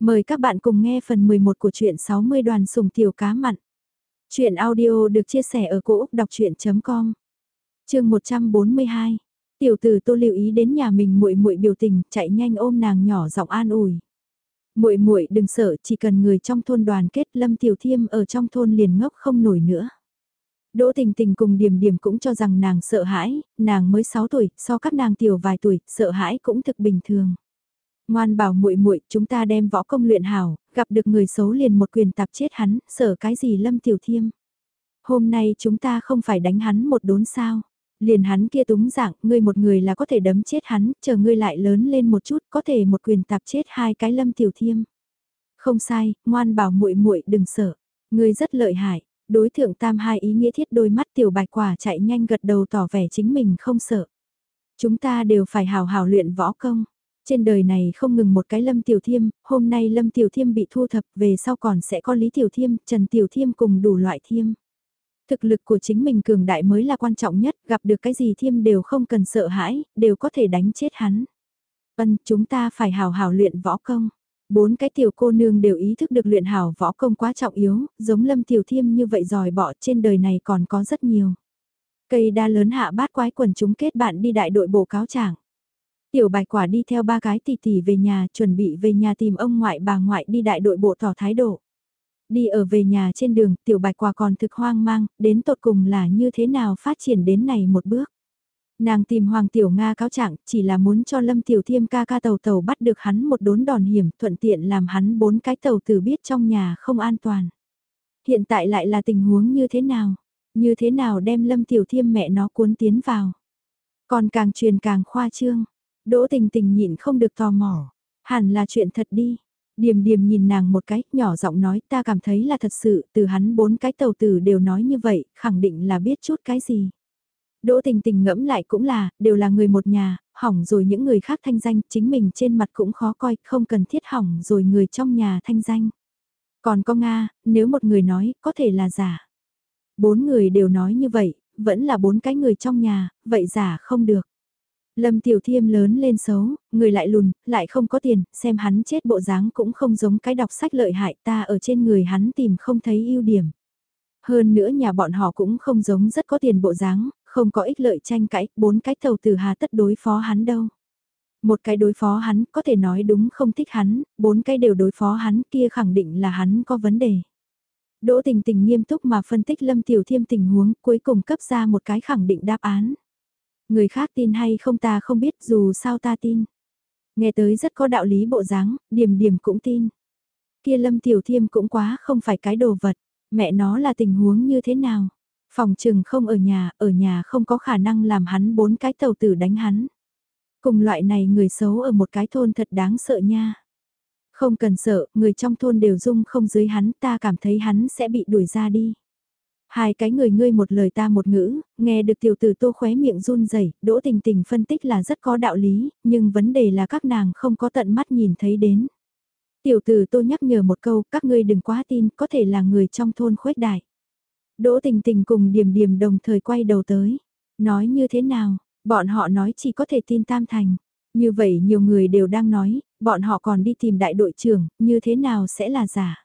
Mời các bạn cùng nghe phần 11 của truyện 60 đoàn sùng tiểu cá mặn. Chuyện audio được chia sẻ ở cỗ đọc chuyện.com Trường 142 Tiểu tử tô lưu ý đến nhà mình muội muội biểu tình, chạy nhanh ôm nàng nhỏ giọng an ủi. Muội muội đừng sợ, chỉ cần người trong thôn đoàn kết Lâm Tiểu Thiêm ở trong thôn liền ngốc không nổi nữa. Đỗ Tình Tình cùng điểm điểm cũng cho rằng nàng sợ hãi, nàng mới 6 tuổi, so các nàng tiểu vài tuổi, sợ hãi cũng thực bình thường. Ngoan bảo muội muội, chúng ta đem võ công luyện hảo, gặp được người xấu liền một quyền tạp chết hắn, sợ cái gì Lâm Tiểu Thiêm. Hôm nay chúng ta không phải đánh hắn một đốn sao? Liền hắn kia túng dạng, ngươi một người là có thể đấm chết hắn, chờ ngươi lại lớn lên một chút, có thể một quyền tạp chết hai cái Lâm Tiểu Thiêm. Không sai, ngoan bảo muội muội đừng sợ, ngươi rất lợi hại. Đối thượng tam hai ý nghĩa thiết đôi mắt tiểu bạch quả chạy nhanh gật đầu tỏ vẻ chính mình không sợ. Chúng ta đều phải hào hào luyện võ công. Trên đời này không ngừng một cái Lâm Tiểu Thiêm, hôm nay Lâm Tiểu Thiêm bị thu thập về sau còn sẽ có Lý Tiểu Thiêm, Trần Tiểu Thiêm cùng đủ loại thiêm. Thực lực của chính mình cường đại mới là quan trọng nhất, gặp được cái gì thiêm đều không cần sợ hãi, đều có thể đánh chết hắn. Vân, chúng ta phải hào hào luyện võ công. Bốn cái tiểu cô nương đều ý thức được luyện hào võ công quá trọng yếu, giống Lâm Tiểu Thiêm như vậy giỏi bỏ trên đời này còn có rất nhiều. Cây đa lớn hạ bát quái quần chúng kết bạn đi đại đội bổ cáo trạng Tiểu bạch quả đi theo ba cái tỷ tỷ về nhà, chuẩn bị về nhà tìm ông ngoại bà ngoại đi đại đội bộ tỏ thái độ. Đi ở về nhà trên đường, tiểu bạch quả còn thực hoang mang, đến tột cùng là như thế nào phát triển đến này một bước. Nàng tìm Hoàng Tiểu Nga cáo trạng, chỉ là muốn cho Lâm Tiểu Thiêm ca ca tàu tàu bắt được hắn một đốn đòn hiểm, thuận tiện làm hắn bốn cái tàu từ biết trong nhà không an toàn. Hiện tại lại là tình huống như thế nào? Như thế nào đem Lâm Tiểu Thiêm mẹ nó cuốn tiến vào? Còn càng truyền càng khoa trương, Đỗ tình tình nhịn không được tò mò. Hẳn là chuyện thật đi. Điềm điềm nhìn nàng một cái, nhỏ giọng nói ta cảm thấy là thật sự, từ hắn bốn cái tàu tử đều nói như vậy, khẳng định là biết chút cái gì. Đỗ tình tình ngẫm lại cũng là, đều là người một nhà, hỏng rồi những người khác thanh danh, chính mình trên mặt cũng khó coi, không cần thiết hỏng rồi người trong nhà thanh danh. Còn có Nga, nếu một người nói, có thể là giả. Bốn người đều nói như vậy, vẫn là bốn cái người trong nhà, vậy giả không được. Lâm Tiểu Thiêm lớn lên xấu, người lại lùn, lại không có tiền, xem hắn chết bộ dáng cũng không giống cái đọc sách lợi hại ta ở trên người hắn tìm không thấy ưu điểm. Hơn nữa nhà bọn họ cũng không giống rất có tiền bộ dáng, không có ích lợi tranh cãi, bốn cái thầu từ hà tất đối phó hắn đâu. Một cái đối phó hắn, có thể nói đúng không thích hắn, bốn cái đều đối phó hắn kia khẳng định là hắn có vấn đề. Đỗ tình tình nghiêm túc mà phân tích Lâm Tiểu Thiêm tình huống cuối cùng cấp ra một cái khẳng định đáp án. Người khác tin hay không ta không biết dù sao ta tin. Nghe tới rất có đạo lý bộ dáng, điểm điểm cũng tin. Kia Lâm Tiểu Thiêm cũng quá không phải cái đồ vật, mẹ nó là tình huống như thế nào. Phòng trừng không ở nhà, ở nhà không có khả năng làm hắn bốn cái tàu tử đánh hắn. Cùng loại này người xấu ở một cái thôn thật đáng sợ nha. Không cần sợ, người trong thôn đều dung không dưới hắn ta cảm thấy hắn sẽ bị đuổi ra đi. Hai cái người ngươi một lời ta một ngữ, nghe được tiểu tử tô khóe miệng run rẩy đỗ tình tình phân tích là rất có đạo lý, nhưng vấn đề là các nàng không có tận mắt nhìn thấy đến. Tiểu tử tô nhắc nhở một câu, các ngươi đừng quá tin, có thể là người trong thôn khuếch đại. Đỗ tình tình cùng điểm điểm đồng thời quay đầu tới. Nói như thế nào, bọn họ nói chỉ có thể tin tam thành. Như vậy nhiều người đều đang nói, bọn họ còn đi tìm đại đội trưởng, như thế nào sẽ là giả.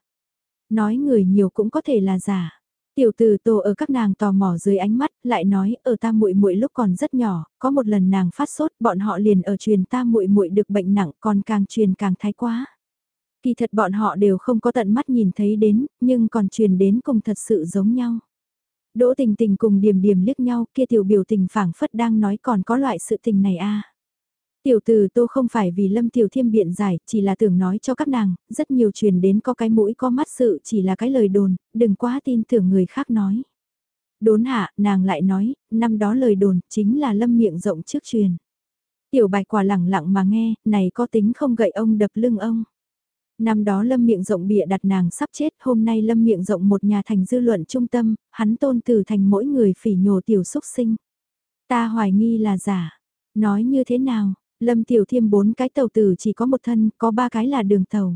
Nói người nhiều cũng có thể là giả. Tiểu từ tổ ở các nàng tò mò dưới ánh mắt, lại nói, ở ta muội muội lúc còn rất nhỏ, có một lần nàng phát sốt, bọn họ liền ở truyền ta muội muội được bệnh nặng, còn càng truyền càng thái quá. Kỳ thật bọn họ đều không có tận mắt nhìn thấy đến, nhưng còn truyền đến cùng thật sự giống nhau. Đỗ tình tình cùng điềm điềm liếc nhau, kia tiểu biểu tình phảng phất đang nói còn có loại sự tình này a. Tiểu từ tô không phải vì lâm tiểu thiêm biện giải, chỉ là tưởng nói cho các nàng, rất nhiều truyền đến có cái mũi có mắt sự chỉ là cái lời đồn, đừng quá tin tưởng người khác nói. Đốn hạ, nàng lại nói, năm đó lời đồn chính là lâm miệng rộng trước truyền. Tiểu bạch quả lẳng lặng mà nghe, này có tính không gậy ông đập lưng ông. Năm đó lâm miệng rộng bịa đặt nàng sắp chết, hôm nay lâm miệng rộng một nhà thành dư luận trung tâm, hắn tôn từ thành mỗi người phỉ nhổ tiểu xúc sinh. Ta hoài nghi là giả. Nói như thế nào, Lâm Tiểu Thiêm bốn cái tàu tử chỉ có một thân, có ba cái là đường tàu.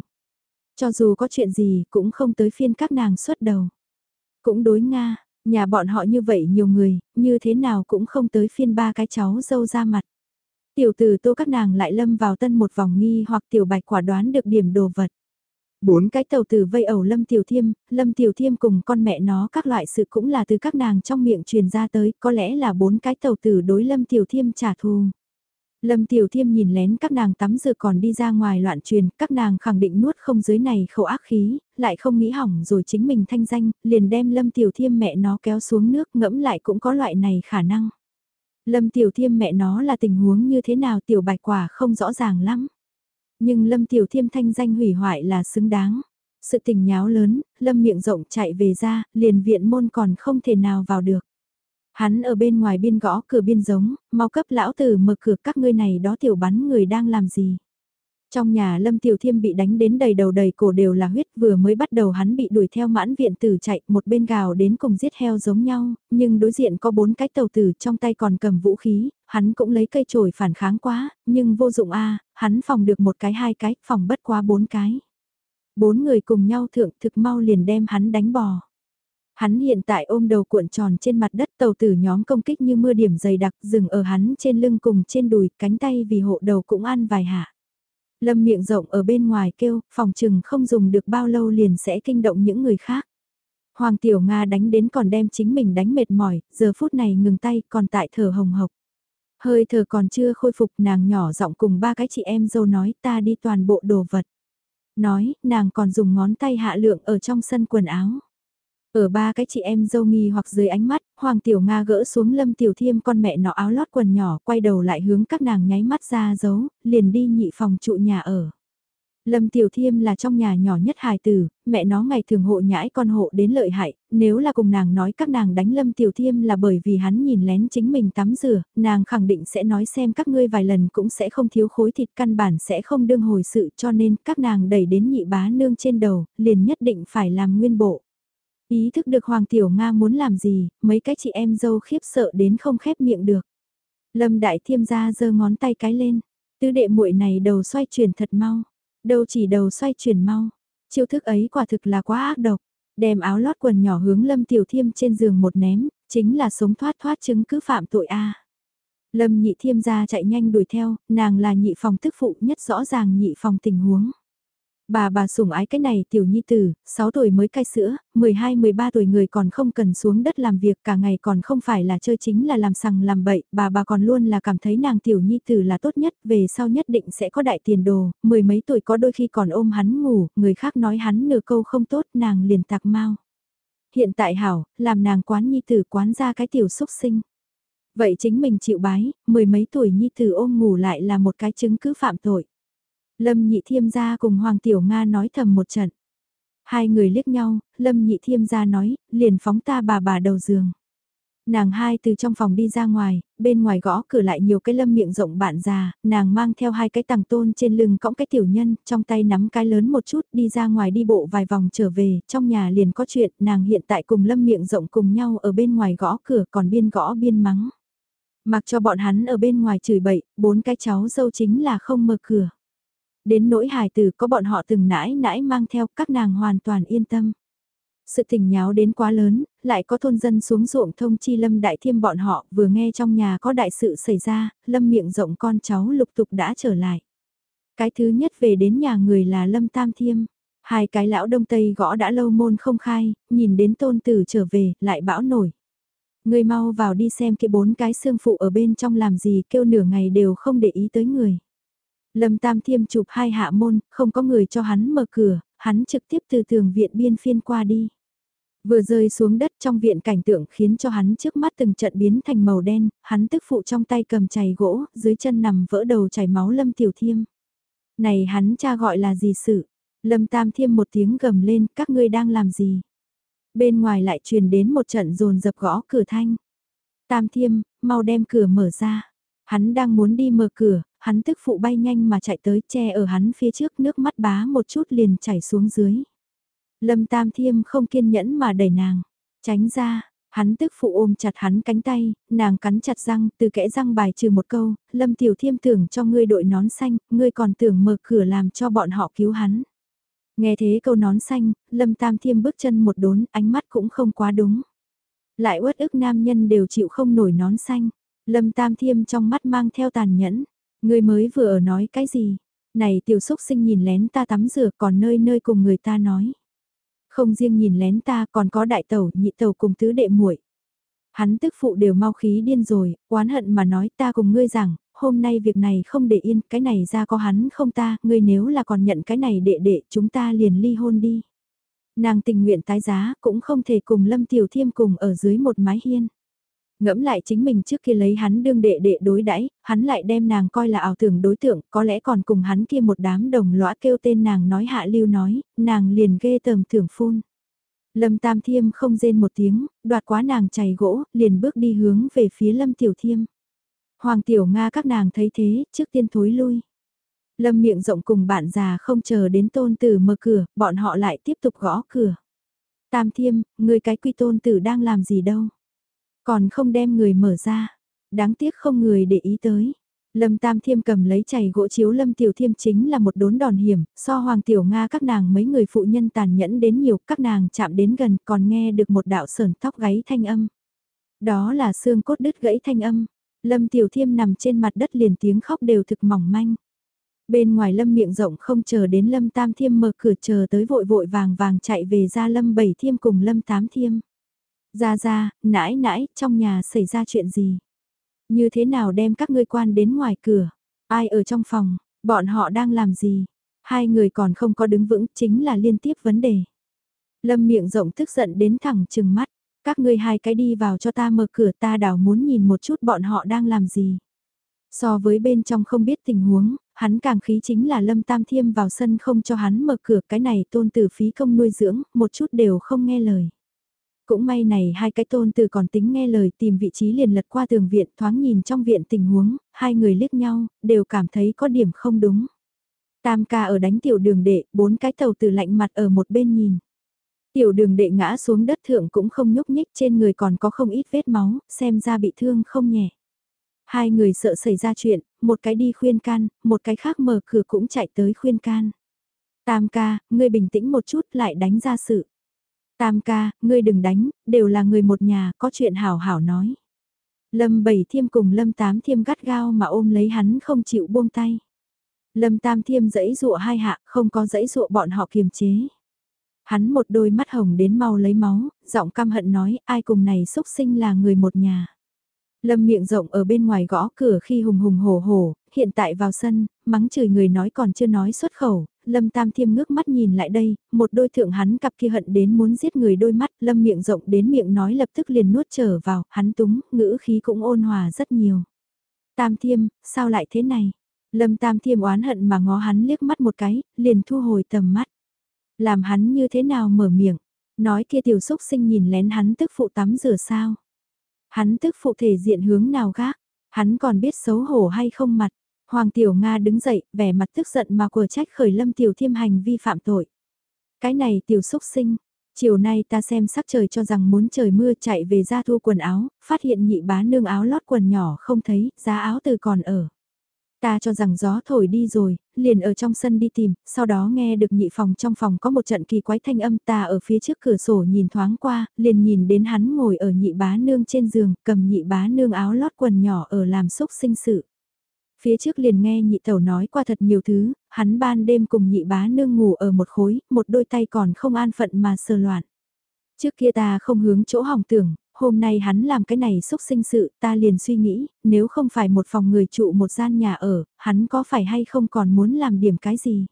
Cho dù có chuyện gì cũng không tới phiên các nàng xuất đầu. Cũng đối Nga, nhà bọn họ như vậy nhiều người, như thế nào cũng không tới phiên ba cái cháu dâu ra mặt. Tiểu tử tô các nàng lại lâm vào tân một vòng nghi hoặc tiểu bạch quả đoán được điểm đồ vật. Bốn cái tàu tử vây ẩu Lâm Tiểu Thiêm, Lâm Tiểu Thiêm cùng con mẹ nó các loại sự cũng là từ các nàng trong miệng truyền ra tới, có lẽ là bốn cái tàu tử đối Lâm Tiểu Thiêm trả thù. Lâm Tiểu Thiêm nhìn lén các nàng tắm rửa còn đi ra ngoài loạn truyền, các nàng khẳng định nuốt không dưới này khẩu ác khí, lại không nghĩ hỏng rồi chính mình thanh danh, liền đem Lâm Tiểu Thiêm mẹ nó kéo xuống nước ngẫm lại cũng có loại này khả năng. Lâm Tiểu Thiêm mẹ nó là tình huống như thế nào tiểu bạch quả không rõ ràng lắm. Nhưng Lâm Tiểu Thiêm thanh danh hủy hoại là xứng đáng. Sự tình nháo lớn, Lâm miệng rộng chạy về ra, liền viện môn còn không thể nào vào được. Hắn ở bên ngoài biên gõ cửa biên giống, mau cấp lão tử mở cửa các ngươi này đó tiểu bắn người đang làm gì. Trong nhà Lâm Tiểu Thiêm bị đánh đến đầy đầu đầy cổ đều là huyết vừa mới bắt đầu hắn bị đuổi theo mãn viện tử chạy một bên gào đến cùng giết heo giống nhau, nhưng đối diện có bốn cái tàu tử trong tay còn cầm vũ khí, hắn cũng lấy cây chổi phản kháng quá, nhưng vô dụng a hắn phòng được một cái hai cái, phòng bất quá bốn cái. Bốn người cùng nhau thượng thực mau liền đem hắn đánh bò. Hắn hiện tại ôm đầu cuộn tròn trên mặt đất tàu tử nhóm công kích như mưa điểm dày đặc dừng ở hắn trên lưng cùng trên đùi, cánh tay vì hộ đầu cũng ăn vài hạ. Lâm miệng rộng ở bên ngoài kêu, phòng trừng không dùng được bao lâu liền sẽ kinh động những người khác. Hoàng Tiểu Nga đánh đến còn đem chính mình đánh mệt mỏi, giờ phút này ngừng tay còn tại thở hồng hộc. Hơi thở còn chưa khôi phục nàng nhỏ giọng cùng ba cái chị em dâu nói ta đi toàn bộ đồ vật. Nói, nàng còn dùng ngón tay hạ lượng ở trong sân quần áo. Ở ba cái chị em dâu nghi hoặc dưới ánh mắt, Hoàng Tiểu Nga gỡ xuống Lâm Tiểu Thiêm con mẹ nó áo lót quần nhỏ, quay đầu lại hướng các nàng nháy mắt ra giấu, liền đi nhị phòng trụ nhà ở. Lâm Tiểu Thiêm là trong nhà nhỏ nhất hài tử, mẹ nó ngày thường hộ nhãi con hộ đến lợi hại, nếu là cùng nàng nói các nàng đánh Lâm Tiểu Thiêm là bởi vì hắn nhìn lén chính mình tắm rửa, nàng khẳng định sẽ nói xem các ngươi vài lần cũng sẽ không thiếu khối thịt căn bản sẽ không đương hồi sự cho nên các nàng đẩy đến nhị bá nương trên đầu, liền nhất định phải làm nguyên bộ. Ý thức được Hoàng Tiểu Nga muốn làm gì, mấy cái chị em dâu khiếp sợ đến không khép miệng được. Lâm Đại Thiêm ra giơ ngón tay cái lên, tứ đệ muội này đầu xoay chuyển thật mau, đâu chỉ đầu xoay chuyển mau, chiêu thức ấy quả thực là quá ác độc, đem áo lót quần nhỏ hướng Lâm Tiểu Thiêm trên giường một ném, chính là sống thoát thoát chứng cứ phạm tội a. Lâm nhị thiêm ra chạy nhanh đuổi theo, nàng là nhị phòng tức phụ nhất rõ ràng nhị phòng tình huống. Bà bà sủng ái cái này tiểu nhi tử, 6 tuổi mới cai sữa, 12-13 tuổi người còn không cần xuống đất làm việc cả ngày còn không phải là chơi chính là làm sằng làm bậy, bà bà còn luôn là cảm thấy nàng tiểu nhi tử là tốt nhất, về sau nhất định sẽ có đại tiền đồ, mười mấy tuổi có đôi khi còn ôm hắn ngủ, người khác nói hắn nửa câu không tốt nàng liền tạc mau. Hiện tại hảo, làm nàng quán nhi tử quán ra cái tiểu xúc sinh. Vậy chính mình chịu bái, mười mấy tuổi nhi tử ôm ngủ lại là một cái chứng cứ phạm tội. Lâm Nhị Thiêm gia cùng Hoàng Tiểu Nga nói thầm một trận. Hai người liếc nhau, Lâm Nhị Thiêm gia nói, liền phóng ta bà bà đầu giường. Nàng hai từ trong phòng đi ra ngoài, bên ngoài gõ cửa lại nhiều cái lâm miệng rộng bạn già, nàng mang theo hai cái tàng tôn trên lưng cõng cái tiểu nhân, trong tay nắm cái lớn một chút đi ra ngoài đi bộ vài vòng trở về, trong nhà liền có chuyện, nàng hiện tại cùng lâm miệng rộng cùng nhau ở bên ngoài gõ cửa còn biên gõ biên mắng. Mặc cho bọn hắn ở bên ngoài chửi bậy, bốn cái cháu dâu chính là không mở cửa. Đến nỗi hài tử có bọn họ từng nãi nãi mang theo các nàng hoàn toàn yên tâm. Sự tình nháo đến quá lớn, lại có thôn dân xuống ruộng thông chi Lâm Đại Thiêm bọn họ vừa nghe trong nhà có đại sự xảy ra, Lâm miệng rộng con cháu lục tục đã trở lại. Cái thứ nhất về đến nhà người là Lâm Tam Thiêm. Hai cái lão đông tây gõ đã lâu môn không khai, nhìn đến tôn tử trở về, lại bão nổi. Người mau vào đi xem cái bốn cái xương phụ ở bên trong làm gì kêu nửa ngày đều không để ý tới người. Lâm Tam Thiêm chụp hai hạ môn, không có người cho hắn mở cửa, hắn trực tiếp từ tường viện biên phiên qua đi. Vừa rơi xuống đất trong viện cảnh tượng khiến cho hắn trước mắt từng trận biến thành màu đen, hắn tức phụ trong tay cầm chày gỗ, dưới chân nằm vỡ đầu chảy máu Lâm Tiểu Thiêm. Này hắn cha gọi là gì sự? Lâm Tam Thiêm một tiếng gầm lên, các ngươi đang làm gì? Bên ngoài lại truyền đến một trận rồn dập gõ cửa thanh. Tam Thiêm, mau đem cửa mở ra. Hắn đang muốn đi mở cửa, hắn tức phụ bay nhanh mà chạy tới che ở hắn phía trước nước mắt bá một chút liền chảy xuống dưới. Lâm Tam Thiêm không kiên nhẫn mà đẩy nàng, tránh ra, hắn tức phụ ôm chặt hắn cánh tay, nàng cắn chặt răng, từ kẽ răng bài trừ một câu, Lâm Tiểu Thiêm tưởng cho ngươi đội nón xanh, ngươi còn tưởng mở cửa làm cho bọn họ cứu hắn. Nghe thế câu nón xanh, Lâm Tam Thiêm bước chân một đốn, ánh mắt cũng không quá đúng. Lại uất ức nam nhân đều chịu không nổi nón xanh. Lâm Tam Thiêm trong mắt mang theo tàn nhẫn. Người mới vừa ở nói cái gì? Này tiểu xúc sinh nhìn lén ta tắm rửa còn nơi nơi cùng người ta nói. Không riêng nhìn lén ta còn có đại tẩu, nhị tẩu cùng tứ đệ muội. Hắn tức phụ đều mau khí điên rồi, oán hận mà nói ta cùng ngươi rằng, hôm nay việc này không để yên, cái này ra có hắn không ta, ngươi nếu là còn nhận cái này đệ đệ, chúng ta liền ly hôn đi. Nàng tình nguyện tái giá, cũng không thể cùng Lâm Tiểu Thiêm cùng ở dưới một mái hiên. Ngẫm lại chính mình trước kia lấy hắn đương đệ đệ đối đãi, hắn lại đem nàng coi là ảo tưởng đối tượng, có lẽ còn cùng hắn kia một đám đồng lõa kêu tên nàng nói hạ lưu nói, nàng liền ghê tởm thưởng phun. Lâm Tam Thiêm không rên một tiếng, đoạt quá nàng chày gỗ, liền bước đi hướng về phía Lâm Tiểu Thiêm. Hoàng Tiểu Nga các nàng thấy thế, trước tiên thối lui. Lâm miệng rộng cùng bạn già không chờ đến tôn tử mở cửa, bọn họ lại tiếp tục gõ cửa. Tam Thiêm, người cái quy tôn tử đang làm gì đâu? Còn không đem người mở ra. Đáng tiếc không người để ý tới. Lâm Tam Thiêm cầm lấy chày gỗ chiếu Lâm Tiểu Thiêm chính là một đốn đòn hiểm, so Hoàng Tiểu Nga các nàng mấy người phụ nhân tàn nhẫn đến nhiều, các nàng chạm đến gần còn nghe được một đạo sờn tóc gáy thanh âm. Đó là xương cốt đứt gãy thanh âm. Lâm Tiểu Thiêm nằm trên mặt đất liền tiếng khóc đều thực mỏng manh. Bên ngoài Lâm miệng rộng không chờ đến Lâm Tam Thiêm mở cửa chờ tới vội vội vàng vàng chạy về ra Lâm Bảy Thiêm cùng Lâm Tám Thiêm. Ra ra, nãi nãi, trong nhà xảy ra chuyện gì? Như thế nào đem các ngươi quan đến ngoài cửa? Ai ở trong phòng? Bọn họ đang làm gì? Hai người còn không có đứng vững chính là liên tiếp vấn đề. Lâm miệng rộng tức giận đến thẳng chừng mắt. Các ngươi hai cái đi vào cho ta mở cửa ta đảo muốn nhìn một chút bọn họ đang làm gì. So với bên trong không biết tình huống, hắn càng khí chính là Lâm Tam Thiêm vào sân không cho hắn mở cửa cái này tôn tử phí công nuôi dưỡng, một chút đều không nghe lời. Cũng may này hai cái tôn từ còn tính nghe lời tìm vị trí liền lật qua tường viện thoáng nhìn trong viện tình huống, hai người liếc nhau, đều cảm thấy có điểm không đúng. Tam ca ở đánh tiểu đường đệ, bốn cái tàu từ lạnh mặt ở một bên nhìn. Tiểu đường đệ ngã xuống đất thượng cũng không nhúc nhích trên người còn có không ít vết máu, xem ra bị thương không nhẹ. Hai người sợ xảy ra chuyện, một cái đi khuyên can, một cái khác mở cửa cũng chạy tới khuyên can. Tam ca, ngươi bình tĩnh một chút lại đánh ra sự. Tam ca, ngươi đừng đánh, đều là người một nhà, có chuyện hảo hảo nói. Lâm bảy thiêm cùng lâm tám thiêm gắt gao mà ôm lấy hắn không chịu buông tay. Lâm tam thiêm dẫy dụa hai hạ, không có dẫy dụa bọn họ kiềm chế. Hắn một đôi mắt hồng đến mau lấy máu, giọng căm hận nói ai cùng này xúc sinh là người một nhà. Lâm miệng rộng ở bên ngoài gõ cửa khi hùng hùng hổ hổ, hiện tại vào sân, mắng chửi người nói còn chưa nói xuất khẩu, Lâm Tam Thiêm ngước mắt nhìn lại đây, một đôi thượng hắn cặp kia hận đến muốn giết người đôi mắt, Lâm miệng rộng đến miệng nói lập tức liền nuốt trở vào, hắn túng, ngữ khí cũng ôn hòa rất nhiều. Tam Thiêm, sao lại thế này? Lâm Tam Thiêm oán hận mà ngó hắn liếc mắt một cái, liền thu hồi tầm mắt. Làm hắn như thế nào mở miệng? Nói kia tiểu xúc sinh nhìn lén hắn tức phụ tắm rửa sao? Hắn tức phụ thể diện hướng nào gác? Hắn còn biết xấu hổ hay không mặt? Hoàng Tiểu Nga đứng dậy, vẻ mặt tức giận mà của trách khởi Lâm Tiểu Thiêm hành vi phạm tội. Cái này tiểu xúc sinh, chiều nay ta xem sắc trời cho rằng muốn trời mưa chạy về ra thu quần áo, phát hiện nhị bá nương áo lót quần nhỏ không thấy, giá áo từ còn ở. Ta cho rằng gió thổi đi rồi, liền ở trong sân đi tìm, sau đó nghe được nhị phòng trong phòng có một trận kỳ quái thanh âm ta ở phía trước cửa sổ nhìn thoáng qua, liền nhìn đến hắn ngồi ở nhị bá nương trên giường, cầm nhị bá nương áo lót quần nhỏ ở làm xúc sinh sự. Phía trước liền nghe nhị tẩu nói qua thật nhiều thứ, hắn ban đêm cùng nhị bá nương ngủ ở một khối, một đôi tay còn không an phận mà sờ loạn. Trước kia ta không hướng chỗ hỏng tưởng, hôm nay hắn làm cái này xúc sinh sự, ta liền suy nghĩ, nếu không phải một phòng người trụ một gian nhà ở, hắn có phải hay không còn muốn làm điểm cái gì?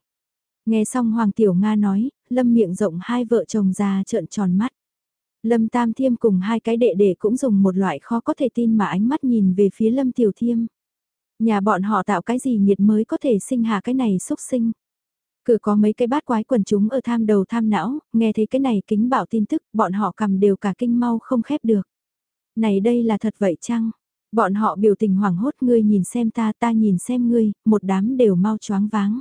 Nghe xong Hoàng Tiểu Nga nói, Lâm miệng rộng hai vợ chồng già trợn tròn mắt. Lâm Tam Thiêm cùng hai cái đệ đệ cũng dùng một loại khó có thể tin mà ánh mắt nhìn về phía Lâm Tiểu Thiêm. Nhà bọn họ tạo cái gì nhiệt mới có thể sinh hạ cái này xúc sinh. Cửa có mấy cái bát quái quần chúng ở tham đầu tham não, nghe thấy cái này kính bảo tin tức, bọn họ cầm đều cả kinh mau không khép được. Này đây là thật vậy chăng? Bọn họ biểu tình hoảng hốt ngươi nhìn xem ta ta nhìn xem ngươi, một đám đều mau choáng váng.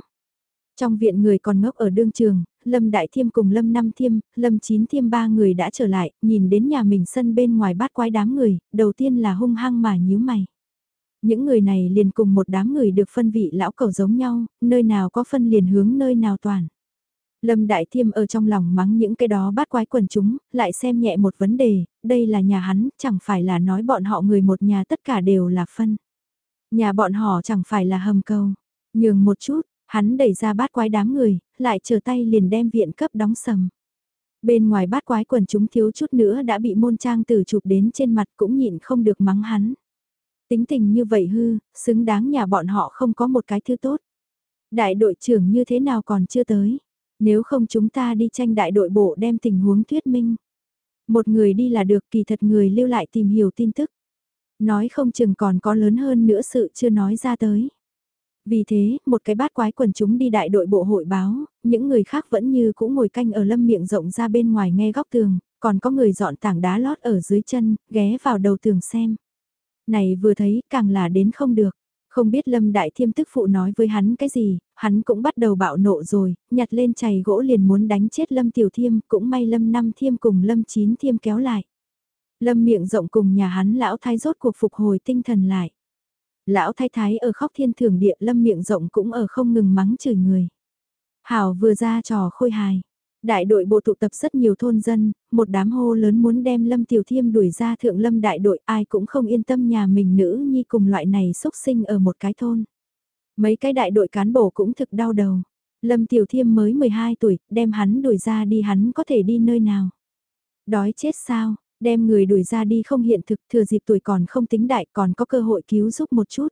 Trong viện người còn ngốc ở đương trường, Lâm Đại Thiêm cùng Lâm Năm Thiêm, Lâm Chín Thiêm ba người đã trở lại, nhìn đến nhà mình sân bên ngoài bát quái đám người, đầu tiên là hung hăng mà nhíu mày. Những người này liền cùng một đám người được phân vị lão cầu giống nhau, nơi nào có phân liền hướng nơi nào toàn. Lâm Đại Thiêm ở trong lòng mắng những cái đó bắt quái quần chúng, lại xem nhẹ một vấn đề, đây là nhà hắn, chẳng phải là nói bọn họ người một nhà tất cả đều là phân. Nhà bọn họ chẳng phải là hầm câu. Nhường một chút, Hắn đẩy ra bát quái đám người, lại chờ tay liền đem viện cấp đóng sầm. Bên ngoài bát quái quần chúng thiếu chút nữa đã bị môn trang tử chụp đến trên mặt cũng nhịn không được mắng hắn. Tính tình như vậy hư, xứng đáng nhà bọn họ không có một cái thứ tốt. Đại đội trưởng như thế nào còn chưa tới. Nếu không chúng ta đi tranh đại đội bộ đem tình huống thuyết minh. Một người đi là được kỳ thật người lưu lại tìm hiểu tin tức. Nói không chừng còn có lớn hơn nữa sự chưa nói ra tới. Vì thế, một cái bát quái quần chúng đi đại đội bộ hội báo, những người khác vẫn như cũng ngồi canh ở lâm miệng rộng ra bên ngoài nghe góc tường, còn có người dọn tảng đá lót ở dưới chân, ghé vào đầu tường xem. Này vừa thấy càng là đến không được. Không biết Lâm Đại Thiêm tức phụ nói với hắn cái gì, hắn cũng bắt đầu bạo nộ rồi, nhặt lên chày gỗ liền muốn đánh chết Lâm Tiểu Thiêm, cũng may Lâm Năm Thiêm cùng Lâm Chín Thiêm kéo lại. Lâm miệng rộng cùng nhà hắn lão thái rốt cuộc phục hồi tinh thần lại. Lão thái thái ở khóc thiên thường địa lâm miệng rộng cũng ở không ngừng mắng chửi người. Hảo vừa ra trò khôi hài. Đại đội bộ tụ tập rất nhiều thôn dân, một đám hô lớn muốn đem Lâm Tiểu Thiêm đuổi ra thượng Lâm đại đội ai cũng không yên tâm nhà mình nữ nhi cùng loại này xúc sinh ở một cái thôn. Mấy cái đại đội cán bộ cũng thực đau đầu. Lâm Tiểu Thiêm mới 12 tuổi, đem hắn đuổi ra đi hắn có thể đi nơi nào. Đói chết sao, đem người đuổi ra đi không hiện thực thừa dịp tuổi còn không tính đại còn có cơ hội cứu giúp một chút.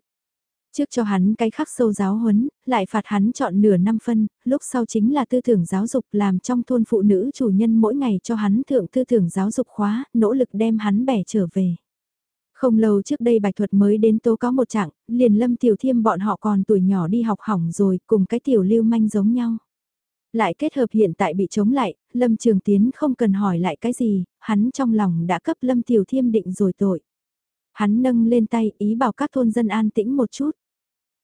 Trước cho hắn cái khắc sâu giáo huấn, lại phạt hắn chọn nửa năm phân, lúc sau chính là tư tưởng giáo dục làm trong thôn phụ nữ chủ nhân mỗi ngày cho hắn thượng tư tưởng giáo dục khóa, nỗ lực đem hắn bẻ trở về. Không lâu trước đây bạch thuật mới đến tố có một trạng, liền lâm tiểu thiêm bọn họ còn tuổi nhỏ đi học hỏng rồi cùng cái tiểu lưu manh giống nhau. Lại kết hợp hiện tại bị chống lại, lâm trường tiến không cần hỏi lại cái gì, hắn trong lòng đã cấp lâm tiểu thiêm định rồi tội. Hắn nâng lên tay ý bảo các thôn dân an tĩnh một chút.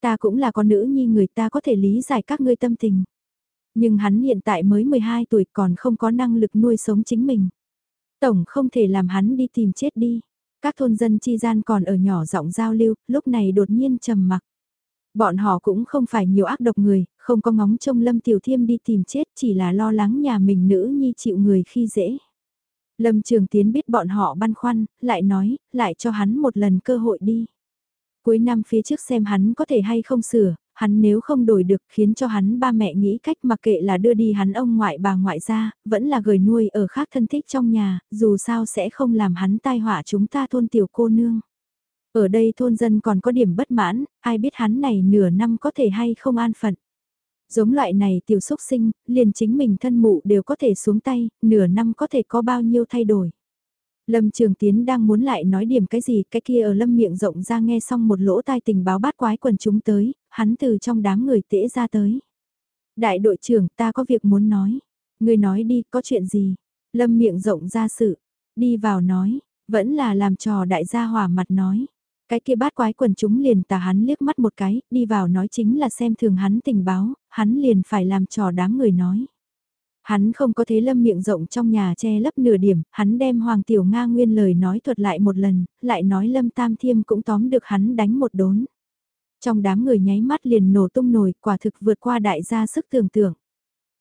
Ta cũng là con nữ nhi người ta có thể lý giải các ngươi tâm tình. Nhưng hắn hiện tại mới 12 tuổi còn không có năng lực nuôi sống chính mình. Tổng không thể làm hắn đi tìm chết đi. Các thôn dân chi gian còn ở nhỏ giọng giao lưu, lúc này đột nhiên trầm mặc. Bọn họ cũng không phải nhiều ác độc người, không có ngóng trông Lâm Tiểu Thiêm đi tìm chết chỉ là lo lắng nhà mình nữ nhi chịu người khi dễ. Lâm Trường Tiến biết bọn họ băn khoăn, lại nói, lại cho hắn một lần cơ hội đi. Cuối năm phía trước xem hắn có thể hay không sửa, hắn nếu không đổi được khiến cho hắn ba mẹ nghĩ cách mặc kệ là đưa đi hắn ông ngoại bà ngoại ra, vẫn là gửi nuôi ở khác thân thích trong nhà, dù sao sẽ không làm hắn tai họa chúng ta thôn tiểu cô nương. Ở đây thôn dân còn có điểm bất mãn, ai biết hắn này nửa năm có thể hay không an phận. Giống loại này tiểu xúc sinh, liền chính mình thân mụ đều có thể xuống tay, nửa năm có thể có bao nhiêu thay đổi. Lâm Trường Tiến đang muốn lại nói điểm cái gì, cái kia ở lâm miệng rộng ra nghe xong một lỗ tai tình báo bát quái quần chúng tới, hắn từ trong đám người tễ ra tới. Đại đội trưởng ta có việc muốn nói. Người nói đi, có chuyện gì? Lâm miệng rộng ra sự. Đi vào nói, vẫn là làm trò đại gia hỏa mặt nói. Cái kia bát quái quần chúng liền tà hắn liếc mắt một cái, đi vào nói chính là xem thường hắn tình báo, hắn liền phải làm trò đám người nói. Hắn không có thế lâm miệng rộng trong nhà che lấp nửa điểm, hắn đem Hoàng Tiểu Nga nguyên lời nói thuật lại một lần, lại nói lâm tam thiêm cũng tóm được hắn đánh một đốn. Trong đám người nháy mắt liền nổ tung nổi, quả thực vượt qua đại gia sức tưởng tượng.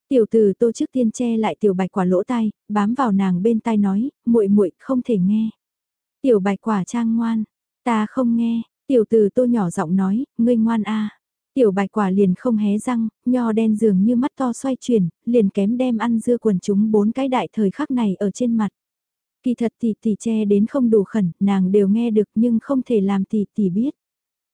Tiểu tử tô trước tiên che lại tiểu bạch quả lỗ tai, bám vào nàng bên tai nói, muội muội không thể nghe. Tiểu bạch quả trang ngoan, ta không nghe, tiểu tử tô nhỏ giọng nói, ngươi ngoan a. Tiểu bạch quả liền không hé răng, nho đen dường như mắt to xoay chuyển, liền kém đem ăn dưa quần chúng bốn cái đại thời khắc này ở trên mặt. Kỳ thật tỷ tỷ che đến không đủ khẩn, nàng đều nghe được nhưng không thể làm tỷ tỷ biết.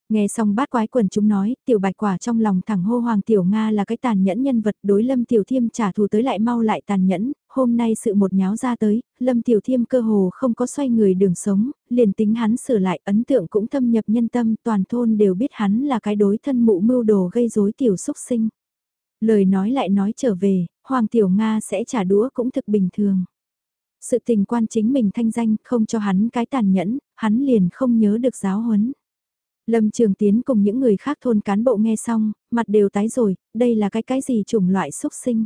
Nghe xong bát quái quần chúng nói, tiểu bạch quả trong lòng thẳng hô Hoàng Tiểu Nga là cái tàn nhẫn nhân vật đối Lâm Tiểu Thiêm trả thù tới lại mau lại tàn nhẫn, hôm nay sự một nháo ra tới, Lâm Tiểu Thiêm cơ hồ không có xoay người đường sống, liền tính hắn sửa lại ấn tượng cũng thâm nhập nhân tâm, toàn thôn đều biết hắn là cái đối thân mụ mưu đồ gây rối tiểu xúc sinh. Lời nói lại nói trở về, Hoàng Tiểu Nga sẽ trả đũa cũng thực bình thường. Sự tình quan chính mình thanh danh không cho hắn cái tàn nhẫn, hắn liền không nhớ được giáo huấn. Lâm Trường Tiến cùng những người khác thôn cán bộ nghe xong, mặt đều tái rồi, đây là cái cái gì chủng loại xúc sinh.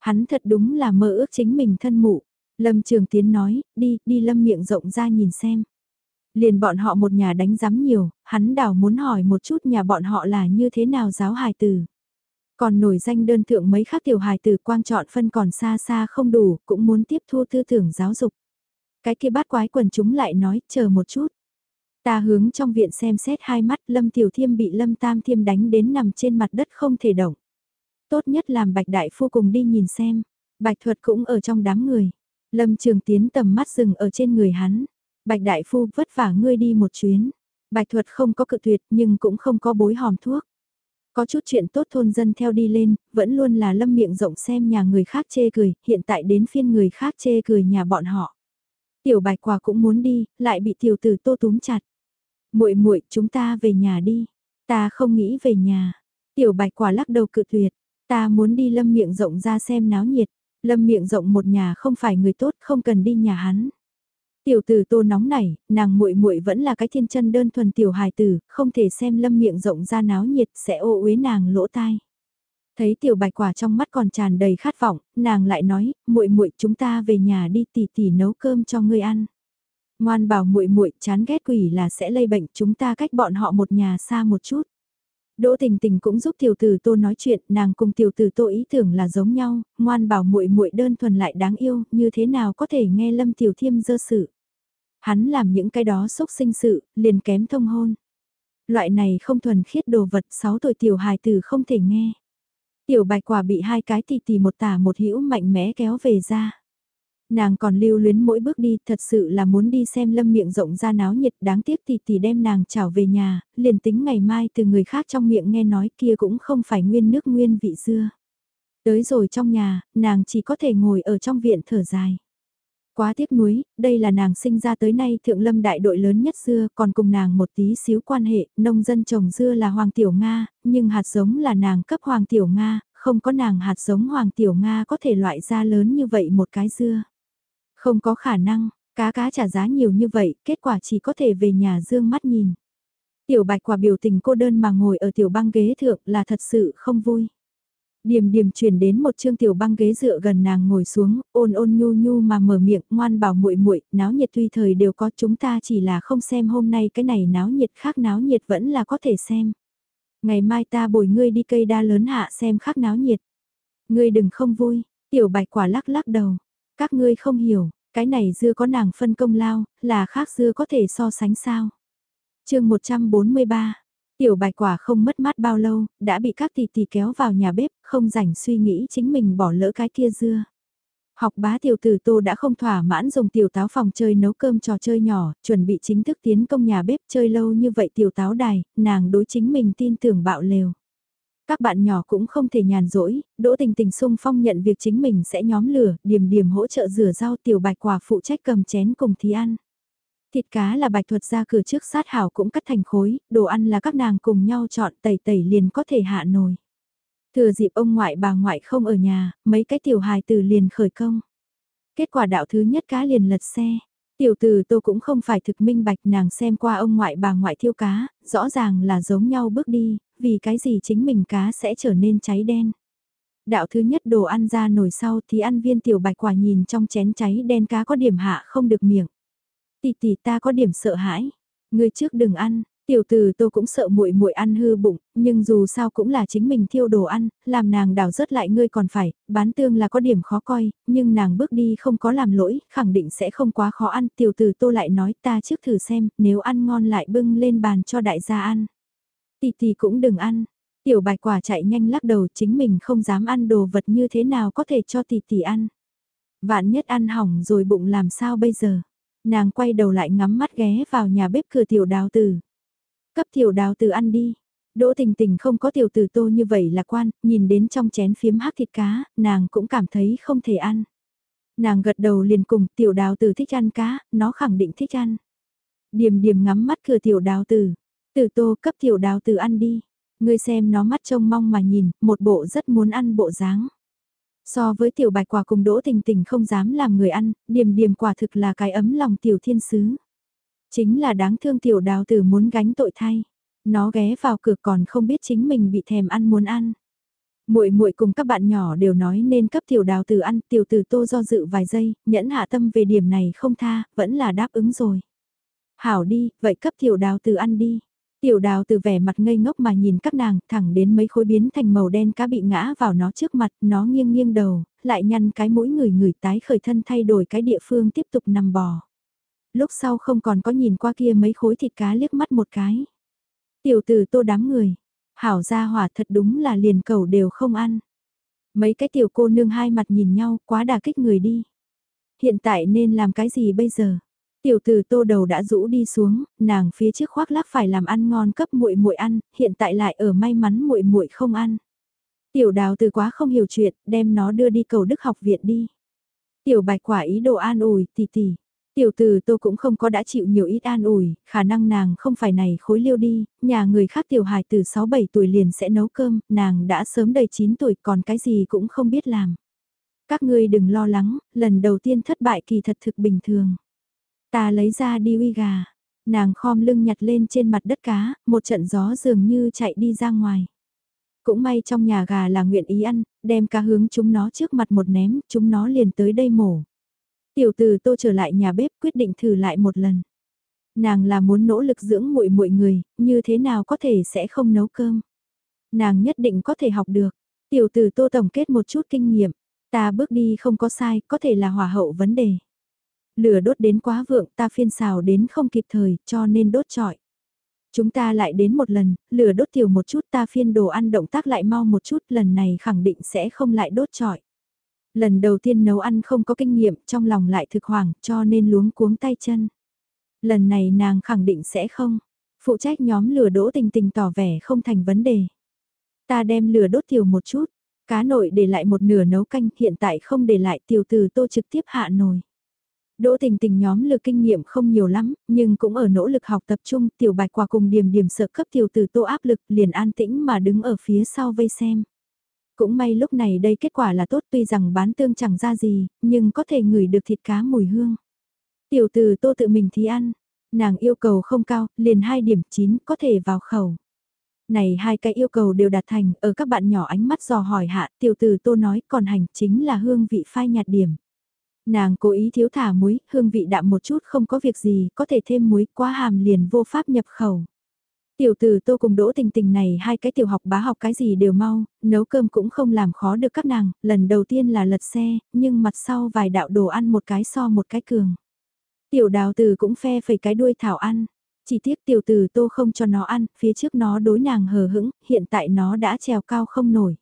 Hắn thật đúng là mơ ước chính mình thân mụ. Lâm Trường Tiến nói, đi, đi lâm miệng rộng ra nhìn xem. Liền bọn họ một nhà đánh giám nhiều, hắn đảo muốn hỏi một chút nhà bọn họ là như thế nào giáo hài tử. Còn nổi danh đơn thượng mấy khác tiểu hài tử quang chọn phân còn xa xa không đủ, cũng muốn tiếp thu tư tưởng giáo dục. Cái kia bát quái quần chúng lại nói, chờ một chút. Ta hướng trong viện xem xét hai mắt Lâm Tiểu Thiêm bị Lâm Tam Thiêm đánh đến nằm trên mặt đất không thể động. Tốt nhất làm Bạch Đại Phu cùng đi nhìn xem. Bạch Thuật cũng ở trong đám người. Lâm Trường Tiến tầm mắt dừng ở trên người hắn. Bạch Đại Phu vất vả ngươi đi một chuyến. Bạch Thuật không có cự tuyệt nhưng cũng không có bối hòm thuốc. Có chút chuyện tốt thôn dân theo đi lên, vẫn luôn là lâm miệng rộng xem nhà người khác chê cười, hiện tại đến phiên người khác chê cười nhà bọn họ. Tiểu bạch quả cũng muốn đi, lại bị tiểu tử tô túm chặt muội muội chúng ta về nhà đi. Ta không nghĩ về nhà. Tiểu bạch quả lắc đầu cự tuyệt. Ta muốn đi lâm miệng rộng ra xem náo nhiệt. Lâm miệng rộng một nhà không phải người tốt không cần đi nhà hắn. Tiểu tử tô nóng nảy, nàng muội muội vẫn là cái thiên chân đơn thuần tiểu hài tử, không thể xem lâm miệng rộng ra náo nhiệt sẽ ô uế nàng lỗ tai. Thấy tiểu bạch quả trong mắt còn tràn đầy khát vọng, nàng lại nói, muội muội chúng ta về nhà đi tỷ tỷ nấu cơm cho ngươi ăn. Ngoan bảo muội muội chán ghét quỷ là sẽ lây bệnh chúng ta cách bọn họ một nhà xa một chút. Đỗ Tình Tình cũng giúp tiểu tử Tô nói chuyện, nàng cùng tiểu tử Tô ý tưởng là giống nhau, ngoan bảo muội muội đơn thuần lại đáng yêu, như thế nào có thể nghe Lâm Tiểu Thiêm dơ sự. Hắn làm những cái đó xúc sinh sự, liền kém thông hôn. Loại này không thuần khiết đồ vật 6 tuổi tiểu hài tử không thể nghe. Tiểu bạch quả bị hai cái tì tì một tả một hữu mạnh mẽ kéo về ra. Nàng còn lưu luyến mỗi bước đi thật sự là muốn đi xem lâm miệng rộng ra náo nhiệt đáng tiếc thì tỷ đem nàng trảo về nhà, liền tính ngày mai từ người khác trong miệng nghe nói kia cũng không phải nguyên nước nguyên vị dưa. Tới rồi trong nhà, nàng chỉ có thể ngồi ở trong viện thở dài. Quá tiếc nuối, đây là nàng sinh ra tới nay thượng lâm đại đội lớn nhất xưa, còn cùng nàng một tí xíu quan hệ, nông dân trồng dưa là Hoàng Tiểu Nga, nhưng hạt giống là nàng cấp Hoàng Tiểu Nga, không có nàng hạt giống Hoàng Tiểu Nga có thể loại ra lớn như vậy một cái dưa. Không có khả năng, cá cá trả giá nhiều như vậy, kết quả chỉ có thể về nhà dương mắt nhìn. Tiểu bạch quả biểu tình cô đơn mà ngồi ở tiểu băng ghế thượng là thật sự không vui. Điềm điềm chuyển đến một trương tiểu băng ghế dựa gần nàng ngồi xuống, ôn ôn nhu nhu mà mở miệng, ngoan bảo muội muội, náo nhiệt tùy thời đều có, chúng ta chỉ là không xem hôm nay cái này náo nhiệt khác náo nhiệt vẫn là có thể xem. Ngày mai ta bồi ngươi đi cây đa lớn hạ xem khác náo nhiệt. Ngươi đừng không vui, tiểu bạch quả lắc lắc đầu, các ngươi không hiểu, cái này dưa có nàng phân công lao, là khác dưa có thể so sánh sao. chương 143 Tiểu bạch quả không mất mát bao lâu, đã bị các tỷ tỷ kéo vào nhà bếp, không rảnh suy nghĩ chính mình bỏ lỡ cái kia dưa. Học bá tiểu tử tô đã không thỏa mãn dùng tiểu táo phòng chơi nấu cơm trò chơi nhỏ, chuẩn bị chính thức tiến công nhà bếp chơi lâu như vậy tiểu táo đài, nàng đối chính mình tin tưởng bạo lều. Các bạn nhỏ cũng không thể nhàn rỗi, đỗ tình tình sung phong nhận việc chính mình sẽ nhóm lửa, điểm điểm hỗ trợ rửa rau tiểu bạch quả phụ trách cầm chén cùng thì ăn. Thịt cá là bạch thuật ra cửa trước sát hảo cũng cắt thành khối, đồ ăn là các nàng cùng nhau chọn tẩy tẩy liền có thể hạ nồi. Thừa dịp ông ngoại bà ngoại không ở nhà, mấy cái tiểu hài từ liền khởi công. Kết quả đạo thứ nhất cá liền lật xe. Tiểu từ tô cũng không phải thực minh bạch nàng xem qua ông ngoại bà ngoại thiêu cá, rõ ràng là giống nhau bước đi, vì cái gì chính mình cá sẽ trở nên cháy đen. Đạo thứ nhất đồ ăn ra nồi sau thì ăn viên tiểu bạch quả nhìn trong chén cháy đen cá có điểm hạ không được miệng. Tỷ tỷ ta có điểm sợ hãi. Người trước đừng ăn, tiểu từ tô cũng sợ muội muội ăn hư bụng, nhưng dù sao cũng là chính mình thiêu đồ ăn, làm nàng đào rớt lại ngươi còn phải, bán tương là có điểm khó coi, nhưng nàng bước đi không có làm lỗi, khẳng định sẽ không quá khó ăn. Tiểu từ tô lại nói ta trước thử xem, nếu ăn ngon lại bưng lên bàn cho đại gia ăn. Tì Tì cũng đừng ăn. Tiểu bạch quả chạy nhanh lắc đầu chính mình không dám ăn đồ vật như thế nào có thể cho Tì Tì ăn. Vạn nhất ăn hỏng rồi bụng làm sao bây giờ. Nàng quay đầu lại ngắm mắt ghé vào nhà bếp cửa tiểu đào tử. Cấp tiểu đào từ ăn đi. Đỗ tình tình không có tiểu tử tô như vậy là quan, nhìn đến trong chén phiếm hắc thịt cá, nàng cũng cảm thấy không thể ăn. Nàng gật đầu liền cùng tiểu đào tử thích ăn cá, nó khẳng định thích ăn. Điềm điềm ngắm mắt cửa tiểu đào tử. Tử tô cấp tiểu đào tử ăn đi. Ngươi xem nó mắt trông mong mà nhìn, một bộ rất muốn ăn bộ dáng. So với tiểu bạch quả cùng đỗ tình tình không dám làm người ăn, điềm điềm quả thực là cái ấm lòng tiểu thiên sứ. Chính là đáng thương tiểu đào tử muốn gánh tội thay. Nó ghé vào cửa còn không biết chính mình bị thèm ăn muốn ăn. Muội muội cùng các bạn nhỏ đều nói nên cấp tiểu đào tử ăn, tiểu tử tô do dự vài giây, nhẫn hạ tâm về điểm này không tha, vẫn là đáp ứng rồi. Hảo đi, vậy cấp tiểu đào tử ăn đi. Tiểu đào từ vẻ mặt ngây ngốc mà nhìn các nàng thẳng đến mấy khối biến thành màu đen cá bị ngã vào nó trước mặt, nó nghiêng nghiêng đầu, lại nhăn cái mũi người người tái khởi thân thay đổi cái địa phương tiếp tục nằm bò. Lúc sau không còn có nhìn qua kia mấy khối thịt cá liếc mắt một cái. Tiểu tử tô đám người, hảo gia hỏa thật đúng là liền cầu đều không ăn. Mấy cái tiểu cô nương hai mặt nhìn nhau quá đà kích người đi. Hiện tại nên làm cái gì bây giờ? Tiểu tử tô đầu đã rũ đi xuống, nàng phía trước khoác lác phải làm ăn ngon cấp muội muội ăn, hiện tại lại ở may mắn muội muội không ăn. Tiểu đào từ quá không hiểu chuyện, đem nó đưa đi cầu đức học viện đi. Tiểu bạch quả ý đồ an ủi, tỷ tỷ. Tiểu từ tô cũng không có đã chịu nhiều ít an ủi, khả năng nàng không phải này khối liêu đi, nhà người khác tiểu hài từ 6-7 tuổi liền sẽ nấu cơm, nàng đã sớm đầy 9 tuổi còn cái gì cũng không biết làm. Các ngươi đừng lo lắng, lần đầu tiên thất bại kỳ thật thực bình thường. Ta lấy ra đi uy gà, nàng khom lưng nhặt lên trên mặt đất cá, một trận gió dường như chạy đi ra ngoài. Cũng may trong nhà gà là nguyện ý ăn, đem cá hướng chúng nó trước mặt một ném, chúng nó liền tới đây mổ. Tiểu từ tô trở lại nhà bếp quyết định thử lại một lần. Nàng là muốn nỗ lực dưỡng muội muội người, như thế nào có thể sẽ không nấu cơm. Nàng nhất định có thể học được. Tiểu từ tô tổng kết một chút kinh nghiệm. Ta bước đi không có sai, có thể là hỏa hậu vấn đề. Lửa đốt đến quá vượng ta phiên xào đến không kịp thời, cho nên đốt trọi. Chúng ta lại đến một lần, lửa đốt tiểu một chút ta phiên đồ ăn động tác lại mau một chút, lần này khẳng định sẽ không lại đốt trọi. Lần đầu tiên nấu ăn không có kinh nghiệm, trong lòng lại thực hoảng, cho nên luống cuống tay chân. Lần này nàng khẳng định sẽ không. Phụ trách nhóm lửa đỗ tình tình tỏ vẻ không thành vấn đề. Ta đem lửa đốt tiểu một chút, cá nội để lại một nửa nấu canh, hiện tại không để lại tiểu từ tô trực tiếp hạ nồi. Đỗ tình tình nhóm lực kinh nghiệm không nhiều lắm, nhưng cũng ở nỗ lực học tập trung tiểu bạch quả cùng điểm điểm sợ cấp tiểu từ tô áp lực liền an tĩnh mà đứng ở phía sau vây xem. Cũng may lúc này đây kết quả là tốt tuy rằng bán tương chẳng ra gì, nhưng có thể ngửi được thịt cá mùi hương. Tiểu từ tô tự mình thì ăn, nàng yêu cầu không cao, liền 2 điểm 9 có thể vào khẩu. Này hai cái yêu cầu đều đạt thành, ở các bạn nhỏ ánh mắt dò hỏi hạ, tiểu từ tô nói còn hành chính là hương vị phai nhạt điểm. Nàng cố ý thiếu thả muối, hương vị đạm một chút không có việc gì, có thể thêm muối quá hàm liền vô pháp nhập khẩu. Tiểu tử tô cùng đỗ tình tình này hai cái tiểu học bá học cái gì đều mau, nấu cơm cũng không làm khó được các nàng, lần đầu tiên là lật xe, nhưng mặt sau vài đạo đồ ăn một cái so một cái cường. Tiểu đào tử cũng phe phẩy cái đuôi thảo ăn, chỉ tiếc tiểu tử tô không cho nó ăn, phía trước nó đối nàng hờ hững, hiện tại nó đã trèo cao không nổi.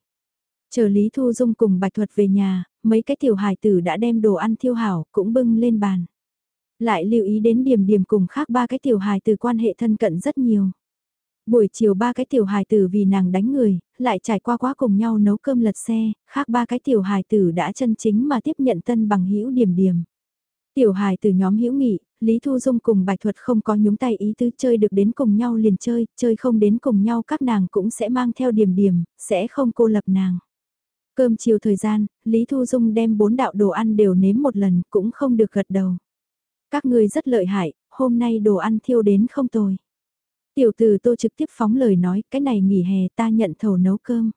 Chờ Lý Thu Dung cùng Bạch Thuật về nhà, mấy cái tiểu hài tử đã đem đồ ăn thiêu hảo, cũng bưng lên bàn. Lại lưu ý đến điểm điểm cùng khác ba cái tiểu hài tử quan hệ thân cận rất nhiều. Buổi chiều ba cái tiểu hài tử vì nàng đánh người, lại trải qua quá cùng nhau nấu cơm lật xe, khác ba cái tiểu hài tử đã chân chính mà tiếp nhận tân bằng hữu điểm điểm. Tiểu hài tử nhóm hữu nghị, Lý Thu Dung cùng Bạch Thuật không có nhúng tay ý tứ chơi được đến cùng nhau liền chơi, chơi không đến cùng nhau các nàng cũng sẽ mang theo điểm điểm, sẽ không cô lập nàng. Cơm chiều thời gian, Lý Thu Dung đem bốn đạo đồ ăn đều nếm một lần, cũng không được gật đầu. Các người rất lợi hại, hôm nay đồ ăn thiêu đến không tồi. Tiểu từ tô trực tiếp phóng lời nói, cái này nghỉ hè ta nhận thầu nấu cơm.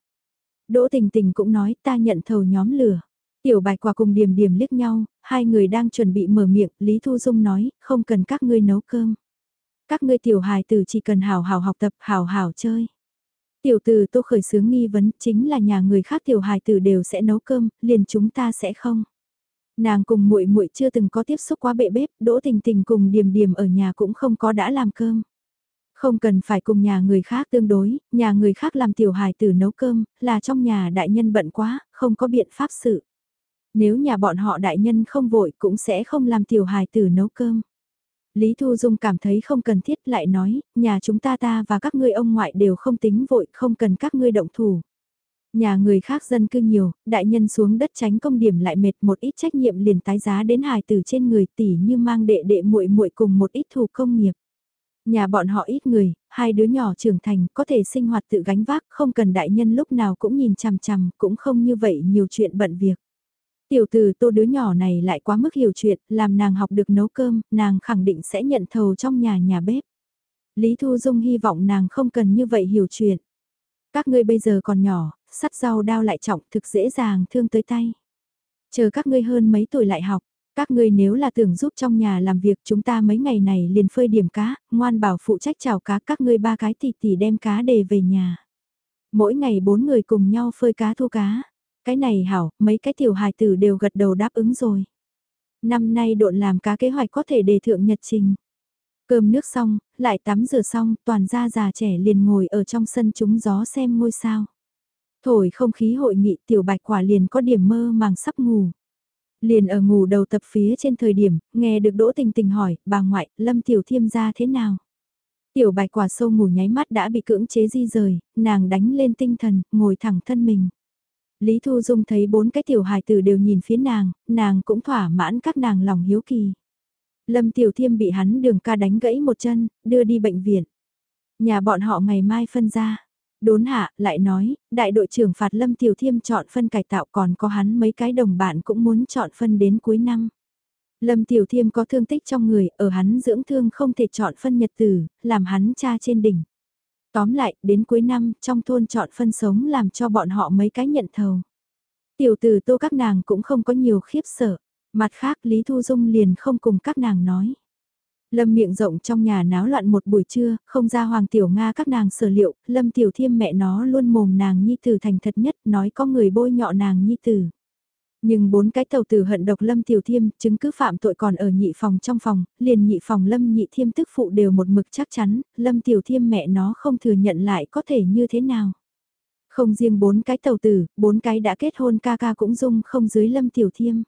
Đỗ tình tình cũng nói ta nhận thầu nhóm lửa. Tiểu bạch quả cùng điềm điềm liếc nhau, hai người đang chuẩn bị mở miệng, Lý Thu Dung nói, không cần các ngươi nấu cơm. Các ngươi tiểu hài tử chỉ cần hào hào học tập, hào hào chơi. Tiểu Từ tô khởi sướng nghi vấn chính là nhà người khác tiểu hài tử đều sẽ nấu cơm, liền chúng ta sẽ không. Nàng cùng muội muội chưa từng có tiếp xúc qua bệ bếp, đỗ tình tình cùng điềm điềm ở nhà cũng không có đã làm cơm. Không cần phải cùng nhà người khác tương đối, nhà người khác làm tiểu hài tử nấu cơm, là trong nhà đại nhân bận quá, không có biện pháp sự. Nếu nhà bọn họ đại nhân không vội cũng sẽ không làm tiểu hài tử nấu cơm. Lý Thu Dung cảm thấy không cần thiết lại nói, nhà chúng ta ta và các ngươi ông ngoại đều không tính vội, không cần các ngươi động thủ. Nhà người khác dân cư nhiều, đại nhân xuống đất tránh công điểm lại mệt một ít trách nhiệm liền tái giá đến hài tử trên người tỷ như mang đệ đệ muội muội cùng một ít thủ công nghiệp. Nhà bọn họ ít người, hai đứa nhỏ trưởng thành có thể sinh hoạt tự gánh vác, không cần đại nhân lúc nào cũng nhìn chằm chằm, cũng không như vậy nhiều chuyện bận việc. Tiểu từ tô đứa nhỏ này lại quá mức hiểu chuyện, làm nàng học được nấu cơm, nàng khẳng định sẽ nhận thầu trong nhà nhà bếp. Lý Thu Dung hy vọng nàng không cần như vậy hiểu chuyện. Các ngươi bây giờ còn nhỏ, sắt rau đao lại trọng thực dễ dàng thương tới tay. Chờ các ngươi hơn mấy tuổi lại học, các ngươi nếu là tưởng giúp trong nhà làm việc chúng ta mấy ngày này liền phơi điểm cá, ngoan bảo phụ trách chào cá các ngươi ba cái tỷ tỷ đem cá đề về nhà. Mỗi ngày bốn người cùng nhau phơi cá thu cá. Cái này hảo, mấy cái tiểu hài tử đều gật đầu đáp ứng rồi. Năm nay độn làm cá kế hoạch có thể đề thượng nhật trình. Cơm nước xong, lại tắm rửa xong, toàn gia già trẻ liền ngồi ở trong sân trúng gió xem ngôi sao. Thổi không khí hội nghị tiểu bạch quả liền có điểm mơ màng sắp ngủ. Liền ở ngủ đầu tập phía trên thời điểm, nghe được Đỗ Tình Tình hỏi, bà ngoại, Lâm Tiểu Thiêm ra thế nào? Tiểu bạch quả sâu ngủ nháy mắt đã bị cưỡng chế di rời, nàng đánh lên tinh thần, ngồi thẳng thân mình. Lý Thu Dung thấy bốn cái tiểu hài tử đều nhìn phía nàng, nàng cũng thỏa mãn các nàng lòng hiếu kỳ. Lâm Tiểu Thiêm bị hắn đường ca đánh gãy một chân, đưa đi bệnh viện. Nhà bọn họ ngày mai phân ra. Đốn hạ, lại nói, đại đội trưởng phạt Lâm Tiểu Thiêm chọn phân cải tạo còn có hắn mấy cái đồng bạn cũng muốn chọn phân đến cuối năm. Lâm Tiểu Thiêm có thương tích trong người, ở hắn dưỡng thương không thể chọn phân nhật tử, làm hắn cha trên đỉnh. Tóm lại, đến cuối năm, trong thôn chọn phân sống làm cho bọn họ mấy cái nhận thầu. Tiểu tử tô các nàng cũng không có nhiều khiếp sợ. Mặt khác Lý Thu Dung liền không cùng các nàng nói. Lâm miệng rộng trong nhà náo loạn một buổi trưa, không ra Hoàng Tiểu Nga các nàng sở liệu, Lâm Tiểu Thiêm mẹ nó luôn mồm nàng nhi tử thành thật nhất, nói có người bôi nhọ nàng nhi tử. Nhưng bốn cái tàu tử hận độc Lâm Tiểu Thiêm, chứng cứ phạm tội còn ở nhị phòng trong phòng, liền nhị phòng Lâm nhị thiêm tức phụ đều một mực chắc chắn, Lâm Tiểu Thiêm mẹ nó không thừa nhận lại có thể như thế nào. Không riêng bốn cái tàu tử, bốn cái đã kết hôn ca ca cũng dung không dưới Lâm Tiểu Thiêm.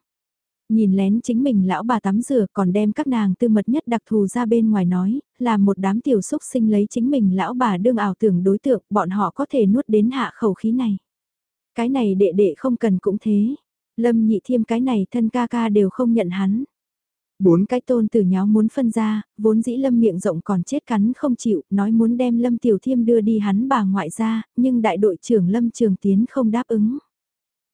Nhìn lén chính mình lão bà tắm rửa còn đem các nàng tư mật nhất đặc thù ra bên ngoài nói, là một đám tiểu xúc sinh lấy chính mình lão bà đương ảo tưởng đối tượng, bọn họ có thể nuốt đến hạ khẩu khí này. Cái này đệ đệ không cần cũng thế. Lâm nhị thiêm cái này thân ca ca đều không nhận hắn. Bốn cái tôn tử nháo muốn phân ra, vốn dĩ lâm miệng rộng còn chết cắn không chịu, nói muốn đem lâm tiểu thiêm đưa đi hắn bà ngoại ra, nhưng đại đội trưởng lâm trường tiến không đáp ứng.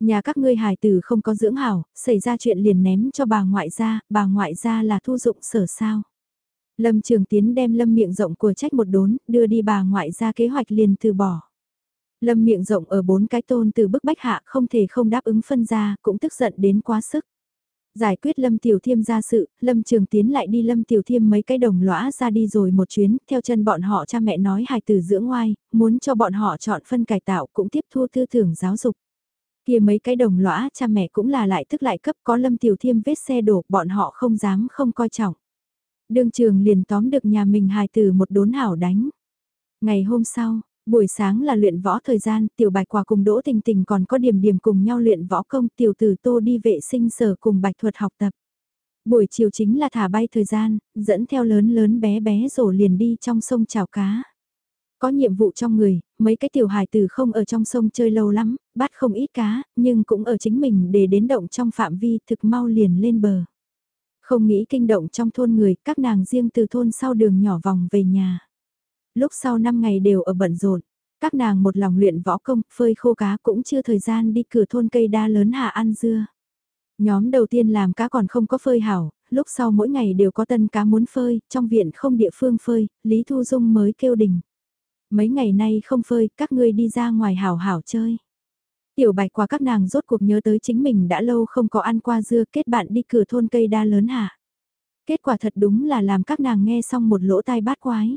Nhà các ngươi hài tử không có dưỡng hảo, xảy ra chuyện liền ném cho bà ngoại gia, bà ngoại gia là thu dụng sở sao. Lâm Trường Tiến đem lâm miệng rộng của trách một đốn, đưa đi bà ngoại ra kế hoạch liền từ bỏ. Lâm miệng rộng ở bốn cái tôn từ bức bách hạ không thể không đáp ứng phân ra, cũng tức giận đến quá sức. Giải quyết Lâm Tiểu Thiêm ra sự, Lâm Trường Tiến lại đi Lâm Tiểu Thiêm mấy cái đồng lõa ra đi rồi một chuyến, theo chân bọn họ cha mẹ nói hài tử dưỡng ngoai, muốn cho bọn họ chọn phân cải tạo cũng tiếp thu tư tưởng giáo dục. Kia mấy cái đồng lõa cha mẹ cũng là lại thức lại cấp có lâm tiểu thiêm vết xe đổ bọn họ không dám không coi trọng. Đường trường liền tóm được nhà mình hài từ một đốn hảo đánh. Ngày hôm sau, buổi sáng là luyện võ thời gian, tiểu bạch quả cùng đỗ tình tình còn có điểm điểm cùng nhau luyện võ công tiểu tử tô đi vệ sinh sở cùng bạch thuật học tập. Buổi chiều chính là thả bay thời gian, dẫn theo lớn lớn bé bé rổ liền đi trong sông chảo cá. Có nhiệm vụ trong người, mấy cái tiểu hài tử không ở trong sông chơi lâu lắm, bắt không ít cá, nhưng cũng ở chính mình để đến động trong phạm vi thực mau liền lên bờ. Không nghĩ kinh động trong thôn người, các nàng riêng từ thôn sau đường nhỏ vòng về nhà. Lúc sau 5 ngày đều ở bận rộn, các nàng một lòng luyện võ công, phơi khô cá cũng chưa thời gian đi cửa thôn cây đa lớn hạ ăn dưa. Nhóm đầu tiên làm cá còn không có phơi hảo, lúc sau mỗi ngày đều có tân cá muốn phơi, trong viện không địa phương phơi, Lý Thu Dung mới kêu đình mấy ngày nay không phơi, các ngươi đi ra ngoài hảo hảo chơi. Tiểu bạch qua các nàng rốt cuộc nhớ tới chính mình đã lâu không có ăn qua dưa kết bạn đi cửa thôn cây đa lớn hả. Kết quả thật đúng là làm các nàng nghe xong một lỗ tai bát quái.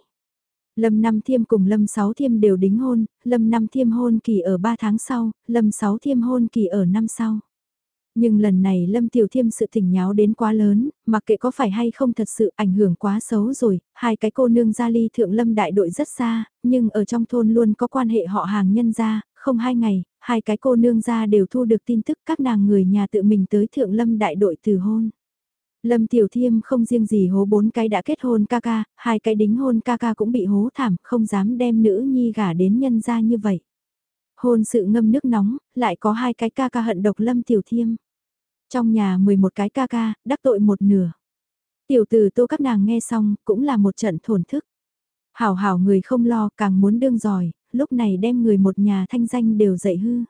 Lâm Năm Thiêm cùng Lâm Sáu Thiêm đều đính hôn, Lâm Năm Thiêm hôn kỳ ở 3 tháng sau, Lâm Sáu Thiêm hôn kỳ ở năm sau. Nhưng lần này Lâm Tiểu Thiêm sự thỉnh nháo đến quá lớn, mặc kệ có phải hay không thật sự ảnh hưởng quá xấu rồi, hai cái cô nương gia ly thượng Lâm đại đội rất xa, nhưng ở trong thôn luôn có quan hệ họ hàng nhân gia, không hai ngày, hai cái cô nương gia đều thu được tin tức các nàng người nhà tự mình tới thượng Lâm đại đội từ hôn. Lâm Tiểu Thiêm không riêng gì hố bốn cái đã kết hôn ca ca, hai cái đính hôn ca ca cũng bị hố thảm, không dám đem nữ nhi gả đến nhân gia như vậy. Hôn sự ngâm nước nóng, lại có hai cái ca ca hận độc Lâm Tiểu Thiêm. Trong nhà 11 cái ca ca, đắc tội một nửa. Tiểu tử tô các nàng nghe xong, cũng là một trận thổn thức. Hảo hảo người không lo, càng muốn đương giỏi, lúc này đem người một nhà thanh danh đều dậy hư.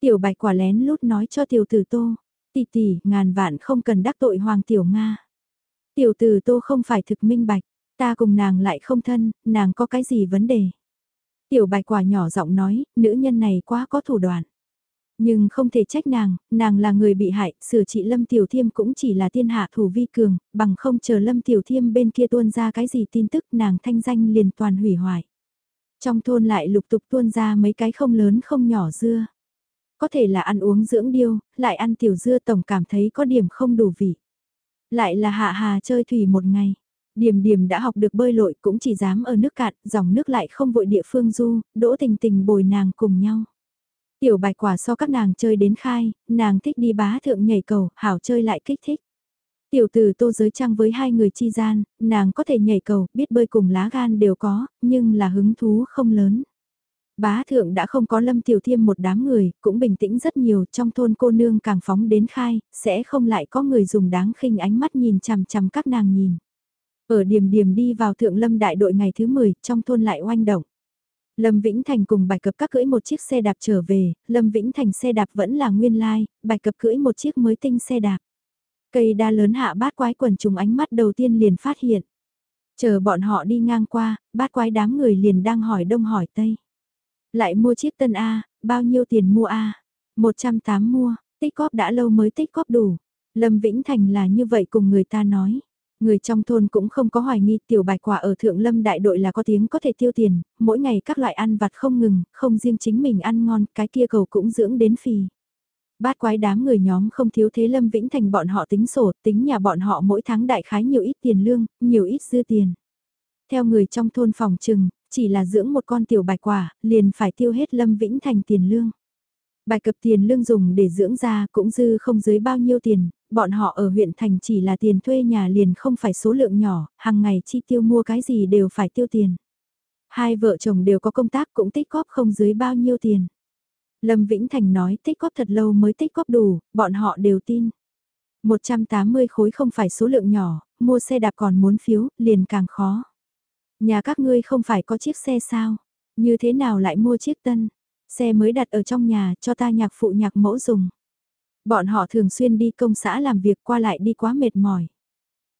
Tiểu bạch quả lén lút nói cho tiểu tử tô, tỷ tỷ, ngàn vạn không cần đắc tội hoàng tiểu Nga. Tiểu tử tô không phải thực minh bạch, ta cùng nàng lại không thân, nàng có cái gì vấn đề. Tiểu bạch quả nhỏ giọng nói, nữ nhân này quá có thủ đoạn. Nhưng không thể trách nàng, nàng là người bị hại, sửa trị Lâm Tiểu Thiêm cũng chỉ là thiên hạ thủ vi cường, bằng không chờ Lâm Tiểu Thiêm bên kia tuôn ra cái gì tin tức nàng thanh danh liền toàn hủy hoại. Trong thôn lại lục tục tuôn ra mấy cái không lớn không nhỏ dưa. Có thể là ăn uống dưỡng điêu, lại ăn tiểu dưa tổng cảm thấy có điểm không đủ vị. Lại là hạ hà chơi thủy một ngày. điểm điểm đã học được bơi lội cũng chỉ dám ở nước cạn, dòng nước lại không vội địa phương du, đỗ tình tình bồi nàng cùng nhau. Tiểu bạch quả so các nàng chơi đến khai, nàng thích đi bá thượng nhảy cầu, hảo chơi lại kích thích. Tiểu tử tô giới trăng với hai người chi gian, nàng có thể nhảy cầu, biết bơi cùng lá gan đều có, nhưng là hứng thú không lớn. Bá thượng đã không có lâm tiểu thiêm một đám người, cũng bình tĩnh rất nhiều, trong thôn cô nương càng phóng đến khai, sẽ không lại có người dùng đáng khinh ánh mắt nhìn chằm chằm các nàng nhìn. Ở điểm điểm đi vào thượng lâm đại đội ngày thứ 10, trong thôn lại oanh động. Lâm Vĩnh Thành cùng Bạch Cập các cưỡi một chiếc xe đạp trở về, Lâm Vĩnh Thành xe đạp vẫn là nguyên lai, Bạch Cập cưỡi một chiếc mới tinh xe đạp. Cây đa lớn hạ bát quái quần trùng ánh mắt đầu tiên liền phát hiện. Chờ bọn họ đi ngang qua, bát quái đám người liền đang hỏi đông hỏi tây. Lại mua chiếc tân A, bao nhiêu tiền mua A? 108 mua, tích góp đã lâu mới tích góp đủ. Lâm Vĩnh Thành là như vậy cùng người ta nói. Người trong thôn cũng không có hoài nghi tiểu bạch quả ở thượng lâm đại đội là có tiếng có thể tiêu tiền, mỗi ngày các loại ăn vặt không ngừng, không riêng chính mình ăn ngon, cái kia cầu cũng dưỡng đến phì. Bát quái đám người nhóm không thiếu thế Lâm Vĩnh Thành bọn họ tính sổ, tính nhà bọn họ mỗi tháng đại khái nhiều ít tiền lương, nhiều ít dư tiền. Theo người trong thôn phòng trừng, chỉ là dưỡng một con tiểu bạch quả, liền phải tiêu hết Lâm Vĩnh Thành tiền lương. Bài cập tiền lương dùng để dưỡng ra cũng dư không dưới bao nhiêu tiền, bọn họ ở huyện thành chỉ là tiền thuê nhà liền không phải số lượng nhỏ, hàng ngày chi tiêu mua cái gì đều phải tiêu tiền. Hai vợ chồng đều có công tác cũng tích góp không dưới bao nhiêu tiền. Lâm Vĩnh Thành nói tích góp thật lâu mới tích góp đủ, bọn họ đều tin. 180 khối không phải số lượng nhỏ, mua xe đạp còn muốn phiếu, liền càng khó. Nhà các ngươi không phải có chiếc xe sao? Như thế nào lại mua chiếc tân? Xe mới đặt ở trong nhà cho ta nhạc phụ nhạc mẫu dùng. Bọn họ thường xuyên đi công xã làm việc qua lại đi quá mệt mỏi.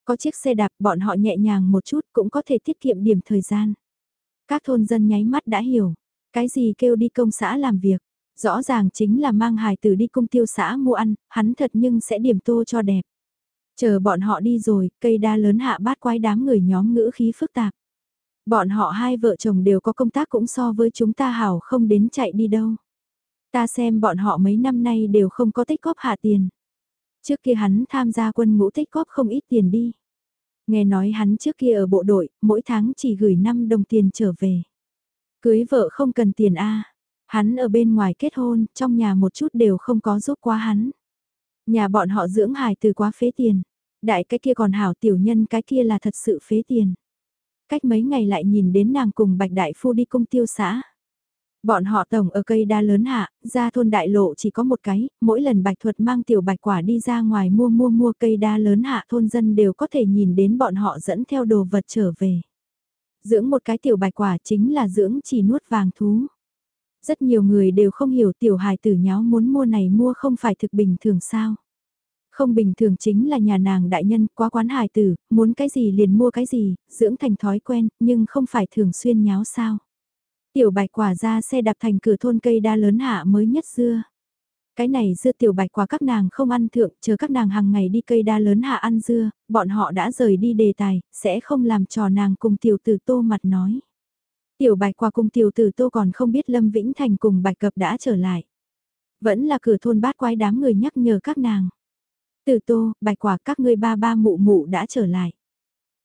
Có chiếc xe đạp bọn họ nhẹ nhàng một chút cũng có thể tiết kiệm điểm thời gian. Các thôn dân nháy mắt đã hiểu. Cái gì kêu đi công xã làm việc. Rõ ràng chính là mang hài tử đi công tiêu xã mua ăn, hắn thật nhưng sẽ điểm tô cho đẹp. Chờ bọn họ đi rồi, cây đa lớn hạ bát quái đám người nhóm ngữ khí phức tạp. Bọn họ hai vợ chồng đều có công tác cũng so với chúng ta hảo không đến chạy đi đâu. Ta xem bọn họ mấy năm nay đều không có tích góp hạ tiền. Trước kia hắn tham gia quân ngũ tích góp không ít tiền đi. Nghe nói hắn trước kia ở bộ đội, mỗi tháng chỉ gửi 5 đồng tiền trở về. Cưới vợ không cần tiền A. Hắn ở bên ngoài kết hôn, trong nhà một chút đều không có giúp quá hắn. Nhà bọn họ dưỡng hài từ quá phế tiền. Đại cái kia còn hảo tiểu nhân cái kia là thật sự phế tiền. Cách mấy ngày lại nhìn đến nàng cùng Bạch Đại Phu đi cung tiêu xã. Bọn họ tổng ở cây đa lớn hạ, ra thôn đại lộ chỉ có một cái, mỗi lần bạch thuật mang tiểu bạch quả đi ra ngoài mua mua mua cây đa lớn hạ thôn dân đều có thể nhìn đến bọn họ dẫn theo đồ vật trở về. Dưỡng một cái tiểu bạch quả chính là dưỡng chỉ nuốt vàng thú. Rất nhiều người đều không hiểu tiểu hài tử nháo muốn mua này mua không phải thực bình thường sao. Không bình thường chính là nhà nàng đại nhân quá quán hài tử, muốn cái gì liền mua cái gì, dưỡng thành thói quen, nhưng không phải thường xuyên nháo sao. Tiểu bạch quả ra xe đạp thành cửa thôn cây đa lớn hạ mới nhất dưa. Cái này dưa tiểu bạch quả các nàng không ăn thượng, chờ các nàng hàng ngày đi cây đa lớn hạ ăn dưa, bọn họ đã rời đi đề tài, sẽ không làm trò nàng cùng tiểu tử tô mặt nói. Tiểu bạch quả cùng tiểu tử tô còn không biết Lâm Vĩnh Thành cùng bạch cập đã trở lại. Vẫn là cửa thôn bát quái đám người nhắc nhở các nàng. Tử tô, bạch quả các ngươi ba ba mụ mụ đã trở lại.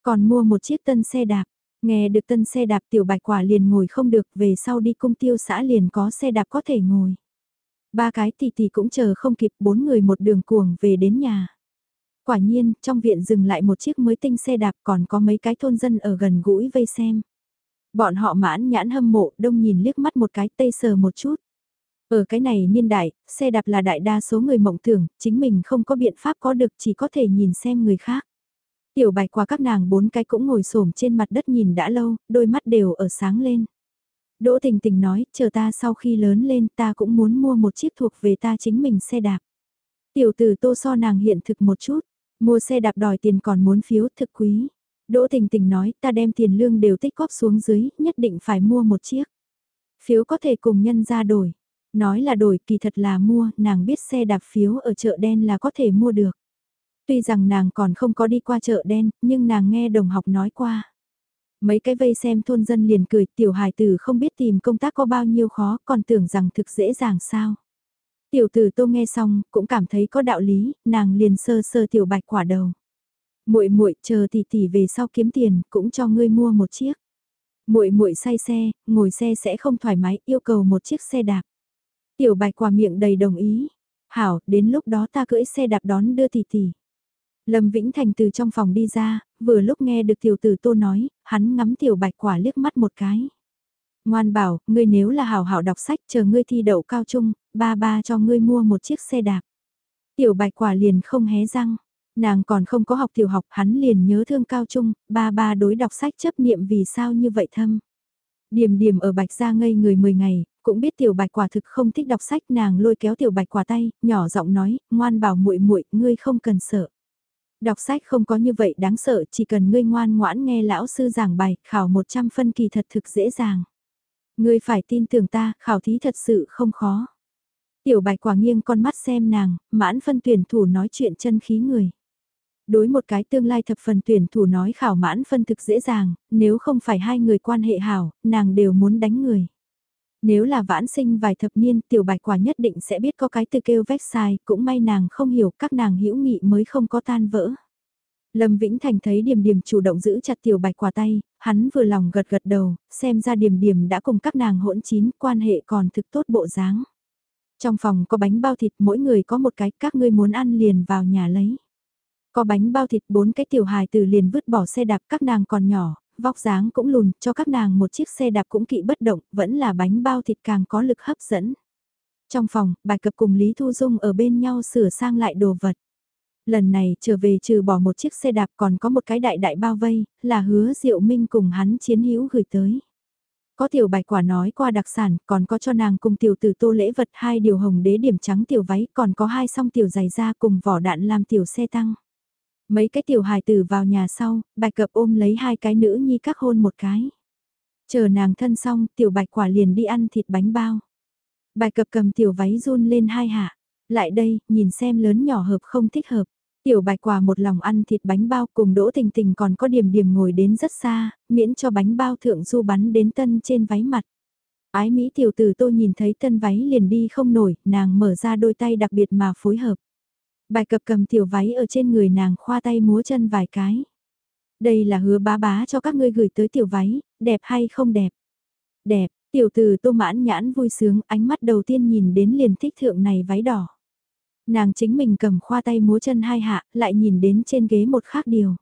Còn mua một chiếc tân xe đạp, nghe được tân xe đạp tiểu bạch quả liền ngồi không được về sau đi cung tiêu xã liền có xe đạp có thể ngồi. Ba cái tỷ tỷ cũng chờ không kịp bốn người một đường cuồng về đến nhà. Quả nhiên, trong viện dừng lại một chiếc mới tinh xe đạp còn có mấy cái thôn dân ở gần gũi vây xem. Bọn họ mãn nhãn hâm mộ, đông nhìn liếc mắt một cái tây sờ một chút. Ở cái này niên đại, xe đạp là đại đa số người mộng tưởng, chính mình không có biện pháp có được chỉ có thể nhìn xem người khác. Tiểu bạch qua các nàng bốn cái cũng ngồi xổm trên mặt đất nhìn đã lâu, đôi mắt đều ở sáng lên. Đỗ tình tình nói, chờ ta sau khi lớn lên ta cũng muốn mua một chiếc thuộc về ta chính mình xe đạp. Tiểu tử tô so nàng hiện thực một chút, mua xe đạp đòi tiền còn muốn phiếu thực quý. Đỗ tình tình nói ta đem tiền lương đều tích góp xuống dưới, nhất định phải mua một chiếc. Phiếu có thể cùng nhân ra đổi. Nói là đổi kỳ thật là mua, nàng biết xe đạp phiếu ở chợ đen là có thể mua được. Tuy rằng nàng còn không có đi qua chợ đen, nhưng nàng nghe đồng học nói qua. Mấy cái vây xem thôn dân liền cười tiểu hài tử không biết tìm công tác có bao nhiêu khó còn tưởng rằng thực dễ dàng sao. Tiểu tử tô nghe xong cũng cảm thấy có đạo lý, nàng liền sơ sơ tiểu bạch quả đầu. Muội muội chờ tỷ tỷ về sau kiếm tiền, cũng cho ngươi mua một chiếc. Muội muội say xe, ngồi xe sẽ không thoải mái, yêu cầu một chiếc xe đạp. Tiểu Bạch quả miệng đầy đồng ý. Hảo, đến lúc đó ta cưỡi xe đạp đón đưa tỷ tỷ. Lâm Vĩnh Thành từ trong phòng đi ra, vừa lúc nghe được tiểu tử tô nói, hắn ngắm tiểu bạch quả liếc mắt một cái. Ngoan bảo, ngươi nếu là hảo hảo đọc sách chờ ngươi thi đậu cao trung, ba ba cho ngươi mua một chiếc xe đạp. Tiểu bạch quả liền không hé răng, nàng còn không có học tiểu học hắn liền nhớ thương cao trung, ba ba đối đọc sách chấp niệm vì sao như vậy thâm. Điểm điểm ở bạch ra ngây người 10 ngày, cũng biết tiểu bạch quả thực không thích đọc sách nàng lôi kéo tiểu bạch quả tay, nhỏ giọng nói, ngoan bảo muội muội ngươi không cần sợ. Đọc sách không có như vậy đáng sợ, chỉ cần ngươi ngoan ngoãn nghe lão sư giảng bài, khảo 100 phân kỳ thật thực dễ dàng. Ngươi phải tin tưởng ta, khảo thí thật sự không khó. Tiểu bạch quả nghiêng con mắt xem nàng, mãn phân tuyển thủ nói chuyện chân khí người. Đối một cái tương lai thập phần tuyển thủ nói khảo mãn phân thực dễ dàng, nếu không phải hai người quan hệ hảo, nàng đều muốn đánh người. Nếu là vãn sinh vài thập niên tiểu bạch quả nhất định sẽ biết có cái từ kêu vách sai, cũng may nàng không hiểu các nàng hữu nghị mới không có tan vỡ. Lâm Vĩnh Thành thấy Điềm Điềm chủ động giữ chặt tiểu bạch quả tay, hắn vừa lòng gật gật đầu, xem ra Điềm Điềm đã cùng các nàng hỗn chín, quan hệ còn thực tốt bộ dáng. Trong phòng có bánh bao thịt mỗi người có một cái, các ngươi muốn ăn liền vào nhà lấy. Có bánh bao thịt bốn cái tiểu hài từ liền vứt bỏ xe đạp các nàng còn nhỏ, vóc dáng cũng lùn, cho các nàng một chiếc xe đạp cũng kỵ bất động, vẫn là bánh bao thịt càng có lực hấp dẫn. Trong phòng, bài cập cùng Lý Thu Dung ở bên nhau sửa sang lại đồ vật. Lần này trở về trừ bỏ một chiếc xe đạp còn có một cái đại đại bao vây, là hứa Diệu Minh cùng hắn chiến hữu gửi tới. Có tiểu bài quả nói qua đặc sản, còn có cho nàng cùng tiểu tử tô lễ vật hai điều hồng đế điểm trắng tiểu váy, còn có hai song tiểu giày da cùng vỏ đạn làm tiểu xe tăng. Mấy cái tiểu hài tử vào nhà sau, bạch cập ôm lấy hai cái nữ nhi các hôn một cái. Chờ nàng thân xong, tiểu bạch quả liền đi ăn thịt bánh bao. Bạch cập cầm tiểu váy run lên hai hạ. Lại đây, nhìn xem lớn nhỏ hợp không thích hợp. Tiểu bạch quả một lòng ăn thịt bánh bao cùng đỗ tình tình còn có điểm điểm ngồi đến rất xa, miễn cho bánh bao thượng du bắn đến tân trên váy mặt. Ái Mỹ tiểu tử tôi nhìn thấy tân váy liền đi không nổi, nàng mở ra đôi tay đặc biệt mà phối hợp. Bài cập cầm tiểu váy ở trên người nàng khoa tay múa chân vài cái. Đây là hứa bá bá cho các ngươi gửi tới tiểu váy, đẹp hay không đẹp? Đẹp, tiểu từ tô mãn nhãn vui sướng, ánh mắt đầu tiên nhìn đến liền thích thượng này váy đỏ. Nàng chính mình cầm khoa tay múa chân hai hạ, lại nhìn đến trên ghế một khác điều.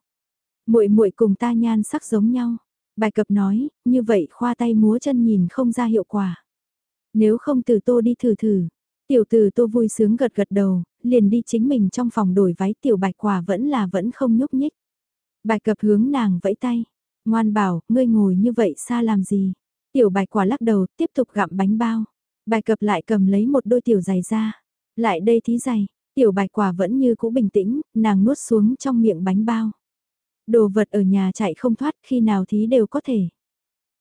muội muội cùng ta nhan sắc giống nhau. Bài cập nói, như vậy khoa tay múa chân nhìn không ra hiệu quả. Nếu không từ tô đi thử thử. Tiểu từ tô vui sướng gật gật đầu, liền đi chính mình trong phòng đổi váy tiểu bạch quả vẫn là vẫn không nhúc nhích. Bạch cập hướng nàng vẫy tay, ngoan bảo, ngươi ngồi như vậy xa làm gì? Tiểu bạch quả lắc đầu, tiếp tục gặm bánh bao. Bạch cập lại cầm lấy một đôi tiểu giày ra, lại đây thí giày, tiểu bạch quả vẫn như cũ bình tĩnh, nàng nuốt xuống trong miệng bánh bao. Đồ vật ở nhà chạy không thoát khi nào thí đều có thể.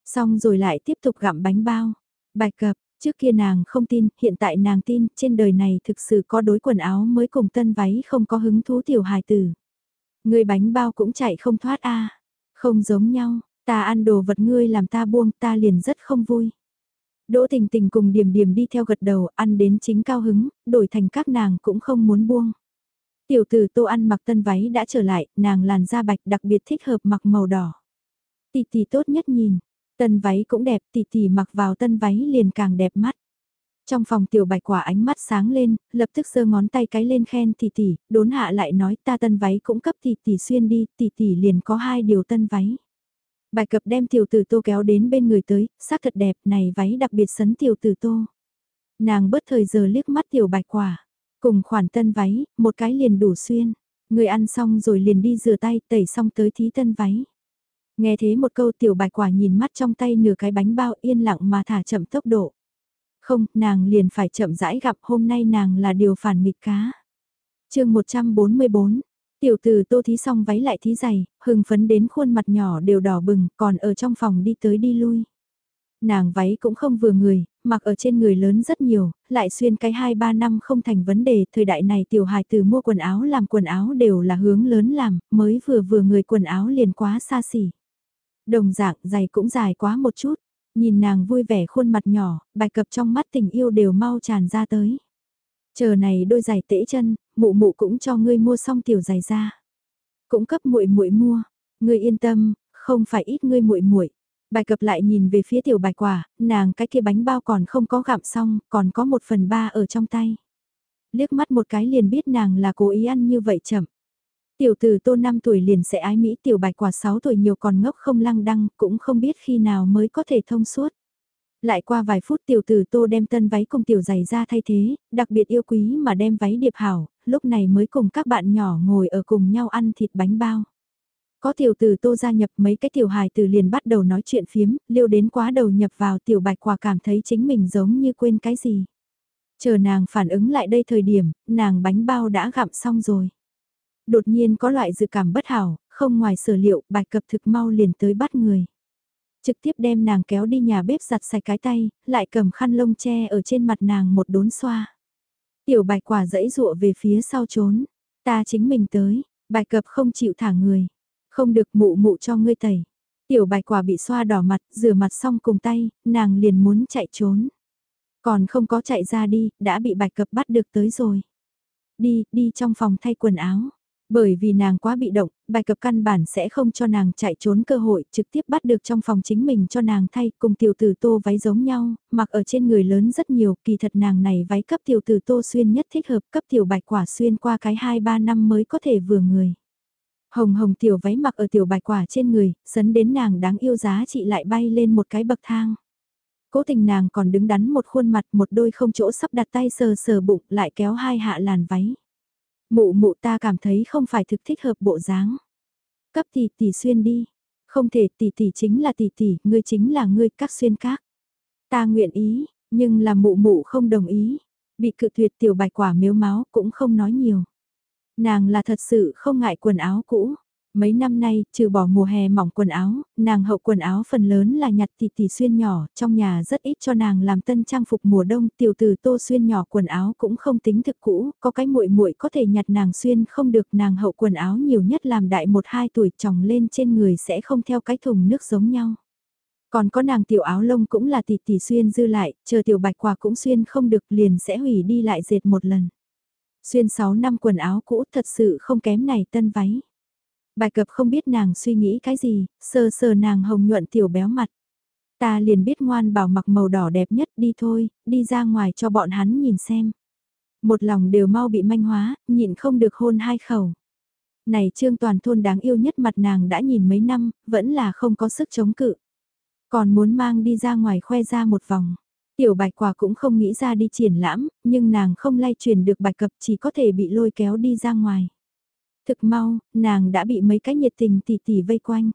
Xong rồi lại tiếp tục gặm bánh bao. Bạch cập, Trước kia nàng không tin, hiện tại nàng tin, trên đời này thực sự có đối quần áo mới cùng tân váy không có hứng thú tiểu hài tử. Người bánh bao cũng chạy không thoát a Không giống nhau, ta ăn đồ vật ngươi làm ta buông ta liền rất không vui. Đỗ tình tình cùng điểm điểm đi theo gật đầu ăn đến chính cao hứng, đổi thành các nàng cũng không muốn buông. Tiểu tử tô ăn mặc tân váy đã trở lại, nàng làn da bạch đặc biệt thích hợp mặc màu đỏ. Tì tì tốt nhất nhìn, Tân váy cũng đẹp, tỷ tỷ mặc vào tân váy liền càng đẹp mắt. Trong phòng tiểu bạch quả ánh mắt sáng lên, lập tức giơ ngón tay cái lên khen tỷ tỷ, đốn hạ lại nói ta tân váy cũng cấp tỷ tỷ xuyên đi, tỷ tỷ liền có hai điều tân váy. Bài cập đem tiểu tử tô kéo đến bên người tới, sắc thật đẹp, này váy đặc biệt sấn tiểu tử tô. Nàng bớt thời giờ liếc mắt tiểu bạch quả, cùng khoản tân váy, một cái liền đủ xuyên. Người ăn xong rồi liền đi rửa tay, tẩy xong tới thí tân váy. Nghe thế một câu tiểu bạch quả nhìn mắt trong tay nửa cái bánh bao yên lặng mà thả chậm tốc độ. Không, nàng liền phải chậm rãi gặp hôm nay nàng là điều phản nghịch cá. chương 144, tiểu tử tô thí xong váy lại thí giày, hừng phấn đến khuôn mặt nhỏ đều đỏ bừng, còn ở trong phòng đi tới đi lui. Nàng váy cũng không vừa người, mặc ở trên người lớn rất nhiều, lại xuyên cái 2-3 năm không thành vấn đề, thời đại này tiểu hài từ mua quần áo làm quần áo đều là hướng lớn làm, mới vừa vừa người quần áo liền quá xa xỉ. Đồng dạng giày cũng dài quá một chút, nhìn nàng vui vẻ khuôn mặt nhỏ, bài cập trong mắt tình yêu đều mau tràn ra tới. Chờ này đôi giày tễ chân, mụ mụ cũng cho ngươi mua xong tiểu giày ra. cũng cấp muội muội mua. Ngươi yên tâm, không phải ít ngươi muội muội. Bài cập lại nhìn về phía tiểu bạch quả, nàng cái kia bánh bao còn không có gặm xong, còn có một phần ba ở trong tay. Liếc mắt một cái liền biết nàng là cố ý ăn như vậy chậm. Tiểu tử tô 5 tuổi liền sẽ ái Mỹ tiểu bạch quả 6 tuổi nhiều còn ngốc không lăng đăng, cũng không biết khi nào mới có thể thông suốt. Lại qua vài phút tiểu tử tô đem tân váy cùng tiểu giày ra thay thế, đặc biệt yêu quý mà đem váy điệp hảo, lúc này mới cùng các bạn nhỏ ngồi ở cùng nhau ăn thịt bánh bao. Có tiểu tử tô gia nhập mấy cái tiểu hài từ liền bắt đầu nói chuyện phiếm, liêu đến quá đầu nhập vào tiểu bạch quả cảm thấy chính mình giống như quên cái gì. Chờ nàng phản ứng lại đây thời điểm, nàng bánh bao đã gặm xong rồi. Đột nhiên có loại dự cảm bất hảo, không ngoài sở liệu, bạch cập thực mau liền tới bắt người. Trực tiếp đem nàng kéo đi nhà bếp giặt sạch cái tay, lại cầm khăn lông che ở trên mặt nàng một đốn xoa. Tiểu bạch quả dẫy dụa về phía sau trốn, ta chính mình tới, bạch cập không chịu thả người. Không được mụ mụ cho ngươi tẩy. Tiểu bạch quả bị xoa đỏ mặt, rửa mặt xong cùng tay, nàng liền muốn chạy trốn. Còn không có chạy ra đi, đã bị bạch cập bắt được tới rồi. Đi, đi trong phòng thay quần áo. Bởi vì nàng quá bị động, bài cập căn bản sẽ không cho nàng chạy trốn cơ hội, trực tiếp bắt được trong phòng chính mình cho nàng thay, cùng tiểu tử tô váy giống nhau, mặc ở trên người lớn rất nhiều, kỳ thật nàng này váy cấp tiểu tử tô xuyên nhất thích hợp, cấp tiểu bạch quả xuyên qua cái 2-3 năm mới có thể vừa người. Hồng hồng tiểu váy mặc ở tiểu bạch quả trên người, sấn đến nàng đáng yêu giá trị lại bay lên một cái bậc thang. Cố tình nàng còn đứng đắn một khuôn mặt một đôi không chỗ sắp đặt tay sờ sờ bụng lại kéo hai hạ làn váy. Mụ mụ ta cảm thấy không phải thực thích hợp bộ dáng. Cấp tỷ tỷ xuyên đi. Không thể tỷ tỷ chính là tỷ tỷ, ngươi chính là ngươi các xuyên các. Ta nguyện ý, nhưng là mụ mụ không đồng ý. Bị cự tuyệt tiểu bạch quả miếu máu cũng không nói nhiều. Nàng là thật sự không ngại quần áo cũ. Mấy năm nay, trừ bỏ mùa hè mỏng quần áo, nàng hậu quần áo phần lớn là nhặt tỷ tỷ xuyên nhỏ, trong nhà rất ít cho nàng làm tân trang phục mùa đông, tiểu tử tô xuyên nhỏ quần áo cũng không tính thực cũ, có cái muội muội có thể nhặt nàng xuyên không được nàng hậu quần áo nhiều nhất làm đại một hai tuổi tròng lên trên người sẽ không theo cái thùng nước giống nhau. Còn có nàng tiểu áo lông cũng là tỷ tỷ xuyên dư lại, chờ tiểu bạch quà cũng xuyên không được liền sẽ hủy đi lại dệt một lần. Xuyên 6 năm quần áo cũ thật sự không kém này tân váy. Bài cập không biết nàng suy nghĩ cái gì, sờ sờ nàng hồng nhuận tiểu béo mặt. Ta liền biết ngoan bảo mặc màu đỏ đẹp nhất đi thôi, đi ra ngoài cho bọn hắn nhìn xem. Một lòng đều mau bị manh hóa, nhịn không được hôn hai khẩu. Này trương toàn thôn đáng yêu nhất mặt nàng đã nhìn mấy năm, vẫn là không có sức chống cự. Còn muốn mang đi ra ngoài khoe ra một vòng. Tiểu bạch quả cũng không nghĩ ra đi triển lãm, nhưng nàng không lay truyền được bạch cập chỉ có thể bị lôi kéo đi ra ngoài. Thực mau, nàng đã bị mấy cái nhiệt tình tỷ tỷ vây quanh.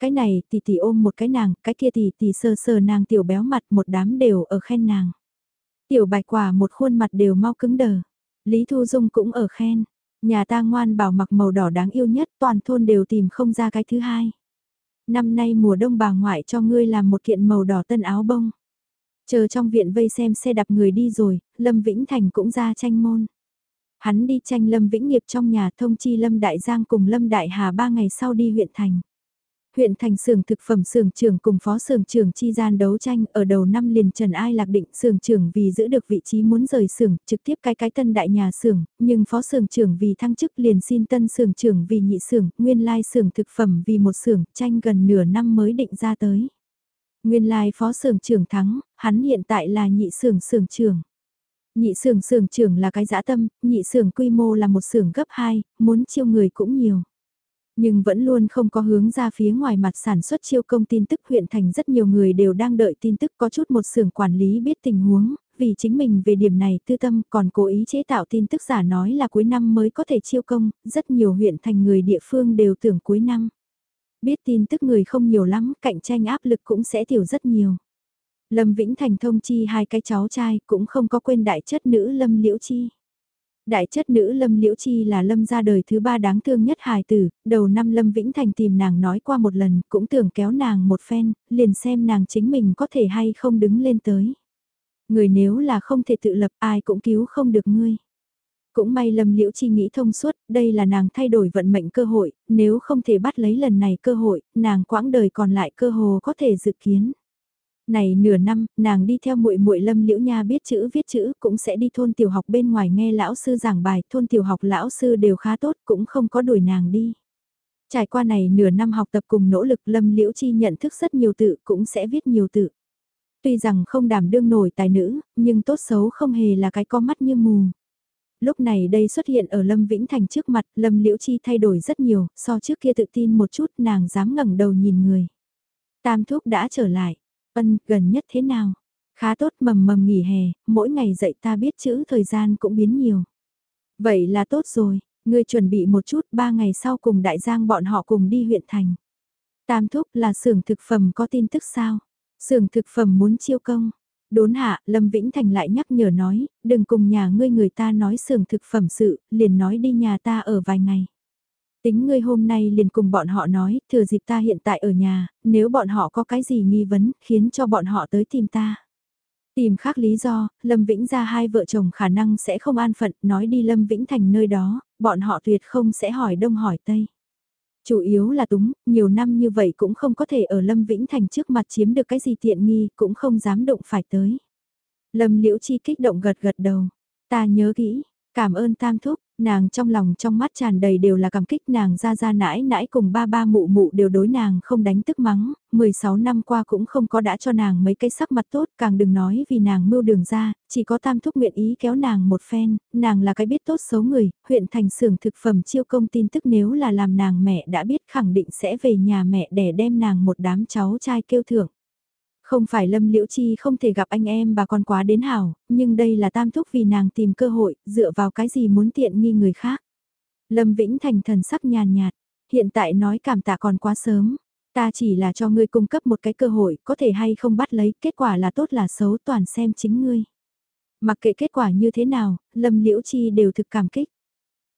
Cái này tỷ tỷ ôm một cái nàng, cái kia tỷ tỷ sờ sờ nàng tiểu béo mặt một đám đều ở khen nàng. Tiểu bạch quả một khuôn mặt đều mau cứng đờ. Lý Thu Dung cũng ở khen. Nhà ta ngoan bảo mặc màu đỏ đáng yêu nhất toàn thôn đều tìm không ra cái thứ hai. Năm nay mùa đông bà ngoại cho ngươi làm một kiện màu đỏ tân áo bông. Chờ trong viện vây xem xe đạp người đi rồi, Lâm Vĩnh Thành cũng ra tranh môn. Hắn đi tranh Lâm Vĩnh Nghiệp trong nhà thông chi Lâm Đại Giang cùng Lâm Đại Hà ba ngày sau đi huyện thành. Huyện thành xưởng thực phẩm xưởng trưởng cùng phó xưởng trưởng chi gian đấu tranh ở đầu năm liền Trần Ai lạc định xưởng trưởng vì giữ được vị trí muốn rời xưởng trực tiếp cái cái tân đại nhà xưởng, nhưng phó xưởng trưởng vì thăng chức liền xin tân xưởng trưởng vì nhị xưởng, nguyên lai xưởng thực phẩm vì một xưởng, tranh gần nửa năm mới định ra tới. Nguyên lai phó xưởng trưởng thắng, hắn hiện tại là nhị xưởng xưởng trưởng. Nhị xưởng xưởng trưởng là cái dã tâm, nhị xưởng quy mô là một xưởng gấp 2, muốn chiêu người cũng nhiều. Nhưng vẫn luôn không có hướng ra phía ngoài mặt sản xuất chiêu công tin tức huyện thành rất nhiều người đều đang đợi tin tức có chút một xưởng quản lý biết tình huống, vì chính mình về điểm này tư tâm còn cố ý chế tạo tin tức giả nói là cuối năm mới có thể chiêu công, rất nhiều huyện thành người địa phương đều tưởng cuối năm. Biết tin tức người không nhiều lắm, cạnh tranh áp lực cũng sẽ tiểu rất nhiều. Lâm Vĩnh Thành thông chi hai cái cháu trai cũng không có quên đại chất nữ Lâm Liễu Chi. Đại chất nữ Lâm Liễu Chi là Lâm ra đời thứ ba đáng thương nhất hài tử, đầu năm Lâm Vĩnh Thành tìm nàng nói qua một lần, cũng tưởng kéo nàng một phen, liền xem nàng chính mình có thể hay không đứng lên tới. Người nếu là không thể tự lập ai cũng cứu không được ngươi. Cũng may Lâm Liễu Chi nghĩ thông suốt, đây là nàng thay đổi vận mệnh cơ hội, nếu không thể bắt lấy lần này cơ hội, nàng quãng đời còn lại cơ hồ có thể dự kiến. Này nửa năm, nàng đi theo muội muội Lâm Liễu Nha biết chữ viết chữ, cũng sẽ đi thôn tiểu học bên ngoài nghe lão sư giảng bài, thôn tiểu học lão sư đều khá tốt, cũng không có đuổi nàng đi. Trải qua này nửa năm học tập cùng nỗ lực Lâm Liễu Chi nhận thức rất nhiều tự cũng sẽ viết nhiều tự. Tuy rằng không đảm đương nổi tài nữ, nhưng tốt xấu không hề là cái có mắt như mù. Lúc này đây xuất hiện ở Lâm Vĩnh Thành trước mặt, Lâm Liễu Chi thay đổi rất nhiều, so trước kia tự tin một chút nàng dám ngẩng đầu nhìn người. Tam thúc đã trở lại, ân gần nhất thế nào? Khá tốt mầm mầm nghỉ hè, mỗi ngày dạy ta biết chữ thời gian cũng biến nhiều. Vậy là tốt rồi, ngươi chuẩn bị một chút ba ngày sau cùng đại giang bọn họ cùng đi huyện thành. Tam thúc là xưởng thực phẩm có tin tức sao? Xưởng thực phẩm muốn chiêu công. Đốn hạ, Lâm Vĩnh Thành lại nhắc nhở nói, đừng cùng nhà ngươi người ta nói xưởng thực phẩm sự, liền nói đi nhà ta ở vài ngày. Tính ngươi hôm nay liền cùng bọn họ nói, thừa dịp ta hiện tại ở nhà, nếu bọn họ có cái gì nghi vấn, khiến cho bọn họ tới tìm ta. Tìm khác lý do, Lâm Vĩnh ra hai vợ chồng khả năng sẽ không an phận, nói đi Lâm Vĩnh thành nơi đó, bọn họ tuyệt không sẽ hỏi đông hỏi tây. Chủ yếu là túng, nhiều năm như vậy cũng không có thể ở Lâm Vĩnh Thành trước mặt chiếm được cái gì tiện nghi, cũng không dám động phải tới. Lâm Liễu Chi kích động gật gật đầu. Ta nhớ kỹ, cảm ơn Tam Thúc, Nàng trong lòng trong mắt tràn đầy đều là cảm kích nàng ra ra nãi nãi cùng ba ba mụ mụ đều đối nàng không đánh tức mắng, 16 năm qua cũng không có đã cho nàng mấy cái sắc mặt tốt, càng đừng nói vì nàng mưu đường ra, chỉ có tam thúc nguyện ý kéo nàng một phen, nàng là cái biết tốt xấu người, huyện thành xưởng thực phẩm chiêu công tin tức nếu là làm nàng mẹ đã biết khẳng định sẽ về nhà mẹ để đem nàng một đám cháu trai kêu thưởng. Không phải Lâm Liễu Chi không thể gặp anh em bà con quá đến hảo, nhưng đây là tam thúc vì nàng tìm cơ hội, dựa vào cái gì muốn tiện nghi người khác. Lâm Vĩnh Thành thần sắc nhàn nhạt, hiện tại nói cảm tạ còn quá sớm. Ta chỉ là cho ngươi cung cấp một cái cơ hội, có thể hay không bắt lấy, kết quả là tốt là xấu toàn xem chính ngươi. Mặc kệ kết quả như thế nào, Lâm Liễu Chi đều thực cảm kích.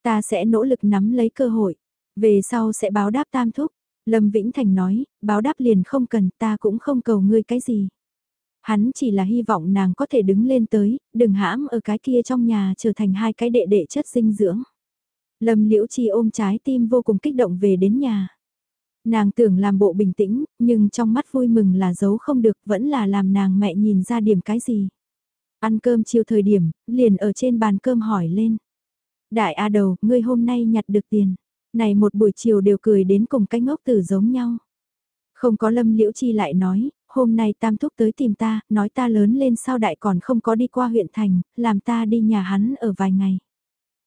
Ta sẽ nỗ lực nắm lấy cơ hội, về sau sẽ báo đáp tam thúc, Lâm Vĩnh Thành nói, báo đáp liền không cần ta cũng không cầu ngươi cái gì. Hắn chỉ là hy vọng nàng có thể đứng lên tới, đừng hãm ở cái kia trong nhà trở thành hai cái đệ đệ chất dinh dưỡng. Lâm Liễu Chi ôm trái tim vô cùng kích động về đến nhà. Nàng tưởng làm bộ bình tĩnh, nhưng trong mắt vui mừng là giấu không được vẫn là làm nàng mẹ nhìn ra điểm cái gì. Ăn cơm chiều thời điểm, liền ở trên bàn cơm hỏi lên. Đại A đầu, ngươi hôm nay nhặt được tiền. Này một buổi chiều đều cười đến cùng cái ngốc tử giống nhau. Không có lâm liễu chi lại nói, hôm nay tam thúc tới tìm ta, nói ta lớn lên sao đại còn không có đi qua huyện thành, làm ta đi nhà hắn ở vài ngày.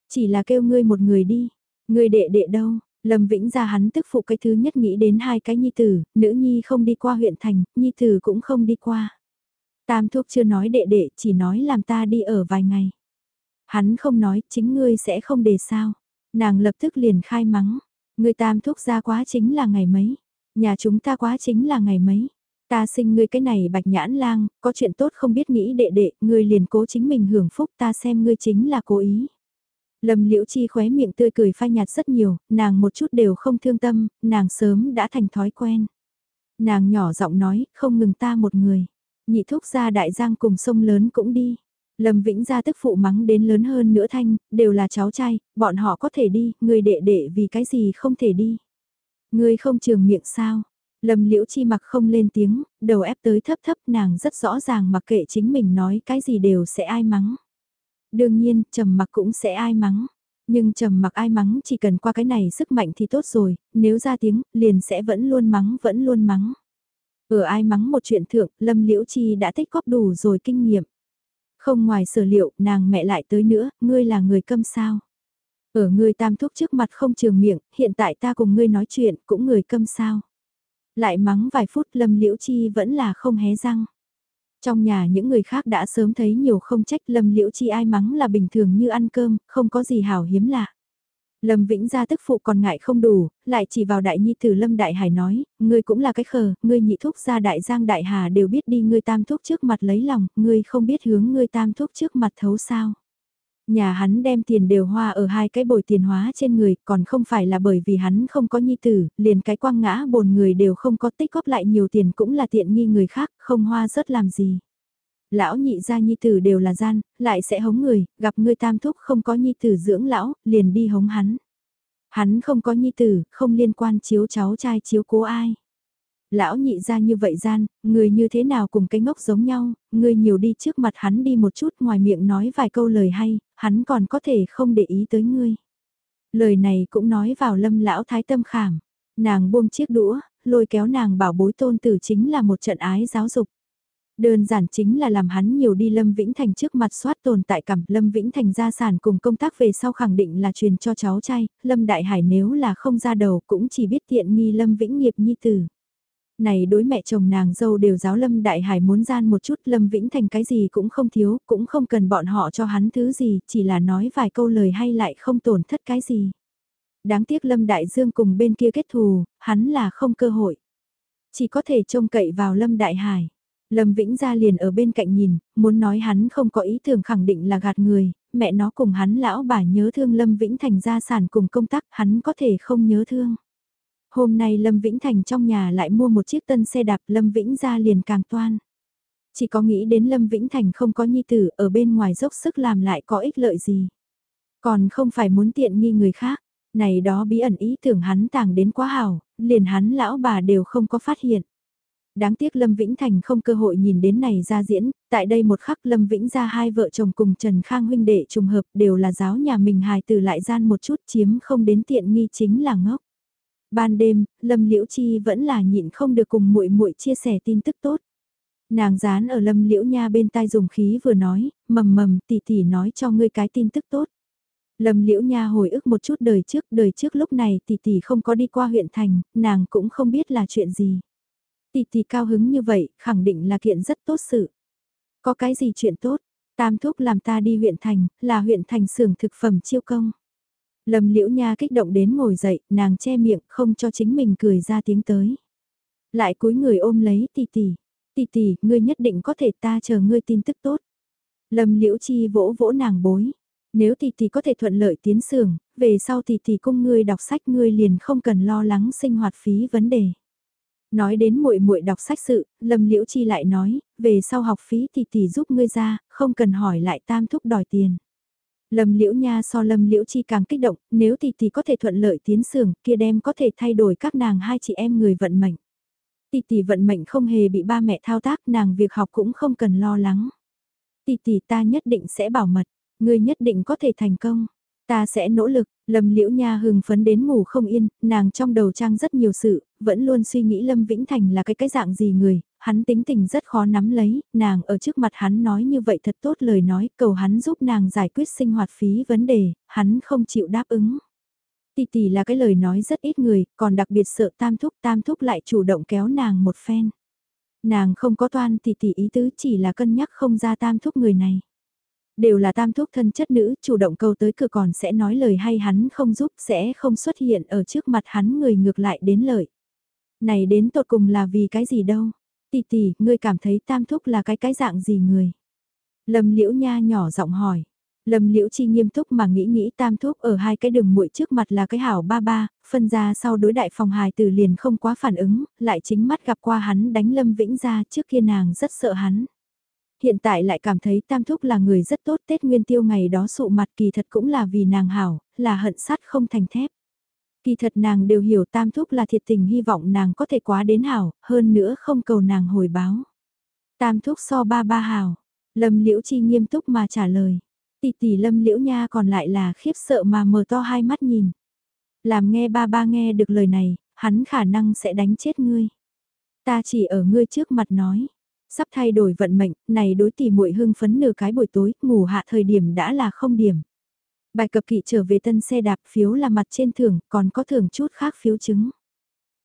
Chỉ là kêu ngươi một người đi, ngươi đệ đệ đâu, Lâm Vĩnh ra hắn tức phụ cái thứ nhất nghĩ đến hai cái nhi tử, nữ nhi không đi qua huyện thành, nhi tử cũng không đi qua. Tam thúc chưa nói đệ đệ, chỉ nói làm ta đi ở vài ngày. Hắn không nói, chính ngươi sẽ không để sao. Nàng lập tức liền khai mắng, người tam thúc ra quá chính là ngày mấy, nhà chúng ta quá chính là ngày mấy. Ta sinh ngươi cái này bạch nhãn lang, có chuyện tốt không biết nghĩ đệ đệ, ngươi liền cố chính mình hưởng phúc ta xem ngươi chính là cố ý. Lâm liễu chi khóe miệng tươi cười phai nhạt rất nhiều, nàng một chút đều không thương tâm, nàng sớm đã thành thói quen. Nàng nhỏ giọng nói, không ngừng ta một người. Nhị thúc ra đại giang cùng sông lớn cũng đi. Lâm Vĩnh gia tức phụ mắng đến lớn hơn nữa thanh, đều là cháu trai, bọn họ có thể đi, người đệ đệ vì cái gì không thể đi. Người không trường miệng sao? Lâm Liễu Chi mặc không lên tiếng, đầu ép tới thấp thấp nàng rất rõ ràng mặc kệ chính mình nói cái gì đều sẽ ai mắng. Đương nhiên, trầm mặc cũng sẽ ai mắng. Nhưng trầm mặc ai mắng chỉ cần qua cái này sức mạnh thì tốt rồi, nếu ra tiếng, liền sẽ vẫn luôn mắng vẫn luôn mắng. Ở ai mắng một chuyện thượng, Lâm Liễu Chi đã tích góp đủ rồi kinh nghiệm. Không ngoài sở liệu, nàng mẹ lại tới nữa, ngươi là người câm sao. Ở ngươi tam thúc trước mặt không trường miệng, hiện tại ta cùng ngươi nói chuyện, cũng người câm sao. Lại mắng vài phút lâm liễu chi vẫn là không hé răng. Trong nhà những người khác đã sớm thấy nhiều không trách lâm liễu chi ai mắng là bình thường như ăn cơm, không có gì hảo hiếm lạ. Lâm Vĩnh gia tức phụ còn ngại không đủ, lại chỉ vào đại nhi tử Lâm Đại Hải nói, ngươi cũng là cái khờ, ngươi nhị thúc gia đại giang đại hà đều biết đi ngươi tam thúc trước mặt lấy lòng, ngươi không biết hướng ngươi tam thúc trước mặt thấu sao. Nhà hắn đem tiền đều hoa ở hai cái bồi tiền hóa trên người, còn không phải là bởi vì hắn không có nhi tử, liền cái quang ngã bồn người đều không có tích góp lại nhiều tiền cũng là tiện nghi người khác, không hoa rớt làm gì. Lão nhị gia nhi tử đều là gian, lại sẽ hống người, gặp ngươi tam thúc không có nhi tử dưỡng lão, liền đi hống hắn. Hắn không có nhi tử, không liên quan chiếu cháu trai chiếu cố ai. Lão nhị gia như vậy gian, người như thế nào cùng cái ngốc giống nhau, người nhiều đi trước mặt hắn đi một chút ngoài miệng nói vài câu lời hay, hắn còn có thể không để ý tới ngươi. Lời này cũng nói vào lâm lão thái tâm khảm. Nàng buông chiếc đũa, lôi kéo nàng bảo bối tôn tử chính là một trận ái giáo dục. Đơn giản chính là làm hắn nhiều đi Lâm Vĩnh Thành trước mặt soát tồn tại cảm Lâm Vĩnh Thành gia sản cùng công tác về sau khẳng định là truyền cho cháu trai, Lâm Đại Hải nếu là không ra đầu cũng chỉ biết tiện nghi Lâm Vĩnh nghiệp nhi tử. Này đối mẹ chồng nàng dâu đều giáo Lâm Đại Hải muốn gian một chút Lâm Vĩnh Thành cái gì cũng không thiếu, cũng không cần bọn họ cho hắn thứ gì, chỉ là nói vài câu lời hay lại không tổn thất cái gì. Đáng tiếc Lâm Đại Dương cùng bên kia kết thù, hắn là không cơ hội. Chỉ có thể trông cậy vào Lâm Đại Hải. Lâm Vĩnh Gia liền ở bên cạnh nhìn, muốn nói hắn không có ý tưởng khẳng định là gạt người, mẹ nó cùng hắn lão bà nhớ thương Lâm Vĩnh Thành gia sản cùng công tác hắn có thể không nhớ thương. Hôm nay Lâm Vĩnh Thành trong nhà lại mua một chiếc tân xe đạp Lâm Vĩnh Gia liền càng toan. Chỉ có nghĩ đến Lâm Vĩnh Thành không có nhi tử ở bên ngoài dốc sức làm lại có ích lợi gì. Còn không phải muốn tiện nghi người khác, này đó bí ẩn ý tưởng hắn tàng đến quá hảo, liền hắn lão bà đều không có phát hiện. Đáng tiếc Lâm Vĩnh Thành không cơ hội nhìn đến này ra diễn, tại đây một khắc Lâm Vĩnh ra hai vợ chồng cùng Trần Khang huynh đệ trùng hợp đều là giáo nhà mình hài từ lại gian một chút chiếm không đến tiện nghi chính là ngốc. Ban đêm, Lâm Liễu Chi vẫn là nhịn không được cùng muội muội chia sẻ tin tức tốt. Nàng dán ở Lâm Liễu Nha bên tai dùng khí vừa nói, mầm mầm tỷ tỷ nói cho ngươi cái tin tức tốt. Lâm Liễu Nha hồi ức một chút đời trước, đời trước lúc này tỷ tỷ không có đi qua huyện thành, nàng cũng không biết là chuyện gì. Tỷ tỷ cao hứng như vậy, khẳng định là kiện rất tốt sự. Có cái gì chuyện tốt, tam thúc làm ta đi huyện thành, là huyện thành xưởng thực phẩm chiêu công. Lâm Liễu Nha kích động đến ngồi dậy, nàng che miệng không cho chính mình cười ra tiếng tới. Lại cúi người ôm lấy tỷ tỷ, tỷ tỷ, ngươi nhất định có thể ta chờ ngươi tin tức tốt. Lâm Liễu Chi vỗ vỗ nàng bối, nếu tỷ tỷ có thể thuận lợi tiến xưởng, về sau tỷ tỷ cung ngươi đọc sách ngươi liền không cần lo lắng sinh hoạt phí vấn đề. Nói đến muội muội đọc sách sự, Lâm Liễu Chi lại nói, về sau học phí thì tỷ giúp ngươi ra, không cần hỏi lại tam thúc đòi tiền. Lâm Liễu Nha so Lâm Liễu Chi càng kích động, nếu tỷ tỷ có thể thuận lợi tiến sường, kia đem có thể thay đổi các nàng hai chị em người vận mệnh. Tỷ tỷ vận mệnh không hề bị ba mẹ thao tác, nàng việc học cũng không cần lo lắng. Tỷ tỷ ta nhất định sẽ bảo mật. Ngươi nhất định có thể thành công. Ta sẽ nỗ lực, Lâm Liễu Nha hừng phấn đến ngủ không yên, nàng trong đầu trang rất nhiều sự, vẫn luôn suy nghĩ Lâm Vĩnh Thành là cái cái dạng gì người, hắn tính tình rất khó nắm lấy, nàng ở trước mặt hắn nói như vậy thật tốt lời nói, cầu hắn giúp nàng giải quyết sinh hoạt phí vấn đề, hắn không chịu đáp ứng. Tỷ tỷ là cái lời nói rất ít người, còn đặc biệt sợ tam thúc tam thúc lại chủ động kéo nàng một phen. Nàng không có toan tỷ tỷ ý tứ chỉ là cân nhắc không ra tam thúc người này. Đều là tam thúc thân chất nữ, chủ động câu tới cửa còn sẽ nói lời hay hắn không giúp, sẽ không xuất hiện ở trước mặt hắn người ngược lại đến lợi. Này đến tột cùng là vì cái gì đâu? Tỷ tỷ, ngươi cảm thấy tam thúc là cái cái dạng gì người? Lâm liễu nha nhỏ giọng hỏi. Lâm Liễu Chi nghiêm túc mà nghĩ nghĩ tam thúc ở hai cái đường muội trước mặt là cái hảo ba ba, phân ra sau đối đại phòng hài từ liền không quá phản ứng, lại chính mắt gặp qua hắn đánh Lâm Vĩnh ra trước kia nàng rất sợ hắn hiện tại lại cảm thấy Tam Thúc là người rất tốt Tết Nguyên Tiêu ngày đó sụ mặt kỳ thật cũng là vì nàng hảo, là hận sắt không thành thép. Kỳ thật nàng đều hiểu Tam Thúc là thiệt tình hy vọng nàng có thể quá đến hảo, hơn nữa không cầu nàng hồi báo. Tam Thúc so ba ba hảo, Lâm Liễu Chi nghiêm túc mà trả lời. Tỷ tỷ Lâm Liễu Nha còn lại là khiếp sợ mà mở to hai mắt nhìn. Làm nghe ba ba nghe được lời này, hắn khả năng sẽ đánh chết ngươi. Ta chỉ ở ngươi trước mặt nói. Sắp thay đổi vận mệnh, này đối tỷ muội hưng phấn nửa cái buổi tối, ngủ hạ thời điểm đã là không điểm. Bài cập kỵ trở về tân xe đạp phiếu là mặt trên thưởng, còn có thưởng chút khác phiếu chứng.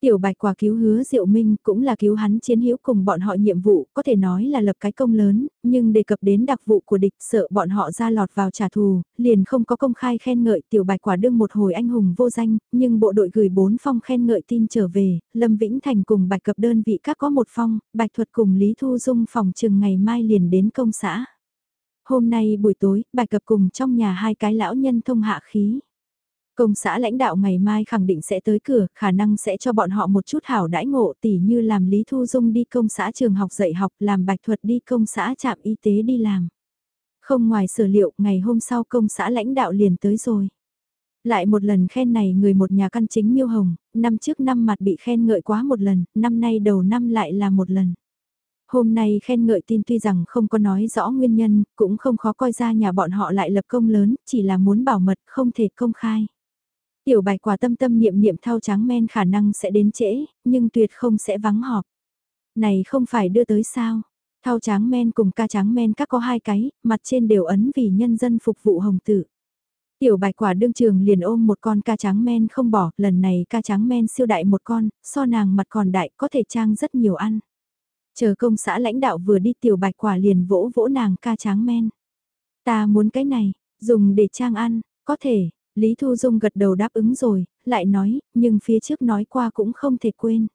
Tiểu bạch quả cứu hứa diệu minh cũng là cứu hắn chiến hữu cùng bọn họ nhiệm vụ, có thể nói là lập cái công lớn, nhưng đề cập đến đặc vụ của địch sợ bọn họ ra lọt vào trả thù, liền không có công khai khen ngợi tiểu bạch quả đương một hồi anh hùng vô danh, nhưng bộ đội gửi bốn phong khen ngợi tin trở về, Lâm Vĩnh Thành cùng bạch cập đơn vị các có một phong, bạch thuật cùng Lý Thu Dung phòng trừng ngày mai liền đến công xã. Hôm nay buổi tối, bạch cập cùng trong nhà hai cái lão nhân thông hạ khí. Công xã lãnh đạo ngày mai khẳng định sẽ tới cửa, khả năng sẽ cho bọn họ một chút hảo đãi ngộ tỉ như làm Lý Thu Dung đi công xã trường học dạy học, làm bạch thuật đi công xã trạm y tế đi làm. Không ngoài sở liệu, ngày hôm sau công xã lãnh đạo liền tới rồi. Lại một lần khen này người một nhà căn chính miêu hồng, năm trước năm mặt bị khen ngợi quá một lần, năm nay đầu năm lại là một lần. Hôm nay khen ngợi tin tuy rằng không có nói rõ nguyên nhân, cũng không khó coi ra nhà bọn họ lại lập công lớn, chỉ là muốn bảo mật không thể công khai. Tiểu bạch quả tâm tâm niệm niệm thao trắng men khả năng sẽ đến trễ, nhưng tuyệt không sẽ vắng họp. Này không phải đưa tới sao? Thao tráng men cùng ca tráng men các có hai cái, mặt trên đều ấn vì nhân dân phục vụ hồng tử. Tiểu bạch quả đương trường liền ôm một con ca tráng men không bỏ, lần này ca tráng men siêu đại một con, so nàng mặt còn đại có thể trang rất nhiều ăn. Chờ công xã lãnh đạo vừa đi tiểu bạch quả liền vỗ vỗ nàng ca tráng men. Ta muốn cái này, dùng để trang ăn, có thể, Lý Thu Dung gật đầu đáp ứng rồi, lại nói, nhưng phía trước nói qua cũng không thể quên.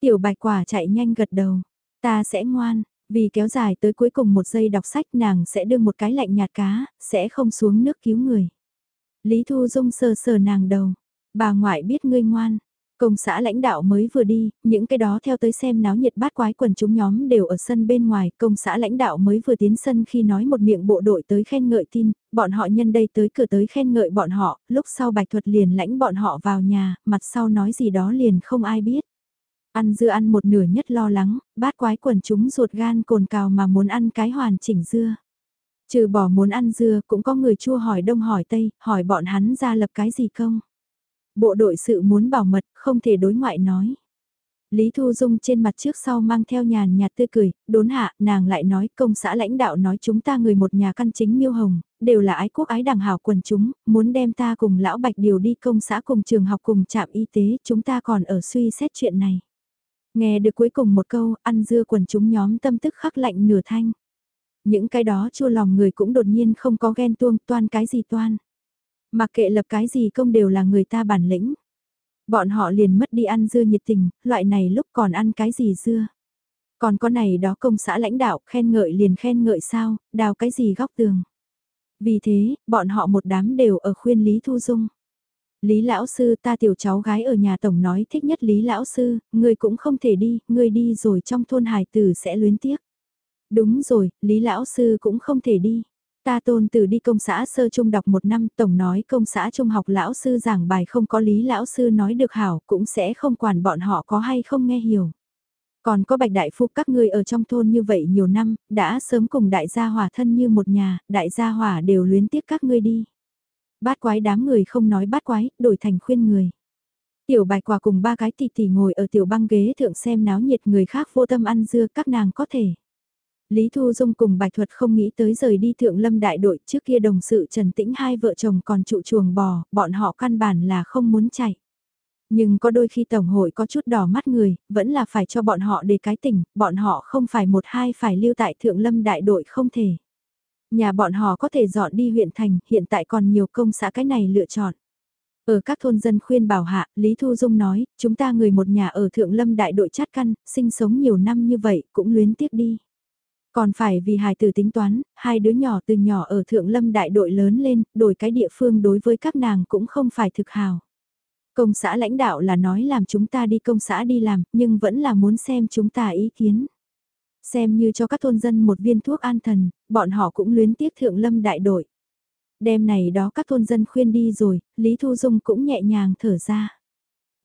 Tiểu bạch quả chạy nhanh gật đầu, ta sẽ ngoan, vì kéo dài tới cuối cùng một giây đọc sách nàng sẽ đưa một cái lạnh nhạt cá, sẽ không xuống nước cứu người. Lý Thu Dung sờ sờ nàng đầu, bà ngoại biết ngươi ngoan, Công xã lãnh đạo mới vừa đi, những cái đó theo tới xem náo nhiệt bát quái quần chúng nhóm đều ở sân bên ngoài, công xã lãnh đạo mới vừa tiến sân khi nói một miệng bộ đội tới khen ngợi tin, bọn họ nhân đây tới cửa tới khen ngợi bọn họ, lúc sau bạch thuật liền lãnh bọn họ vào nhà, mặt sau nói gì đó liền không ai biết. Ăn dưa ăn một nửa nhất lo lắng, bát quái quần chúng ruột gan cồn cào mà muốn ăn cái hoàn chỉnh dưa. Trừ bỏ muốn ăn dưa cũng có người chua hỏi đông hỏi tây, hỏi bọn hắn ra lập cái gì không. Bộ đội sự muốn bảo mật, không thể đối ngoại nói. Lý Thu Dung trên mặt trước sau mang theo nhàn nhạt tươi cười, đốn hạ, nàng lại nói công xã lãnh đạo nói chúng ta người một nhà căn chính miêu hồng, đều là ái quốc ái đảng hảo quần chúng, muốn đem ta cùng lão bạch điều đi công xã cùng trường học cùng trạm y tế, chúng ta còn ở suy xét chuyện này. Nghe được cuối cùng một câu, ăn dưa quần chúng nhóm tâm tức khắc lạnh nửa thanh. Những cái đó chua lòng người cũng đột nhiên không có ghen tuông toan cái gì toan. Mặc kệ lập cái gì công đều là người ta bản lĩnh. Bọn họ liền mất đi ăn dưa nhiệt tình, loại này lúc còn ăn cái gì dưa. Còn con này đó công xã lãnh đạo khen ngợi liền khen ngợi sao, đào cái gì góc tường. Vì thế, bọn họ một đám đều ở khuyên Lý Thu Dung. Lý lão sư ta tiểu cháu gái ở nhà tổng nói thích nhất Lý lão sư, ngươi cũng không thể đi, ngươi đi rồi trong thôn hài tử sẽ luyến tiếc. Đúng rồi, Lý lão sư cũng không thể đi. Ta tôn từ đi công xã sơ trung đọc một năm tổng nói công xã trung học lão sư giảng bài không có lý lão sư nói được hảo cũng sẽ không quản bọn họ có hay không nghe hiểu. Còn có bạch đại phu các ngươi ở trong thôn như vậy nhiều năm, đã sớm cùng đại gia hỏa thân như một nhà, đại gia hỏa đều luyến tiếc các ngươi đi. Bát quái đám người không nói bát quái, đổi thành khuyên người. Tiểu bạch quả cùng ba cái tỷ tỷ ngồi ở tiểu băng ghế thượng xem náo nhiệt người khác vô tâm ăn dưa các nàng có thể. Lý Thu Dung cùng Bạch Thuật không nghĩ tới rời đi thượng lâm đại đội trước kia đồng sự Trần Tĩnh hai vợ chồng còn trụ chuồng bò, bọn họ căn bản là không muốn chạy. Nhưng có đôi khi Tổng hội có chút đỏ mắt người, vẫn là phải cho bọn họ để cái tỉnh, bọn họ không phải một hai phải lưu tại thượng lâm đại đội không thể. Nhà bọn họ có thể dọn đi huyện thành, hiện tại còn nhiều công xã cái này lựa chọn. Ở các thôn dân khuyên bảo hạ, Lý Thu Dung nói, chúng ta người một nhà ở Thượng Lâm đại đội chát căn, sinh sống nhiều năm như vậy, cũng luyến tiếc đi. Còn phải vì hài tử tính toán, hai đứa nhỏ từ nhỏ ở thượng lâm đại đội lớn lên, đổi cái địa phương đối với các nàng cũng không phải thực hào. Công xã lãnh đạo là nói làm chúng ta đi công xã đi làm, nhưng vẫn là muốn xem chúng ta ý kiến. Xem như cho các thôn dân một viên thuốc an thần, bọn họ cũng luyến tiếc thượng lâm đại đội. Đêm này đó các thôn dân khuyên đi rồi, Lý Thu Dung cũng nhẹ nhàng thở ra.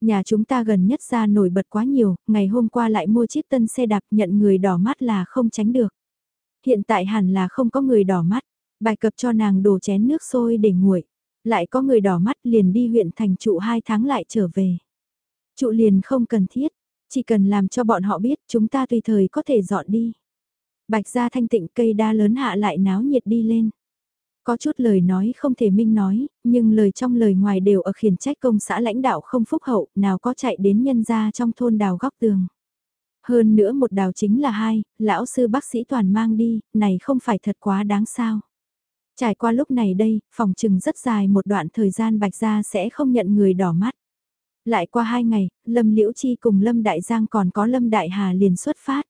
Nhà chúng ta gần nhất ra nổi bật quá nhiều, ngày hôm qua lại mua chiếc tân xe đạp nhận người đỏ mắt là không tránh được. Hiện tại hẳn là không có người đỏ mắt, bài cập cho nàng đổ chén nước sôi để nguội. Lại có người đỏ mắt liền đi huyện thành trụ hai tháng lại trở về. Trụ liền không cần thiết, chỉ cần làm cho bọn họ biết chúng ta tùy thời có thể dọn đi. Bạch gia thanh tịnh cây đa lớn hạ lại náo nhiệt đi lên. Có chút lời nói không thể minh nói, nhưng lời trong lời ngoài đều ở khiển trách công xã lãnh đạo không phúc hậu, nào có chạy đến nhân gia trong thôn đào góc tường. Hơn nữa một đào chính là hai, lão sư bác sĩ toàn mang đi, này không phải thật quá đáng sao. Trải qua lúc này đây, phòng trừng rất dài một đoạn thời gian bạch gia sẽ không nhận người đỏ mắt. Lại qua hai ngày, Lâm Liễu Chi cùng Lâm Đại Giang còn có Lâm Đại Hà liền xuất phát.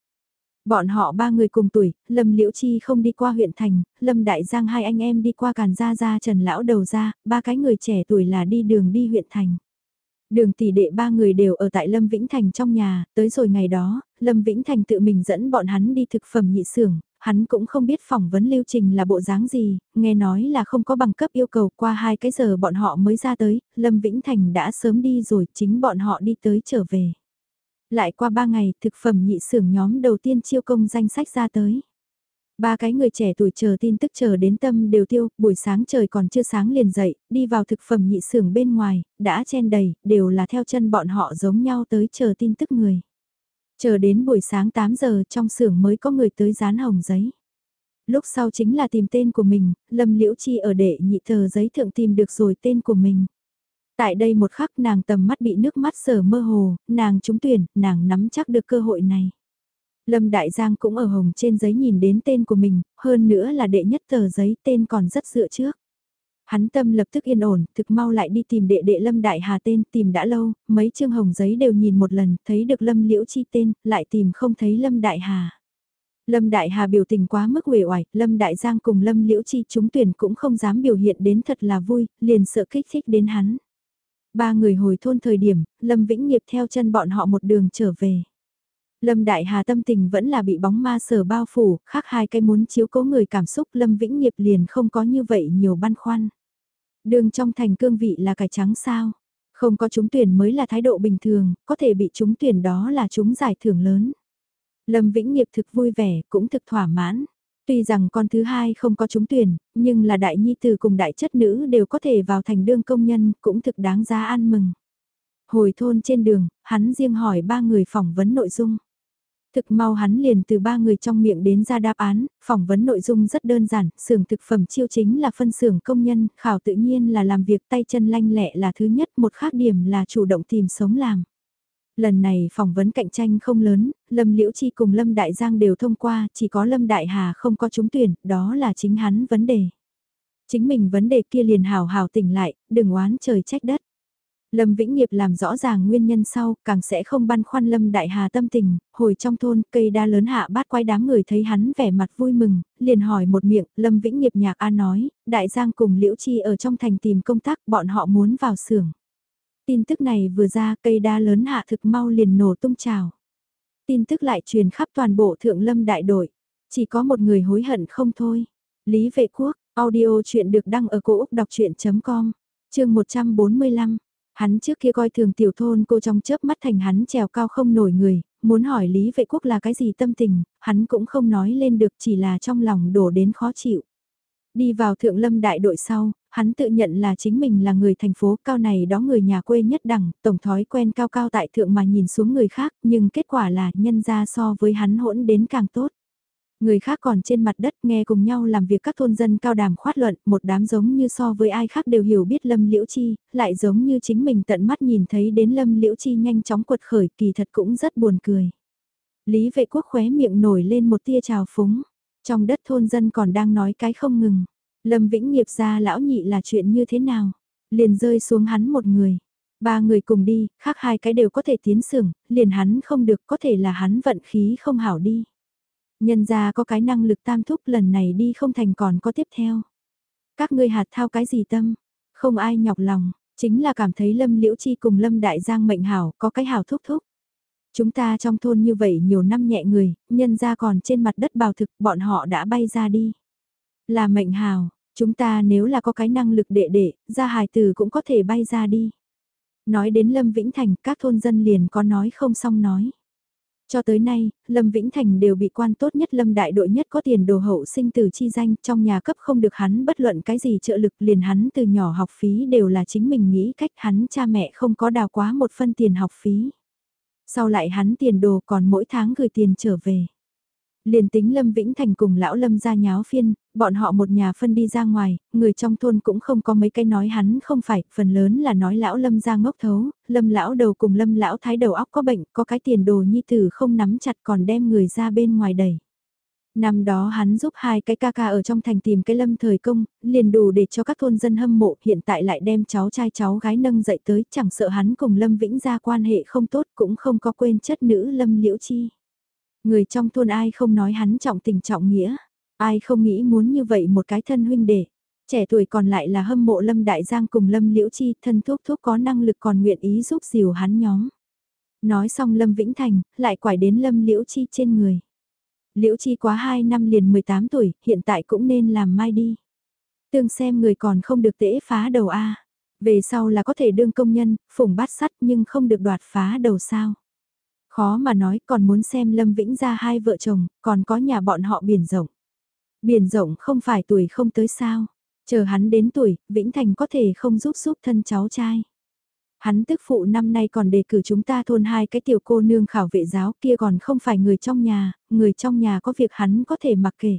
Bọn họ ba người cùng tuổi, Lâm Liễu Chi không đi qua huyện thành, Lâm Đại Giang hai anh em đi qua Càn Gia Gia Trần Lão Đầu Gia, ba cái người trẻ tuổi là đi đường đi huyện thành. Đường tỷ đệ ba người đều ở tại Lâm Vĩnh Thành trong nhà, tới rồi ngày đó, Lâm Vĩnh Thành tự mình dẫn bọn hắn đi thực phẩm nhị xưởng, hắn cũng không biết phỏng vấn lưu trình là bộ dáng gì, nghe nói là không có bằng cấp yêu cầu qua hai cái giờ bọn họ mới ra tới, Lâm Vĩnh Thành đã sớm đi rồi, chính bọn họ đi tới trở về. Lại qua ba ngày, thực phẩm nhị xưởng nhóm đầu tiên chiêu công danh sách ra tới. Ba cái người trẻ tuổi chờ tin tức chờ đến tâm đều tiêu, buổi sáng trời còn chưa sáng liền dậy, đi vào thực phẩm nhị xưởng bên ngoài, đã chen đầy, đều là theo chân bọn họ giống nhau tới chờ tin tức người. Chờ đến buổi sáng 8 giờ trong xưởng mới có người tới dán hồng giấy. Lúc sau chính là tìm tên của mình, Lâm Liễu Chi ở đệ nhị tờ giấy thượng tìm được rồi tên của mình. Tại đây một khắc nàng tầm mắt bị nước mắt sở mơ hồ, nàng trúng tuyển, nàng nắm chắc được cơ hội này. Lâm Đại Giang cũng ở hồng trên giấy nhìn đến tên của mình, hơn nữa là đệ nhất tờ giấy tên còn rất dựa trước. Hắn tâm lập tức yên ổn, thực mau lại đi tìm đệ đệ Lâm Đại Hà tên, tìm đã lâu, mấy chương hồng giấy đều nhìn một lần, thấy được Lâm Liễu Chi tên, lại tìm không thấy Lâm Đại Hà. Lâm Đại Hà biểu tình quá mức uể oải, Lâm Đại Giang cùng Lâm Liễu Chi chúng tuyển cũng không dám biểu hiện đến thật là vui, liền sợ kích thích đến hắn. Ba người hồi thôn thời điểm, Lâm Vĩnh Nghiệp theo chân bọn họ một đường trở về. Lâm Đại Hà tâm tình vẫn là bị bóng ma sở bao phủ, khác hai cái muốn chiếu cố người cảm xúc Lâm Vĩnh Nghiệp liền không có như vậy nhiều băn khoăn. Đường trong thành cương vị là cải trắng sao? Không có chúng tuyển mới là thái độ bình thường, có thể bị chúng tuyển đó là chúng giải thưởng lớn. Lâm Vĩnh Nghiệp thực vui vẻ, cũng thực thỏa mãn. Tuy rằng con thứ hai không có trúng tuyển, nhưng là đại nhi tử cùng đại chất nữ đều có thể vào thành đương công nhân, cũng thực đáng giá ăn mừng. Hồi thôn trên đường, hắn riêng hỏi ba người phỏng vấn nội dung. Thực mau hắn liền từ ba người trong miệng đến ra đáp án, phỏng vấn nội dung rất đơn giản, xưởng thực phẩm chiêu chính là phân xưởng công nhân, khảo tự nhiên là làm việc tay chân lanh lẹ là thứ nhất, một khác điểm là chủ động tìm sống làm. Lần này phỏng vấn cạnh tranh không lớn, Lâm Liễu Chi cùng Lâm Đại Giang đều thông qua, chỉ có Lâm Đại Hà không có trúng tuyển, đó là chính hắn vấn đề. Chính mình vấn đề kia liền hào hào tỉnh lại, đừng oán trời trách đất. Lâm Vĩnh Nghiệp làm rõ ràng nguyên nhân sau, càng sẽ không băn khoăn Lâm Đại Hà tâm tình, hồi trong thôn, cây đa lớn hạ bát quay đám người thấy hắn vẻ mặt vui mừng, liền hỏi một miệng, Lâm Vĩnh Nghiệp nhạc A nói, Đại Giang cùng Liễu Chi ở trong thành tìm công tác, bọn họ muốn vào xưởng. Tin tức này vừa ra, cây đa lớn hạ thực mau liền nổ tung trào. Tin tức lại truyền khắp toàn bộ thượng lâm đại đội, chỉ có một người hối hận không thôi. Lý Vệ Quốc, audio chuyện được đăng ở cổ Úc đọc chuyện.com, chương 145 Hắn trước kia coi thường tiểu thôn cô trong chớp mắt thành hắn trèo cao không nổi người, muốn hỏi Lý Vệ Quốc là cái gì tâm tình, hắn cũng không nói lên được chỉ là trong lòng đổ đến khó chịu. Đi vào thượng lâm đại đội sau, hắn tự nhận là chính mình là người thành phố cao này đó người nhà quê nhất đẳng, tổng thói quen cao cao tại thượng mà nhìn xuống người khác, nhưng kết quả là nhân ra so với hắn hỗn đến càng tốt. Người khác còn trên mặt đất nghe cùng nhau làm việc các thôn dân cao đàm khoát luận, một đám giống như so với ai khác đều hiểu biết Lâm Liễu Chi, lại giống như chính mình tận mắt nhìn thấy đến Lâm Liễu Chi nhanh chóng quật khởi kỳ thật cũng rất buồn cười. Lý vệ quốc khóe miệng nổi lên một tia trào phúng, trong đất thôn dân còn đang nói cái không ngừng. Lâm Vĩnh nghiệp ra lão nhị là chuyện như thế nào? Liền rơi xuống hắn một người. Ba người cùng đi, khác hai cái đều có thể tiến sưởng, liền hắn không được có thể là hắn vận khí không hảo đi. Nhân ra có cái năng lực tam thúc lần này đi không thành còn có tiếp theo. Các ngươi hạt thao cái gì tâm, không ai nhọc lòng, chính là cảm thấy Lâm Liễu Chi cùng Lâm Đại Giang mệnh hảo có cái hảo thúc thúc. Chúng ta trong thôn như vậy nhiều năm nhẹ người, nhân ra còn trên mặt đất bào thực bọn họ đã bay ra đi. Là mệnh hào, chúng ta nếu là có cái năng lực đệ đệ, ra hài tử cũng có thể bay ra đi. Nói đến Lâm Vĩnh Thành, các thôn dân liền có nói không xong nói. Cho tới nay, Lâm Vĩnh Thành đều bị quan tốt nhất Lâm đại đội nhất có tiền đồ hậu sinh từ chi danh trong nhà cấp không được hắn bất luận cái gì trợ lực liền hắn từ nhỏ học phí đều là chính mình nghĩ cách hắn cha mẹ không có đào quá một phân tiền học phí. Sau lại hắn tiền đồ còn mỗi tháng gửi tiền trở về. Liền tính Lâm Vĩnh Thành cùng lão Lâm ra nháo phiên, bọn họ một nhà phân đi ra ngoài, người trong thôn cũng không có mấy cái nói hắn không phải, phần lớn là nói lão Lâm ra ngốc thấu, Lâm lão đầu cùng Lâm lão thái đầu óc có bệnh, có cái tiền đồ nhi tử không nắm chặt còn đem người ra bên ngoài đẩy. Năm đó hắn giúp hai cái ca ca ở trong thành tìm cái lâm thời công, liền đủ để cho các thôn dân hâm mộ, hiện tại lại đem cháu trai cháu gái nâng dậy tới, chẳng sợ hắn cùng Lâm Vĩnh ra quan hệ không tốt cũng không có quên chất nữ Lâm Liễu Chi. Người trong thôn ai không nói hắn trọng tình trọng nghĩa, ai không nghĩ muốn như vậy một cái thân huynh đệ. Trẻ tuổi còn lại là hâm mộ Lâm Đại Giang cùng Lâm Liễu Chi thân thuốc thuốc có năng lực còn nguyện ý giúp dìu hắn nhóm. Nói xong Lâm Vĩnh Thành, lại quải đến Lâm Liễu Chi trên người. Liễu Chi quá 2 năm liền 18 tuổi, hiện tại cũng nên làm mai đi. Tương xem người còn không được tễ phá đầu A. Về sau là có thể đương công nhân, phủng bát sắt nhưng không được đoạt phá đầu sao. Khó mà nói còn muốn xem Lâm Vĩnh ra hai vợ chồng, còn có nhà bọn họ biển rộng. Biển rộng không phải tuổi không tới sao. Chờ hắn đến tuổi, Vĩnh Thành có thể không giúp giúp thân cháu trai. Hắn tức phụ năm nay còn đề cử chúng ta thôn hai cái tiểu cô nương khảo vệ giáo kia còn không phải người trong nhà, người trong nhà có việc hắn có thể mặc kệ.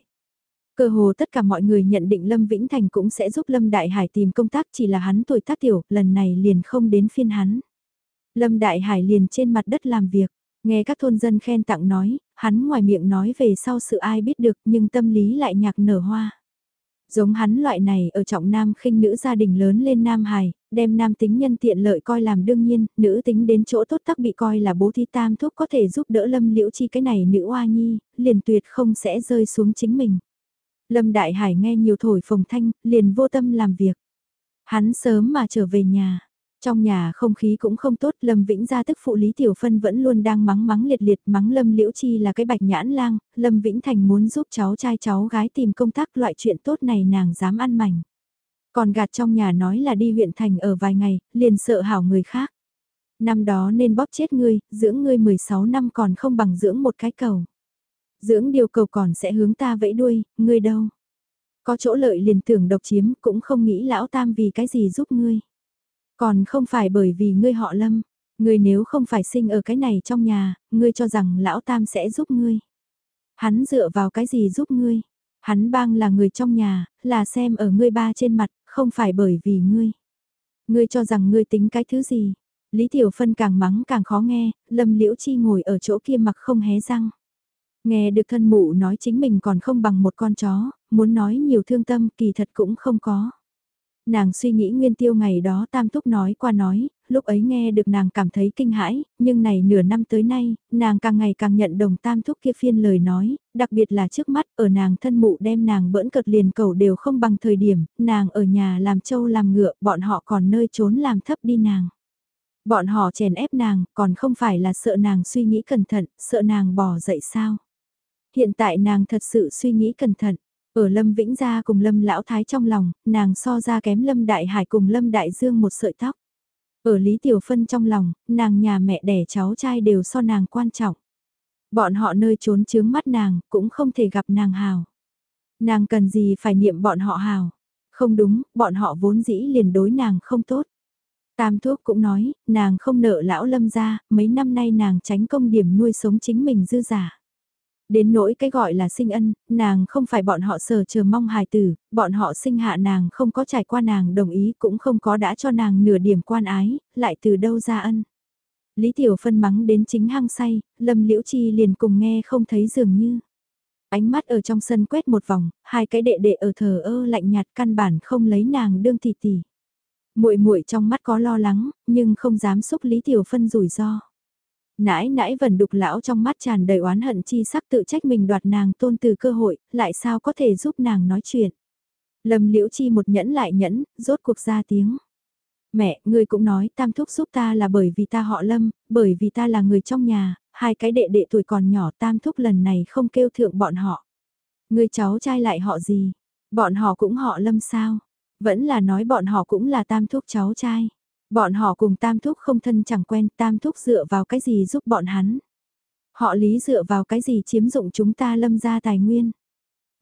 Cơ hồ tất cả mọi người nhận định Lâm Vĩnh Thành cũng sẽ giúp Lâm Đại Hải tìm công tác chỉ là hắn tuổi tác tiểu, lần này liền không đến phiên hắn. Lâm Đại Hải liền trên mặt đất làm việc, nghe các thôn dân khen tặng nói, hắn ngoài miệng nói về sau sự ai biết được nhưng tâm lý lại nhạc nở hoa. Giống hắn loại này ở trọng nam khinh nữ gia đình lớn lên nam hài, đem nam tính nhân tiện lợi coi làm đương nhiên, nữ tính đến chỗ tốt tắc bị coi là bố thi tam thuốc có thể giúp đỡ lâm liễu chi cái này nữ oa nhi, liền tuyệt không sẽ rơi xuống chính mình. Lâm Đại Hải nghe nhiều thổi phồng thanh, liền vô tâm làm việc. Hắn sớm mà trở về nhà. Trong nhà không khí cũng không tốt, Lâm Vĩnh gia tức phụ Lý Tiểu Phân vẫn luôn đang mắng mắng liệt liệt mắng Lâm Liễu Chi là cái bạch nhãn lang, Lâm Vĩnh Thành muốn giúp cháu trai cháu gái tìm công tác loại chuyện tốt này nàng dám ăn mảnh. Còn gạt trong nhà nói là đi huyện thành ở vài ngày, liền sợ hảo người khác. Năm đó nên bóp chết ngươi, dưỡng ngươi 16 năm còn không bằng dưỡng một cái cầu. Dưỡng điều cầu còn sẽ hướng ta vẫy đuôi, ngươi đâu. Có chỗ lợi liền tưởng độc chiếm cũng không nghĩ lão tam vì cái gì giúp ngươi. Còn không phải bởi vì ngươi họ lâm, ngươi nếu không phải sinh ở cái này trong nhà, ngươi cho rằng lão tam sẽ giúp ngươi. Hắn dựa vào cái gì giúp ngươi? Hắn bang là người trong nhà, là xem ở ngươi ba trên mặt, không phải bởi vì ngươi. Ngươi cho rằng ngươi tính cái thứ gì? Lý Tiểu Phân càng mắng càng khó nghe, Lâm Liễu Chi ngồi ở chỗ kia mặc không hé răng. Nghe được thân mụ nói chính mình còn không bằng một con chó, muốn nói nhiều thương tâm kỳ thật cũng không có. Nàng suy nghĩ nguyên tiêu ngày đó Tam Thúc nói qua nói, lúc ấy nghe được nàng cảm thấy kinh hãi, nhưng này nửa năm tới nay, nàng càng ngày càng nhận đồng Tam Thúc kia phiên lời nói, đặc biệt là trước mắt ở nàng thân mụ đem nàng bỡn cợt liền cầu đều không bằng thời điểm, nàng ở nhà làm trâu làm ngựa, bọn họ còn nơi trốn làm thấp đi nàng. Bọn họ chèn ép nàng, còn không phải là sợ nàng suy nghĩ cẩn thận, sợ nàng bỏ dậy sao. Hiện tại nàng thật sự suy nghĩ cẩn thận. Ở Lâm Vĩnh Gia cùng Lâm Lão Thái trong lòng, nàng so ra kém Lâm Đại Hải cùng Lâm Đại Dương một sợi tóc. Ở Lý Tiểu Phân trong lòng, nàng nhà mẹ đẻ cháu trai đều so nàng quan trọng. Bọn họ nơi trốn chướng mắt nàng, cũng không thể gặp nàng hào. Nàng cần gì phải niệm bọn họ hào. Không đúng, bọn họ vốn dĩ liền đối nàng không tốt. Tam thuốc cũng nói, nàng không nợ lão lâm ra, mấy năm nay nàng tránh công điểm nuôi sống chính mình dư giả. Đến nỗi cái gọi là sinh ân, nàng không phải bọn họ sờ chờ mong hài tử, bọn họ sinh hạ nàng không có trải qua nàng đồng ý cũng không có đã cho nàng nửa điểm quan ái, lại từ đâu ra ân. Lý Tiểu phân mắng đến chính hang say, Lâm Liễu Chi liền cùng nghe không thấy dường như. Ánh mắt ở trong sân quét một vòng, hai cái đệ đệ ở thờ ơ lạnh nhạt căn bản không lấy nàng đương tỷ tỷ. Muội muội trong mắt có lo lắng, nhưng không dám xúc Lý Tiểu phân rủi ro. Nãi nãi vần đục lão trong mắt tràn đầy oán hận chi sắc tự trách mình đoạt nàng tôn từ cơ hội, lại sao có thể giúp nàng nói chuyện. Lâm liễu chi một nhẫn lại nhẫn, rốt cuộc ra tiếng. Mẹ, ngươi cũng nói tam thúc giúp ta là bởi vì ta họ lâm, bởi vì ta là người trong nhà, hai cái đệ đệ tuổi còn nhỏ tam thúc lần này không kêu thượng bọn họ. Ngươi cháu trai lại họ gì? Bọn họ cũng họ lâm sao? Vẫn là nói bọn họ cũng là tam thúc cháu trai. Bọn họ cùng tam thúc không thân chẳng quen, tam thúc dựa vào cái gì giúp bọn hắn. Họ lý dựa vào cái gì chiếm dụng chúng ta lâm ra tài nguyên.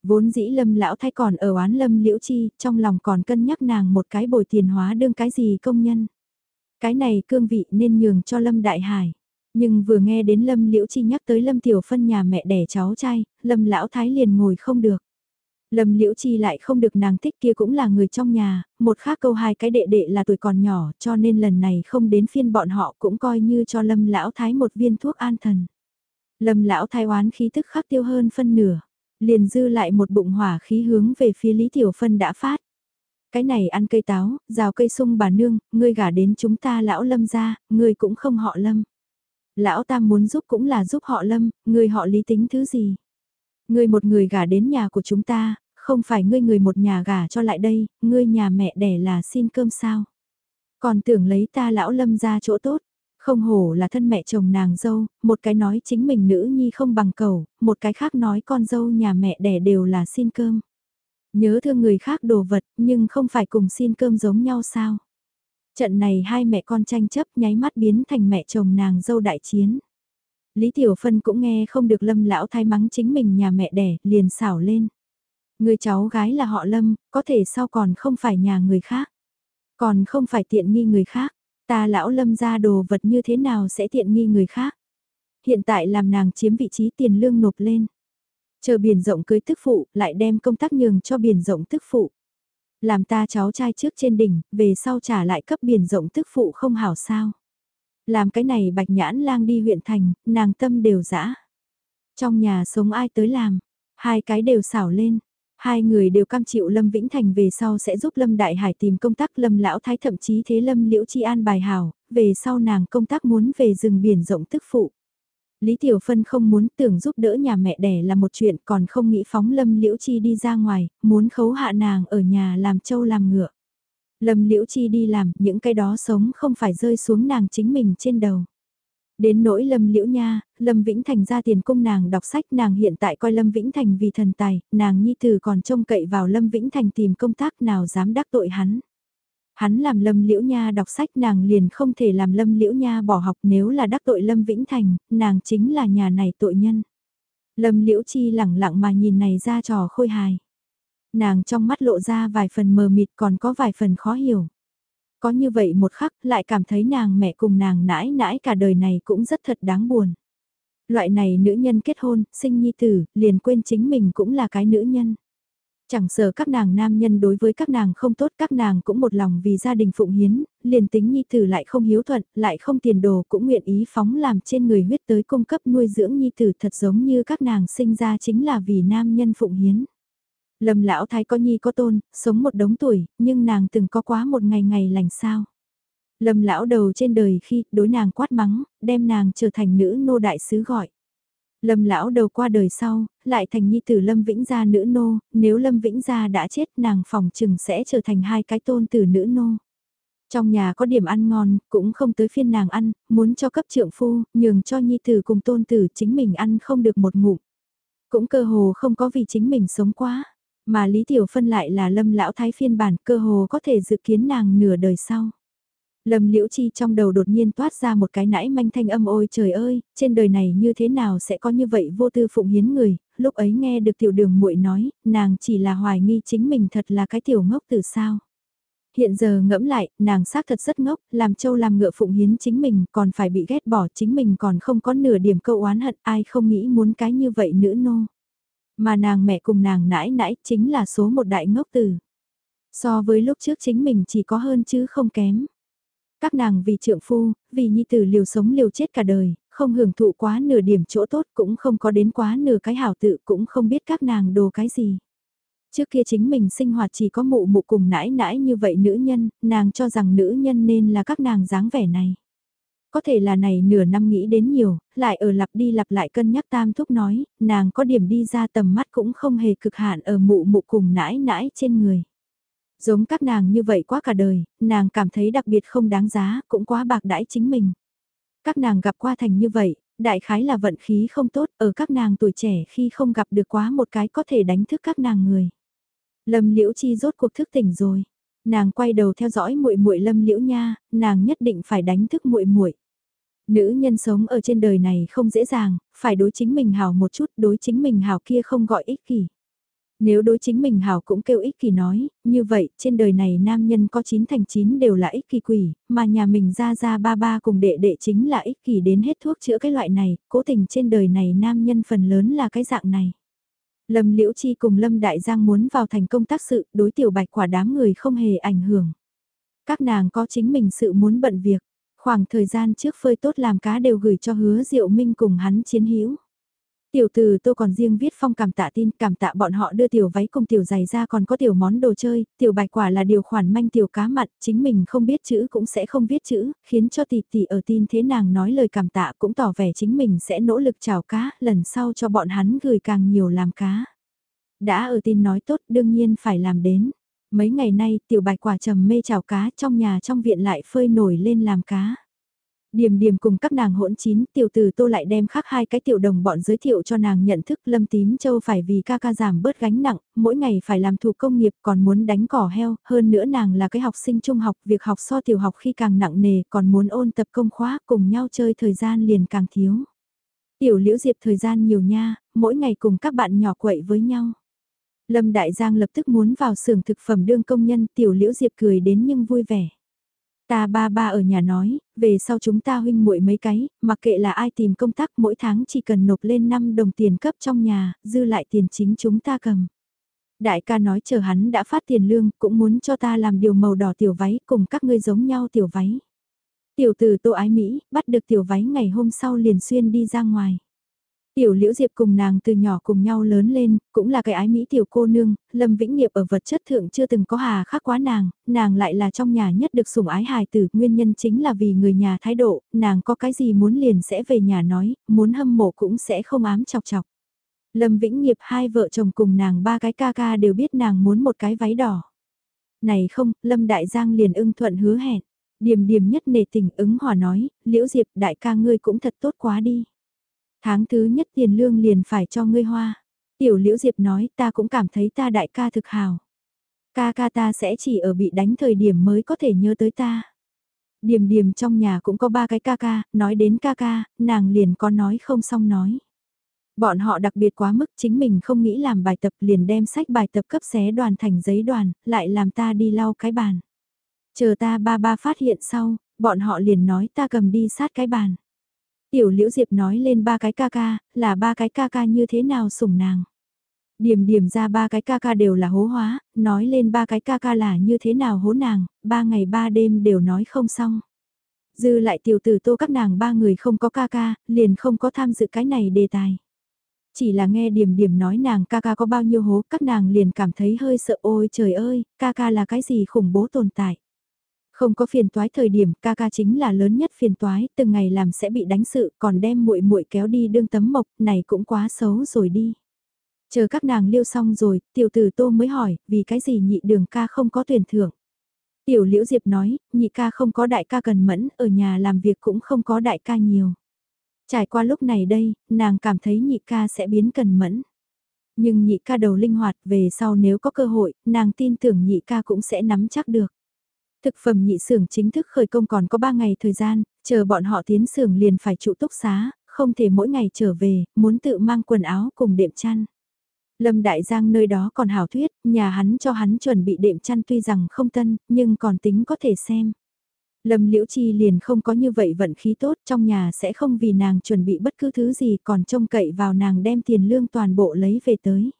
Vốn dĩ lâm lão thay còn ở oán lâm liễu chi, trong lòng còn cân nhắc nàng một cái bồi tiền hóa đương cái gì công nhân. Cái này cương vị nên nhường cho lâm đại hải. Nhưng vừa nghe đến lâm liễu chi nhắc tới lâm tiểu phân nhà mẹ đẻ cháu trai, lâm lão thái liền ngồi không được. Lâm Liễu Chi lại không được nàng thích kia cũng là người trong nhà, một khác câu hai cái đệ đệ là tuổi còn nhỏ cho nên lần này không đến phiên bọn họ cũng coi như cho Lâm Lão Thái một viên thuốc an thần. Lâm Lão Thái oán khí tức khắc tiêu hơn phân nửa, liền dư lại một bụng hỏa khí hướng về phía Lý Tiểu Phân đã phát. Cái này ăn cây táo, rào cây sung bà nương, ngươi gả đến chúng ta lão Lâm ra, ngươi cũng không họ Lâm. Lão Tam muốn giúp cũng là giúp họ Lâm, ngươi họ lý tính thứ gì? Ngươi một người gả đến nhà của chúng ta, không phải ngươi người một nhà gả cho lại đây, ngươi nhà mẹ đẻ là xin cơm sao. Còn tưởng lấy ta lão lâm ra chỗ tốt, không hổ là thân mẹ chồng nàng dâu, một cái nói chính mình nữ nhi không bằng cầu, một cái khác nói con dâu nhà mẹ đẻ đều là xin cơm. Nhớ thương người khác đồ vật nhưng không phải cùng xin cơm giống nhau sao. Trận này hai mẹ con tranh chấp nháy mắt biến thành mẹ chồng nàng dâu đại chiến. Lý Tiểu Phân cũng nghe không được lâm lão thay mắng chính mình nhà mẹ đẻ, liền xảo lên. Người cháu gái là họ Lâm, có thể sau còn không phải nhà người khác. Còn không phải tiện nghi người khác. Ta lão Lâm ra đồ vật như thế nào sẽ tiện nghi người khác. Hiện tại làm nàng chiếm vị trí tiền lương nộp lên. Chờ biển rộng cưới tức phụ, lại đem công tác nhường cho biển rộng tức phụ. Làm ta cháu trai trước trên đỉnh, về sau trả lại cấp biển rộng tức phụ không hảo sao. Làm cái này bạch nhãn lang đi huyện thành, nàng tâm đều dã Trong nhà sống ai tới làm, hai cái đều xảo lên, Hai người đều cam chịu Lâm Vĩnh Thành về sau sẽ giúp Lâm Đại Hải tìm công tác Lâm Lão Thái thậm chí thế Lâm Liễu Chi An bài hảo, về sau nàng công tác muốn về rừng biển rộng tức phụ. Lý Tiểu Phân không muốn tưởng giúp đỡ nhà mẹ đẻ là một chuyện còn không nghĩ phóng Lâm Liễu Chi đi ra ngoài, muốn khấu hạ nàng ở nhà làm trâu làm ngựa. Lâm Liễu Chi đi làm, những cái đó sống không phải rơi xuống nàng chính mình trên đầu. Đến nỗi Lâm Liễu Nha, Lâm Vĩnh Thành ra tiền cung nàng đọc sách nàng hiện tại coi Lâm Vĩnh Thành vì thần tài, nàng nhi từ còn trông cậy vào Lâm Vĩnh Thành tìm công tác nào dám đắc tội hắn. Hắn làm Lâm Liễu Nha đọc sách nàng liền không thể làm Lâm Liễu Nha bỏ học nếu là đắc tội Lâm Vĩnh Thành, nàng chính là nhà này tội nhân. Lâm Liễu Chi lẳng lặng mà nhìn này ra trò khôi hài. Nàng trong mắt lộ ra vài phần mờ mịt còn có vài phần khó hiểu. Có như vậy một khắc lại cảm thấy nàng mẹ cùng nàng nãi nãi cả đời này cũng rất thật đáng buồn. Loại này nữ nhân kết hôn, sinh nhi tử, liền quên chính mình cũng là cái nữ nhân. Chẳng sợ các nàng nam nhân đối với các nàng không tốt các nàng cũng một lòng vì gia đình phụng hiến, liền tính nhi tử lại không hiếu thuận, lại không tiền đồ cũng nguyện ý phóng làm trên người huyết tới cung cấp nuôi dưỡng nhi tử thật giống như các nàng sinh ra chính là vì nam nhân phụng hiến. Lâm lão thái có nhi có tôn, sống một đống tuổi, nhưng nàng từng có quá một ngày ngày lành sao. Lâm lão đầu trên đời khi đối nàng quát mắng, đem nàng trở thành nữ nô đại sứ gọi. Lâm lão đầu qua đời sau, lại thành nhi tử Lâm Vĩnh Gia nữ nô, nếu Lâm Vĩnh Gia đã chết nàng phòng chừng sẽ trở thành hai cái tôn tử nữ nô. Trong nhà có điểm ăn ngon, cũng không tới phiên nàng ăn, muốn cho cấp trượng phu, nhường cho nhi tử cùng tôn tử chính mình ăn không được một ngụm. Cũng cơ hồ không có vì chính mình sống quá. Mà Lý Tiểu Phân lại là lâm lão thái phiên bản cơ hồ có thể dự kiến nàng nửa đời sau. Lâm Liễu Chi trong đầu đột nhiên toát ra một cái nãi manh thanh âm ôi trời ơi, trên đời này như thế nào sẽ có như vậy vô tư phụng hiến người, lúc ấy nghe được tiểu đường muội nói, nàng chỉ là hoài nghi chính mình thật là cái tiểu ngốc từ sao. Hiện giờ ngẫm lại, nàng xác thật rất ngốc, làm châu làm ngựa phụng hiến chính mình còn phải bị ghét bỏ chính mình còn không có nửa điểm câu oán hận ai không nghĩ muốn cái như vậy nữa nô. Mà nàng mẹ cùng nàng nãi nãi chính là số một đại ngốc tử. So với lúc trước chính mình chỉ có hơn chứ không kém. Các nàng vì trượng phu, vì nhi tử liều sống liều chết cả đời, không hưởng thụ quá nửa điểm chỗ tốt cũng không có đến quá nửa cái hảo tự cũng không biết các nàng đồ cái gì. Trước kia chính mình sinh hoạt chỉ có mụ mụ cùng nãi nãi như vậy nữ nhân, nàng cho rằng nữ nhân nên là các nàng dáng vẻ này. Có thể là này nửa năm nghĩ đến nhiều, lại ở lặp đi lặp lại cân nhắc tam thúc nói, nàng có điểm đi ra tầm mắt cũng không hề cực hạn ở mụ mụ cùng nãi nãi trên người. Giống các nàng như vậy quá cả đời, nàng cảm thấy đặc biệt không đáng giá, cũng quá bạc đãi chính mình. Các nàng gặp qua thành như vậy, đại khái là vận khí không tốt ở các nàng tuổi trẻ khi không gặp được quá một cái có thể đánh thức các nàng người. Lâm Liễu Chi rốt cuộc thức tỉnh rồi. Nàng quay đầu theo dõi muội muội Lâm Liễu nha, nàng nhất định phải đánh thức muội muội. Nữ nhân sống ở trên đời này không dễ dàng, phải đối chính mình hảo một chút, đối chính mình hảo kia không gọi ích kỷ. Nếu đối chính mình hảo cũng kêu ích kỷ nói, như vậy, trên đời này nam nhân có 9 thành 9 đều là ích kỷ quỷ, mà nhà mình ra ra ba ba cùng đệ đệ chính là ích kỷ đến hết thuốc chữa cái loại này, cố tình trên đời này nam nhân phần lớn là cái dạng này. Lâm Liễu Chi cùng Lâm Đại Giang muốn vào thành công tác sự, đối tiểu bạch quả đám người không hề ảnh hưởng. Các nàng có chính mình sự muốn bận việc, Khoảng thời gian trước phơi tốt làm cá đều gửi cho hứa Diệu Minh cùng hắn chiến hữu. Tiểu từ tôi còn riêng viết phong cảm tạ tin, cảm tạ bọn họ đưa tiểu váy cùng tiểu giày ra còn có tiểu món đồ chơi, tiểu bạch quả là điều khoản manh tiểu cá mặn, chính mình không biết chữ cũng sẽ không viết chữ, khiến cho tỷ tỷ ở tin thế nàng nói lời cảm tạ cũng tỏ vẻ chính mình sẽ nỗ lực chào cá, lần sau cho bọn hắn gửi càng nhiều làm cá. Đã ở tin nói tốt đương nhiên phải làm đến. Mấy ngày nay tiểu bạch quả trầm mê chảo cá trong nhà trong viện lại phơi nổi lên làm cá. Điềm điềm cùng các nàng hỗn chín, tiểu tử tô lại đem khác hai cái tiểu đồng bọn giới thiệu cho nàng nhận thức lâm tím châu phải vì ca ca giảm bớt gánh nặng, mỗi ngày phải làm thủ công nghiệp còn muốn đánh cỏ heo, hơn nữa nàng là cái học sinh trung học, việc học so tiểu học khi càng nặng nề còn muốn ôn tập công khóa cùng nhau chơi thời gian liền càng thiếu. Tiểu liễu diệp thời gian nhiều nha, mỗi ngày cùng các bạn nhỏ quậy với nhau. Lâm Đại Giang lập tức muốn vào xưởng thực phẩm đương công nhân tiểu liễu diệp cười đến nhưng vui vẻ. Ta ba ba ở nhà nói, về sau chúng ta huynh muội mấy cái, mặc kệ là ai tìm công tác mỗi tháng chỉ cần nộp lên 5 đồng tiền cấp trong nhà, dư lại tiền chính chúng ta cầm. Đại ca nói chờ hắn đã phát tiền lương, cũng muốn cho ta làm điều màu đỏ tiểu váy cùng các ngươi giống nhau tiểu váy. Tiểu tử tô ái Mỹ, bắt được tiểu váy ngày hôm sau liền xuyên đi ra ngoài. Tiểu Liễu Diệp cùng nàng từ nhỏ cùng nhau lớn lên, cũng là cái ái mỹ tiểu cô nương, Lâm Vĩnh Nghiệp ở vật chất thượng chưa từng có hà khác quá nàng, nàng lại là trong nhà nhất được sủng ái hài tử, nguyên nhân chính là vì người nhà thái độ, nàng có cái gì muốn liền sẽ về nhà nói, muốn hâm mộ cũng sẽ không ám chọc chọc. Lâm Vĩnh Nghiệp hai vợ chồng cùng nàng ba cái ca ca đều biết nàng muốn một cái váy đỏ. Này không, Lâm Đại Giang liền ưng thuận hứa hẹn. Điềm điềm nhất nề tình ứng hòa nói, Liễu Diệp đại ca ngươi cũng thật tốt quá đi. Tháng thứ nhất tiền lương liền phải cho ngươi hoa. Tiểu Liễu Diệp nói ta cũng cảm thấy ta đại ca thực hào. Ca ca ta sẽ chỉ ở bị đánh thời điểm mới có thể nhớ tới ta. Điềm điềm trong nhà cũng có ba cái ca ca, nói đến ca ca, nàng liền có nói không xong nói. Bọn họ đặc biệt quá mức chính mình không nghĩ làm bài tập liền đem sách bài tập cấp xé đoàn thành giấy đoàn, lại làm ta đi lau cái bàn. Chờ ta ba ba phát hiện sau, bọn họ liền nói ta cầm đi sát cái bàn. Tiểu Liễu Diệp nói lên ba cái ca ca, là ba cái ca ca như thế nào sủng nàng. Điểm điểm ra ba cái ca ca đều là hố hóa, nói lên ba cái ca ca là như thế nào hố nàng, ba ngày ba đêm đều nói không xong. Dư lại tiểu tử tô các nàng ba người không có ca ca, liền không có tham dự cái này đề tài. Chỉ là nghe điểm điểm nói nàng ca ca có bao nhiêu hố, các nàng liền cảm thấy hơi sợ ôi trời ơi, ca ca là cái gì khủng bố tồn tại. Không có phiền toái thời điểm, ca ca chính là lớn nhất phiền toái, từng ngày làm sẽ bị đánh sự, còn đem muội muội kéo đi đương tấm mộc, này cũng quá xấu rồi đi. Chờ các nàng liêu xong rồi, tiểu tử tô mới hỏi, vì cái gì nhị đường ca không có tuyển thưởng. Tiểu liễu diệp nói, nhị ca không có đại ca cần mẫn, ở nhà làm việc cũng không có đại ca nhiều. Trải qua lúc này đây, nàng cảm thấy nhị ca sẽ biến cần mẫn. Nhưng nhị ca đầu linh hoạt về sau nếu có cơ hội, nàng tin tưởng nhị ca cũng sẽ nắm chắc được. Thực phẩm nhị xưởng chính thức khởi công còn có 3 ngày thời gian, chờ bọn họ tiến xưởng liền phải trụ túc xá, không thể mỗi ngày trở về, muốn tự mang quần áo cùng đệm chăn. Lâm Đại Giang nơi đó còn hảo thuyết, nhà hắn cho hắn chuẩn bị đệm chăn tuy rằng không tân, nhưng còn tính có thể xem. Lâm Liễu Chi liền không có như vậy vận khí tốt trong nhà sẽ không vì nàng chuẩn bị bất cứ thứ gì còn trông cậy vào nàng đem tiền lương toàn bộ lấy về tới.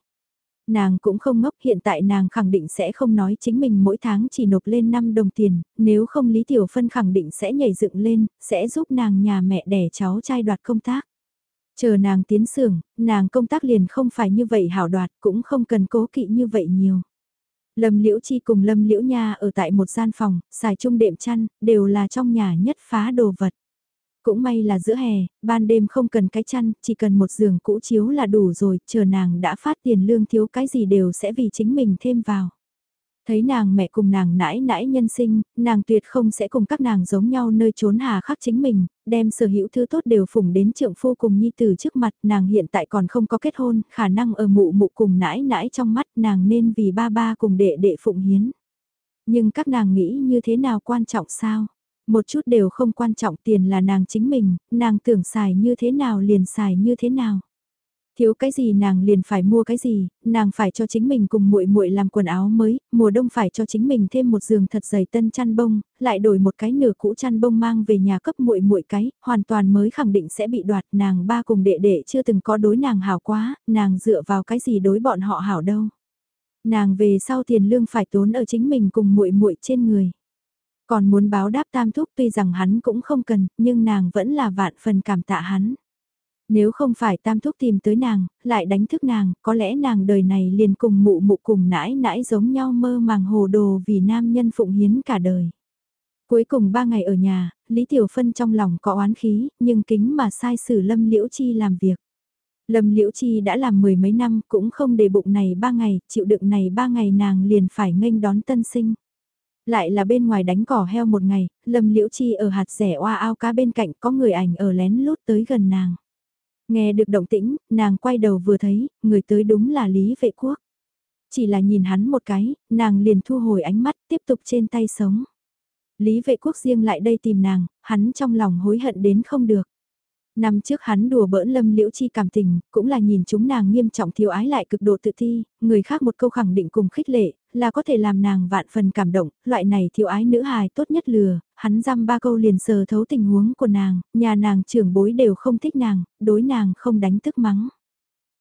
Nàng cũng không ngốc hiện tại nàng khẳng định sẽ không nói chính mình mỗi tháng chỉ nộp lên 5 đồng tiền, nếu không Lý Tiểu Phân khẳng định sẽ nhảy dựng lên, sẽ giúp nàng nhà mẹ đẻ cháu trai đoạt công tác. Chờ nàng tiến xưởng, nàng công tác liền không phải như vậy hảo đoạt cũng không cần cố kỵ như vậy nhiều. Lâm Liễu Chi cùng Lâm Liễu Nha ở tại một gian phòng, xài chung đệm chăn, đều là trong nhà nhất phá đồ vật. Cũng may là giữa hè, ban đêm không cần cái chăn, chỉ cần một giường cũ chiếu là đủ rồi, chờ nàng đã phát tiền lương thiếu cái gì đều sẽ vì chính mình thêm vào. Thấy nàng mẹ cùng nàng nãi nãi nhân sinh, nàng tuyệt không sẽ cùng các nàng giống nhau nơi trốn hà khắc chính mình, đem sở hữu thứ tốt đều phủng đến trượng phu cùng nhi tử trước mặt nàng hiện tại còn không có kết hôn, khả năng ở mụ mụ cùng nãi nãi trong mắt nàng nên vì ba ba cùng đệ đệ phụng hiến. Nhưng các nàng nghĩ như thế nào quan trọng sao? Một chút đều không quan trọng tiền là nàng chính mình, nàng tưởng xài như thế nào liền xài như thế nào. Thiếu cái gì nàng liền phải mua cái gì, nàng phải cho chính mình cùng muội muội làm quần áo mới, mùa đông phải cho chính mình thêm một giường thật dày tân chăn bông, lại đổi một cái nửa cũ chăn bông mang về nhà cấp muội muội cái, hoàn toàn mới khẳng định sẽ bị đoạt, nàng ba cùng đệ đệ chưa từng có đối nàng hảo quá, nàng dựa vào cái gì đối bọn họ hảo đâu. Nàng về sau tiền lương phải tốn ở chính mình cùng muội muội trên người. Còn muốn báo đáp tam thúc tuy rằng hắn cũng không cần, nhưng nàng vẫn là vạn phần cảm tạ hắn. Nếu không phải tam thúc tìm tới nàng, lại đánh thức nàng, có lẽ nàng đời này liền cùng mụ mụ cùng nãi nãi giống nhau mơ màng hồ đồ vì nam nhân phụng hiến cả đời. Cuối cùng ba ngày ở nhà, Lý Tiểu Phân trong lòng có oán khí, nhưng kính mà sai xử Lâm Liễu Chi làm việc. Lâm Liễu Chi đã làm mười mấy năm cũng không để bụng này ba ngày, chịu đựng này ba ngày nàng liền phải nghênh đón tân sinh. Lại là bên ngoài đánh cỏ heo một ngày, Lâm Liễu Chi ở hạt rẻ oa ao cá bên cạnh có người ảnh ở lén lút tới gần nàng. Nghe được động tĩnh, nàng quay đầu vừa thấy, người tới đúng là Lý Vệ Quốc. Chỉ là nhìn hắn một cái, nàng liền thu hồi ánh mắt tiếp tục trên tay sống. Lý Vệ Quốc riêng lại đây tìm nàng, hắn trong lòng hối hận đến không được. Năm trước hắn đùa bỡn Lâm Liễu Chi cảm tình, cũng là nhìn chúng nàng nghiêm trọng thiếu ái lại cực độ tự ti, người khác một câu khẳng định cùng khích lệ, là có thể làm nàng vạn phần cảm động, loại này thiếu ái nữ hài tốt nhất lừa, hắn dăm ba câu liền sờ thấu tình huống của nàng, nhà nàng trưởng bối đều không thích nàng, đối nàng không đánh tức mắng.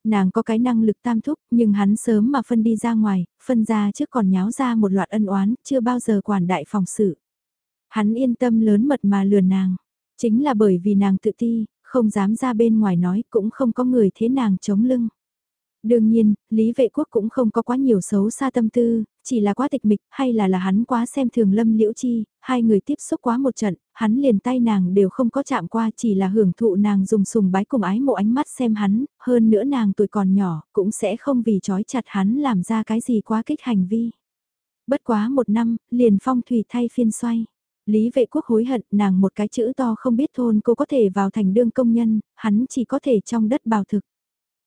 Nàng có cái năng lực tam thúc, nhưng hắn sớm mà phân đi ra ngoài, phân ra trước còn nháo ra một loạt ân oán, chưa bao giờ quản đại phòng sự. Hắn yên tâm lớn mật mà lừa nàng. Chính là bởi vì nàng tự ti, không dám ra bên ngoài nói cũng không có người thế nàng chống lưng. Đương nhiên, Lý Vệ Quốc cũng không có quá nhiều xấu xa tâm tư, chỉ là quá tịch mịch hay là là hắn quá xem thường Lâm Liễu Chi, hai người tiếp xúc quá một trận, hắn liền tay nàng đều không có chạm qua chỉ là hưởng thụ nàng dùng sùng bái cùng ái mộ ánh mắt xem hắn, hơn nữa nàng tuổi còn nhỏ cũng sẽ không vì trói chặt hắn làm ra cái gì quá kích hành vi. Bất quá một năm, liền phong thủy thay phiên xoay. Lý vệ quốc hối hận nàng một cái chữ to không biết thôn cô có thể vào thành đương công nhân, hắn chỉ có thể trong đất bào thực.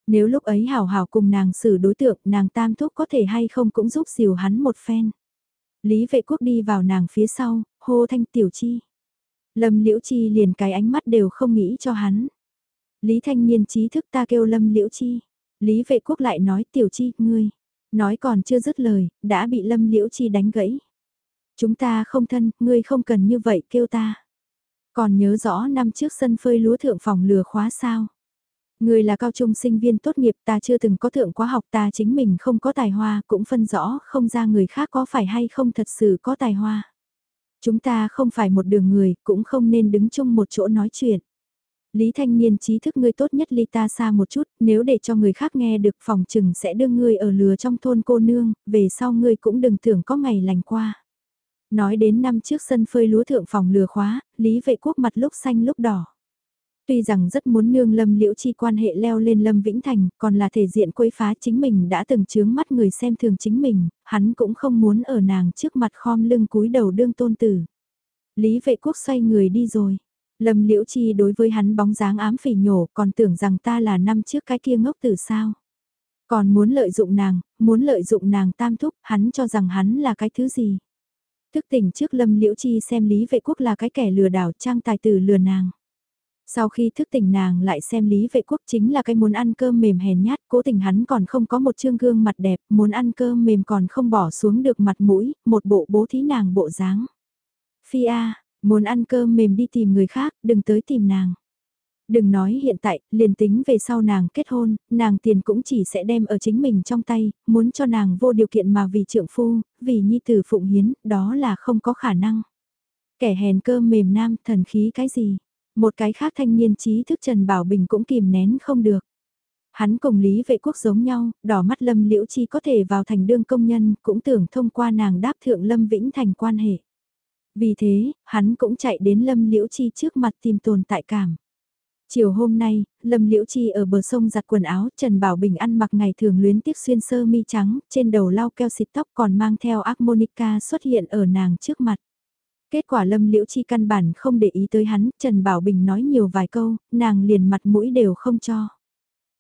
Nếu lúc ấy hảo hảo cùng nàng xử đối tượng nàng tam thúc có thể hay không cũng giúp dìu hắn một phen. Lý vệ quốc đi vào nàng phía sau, hô thanh tiểu chi. Lâm liễu chi liền cái ánh mắt đều không nghĩ cho hắn. Lý thanh niên trí thức ta kêu lâm liễu chi. Lý vệ quốc lại nói tiểu chi, ngươi. Nói còn chưa dứt lời, đã bị lâm liễu chi đánh gãy. Chúng ta không thân, ngươi không cần như vậy kêu ta. Còn nhớ rõ năm trước sân phơi lúa thượng phòng lừa khóa sao? Ngươi là cao trung sinh viên tốt nghiệp ta chưa từng có thượng quá học ta chính mình không có tài hoa cũng phân rõ không ra người khác có phải hay không thật sự có tài hoa. Chúng ta không phải một đường người cũng không nên đứng chung một chỗ nói chuyện. Lý Thanh Niên trí thức ngươi tốt nhất ly ta xa một chút, nếu để cho người khác nghe được phòng trừng sẽ đưa ngươi ở lừa trong thôn cô nương, về sau ngươi cũng đừng tưởng có ngày lành qua. Nói đến năm trước sân phơi lúa thượng phòng lừa khóa, Lý vệ quốc mặt lúc xanh lúc đỏ. Tuy rằng rất muốn nương Lâm Liễu Chi quan hệ leo lên Lâm Vĩnh Thành, còn là thể diện quấy phá chính mình đã từng chướng mắt người xem thường chính mình, hắn cũng không muốn ở nàng trước mặt khom lưng cúi đầu đương tôn tử. Lý vệ quốc xoay người đi rồi. Lâm Liễu Chi đối với hắn bóng dáng ám phỉ nhổ còn tưởng rằng ta là năm trước cái kia ngốc tử sao. Còn muốn lợi dụng nàng, muốn lợi dụng nàng tam thúc, hắn cho rằng hắn là cái thứ gì. Thức tỉnh trước Lâm Liễu Chi xem Lý Vệ Quốc là cái kẻ lừa đảo trang tài tử lừa nàng. Sau khi thức tỉnh nàng lại xem Lý Vệ Quốc chính là cái muốn ăn cơm mềm hèn nhát, cố tình hắn còn không có một chương gương mặt đẹp, muốn ăn cơm mềm còn không bỏ xuống được mặt mũi, một bộ bố thí nàng bộ dáng. Phi A, muốn ăn cơm mềm đi tìm người khác, đừng tới tìm nàng. Đừng nói hiện tại, liền tính về sau nàng kết hôn, nàng tiền cũng chỉ sẽ đem ở chính mình trong tay, muốn cho nàng vô điều kiện mà vì trượng phu, vì nhi tử phụng hiến, đó là không có khả năng. Kẻ hèn cơm mềm nam thần khí cái gì? Một cái khác thanh niên trí thức Trần Bảo Bình cũng kìm nén không được. Hắn cùng Lý Vệ Quốc giống nhau, đỏ mắt Lâm Liễu Chi có thể vào thành đương công nhân, cũng tưởng thông qua nàng đáp thượng Lâm Vĩnh thành quan hệ. Vì thế, hắn cũng chạy đến Lâm Liễu Chi trước mặt tìm tồn tại cảm. Chiều hôm nay, Lâm Liễu Chi ở bờ sông giặt quần áo, Trần Bảo Bình ăn mặc ngày thường luyến tiếc xuyên sơ mi trắng, trên đầu lau keo xịt tóc còn mang theo armonica xuất hiện ở nàng trước mặt. Kết quả Lâm Liễu Chi căn bản không để ý tới hắn, Trần Bảo Bình nói nhiều vài câu, nàng liền mặt mũi đều không cho.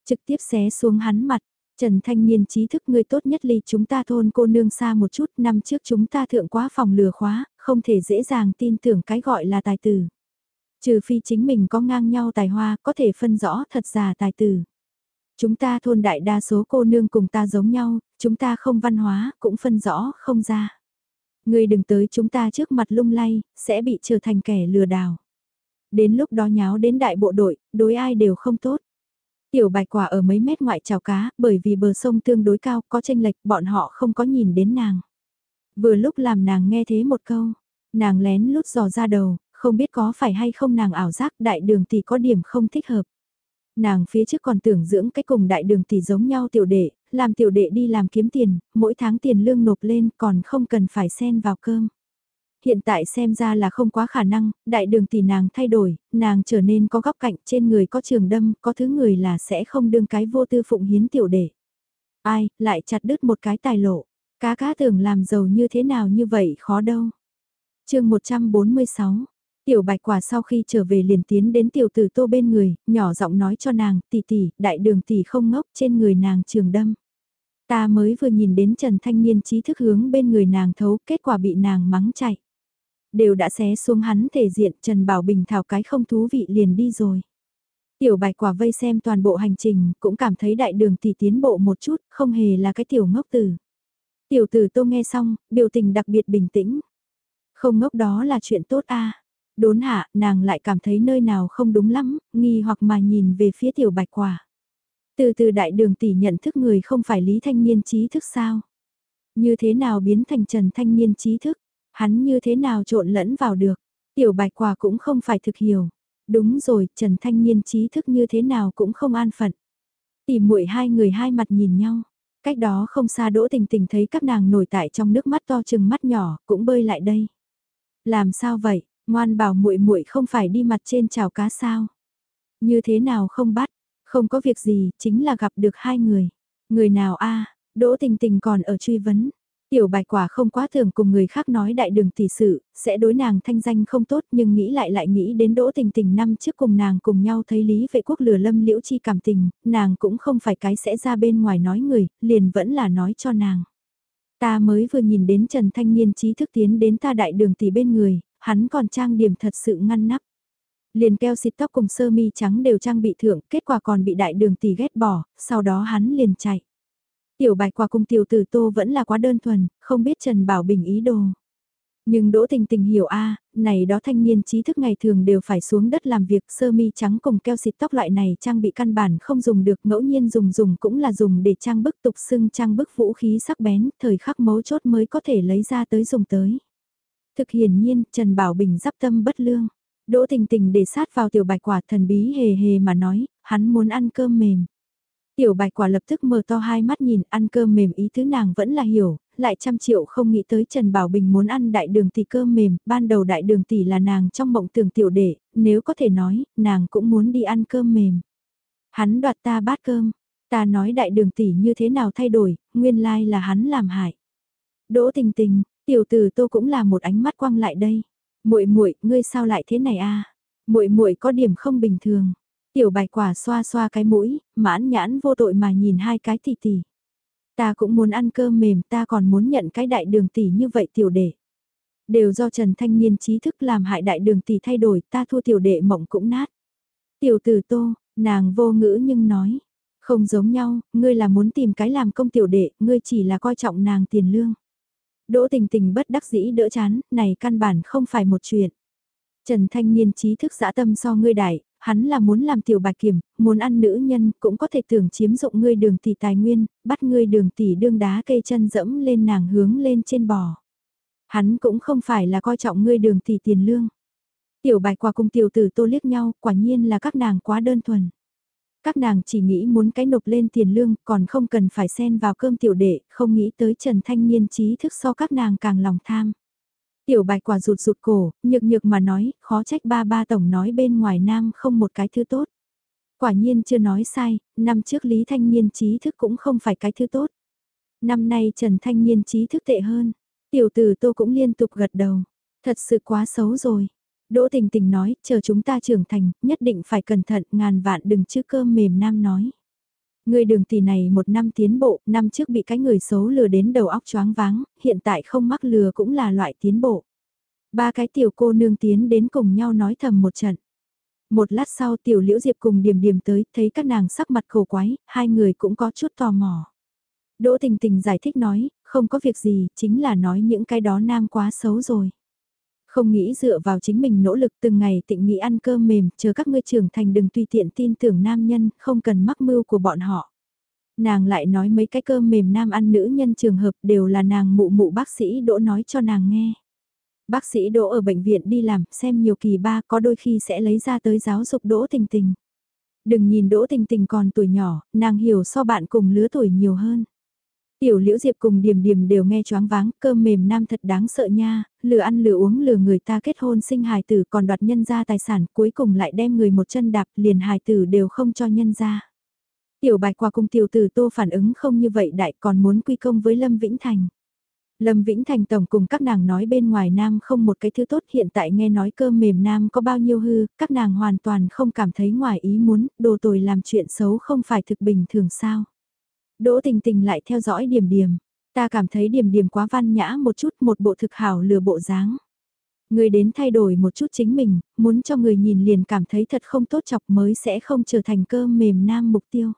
Trực tiếp xé xuống hắn mặt, Trần Thanh Niên trí thức người tốt nhất ly chúng ta thôn cô nương xa một chút, năm trước chúng ta thượng quá phòng lừa khóa, không thể dễ dàng tin tưởng cái gọi là tài tử. Trừ phi chính mình có ngang nhau tài hoa, có thể phân rõ thật giả tài tử. Chúng ta thôn đại đa số cô nương cùng ta giống nhau, chúng ta không văn hóa, cũng phân rõ không ra. Người đừng tới chúng ta trước mặt lung lay, sẽ bị trở thành kẻ lừa đảo. Đến lúc đó nháo đến đại bộ đội, đối ai đều không tốt. Tiểu bạch quả ở mấy mét ngoại chào cá, bởi vì bờ sông tương đối cao, có tranh lệch, bọn họ không có nhìn đến nàng. Vừa lúc làm nàng nghe thế một câu, nàng lén lút dò ra đầu, không biết có phải hay không nàng ảo giác đại đường tỷ có điểm không thích hợp. Nàng phía trước còn tưởng dưỡng cái cùng đại đường tỷ giống nhau tiểu đệ, làm tiểu đệ đi làm kiếm tiền, mỗi tháng tiền lương nộp lên còn không cần phải xen vào cơm. Hiện tại xem ra là không quá khả năng, đại đường tỷ nàng thay đổi, nàng trở nên có góc cạnh trên người có trường đâm, có thứ người là sẽ không đương cái vô tư phụng hiến tiểu đệ. Ai, lại chặt đứt một cái tài lộ, cá cá tưởng làm giàu như thế nào như vậy khó đâu. chương 146 Tiểu bạch quả sau khi trở về liền tiến đến tiểu tử tô bên người, nhỏ giọng nói cho nàng, tỷ tỷ, đại đường tỷ không ngốc trên người nàng trường đâm. Ta mới vừa nhìn đến Trần Thanh Niên trí thức hướng bên người nàng thấu, kết quả bị nàng mắng chạy. Đều đã xé xuống hắn thể diện Trần Bảo Bình thảo cái không thú vị liền đi rồi. Tiểu bạch quả vây xem toàn bộ hành trình, cũng cảm thấy đại đường tỷ tiến bộ một chút, không hề là cái tiểu ngốc tử. Tiểu tử tô nghe xong, biểu tình đặc biệt bình tĩnh. Không ngốc đó là chuyện tốt a Đốn hạ, nàng lại cảm thấy nơi nào không đúng lắm, nghi hoặc mà nhìn về phía tiểu bạch quả. Từ từ đại đường tỷ nhận thức người không phải lý thanh niên trí thức sao? Như thế nào biến thành trần thanh niên trí thức? Hắn như thế nào trộn lẫn vào được? Tiểu bạch quả cũng không phải thực hiểu. Đúng rồi, Trần Thanh Niên trí thức như thế nào cũng không an phận. Tỉ muội hai người hai mặt nhìn nhau. Cách đó không xa Đỗ Tình Tình thấy các nàng nổi tại trong nước mắt to chừng mắt nhỏ, cũng bơi lại đây. Làm sao vậy? Ngoan bảo muội muội không phải đi mặt trên chảo cá sao? Như thế nào không bắt? Không có việc gì, chính là gặp được hai người. Người nào a? Đỗ Tình Tình còn ở truy vấn. Tiểu bạch quả không quá thường cùng người khác nói đại đường tỷ sự, sẽ đối nàng thanh danh không tốt nhưng nghĩ lại lại nghĩ đến đỗ tình tình năm trước cùng nàng cùng nhau thấy lý vệ quốc lừa lâm liễu chi cảm tình, nàng cũng không phải cái sẽ ra bên ngoài nói người, liền vẫn là nói cho nàng. Ta mới vừa nhìn đến Trần Thanh Niên trí thức tiến đến ta đại đường tỷ bên người, hắn còn trang điểm thật sự ngăn nắp. Liền keo xịt tóc cùng sơ mi trắng đều trang bị thượng, kết quả còn bị đại đường tỷ ghét bỏ, sau đó hắn liền chạy. Tiểu bạch quả cùng tiểu tử tô vẫn là quá đơn thuần, không biết Trần Bảo Bình ý đồ. Nhưng Đỗ Tình Tình hiểu a, này đó thanh niên trí thức ngày thường đều phải xuống đất làm việc sơ mi trắng cùng keo xịt tóc loại này trang bị căn bản không dùng được ngẫu nhiên dùng dùng cũng là dùng để trang bức tục xưng trang bức vũ khí sắc bén, thời khắc mấu chốt mới có thể lấy ra tới dùng tới. Thực hiển nhiên, Trần Bảo Bình giáp tâm bất lương. Đỗ Tình Tình để sát vào tiểu bạch quả thần bí hề hề mà nói, hắn muốn ăn cơm mềm. Tiểu bạch quả lập tức mở to hai mắt nhìn ăn cơm mềm ý thứ nàng vẫn là hiểu, lại trăm triệu không nghĩ tới Trần Bảo Bình muốn ăn đại đường tỷ cơm mềm, ban đầu đại đường tỷ là nàng trong mộng tưởng tiểu đệ, nếu có thể nói, nàng cũng muốn đi ăn cơm mềm. Hắn đoạt ta bát cơm, ta nói đại đường tỷ như thế nào thay đổi, nguyên lai là hắn làm hại. Đỗ tình tình, tiểu tử tô cũng là một ánh mắt quăng lại đây. muội muội ngươi sao lại thế này a muội muội có điểm không bình thường. Tiểu bạch quả xoa xoa cái mũi, mãn nhãn vô tội mà nhìn hai cái tỷ tỷ. Ta cũng muốn ăn cơm mềm, ta còn muốn nhận cái đại đường tỷ như vậy tiểu đệ. Đều do Trần Thanh Niên trí thức làm hại đại đường tỷ thay đổi, ta thua tiểu đệ mộng cũng nát. Tiểu tử tô, nàng vô ngữ nhưng nói. Không giống nhau, ngươi là muốn tìm cái làm công tiểu đệ, ngươi chỉ là coi trọng nàng tiền lương. Đỗ tình tình bất đắc dĩ đỡ chán, này căn bản không phải một chuyện. Trần Thanh Niên trí thức dã tâm so ngươi đại, hắn là muốn làm tiểu bạch kiểm, muốn ăn nữ nhân, cũng có thể tưởng chiếm dụng ngươi đường tỷ tài nguyên, bắt ngươi đường tỷ đương đá cây chân dẫm lên nàng hướng lên trên bò. Hắn cũng không phải là coi trọng ngươi đường tỷ tiền lương. Tiểu bạch qua cùng tiểu tử tô liếc nhau, quả nhiên là các nàng quá đơn thuần. Các nàng chỉ nghĩ muốn cái nộp lên tiền lương, còn không cần phải xen vào cơm tiểu đệ, không nghĩ tới Trần Thanh Niên trí thức so các nàng càng lòng tham. Tiểu bạch quả rụt rụt cổ, nhược nhược mà nói, khó trách ba ba tổng nói bên ngoài nam không một cái thứ tốt. Quả nhiên chưa nói sai, năm trước Lý Thanh Niên trí thức cũng không phải cái thứ tốt. Năm nay Trần Thanh Niên trí thức tệ hơn. Tiểu tử tô cũng liên tục gật đầu. Thật sự quá xấu rồi. Đỗ tình tình nói, chờ chúng ta trưởng thành, nhất định phải cẩn thận, ngàn vạn đừng chứ cơm mềm nam nói. Người đường tỷ này một năm tiến bộ, năm trước bị cái người xấu lừa đến đầu óc choáng váng, hiện tại không mắc lừa cũng là loại tiến bộ. Ba cái tiểu cô nương tiến đến cùng nhau nói thầm một trận. Một lát sau tiểu liễu diệp cùng điểm điểm tới, thấy các nàng sắc mặt khổ quái, hai người cũng có chút tò mò. Đỗ tình tình giải thích nói, không có việc gì, chính là nói những cái đó nam quá xấu rồi. Không nghĩ dựa vào chính mình nỗ lực từng ngày tịnh nghĩ ăn cơm mềm, chờ các ngươi trưởng thành đừng tùy tiện tin tưởng nam nhân, không cần mắc mưu của bọn họ. Nàng lại nói mấy cái cơm mềm nam ăn nữ nhân trường hợp đều là nàng mụ mụ bác sĩ đỗ nói cho nàng nghe. Bác sĩ đỗ ở bệnh viện đi làm, xem nhiều kỳ ba có đôi khi sẽ lấy ra tới giáo dục đỗ tình tình. Đừng nhìn đỗ tình tình còn tuổi nhỏ, nàng hiểu so bạn cùng lứa tuổi nhiều hơn. Tiểu liễu diệp cùng điềm điềm đều nghe choáng váng, cơm mềm nam thật đáng sợ nha, lừa ăn lừa uống lừa người ta kết hôn sinh hài tử còn đoạt nhân ra tài sản cuối cùng lại đem người một chân đạp liền hài tử đều không cho nhân ra. Tiểu bạch qua cùng tiểu tử tô phản ứng không như vậy đại còn muốn quy công với Lâm Vĩnh Thành. Lâm Vĩnh Thành tổng cùng các nàng nói bên ngoài nam không một cái thứ tốt hiện tại nghe nói cơm mềm nam có bao nhiêu hư, các nàng hoàn toàn không cảm thấy ngoài ý muốn, đồ tồi làm chuyện xấu không phải thực bình thường sao. Đỗ tình tình lại theo dõi điểm điểm. Ta cảm thấy điểm điểm quá văn nhã một chút một bộ thực hảo lừa bộ dáng. Người đến thay đổi một chút chính mình, muốn cho người nhìn liền cảm thấy thật không tốt chọc mới sẽ không trở thành cơ mềm nam mục tiêu.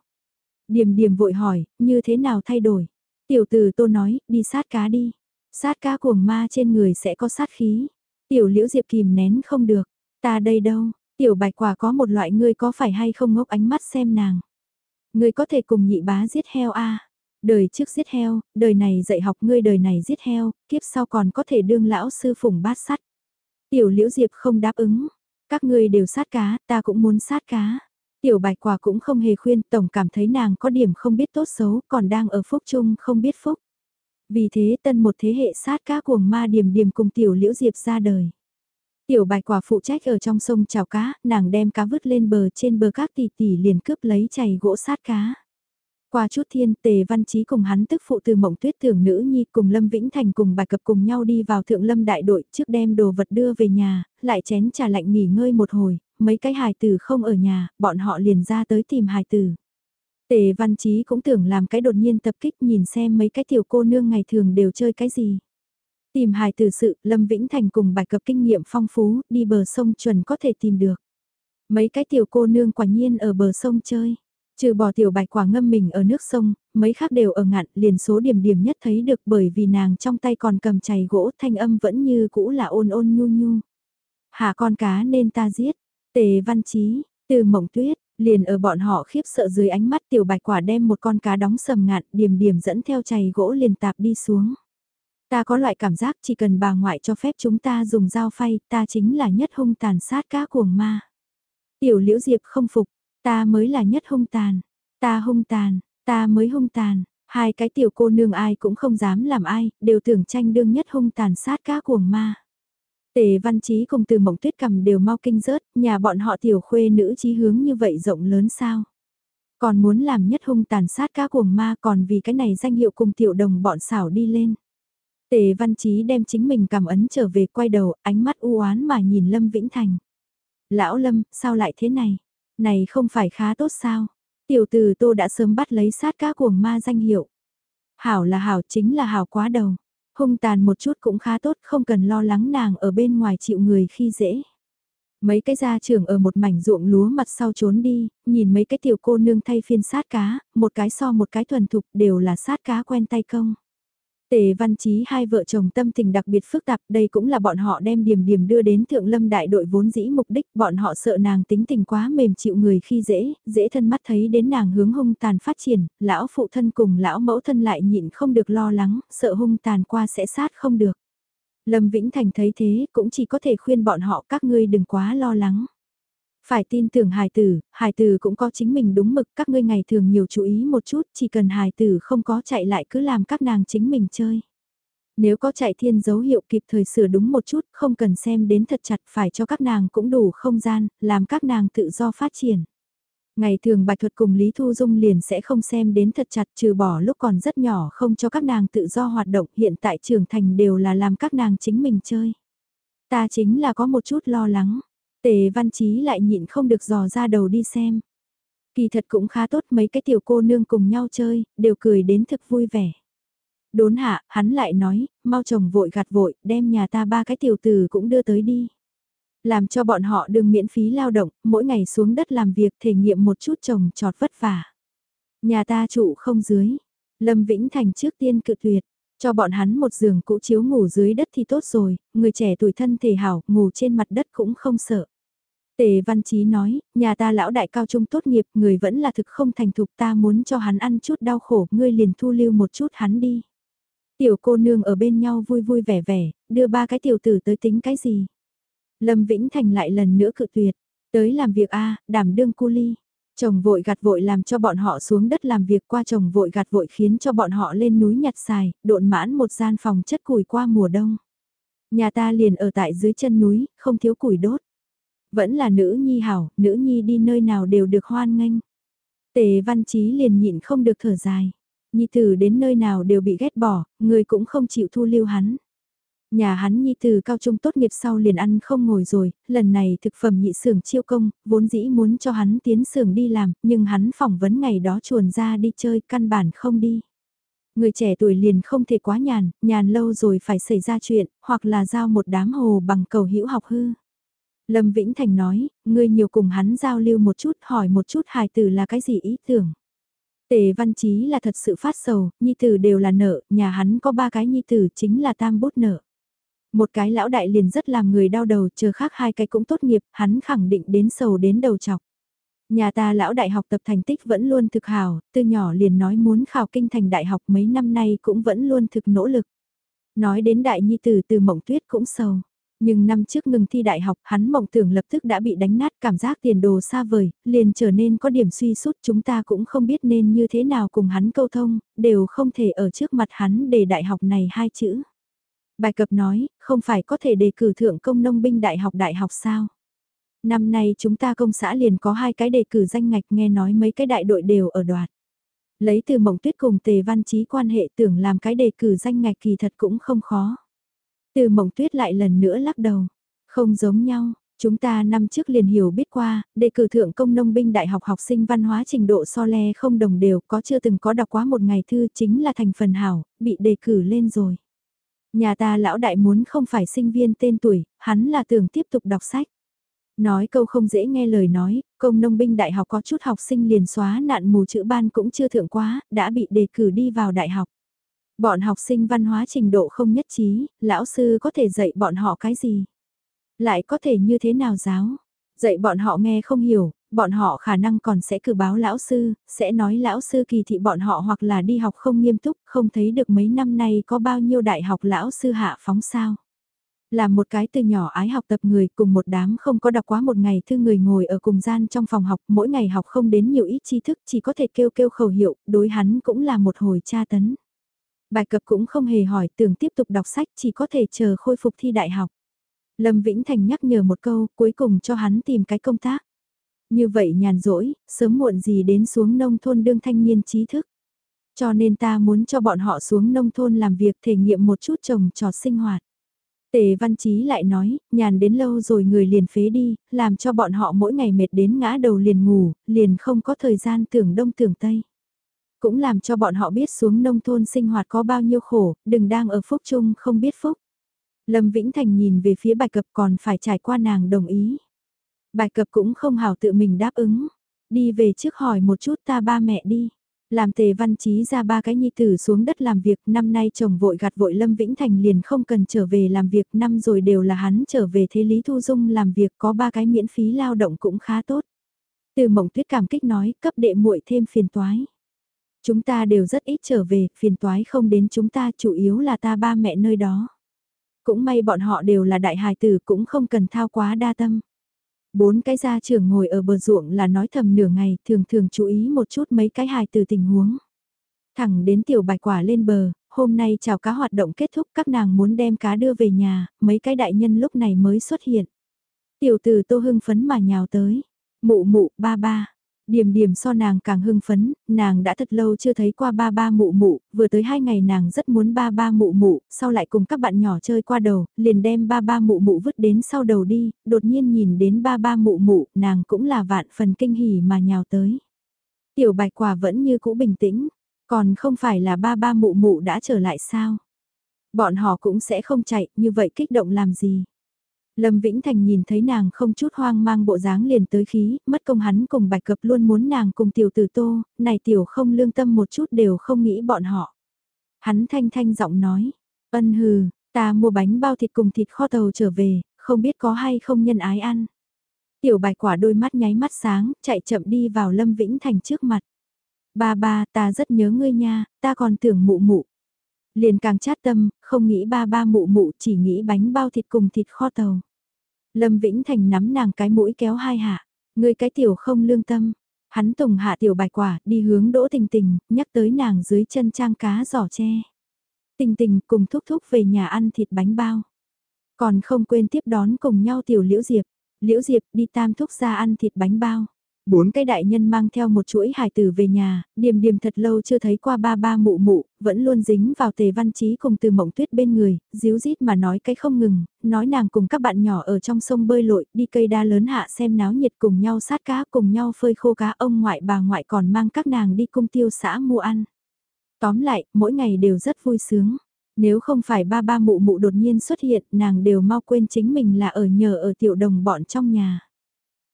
Điềm điềm vội hỏi, như thế nào thay đổi? Tiểu tử tô nói, đi sát cá đi. Sát cá cuồng ma trên người sẽ có sát khí. Tiểu liễu diệp kìm nén không được. Ta đây đâu, tiểu bạch quả có một loại ngươi có phải hay không ngốc ánh mắt xem nàng. Ngươi có thể cùng nhị bá giết heo a Đời trước giết heo, đời này dạy học ngươi đời này giết heo, kiếp sau còn có thể đương lão sư phủng bát sắt. Tiểu liễu diệp không đáp ứng. Các ngươi đều sát cá, ta cũng muốn sát cá. Tiểu bạch quả cũng không hề khuyên, tổng cảm thấy nàng có điểm không biết tốt xấu, còn đang ở phúc chung không biết phúc. Vì thế tân một thế hệ sát cá cuồng ma điểm điểm cùng tiểu liễu diệp ra đời. Tiểu bạch quả phụ trách ở trong sông chào cá, nàng đem cá vứt lên bờ trên bờ các tỷ tỷ liền cướp lấy chày gỗ sát cá. Qua chút thiên tề văn trí cùng hắn tức phụ từ mộng tuyết thưởng nữ nhi cùng Lâm Vĩnh Thành cùng bài cập cùng nhau đi vào thượng lâm đại đội trước đem đồ vật đưa về nhà, lại chén trà lạnh nghỉ ngơi một hồi, mấy cái hài tử không ở nhà, bọn họ liền ra tới tìm hài tử. Tề văn trí cũng tưởng làm cái đột nhiên tập kích nhìn xem mấy cái tiểu cô nương ngày thường đều chơi cái gì. Tìm hài từ sự, Lâm Vĩnh Thành cùng bài cập kinh nghiệm phong phú, đi bờ sông chuẩn có thể tìm được. Mấy cái tiểu cô nương quả nhiên ở bờ sông chơi. Trừ bỏ tiểu bạch quả ngâm mình ở nước sông, mấy khác đều ở ngạn liền số điểm điểm nhất thấy được bởi vì nàng trong tay còn cầm chày gỗ thanh âm vẫn như cũ là ôn ôn nhu nhu. Hạ con cá nên ta giết, tề văn trí, từ mộng tuyết, liền ở bọn họ khiếp sợ dưới ánh mắt tiểu bạch quả đem một con cá đóng sầm ngạn điểm điểm dẫn theo chày gỗ liền tạp đi xuống. Ta có loại cảm giác chỉ cần bà ngoại cho phép chúng ta dùng dao phay, ta chính là nhất hung tàn sát cá cuồng ma. Tiểu liễu diệp không phục, Ta mới là nhất hung tàn. Ta hung tàn, ta mới hung tàn. Hai cái tiểu cô nương ai cũng không dám làm ai, đều tưởng tranh đương nhất hung tàn sát cá cuồng ma. Tề văn trí cùng từ mộng tuyết cầm đều mau kinh rớt, nhà bọn họ tiểu khuê nữ trí hướng như vậy rộng lớn sao. Còn muốn làm nhất hung tàn sát cá cuồng ma còn vì cái này danh hiệu cùng tiểu đồng bọn xảo đi lên. Tề văn Chí đem chính mình cảm ấn trở về quay đầu, ánh mắt u oán mà nhìn Lâm Vĩnh Thành. Lão Lâm, sao lại thế này? Này không phải khá tốt sao? Tiểu tử tô đã sớm bắt lấy sát cá cuồng ma danh hiệu. Hảo là hảo chính là hảo quá đầu. Hung tàn một chút cũng khá tốt không cần lo lắng nàng ở bên ngoài chịu người khi dễ. Mấy cái gia trưởng ở một mảnh ruộng lúa mặt sau trốn đi, nhìn mấy cái tiểu cô nương thay phiên sát cá, một cái so một cái thuần thục đều là sát cá quen tay công. Tề văn chí hai vợ chồng tâm tình đặc biệt phức tạp, đây cũng là bọn họ đem điểm điểm đưa đến thượng lâm đại đội vốn dĩ mục đích, bọn họ sợ nàng tính tình quá mềm chịu người khi dễ, dễ thân mắt thấy đến nàng hướng hung tàn phát triển, lão phụ thân cùng lão mẫu thân lại nhịn không được lo lắng, sợ hung tàn qua sẽ sát không được. Lâm Vĩnh Thành thấy thế cũng chỉ có thể khuyên bọn họ các ngươi đừng quá lo lắng. Phải tin tưởng hài tử, hài tử cũng có chính mình đúng mực các ngươi ngày thường nhiều chú ý một chút, chỉ cần hài tử không có chạy lại cứ làm các nàng chính mình chơi. Nếu có chạy thiên dấu hiệu kịp thời sửa đúng một chút, không cần xem đến thật chặt phải cho các nàng cũng đủ không gian, làm các nàng tự do phát triển. Ngày thường bạch thuật cùng Lý Thu Dung liền sẽ không xem đến thật chặt trừ bỏ lúc còn rất nhỏ không cho các nàng tự do hoạt động hiện tại trưởng thành đều là làm các nàng chính mình chơi. Ta chính là có một chút lo lắng. Tề văn chí lại nhịn không được dò ra đầu đi xem. Kỳ thật cũng khá tốt mấy cái tiểu cô nương cùng nhau chơi, đều cười đến thực vui vẻ. Đốn hạ, hắn lại nói, mau chồng vội gạt vội, đem nhà ta ba cái tiểu tử cũng đưa tới đi. Làm cho bọn họ đừng miễn phí lao động, mỗi ngày xuống đất làm việc thể nghiệm một chút chồng trọt vất vả. Nhà ta trụ không dưới. Lâm Vĩnh Thành trước tiên cự tuyệt, cho bọn hắn một giường cũ chiếu ngủ dưới đất thì tốt rồi, người trẻ tuổi thân thể hảo, ngủ trên mặt đất cũng không sợ. Tề Văn Chí nói, nhà ta lão đại cao trung tốt nghiệp, người vẫn là thực không thành thục ta muốn cho hắn ăn chút đau khổ, ngươi liền thu lưu một chút hắn đi. Tiểu cô nương ở bên nhau vui vui vẻ vẻ, đưa ba cái tiểu tử tới tính cái gì. Lâm Vĩnh Thành lại lần nữa cự tuyệt, tới làm việc a đảm đương cu ly. Chồng vội gặt vội làm cho bọn họ xuống đất làm việc qua chồng vội gặt vội khiến cho bọn họ lên núi nhặt xài, độn mãn một gian phòng chất củi qua mùa đông. Nhà ta liền ở tại dưới chân núi, không thiếu củi đốt. Vẫn là nữ nhi hảo, nữ nhi đi nơi nào đều được hoan nghênh. Tề văn chí liền nhịn không được thở dài. Nhi tử đến nơi nào đều bị ghét bỏ, người cũng không chịu thu lưu hắn. Nhà hắn nhi từ cao trung tốt nghiệp sau liền ăn không ngồi rồi, lần này thực phẩm nhị xưởng chiêu công, vốn dĩ muốn cho hắn tiến xưởng đi làm, nhưng hắn phỏng vấn ngày đó chuồn ra đi chơi, căn bản không đi. Người trẻ tuổi liền không thể quá nhàn, nhàn lâu rồi phải xảy ra chuyện, hoặc là giao một đám hồ bằng cầu hữu học hư. Lâm Vĩnh Thành nói, ngươi nhiều cùng hắn giao lưu một chút hỏi một chút hài tử là cái gì ý tưởng. Tề văn chí là thật sự phát sầu, nhi tử đều là nợ, nhà hắn có ba cái nhi tử chính là tam bút nợ. Một cái lão đại liền rất làm người đau đầu, chờ khác hai cái cũng tốt nghiệp, hắn khẳng định đến sầu đến đầu chọc. Nhà ta lão đại học tập thành tích vẫn luôn thực hào, từ nhỏ liền nói muốn khảo kinh thành đại học mấy năm nay cũng vẫn luôn thực nỗ lực. Nói đến đại nhi tử từ mộng tuyết cũng sầu. Nhưng năm trước ngừng thi đại học hắn mộng tưởng lập tức đã bị đánh nát cảm giác tiền đồ xa vời, liền trở nên có điểm suy sút chúng ta cũng không biết nên như thế nào cùng hắn câu thông, đều không thể ở trước mặt hắn để đại học này hai chữ. Bài cập nói, không phải có thể đề cử thượng công nông binh đại học đại học sao? Năm nay chúng ta công xã liền có hai cái đề cử danh ngạch nghe nói mấy cái đại đội đều ở đoạt. Lấy từ mộng tuyết cùng tề văn trí quan hệ tưởng làm cái đề cử danh ngạch kỳ thật cũng không khó. Từ mộng tuyết lại lần nữa lắc đầu. Không giống nhau, chúng ta năm trước liền hiểu biết qua, đề cử thượng công nông binh đại học học sinh văn hóa trình độ so le không đồng đều có chưa từng có đọc quá một ngày thư chính là thành phần hảo, bị đề cử lên rồi. Nhà ta lão đại muốn không phải sinh viên tên tuổi, hắn là tưởng tiếp tục đọc sách. Nói câu không dễ nghe lời nói, công nông binh đại học có chút học sinh liền xóa nạn mù chữ ban cũng chưa thượng quá, đã bị đề cử đi vào đại học. Bọn học sinh văn hóa trình độ không nhất trí, lão sư có thể dạy bọn họ cái gì? Lại có thể như thế nào giáo? Dạy bọn họ nghe không hiểu, bọn họ khả năng còn sẽ cử báo lão sư, sẽ nói lão sư kỳ thị bọn họ hoặc là đi học không nghiêm túc, không thấy được mấy năm nay có bao nhiêu đại học lão sư hạ phóng sao. Là một cái từ nhỏ ái học tập người cùng một đám không có đọc quá một ngày thư người ngồi ở cùng gian trong phòng học mỗi ngày học không đến nhiều ít tri thức chỉ có thể kêu kêu khẩu hiệu, đối hắn cũng là một hồi tra tấn. Bài cập cũng không hề hỏi tưởng tiếp tục đọc sách chỉ có thể chờ khôi phục thi đại học. Lâm Vĩnh Thành nhắc nhở một câu cuối cùng cho hắn tìm cái công tác. Như vậy nhàn rỗi, sớm muộn gì đến xuống nông thôn đương thanh niên trí thức. Cho nên ta muốn cho bọn họ xuống nông thôn làm việc thể nghiệm một chút trồng trọt sinh hoạt. Tề Văn Chí lại nói, nhàn đến lâu rồi người liền phế đi, làm cho bọn họ mỗi ngày mệt đến ngã đầu liền ngủ, liền không có thời gian tưởng đông tưởng tây. Cũng làm cho bọn họ biết xuống nông thôn sinh hoạt có bao nhiêu khổ, đừng đang ở phúc chung không biết phúc. Lâm Vĩnh Thành nhìn về phía bài cập còn phải trải qua nàng đồng ý. Bài cập cũng không hảo tự mình đáp ứng. Đi về trước hỏi một chút ta ba mẹ đi. Làm tề văn trí ra ba cái nhi tử xuống đất làm việc, năm nay chồng vội gặt vội Lâm Vĩnh Thành liền không cần trở về làm việc, năm rồi đều là hắn trở về thế Lý Thu Dung làm việc có ba cái miễn phí lao động cũng khá tốt. Từ mộng tuyết cảm kích nói, cấp đệ muội thêm phiền toái. Chúng ta đều rất ít trở về, phiền toái không đến chúng ta chủ yếu là ta ba mẹ nơi đó. Cũng may bọn họ đều là đại hài tử cũng không cần thao quá đa tâm. Bốn cái gia trưởng ngồi ở bờ ruộng là nói thầm nửa ngày, thường thường chú ý một chút mấy cái hài từ tình huống. Thẳng đến tiểu bạch quả lên bờ, hôm nay chào cá hoạt động kết thúc các nàng muốn đem cá đưa về nhà, mấy cái đại nhân lúc này mới xuất hiện. Tiểu tử tô hưng phấn mà nhào tới. Mụ mụ, ba ba, điểm điểm so nàng càng hưng phấn, nàng đã thật lâu chưa thấy qua ba ba mụ mụ, vừa tới hai ngày nàng rất muốn ba ba mụ mụ, sau lại cùng các bạn nhỏ chơi qua đầu, liền đem ba ba mụ mụ vứt đến sau đầu đi, đột nhiên nhìn đến ba ba mụ mụ, nàng cũng là vạn phần kinh hỉ mà nhào tới. Tiểu bạch quả vẫn như cũ bình tĩnh, còn không phải là ba ba mụ mụ đã trở lại sao? Bọn họ cũng sẽ không chạy, như vậy kích động làm gì? Lâm Vĩnh Thành nhìn thấy nàng không chút hoang mang bộ dáng liền tới khí, mất công hắn cùng bạch cập luôn muốn nàng cùng tiểu tử tô, này tiểu không lương tâm một chút đều không nghĩ bọn họ. Hắn thanh thanh giọng nói, ân hừ, ta mua bánh bao thịt cùng thịt kho tàu trở về, không biết có hay không nhân ái ăn. Tiểu bạch quả đôi mắt nháy mắt sáng, chạy chậm đi vào Lâm Vĩnh Thành trước mặt. Ba ba, ta rất nhớ ngươi nha, ta còn tưởng mụ mụ. Liền càng chát tâm, không nghĩ ba ba mụ mụ chỉ nghĩ bánh bao thịt cùng thịt kho tàu. Lâm Vĩnh Thành nắm nàng cái mũi kéo hai hạ, người cái tiểu không lương tâm. Hắn tùng hạ tiểu bài quả, đi hướng đỗ tình tình, nhắc tới nàng dưới chân trang cá giỏ tre. Tình tình cùng thúc thúc về nhà ăn thịt bánh bao. Còn không quên tiếp đón cùng nhau tiểu liễu diệp. Liễu diệp đi tam thúc ra ăn thịt bánh bao. Bốn cái đại nhân mang theo một chuỗi hài tử về nhà, điềm điềm thật lâu chưa thấy qua ba ba mụ mụ, vẫn luôn dính vào tề văn trí cùng từ mộng tuyết bên người, díu dít mà nói cái không ngừng, nói nàng cùng các bạn nhỏ ở trong sông bơi lội, đi cây đa lớn hạ xem náo nhiệt cùng nhau sát cá cùng nhau phơi khô cá ông ngoại bà ngoại còn mang các nàng đi cung tiêu xã mua ăn. Tóm lại, mỗi ngày đều rất vui sướng. Nếu không phải ba ba mụ mụ đột nhiên xuất hiện, nàng đều mau quên chính mình là ở nhờ ở tiểu đồng bọn trong nhà.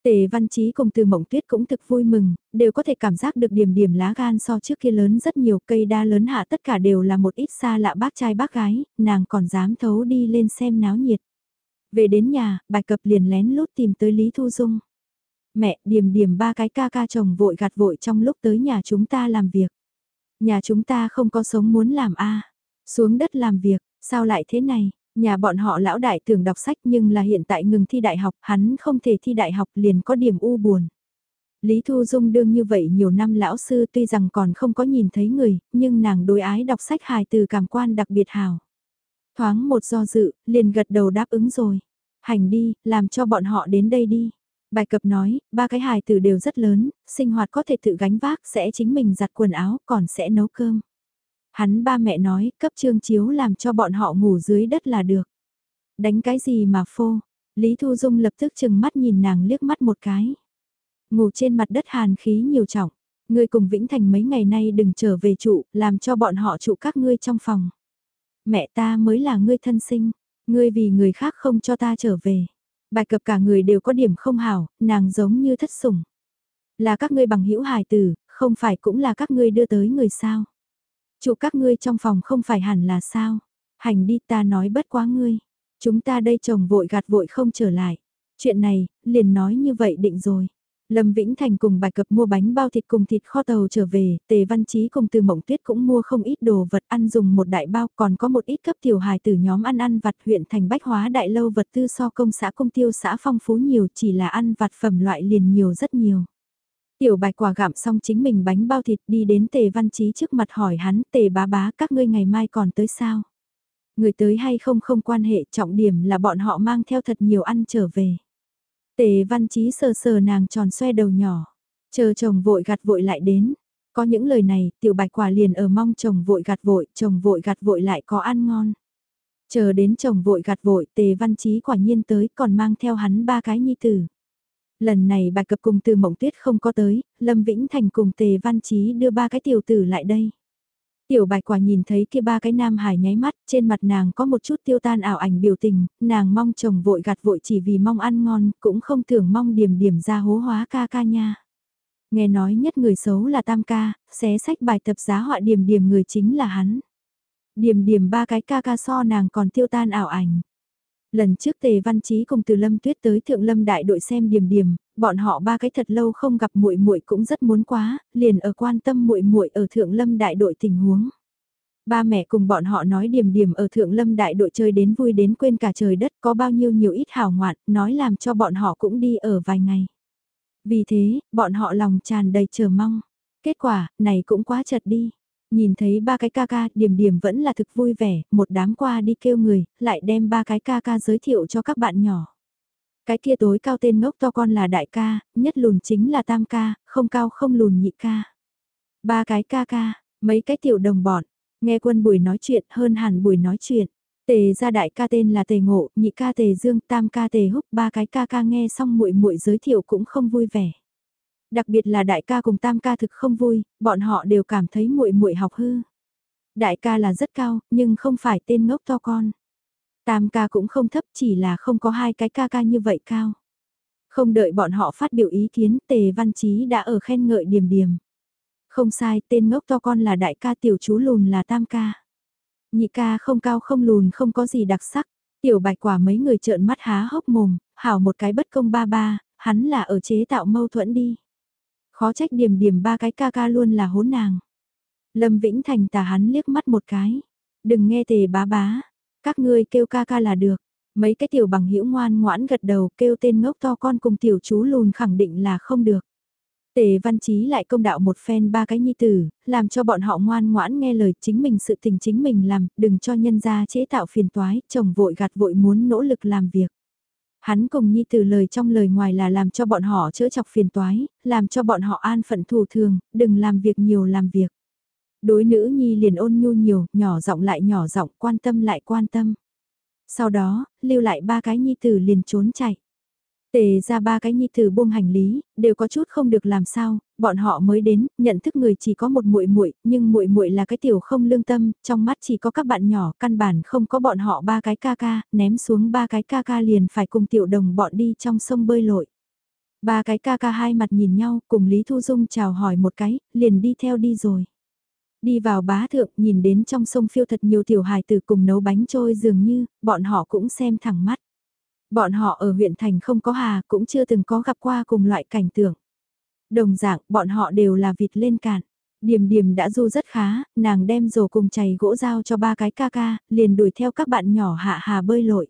Tề văn Chí cùng từ mộng tuyết cũng thực vui mừng, đều có thể cảm giác được điểm điểm lá gan so trước kia lớn rất nhiều cây đa lớn hạ tất cả đều là một ít xa lạ bác trai bác gái, nàng còn dám thấu đi lên xem náo nhiệt. Về đến nhà, bài cập liền lén lút tìm tới Lý Thu Dung. Mẹ, điểm điểm ba cái ca ca chồng vội gạt vội trong lúc tới nhà chúng ta làm việc. Nhà chúng ta không có sống muốn làm a Xuống đất làm việc, sao lại thế này? Nhà bọn họ lão đại tưởng đọc sách nhưng là hiện tại ngừng thi đại học, hắn không thể thi đại học liền có điểm u buồn. Lý Thu Dung đương như vậy nhiều năm lão sư tuy rằng còn không có nhìn thấy người, nhưng nàng đối ái đọc sách hài từ cảm quan đặc biệt hào. Thoáng một do dự, liền gật đầu đáp ứng rồi. Hành đi, làm cho bọn họ đến đây đi. Bài cập nói, ba cái hài tử đều rất lớn, sinh hoạt có thể tự gánh vác, sẽ chính mình giặt quần áo, còn sẽ nấu cơm. Hắn ba mẹ nói, cấp trương chiếu làm cho bọn họ ngủ dưới đất là được. Đánh cái gì mà phô? Lý Thu Dung lập tức chừng mắt nhìn nàng liếc mắt một cái. Ngủ trên mặt đất hàn khí nhiều trọng. Ngươi cùng Vĩnh Thành mấy ngày nay đừng trở về trụ, làm cho bọn họ trụ các ngươi trong phòng. Mẹ ta mới là ngươi thân sinh, ngươi vì người khác không cho ta trở về. Bài cập cả người đều có điểm không hảo, nàng giống như thất sủng. Là các ngươi bằng hữu hài tử, không phải cũng là các ngươi đưa tới người sao. Chủ các ngươi trong phòng không phải hẳn là sao. Hành đi ta nói bất quá ngươi. Chúng ta đây chồng vội gạt vội không trở lại. Chuyện này, liền nói như vậy định rồi. Lâm Vĩnh Thành cùng bài cập mua bánh bao thịt cùng thịt kho tàu trở về, Tề Văn Chí cùng từ Mộng Tuyết cũng mua không ít đồ vật ăn dùng một đại bao, còn có một ít cấp tiểu hài từ nhóm ăn ăn vặt huyện thành bách hóa đại lâu vật tư so công xã công tiêu xã phong phú nhiều chỉ là ăn vặt phẩm loại liền nhiều rất nhiều. Tiểu bạch quả gặm xong chính mình bánh bao thịt đi đến Tề Văn trí trước mặt hỏi hắn Tề bá bá các ngươi ngày mai còn tới sao? Người tới hay không không quan hệ trọng điểm là bọn họ mang theo thật nhiều ăn trở về. Tề văn trí sờ sờ nàng tròn xoe đầu nhỏ. Chờ chồng vội gặt vội lại đến. Có những lời này, tiểu bạch quả liền ở mong chồng vội gặt vội, chồng vội gặt vội lại có ăn ngon. Chờ đến chồng vội gặt vội, tề văn trí quả nhiên tới còn mang theo hắn ba cái nhi tử. Lần này bạch cập cùng từ mộng tuyết không có tới, Lâm Vĩnh Thành cùng tề văn trí đưa ba cái tiểu tử lại đây. Tiểu bạch quả nhìn thấy kia ba cái nam hải nháy mắt, trên mặt nàng có một chút tiêu tan ảo ảnh biểu tình, nàng mong chồng vội gạt vội chỉ vì mong ăn ngon, cũng không tưởng mong điểm điểm ra hố hóa ca ca nha. Nghe nói nhất người xấu là tam ca, xé sách bài tập giá họa điểm điểm người chính là hắn. Điểm điểm ba cái ca ca so nàng còn tiêu tan ảo ảnh. Lần trước Tề Văn Chí cùng từ Lâm Tuyết tới Thượng Lâm đại đội xem điểm điểm, bọn họ ba cái thật lâu không gặp muội muội cũng rất muốn quá, liền ở quan tâm muội muội ở Thượng Lâm đại đội tình huống. Ba mẹ cùng bọn họ nói điểm điểm ở Thượng Lâm đại đội chơi đến vui đến quên cả trời đất có bao nhiêu nhiều ít hào ngoạn, nói làm cho bọn họ cũng đi ở vài ngày. Vì thế, bọn họ lòng tràn đầy chờ mong. Kết quả, này cũng quá chật đi. Nhìn thấy ba cái ca ca, điểm điểm vẫn là thực vui vẻ, một đám qua đi kêu người, lại đem ba cái ca ca giới thiệu cho các bạn nhỏ. Cái kia tối cao tên ngốc to con là đại ca, nhất lùn chính là tam ca, không cao không lùn nhị ca. Ba cái ca ca, mấy cái tiểu đồng bọn, nghe quân buổi nói chuyện hơn hẳn buổi nói chuyện. Tề gia đại ca tên là Tề Ngộ, nhị ca Tề Dương, tam ca Tề Húc, ba cái ca ca nghe xong muội muội giới thiệu cũng không vui vẻ. Đặc biệt là đại ca cùng tam ca thực không vui, bọn họ đều cảm thấy muội muội học hư. Đại ca là rất cao, nhưng không phải tên ngốc to con. Tam ca cũng không thấp chỉ là không có hai cái ca ca như vậy cao. Không đợi bọn họ phát biểu ý kiến tề văn chí đã ở khen ngợi điểm điểm. Không sai tên ngốc to con là đại ca tiểu chú lùn là tam ca. Nhị ca không cao không lùn không có gì đặc sắc. Tiểu bạch quả mấy người trợn mắt há hốc mồm, hảo một cái bất công ba ba, hắn là ở chế tạo mâu thuẫn đi. Khó trách điểm điểm ba cái ca ca luôn là hốn nàng. Lâm Vĩnh Thành tà hắn liếc mắt một cái. Đừng nghe tề bá bá, các ngươi kêu ca ca là được. Mấy cái tiểu bằng hữu ngoan ngoãn gật đầu kêu tên ngốc to con cùng tiểu chú lùn khẳng định là không được. Tề văn chí lại công đạo một phen ba cái nhi tử, làm cho bọn họ ngoan ngoãn nghe lời chính mình sự tình chính mình làm, đừng cho nhân gia chế tạo phiền toái, chồng vội gạt vội muốn nỗ lực làm việc. Hắn cùng nhi từ lời trong lời ngoài là làm cho bọn họ chữa chọc phiền toái, làm cho bọn họ an phận thủ thường, đừng làm việc nhiều làm việc. Đối nữ nhi liền ôn nhu nhiều, nhỏ giọng lại nhỏ giọng, quan tâm lại quan tâm. Sau đó, lưu lại ba cái nhi từ liền trốn chạy. Tề ra ba cái nhi tử buông hành lý, đều có chút không được làm sao, bọn họ mới đến, nhận thức người chỉ có một muội muội, nhưng muội muội là cái tiểu không lương tâm, trong mắt chỉ có các bạn nhỏ, căn bản không có bọn họ ba cái ca ca, ném xuống ba cái ca ca liền phải cùng tiểu đồng bọn đi trong sông bơi lội. Ba cái ca ca hai mặt nhìn nhau, cùng Lý Thu Dung chào hỏi một cái, liền đi theo đi rồi. Đi vào bá thượng, nhìn đến trong sông phiêu thật nhiều tiểu hài tử cùng nấu bánh trôi dường như, bọn họ cũng xem thẳng mắt. Bọn họ ở huyện thành không có hà, cũng chưa từng có gặp qua cùng loại cảnh tượng. Đồng dạng, bọn họ đều là vịt lên cạn. Điềm điềm đã du rất khá, nàng đem rổ cùng chày gỗ dao cho ba cái ca ca, liền đuổi theo các bạn nhỏ hạ hà bơi lội.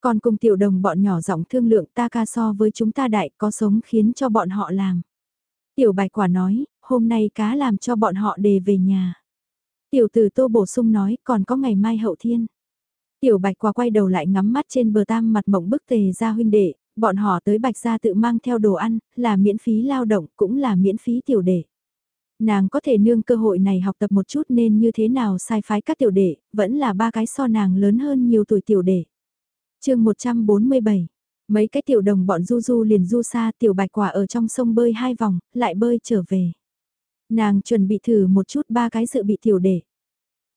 Còn cùng tiểu đồng bọn nhỏ giọng thương lượng ta ca so với chúng ta đại có sống khiến cho bọn họ làm. Tiểu bạch quả nói, hôm nay cá làm cho bọn họ đề về nhà. Tiểu tử tô bổ sung nói còn có ngày mai hậu thiên. Tiểu bạch quả quay đầu lại ngắm mắt trên bờ tam mặt mộng bức tề ra huynh đệ, bọn họ tới bạch gia tự mang theo đồ ăn, là miễn phí lao động cũng là miễn phí tiểu đệ. Nàng có thể nương cơ hội này học tập một chút nên như thế nào sai phái các tiểu đệ, vẫn là ba cái so nàng lớn hơn nhiều tuổi tiểu đệ. chương 147 Mấy cái tiểu đồng bọn du du liền du xa tiểu bạch quả ở trong sông bơi hai vòng, lại bơi trở về. Nàng chuẩn bị thử một chút ba cái dự bị tiểu đệ.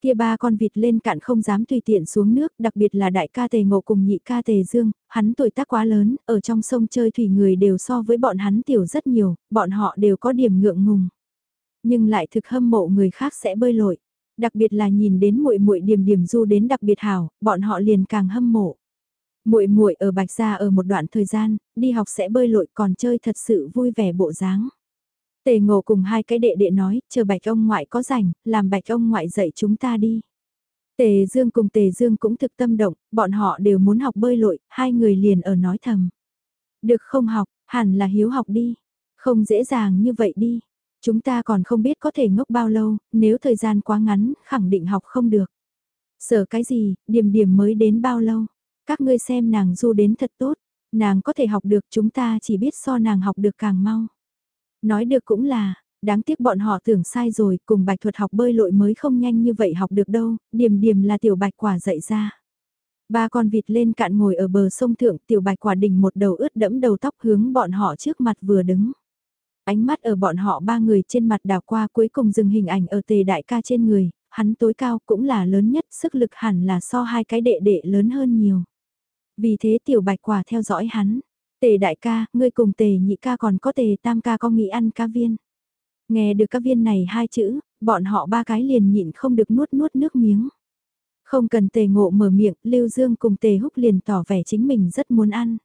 Kia ba con vịt lên cạn không dám tùy tiện xuống nước, đặc biệt là đại ca tề ngộ cùng nhị ca tề dương, hắn tuổi tác quá lớn, ở trong sông chơi thủy người đều so với bọn hắn tiểu rất nhiều, bọn họ đều có điểm ngượng ngùng. Nhưng lại thực hâm mộ người khác sẽ bơi lội, đặc biệt là nhìn đến muội muội điểm điểm du đến đặc biệt hảo, bọn họ liền càng hâm mộ. Muội muội ở Bạch Gia ở một đoạn thời gian, đi học sẽ bơi lội còn chơi thật sự vui vẻ bộ dáng. Tề ngộ cùng hai cái đệ đệ nói, chờ bạch ông ngoại có rảnh, làm bạch ông ngoại dạy chúng ta đi. Tề Dương cùng Tề Dương cũng thực tâm động, bọn họ đều muốn học bơi lội, hai người liền ở nói thầm. Được không học, hẳn là hiếu học đi. Không dễ dàng như vậy đi. Chúng ta còn không biết có thể ngốc bao lâu, nếu thời gian quá ngắn, khẳng định học không được. Sợ cái gì, điểm điểm mới đến bao lâu. Các ngươi xem nàng du đến thật tốt, nàng có thể học được chúng ta chỉ biết so nàng học được càng mau. Nói được cũng là, đáng tiếc bọn họ tưởng sai rồi, cùng bạch thuật học bơi lội mới không nhanh như vậy học được đâu, điểm điểm là tiểu bạch quả dạy ra. Ba con vịt lên cạn ngồi ở bờ sông thượng, tiểu bạch quả đỉnh một đầu ướt đẫm đầu tóc hướng bọn họ trước mặt vừa đứng. Ánh mắt ở bọn họ ba người trên mặt đào qua cuối cùng dừng hình ảnh ở tề đại ca trên người, hắn tối cao cũng là lớn nhất, sức lực hẳn là so hai cái đệ đệ lớn hơn nhiều. Vì thế tiểu bạch quả theo dõi hắn, Tề đại ca, ngươi cùng tề nhị ca còn có tề tam ca có nghĩ ăn cá viên. Nghe được cá viên này hai chữ, bọn họ ba cái liền nhịn không được nuốt nuốt nước miếng. Không cần tề ngộ mở miệng, Lưu Dương cùng tề húc liền tỏ vẻ chính mình rất muốn ăn.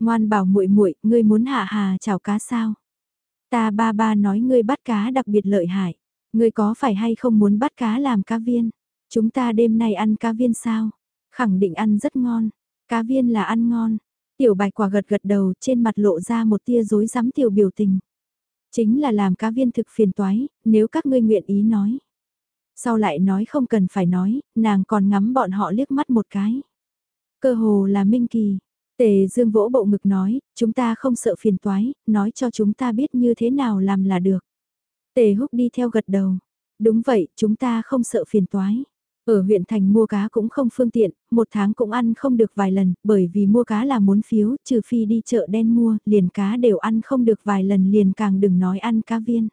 Ngoan bảo muội muội, ngươi muốn hạ hà chảo cá sao? Ta ba ba nói ngươi bắt cá đặc biệt lợi hại. Ngươi có phải hay không muốn bắt cá làm cá viên? Chúng ta đêm nay ăn cá viên sao? Khẳng định ăn rất ngon. Cá viên là ăn ngon. Tiểu bạch quả gật gật đầu trên mặt lộ ra một tia rối rắm tiểu biểu tình. Chính là làm cá viên thực phiền toái, nếu các ngươi nguyện ý nói. Sau lại nói không cần phải nói, nàng còn ngắm bọn họ liếc mắt một cái. Cơ hồ là minh kỳ. Tề Dương vỗ bộ ngực nói, chúng ta không sợ phiền toái, nói cho chúng ta biết như thế nào làm là được. Tề Húc đi theo gật đầu. Đúng vậy, chúng ta không sợ phiền toái. Ở huyện thành mua cá cũng không phương tiện, một tháng cũng ăn không được vài lần, bởi vì mua cá là muốn phiếu, trừ phi đi chợ đen mua, liền cá đều ăn không được vài lần liền càng đừng nói ăn cá viên.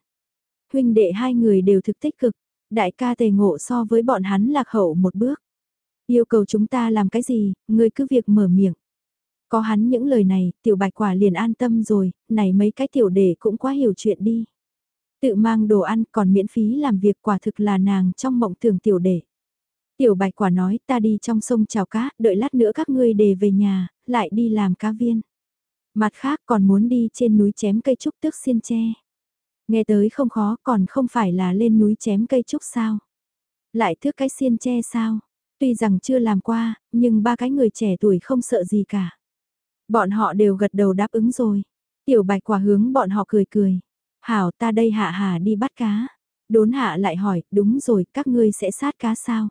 Huynh đệ hai người đều thực tích cực, đại ca tề ngộ so với bọn hắn lạc hậu một bước. Yêu cầu chúng ta làm cái gì, người cứ việc mở miệng. Có hắn những lời này, tiểu bạch quả liền an tâm rồi, này mấy cái tiểu đề cũng quá hiểu chuyện đi. Tự mang đồ ăn còn miễn phí làm việc quả thực là nàng trong mộng tưởng tiểu đề. Tiểu bạch quả nói ta đi trong sông chào cá, đợi lát nữa các ngươi để về nhà, lại đi làm cá viên. Mặt khác còn muốn đi trên núi chém cây trúc tước xiên tre. Nghe tới không khó còn không phải là lên núi chém cây trúc sao. Lại thước cái xiên tre sao. Tuy rằng chưa làm qua, nhưng ba cái người trẻ tuổi không sợ gì cả. Bọn họ đều gật đầu đáp ứng rồi. Tiểu bạch quả hướng bọn họ cười cười. Hảo ta đây hạ hà đi bắt cá. Đốn hạ lại hỏi, đúng rồi, các ngươi sẽ sát cá sao?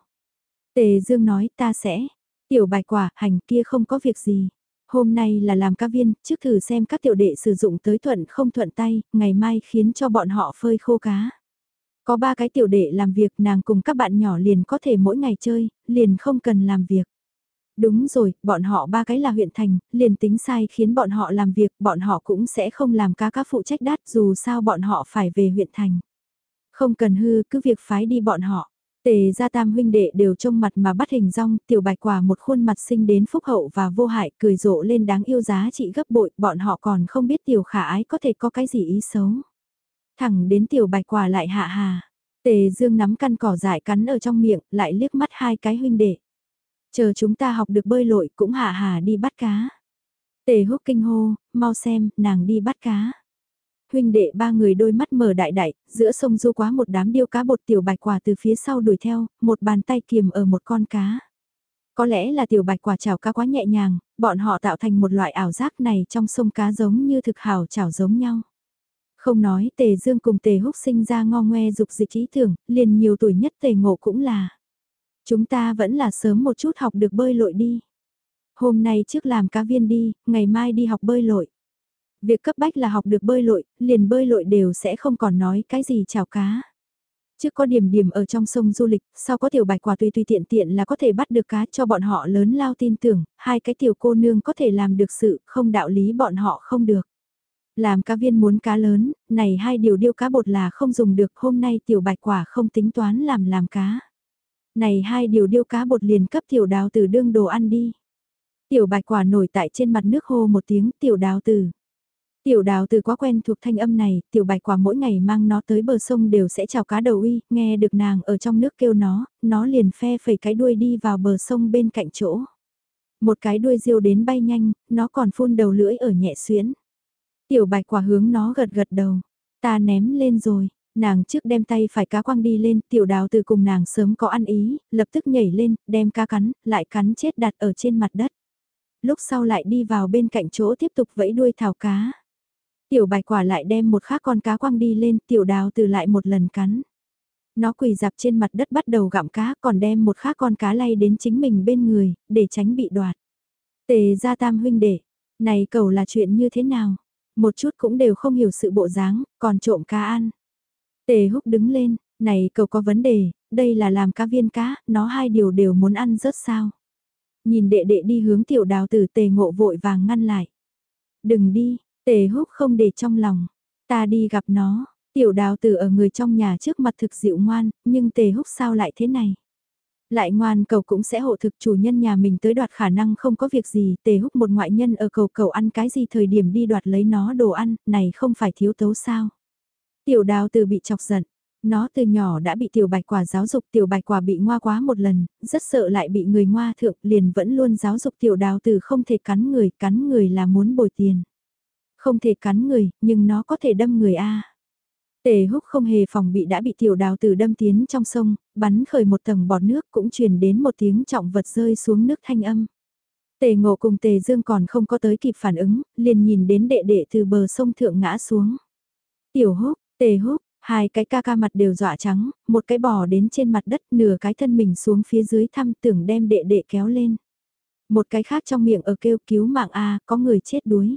Tề Dương nói ta sẽ, tiểu bạch quả, hành kia không có việc gì. Hôm nay là làm ca viên, trước thử xem các tiểu đệ sử dụng tới thuận không thuận tay, ngày mai khiến cho bọn họ phơi khô cá. Có ba cái tiểu đệ làm việc nàng cùng các bạn nhỏ liền có thể mỗi ngày chơi, liền không cần làm việc. Đúng rồi, bọn họ ba cái là huyện thành, liền tính sai khiến bọn họ làm việc, bọn họ cũng sẽ không làm cá cá phụ trách đát dù sao bọn họ phải về huyện thành. Không cần hư, cứ việc phái đi bọn họ. Tề gia tam huynh đệ đều trông mặt mà bắt hình rong, tiểu bạch quả một khuôn mặt sinh đến phúc hậu và vô hại, cười rộ lên đáng yêu giá trị gấp bội, bọn họ còn không biết tiểu khả ái có thể có cái gì ý xấu. Thẳng đến tiểu bạch quả lại hạ hà. Tề dương nắm căn cỏ dại cắn ở trong miệng, lại liếc mắt hai cái huynh đệ. Chờ chúng ta học được bơi lội cũng hạ hà đi bắt cá. Tề húc kinh hô, mau xem, nàng đi bắt cá huynh đệ ba người đôi mắt mở đại đại, giữa sông du quá một đám điêu cá bột tiểu bạch quả từ phía sau đuổi theo, một bàn tay kiềm ở một con cá. Có lẽ là tiểu bạch quả chảo cá quá nhẹ nhàng, bọn họ tạo thành một loại ảo giác này trong sông cá giống như thực hào chảo giống nhau. Không nói tề dương cùng tề húc sinh ra ngo ngoe dục dịch ý tưởng, liền nhiều tuổi nhất tề ngộ cũng là. Chúng ta vẫn là sớm một chút học được bơi lội đi. Hôm nay trước làm cá viên đi, ngày mai đi học bơi lội. Việc cấp bách là học được bơi lội, liền bơi lội đều sẽ không còn nói cái gì chào cá. Trước có điểm điểm ở trong sông du lịch, sau có tiểu bạch quả tùy tùy tiện tiện là có thể bắt được cá cho bọn họ lớn lao tin tưởng, hai cái tiểu cô nương có thể làm được sự, không đạo lý bọn họ không được. Làm cá viên muốn cá lớn, này hai điều điêu cá bột là không dùng được, hôm nay tiểu bạch quả không tính toán làm làm cá. Này hai điều điêu cá bột liền cấp tiểu đào từ đương đồ ăn đi. Tiểu bạch quả nổi tại trên mặt nước hô một tiếng tiểu đào từ. Tiểu đào từ quá quen thuộc thanh âm này, tiểu bạch quả mỗi ngày mang nó tới bờ sông đều sẽ chào cá đầu uy, nghe được nàng ở trong nước kêu nó, nó liền phe phẩy cái đuôi đi vào bờ sông bên cạnh chỗ. Một cái đuôi diêu đến bay nhanh, nó còn phun đầu lưỡi ở nhẹ xuyến. Tiểu bạch quả hướng nó gật gật đầu, ta ném lên rồi, nàng trước đem tay phải cá quăng đi lên, tiểu đào từ cùng nàng sớm có ăn ý, lập tức nhảy lên, đem cá cắn, lại cắn chết đặt ở trên mặt đất. Lúc sau lại đi vào bên cạnh chỗ tiếp tục vẫy đuôi thảo cá. Tiểu bạch quả lại đem một khác con cá quăng đi lên, tiểu đào từ lại một lần cắn. Nó quỳ dạp trên mặt đất bắt đầu gặm cá còn đem một khác con cá lay đến chính mình bên người, để tránh bị đoạt. Tề gia tam huynh đệ, này cầu là chuyện như thế nào? Một chút cũng đều không hiểu sự bộ dáng, còn trộm cá ăn. Tề húc đứng lên, này cầu có vấn đề, đây là làm cá viên cá, nó hai điều đều muốn ăn rớt sao. Nhìn đệ đệ đi hướng tiểu đào tử tề ngộ vội vàng ngăn lại. Đừng đi, Tề húc không để trong lòng, ta đi gặp nó, tiểu đào tử ở người trong nhà trước mặt thực dịu ngoan, nhưng tề húc sao lại thế này? Lại ngoan cầu cũng sẽ hộ thực chủ nhân nhà mình tới đoạt khả năng không có việc gì, tề húc một ngoại nhân ở cầu cầu ăn cái gì thời điểm đi đoạt lấy nó đồ ăn, này không phải thiếu tấu sao? Tiểu đào tử bị chọc giận, nó từ nhỏ đã bị tiểu bạch quả giáo dục tiểu bạch quả bị ngoa quá một lần, rất sợ lại bị người ngoa thượng liền vẫn luôn giáo dục tiểu đào tử không thể cắn người, cắn người là muốn bồi tiền. Không thể cắn người, nhưng nó có thể đâm người A. Tề húc không hề phòng bị đã bị tiểu đào tử đâm tiến trong sông, bắn khởi một tầng bọt nước cũng truyền đến một tiếng trọng vật rơi xuống nước thanh âm. Tề ngộ cùng tề dương còn không có tới kịp phản ứng, liền nhìn đến đệ đệ từ bờ sông thượng ngã xuống. Tiểu húc, tề húc, hai cái ca ca mặt đều dọa trắng, một cái bò đến trên mặt đất nửa cái thân mình xuống phía dưới thăm tưởng đem đệ đệ kéo lên. Một cái khác trong miệng ở kêu cứu mạng A, có người chết đuối.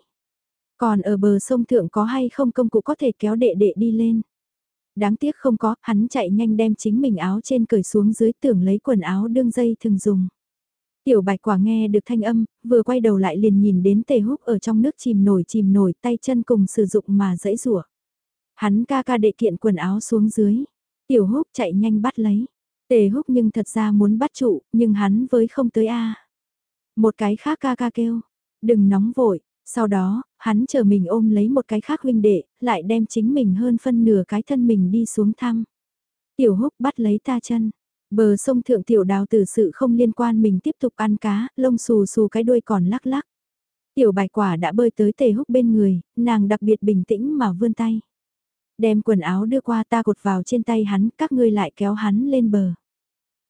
Còn ở bờ sông thượng có hay không công cụ có thể kéo đệ đệ đi lên. Đáng tiếc không có, hắn chạy nhanh đem chính mình áo trên cởi xuống dưới tưởng lấy quần áo đương dây thường dùng. Tiểu bạch quả nghe được thanh âm, vừa quay đầu lại liền nhìn đến tề húc ở trong nước chìm nổi chìm nổi tay chân cùng sử dụng mà dẫy rủa Hắn ca ca đệ kiện quần áo xuống dưới. Tiểu húc chạy nhanh bắt lấy. Tề húc nhưng thật ra muốn bắt trụ, nhưng hắn với không tới a Một cái khác ca ca kêu, đừng nóng vội, sau đó, hắn chờ mình ôm lấy một cái khác huynh đệ, lại đem chính mình hơn phân nửa cái thân mình đi xuống thăm. Tiểu húc bắt lấy ta chân. Bờ sông thượng tiểu đào tử sự không liên quan mình tiếp tục ăn cá, lông xù xù cái đuôi còn lắc lắc. Tiểu bạch quả đã bơi tới tề húc bên người, nàng đặc biệt bình tĩnh mà vươn tay. Đem quần áo đưa qua ta cột vào trên tay hắn, các ngươi lại kéo hắn lên bờ.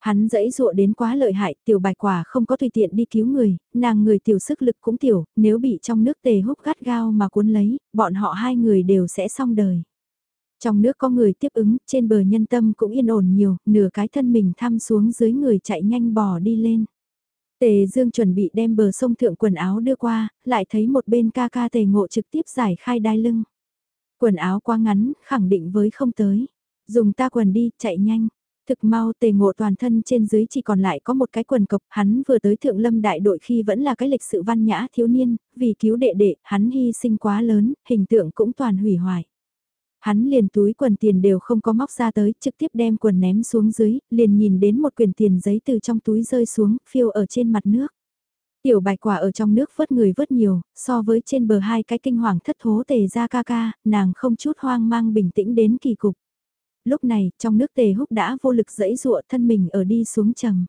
Hắn dẫy dụa đến quá lợi hại, tiểu bạch quả không có tùy tiện đi cứu người, nàng người tiểu sức lực cũng tiểu, nếu bị trong nước tề hút gắt gao mà cuốn lấy, bọn họ hai người đều sẽ xong đời. Trong nước có người tiếp ứng, trên bờ nhân tâm cũng yên ổn nhiều, nửa cái thân mình thăm xuống dưới người chạy nhanh bò đi lên. Tề Dương chuẩn bị đem bờ sông thượng quần áo đưa qua, lại thấy một bên ca ca tề ngộ trực tiếp giải khai đai lưng. Quần áo quá ngắn, khẳng định với không tới. Dùng ta quần đi, chạy nhanh. Thực mau tề ngộ toàn thân trên dưới chỉ còn lại có một cái quần cộc, hắn vừa tới thượng lâm đại đội khi vẫn là cái lịch sự văn nhã thiếu niên, vì cứu đệ đệ, hắn hy sinh quá lớn, hình tượng cũng toàn hủy hoại. Hắn liền túi quần tiền đều không có móc ra tới, trực tiếp đem quần ném xuống dưới, liền nhìn đến một quyển tiền giấy từ trong túi rơi xuống, phiêu ở trên mặt nước. Tiểu bạch quả ở trong nước vớt người vớt nhiều, so với trên bờ hai cái kinh hoàng thất thố tề ra ca ca, nàng không chút hoang mang bình tĩnh đến kỳ cục. Lúc này, trong nước tề húc đã vô lực dẫy dụa thân mình ở đi xuống trầm.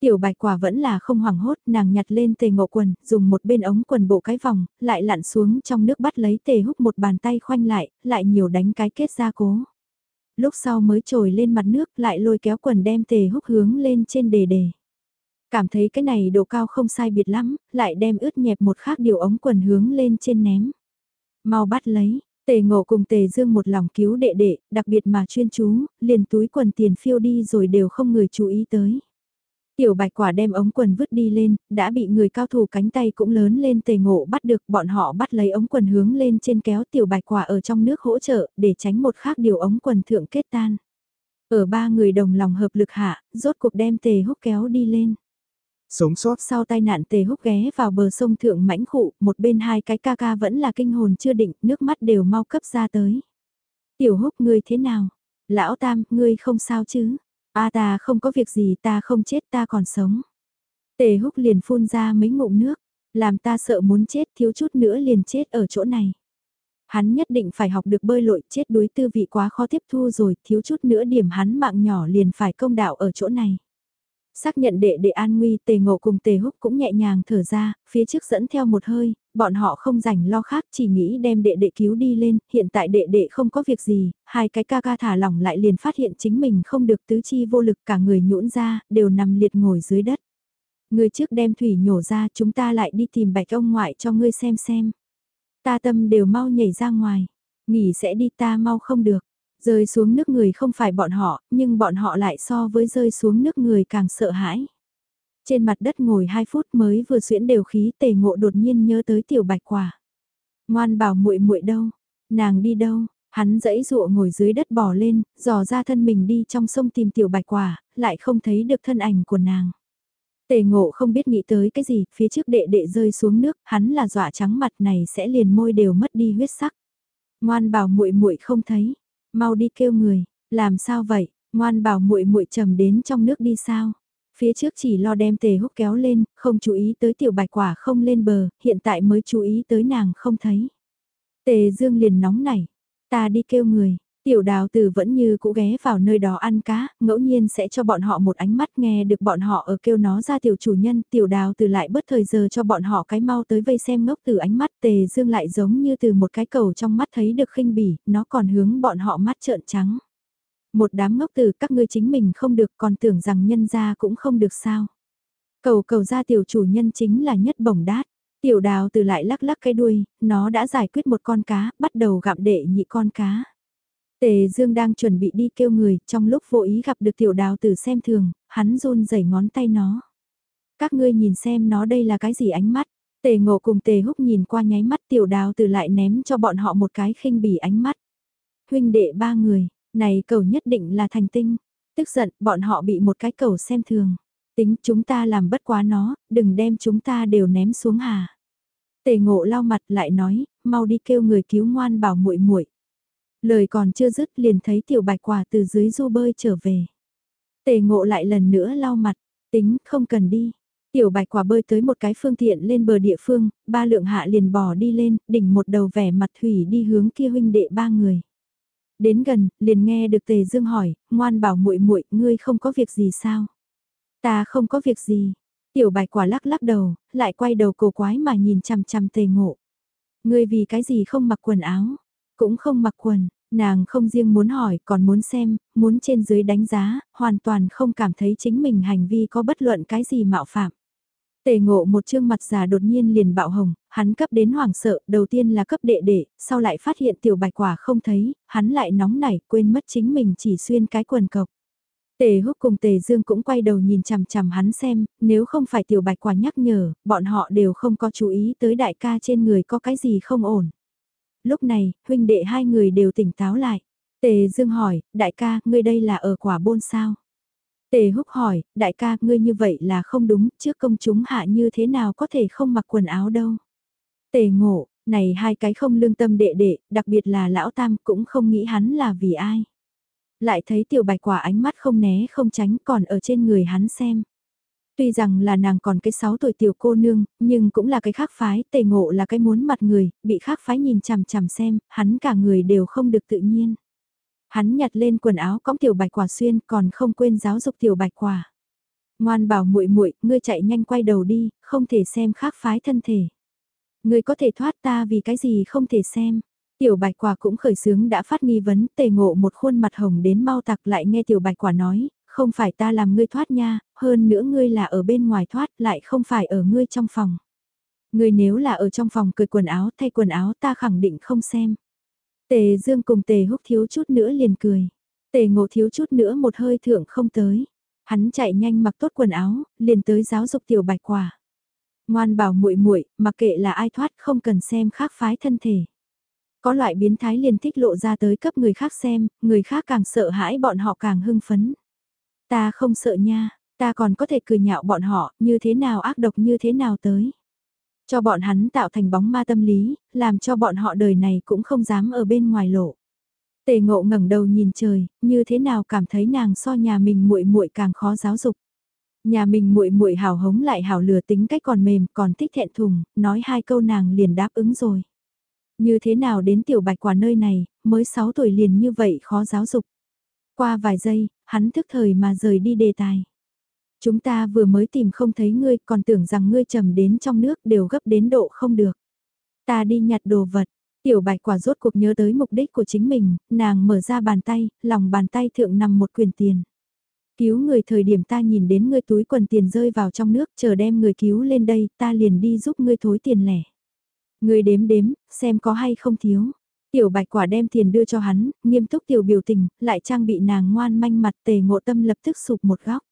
Tiểu bạch quả vẫn là không hoảng hốt, nàng nhặt lên tề ngộ quần, dùng một bên ống quần bộ cái vòng, lại lặn xuống trong nước bắt lấy tề húc một bàn tay khoanh lại, lại nhiều đánh cái kết ra cố. Lúc sau mới trồi lên mặt nước lại lôi kéo quần đem tề húc hướng lên trên đề đề. Cảm thấy cái này độ cao không sai biệt lắm, lại đem ướt nhẹp một khác điều ống quần hướng lên trên ném. Mau bắt lấy, tề ngộ cùng tề dương một lòng cứu đệ đệ, đặc biệt mà chuyên chú, liền túi quần tiền phiêu đi rồi đều không người chú ý tới. Tiểu bạch quả đem ống quần vứt đi lên, đã bị người cao thủ cánh tay cũng lớn lên tề ngộ bắt được bọn họ bắt lấy ống quần hướng lên trên kéo tiểu bạch quả ở trong nước hỗ trợ để tránh một khác điều ống quần thượng kết tan. Ở ba người đồng lòng hợp lực hạ, rốt cuộc đem tề húc kéo đi lên. Sống sót sau tai nạn tề húc ghé vào bờ sông thượng mãnh khụ, một bên hai cái ca ca vẫn là kinh hồn chưa định, nước mắt đều mau cấp ra tới. Tiểu húc ngươi thế nào? Lão tam, ngươi không sao chứ? A ta không có việc gì ta không chết ta còn sống. Tề húc liền phun ra mấy ngụm nước, làm ta sợ muốn chết thiếu chút nữa liền chết ở chỗ này. Hắn nhất định phải học được bơi lội chết đuối tư vị quá khó tiếp thu rồi, thiếu chút nữa điểm hắn mạng nhỏ liền phải công đạo ở chỗ này. Xác nhận đệ đệ an nguy tề ngộ cùng tề húc cũng nhẹ nhàng thở ra, phía trước dẫn theo một hơi, bọn họ không rảnh lo khác chỉ nghĩ đem đệ đệ cứu đi lên, hiện tại đệ đệ không có việc gì, hai cái ca ca thả lỏng lại liền phát hiện chính mình không được tứ chi vô lực cả người nhũn ra, đều nằm liệt ngồi dưới đất. Người trước đem thủy nhổ ra chúng ta lại đi tìm bạch ông ngoại cho ngươi xem xem. Ta tâm đều mau nhảy ra ngoài, nghỉ sẽ đi ta mau không được. Rơi xuống nước người không phải bọn họ, nhưng bọn họ lại so với rơi xuống nước người càng sợ hãi. Trên mặt đất ngồi 2 phút mới vừa xuyễn đều khí tề ngộ đột nhiên nhớ tới tiểu bạch quả. Ngoan bảo muội muội đâu, nàng đi đâu, hắn dẫy dụa ngồi dưới đất bò lên, dò ra thân mình đi trong sông tìm tiểu bạch quả, lại không thấy được thân ảnh của nàng. Tề ngộ không biết nghĩ tới cái gì, phía trước đệ đệ rơi xuống nước, hắn là dọa trắng mặt này sẽ liền môi đều mất đi huyết sắc. Ngoan bảo muội muội không thấy, mau đi kêu người, làm sao vậy, ngoan bảo muội muội trầm đến trong nước đi sao? Phía trước chỉ lo đem tề húc kéo lên, không chú ý tới tiểu bạch quả không lên bờ, hiện tại mới chú ý tới nàng không thấy. Tề dương liền nóng nảy, ta đi kêu người, Tiểu đào tử vẫn như cũ ghé vào nơi đó ăn cá, ngẫu nhiên sẽ cho bọn họ một ánh mắt nghe được bọn họ ở kêu nó ra tiểu chủ nhân, tiểu đào tử lại bất thời giờ cho bọn họ cái mau tới vây xem ngốc từ ánh mắt tề dương lại giống như từ một cái cầu trong mắt thấy được khinh bỉ, nó còn hướng bọn họ mắt trợn trắng. Một đám ngốc từ các ngươi chính mình không được còn tưởng rằng nhân gia cũng không được sao. Cầu cầu ra tiểu chủ nhân chính là nhất bổng đát. Tiểu đào từ lại lắc lắc cái đuôi, nó đã giải quyết một con cá, bắt đầu gặm đệ nhị con cá. Tề Dương đang chuẩn bị đi kêu người, trong lúc vô ý gặp được tiểu đào tử xem thường, hắn run rẩy ngón tay nó. Các ngươi nhìn xem nó đây là cái gì ánh mắt. Tề ngộ cùng tề húc nhìn qua nháy mắt tiểu đào tử lại ném cho bọn họ một cái khinh bỉ ánh mắt. Huynh đệ ba người, này cầu nhất định là thành tinh. Tức giận, bọn họ bị một cái cầu xem thường. Tính chúng ta làm bất quá nó, đừng đem chúng ta đều ném xuống hà. Tề ngộ lau mặt lại nói, mau đi kêu người cứu ngoan bảo muội muội Lời còn chưa dứt liền thấy tiểu bạch quả từ dưới du bơi trở về. Tề ngộ lại lần nữa lau mặt, tính không cần đi. Tiểu bạch quả bơi tới một cái phương tiện lên bờ địa phương, ba lượng hạ liền bò đi lên, đỉnh một đầu vẻ mặt thủy đi hướng kia huynh đệ ba người. Đến gần, liền nghe được Tề Dương hỏi, ngoan bảo muội muội, ngươi không có việc gì sao? Ta không có việc gì. Tiểu bạch quả lắc lắc đầu, lại quay đầu cổ quái mà nhìn chằm chằm Tề Ngộ. Ngươi vì cái gì không mặc quần áo? Cũng không mặc quần, nàng không riêng muốn hỏi còn muốn xem, muốn trên dưới đánh giá, hoàn toàn không cảm thấy chính mình hành vi có bất luận cái gì mạo phạm. Tề ngộ một chương mặt già đột nhiên liền bạo hồng, hắn cấp đến hoảng sợ, đầu tiên là cấp đệ đệ, sau lại phát hiện tiểu bạch quả không thấy, hắn lại nóng nảy, quên mất chính mình chỉ xuyên cái quần cộc. Tề húc cùng tề dương cũng quay đầu nhìn chằm chằm hắn xem, nếu không phải tiểu bạch quả nhắc nhở, bọn họ đều không có chú ý tới đại ca trên người có cái gì không ổn. Lúc này, huynh đệ hai người đều tỉnh táo lại. Tề Dương hỏi, đại ca, ngươi đây là ở quả bôn sao? Tề Húc hỏi, đại ca, ngươi như vậy là không đúng, trước công chúng hạ như thế nào có thể không mặc quần áo đâu. Tề ngộ, này hai cái không lương tâm đệ đệ, đặc biệt là lão tam cũng không nghĩ hắn là vì ai. Lại thấy tiểu bạch quả ánh mắt không né không tránh còn ở trên người hắn xem. Tuy rằng là nàng còn cái 6 tuổi tiểu cô nương, nhưng cũng là cái khác phái, tề ngộ là cái muốn mặt người, bị khác phái nhìn chằm chằm xem, hắn cả người đều không được tự nhiên. Hắn nhặt lên quần áo cõng tiểu bạch quả xuyên còn không quên giáo dục tiểu bạch quả. Ngoan bảo muội muội ngươi chạy nhanh quay đầu đi, không thể xem khác phái thân thể. Ngươi có thể thoát ta vì cái gì không thể xem. Tiểu bạch quả cũng khởi sướng đã phát nghi vấn, tề ngộ một khuôn mặt hồng đến mau tặc lại nghe tiểu bạch quả nói, không phải ta làm ngươi thoát nha, hơn nữa ngươi là ở bên ngoài thoát lại không phải ở ngươi trong phòng. Ngươi nếu là ở trong phòng cười quần áo thay quần áo ta khẳng định không xem. Tề Dương cùng Tề Húc thiếu chút nữa liền cười. Tề Ngộ thiếu chút nữa một hơi thượng không tới. Hắn chạy nhanh mặc tốt quần áo, liền tới giáo dục tiểu bạch quả. Ngoan bảo muội muội, mặc kệ là ai thoát không cần xem khác phái thân thể. Có loại biến thái liền thích lộ ra tới cấp người khác xem, người khác càng sợ hãi bọn họ càng hưng phấn. Ta không sợ nha, ta còn có thể cười nhạo bọn họ, như thế nào ác độc như thế nào tới. Cho bọn hắn tạo thành bóng ma tâm lý, làm cho bọn họ đời này cũng không dám ở bên ngoài lộ. Tề ngộ ngẩng đầu nhìn trời, như thế nào cảm thấy nàng so nhà mình muội muội càng khó giáo dục. Nhà mình muội muội hào hống lại hào lừa tính cách còn mềm, còn thích thẹn thùng, nói hai câu nàng liền đáp ứng rồi. Như thế nào đến tiểu bạch quả nơi này, mới 6 tuổi liền như vậy khó giáo dục. Qua vài giây, hắn thức thời mà rời đi đề tài. Chúng ta vừa mới tìm không thấy ngươi còn tưởng rằng ngươi trầm đến trong nước đều gấp đến độ không được. Ta đi nhặt đồ vật, tiểu bạch quả rốt cuộc nhớ tới mục đích của chính mình, nàng mở ra bàn tay, lòng bàn tay thượng nằm một quyền tiền. Cứu người thời điểm ta nhìn đến ngươi túi quần tiền rơi vào trong nước chờ đem người cứu lên đây ta liền đi giúp ngươi thối tiền lẻ. Ngươi đếm đếm, xem có hay không thiếu. Tiểu bạch quả đem tiền đưa cho hắn, nghiêm túc tiểu biểu tình, lại trang bị nàng ngoan manh mặt tề ngộ tâm lập tức sụp một góc.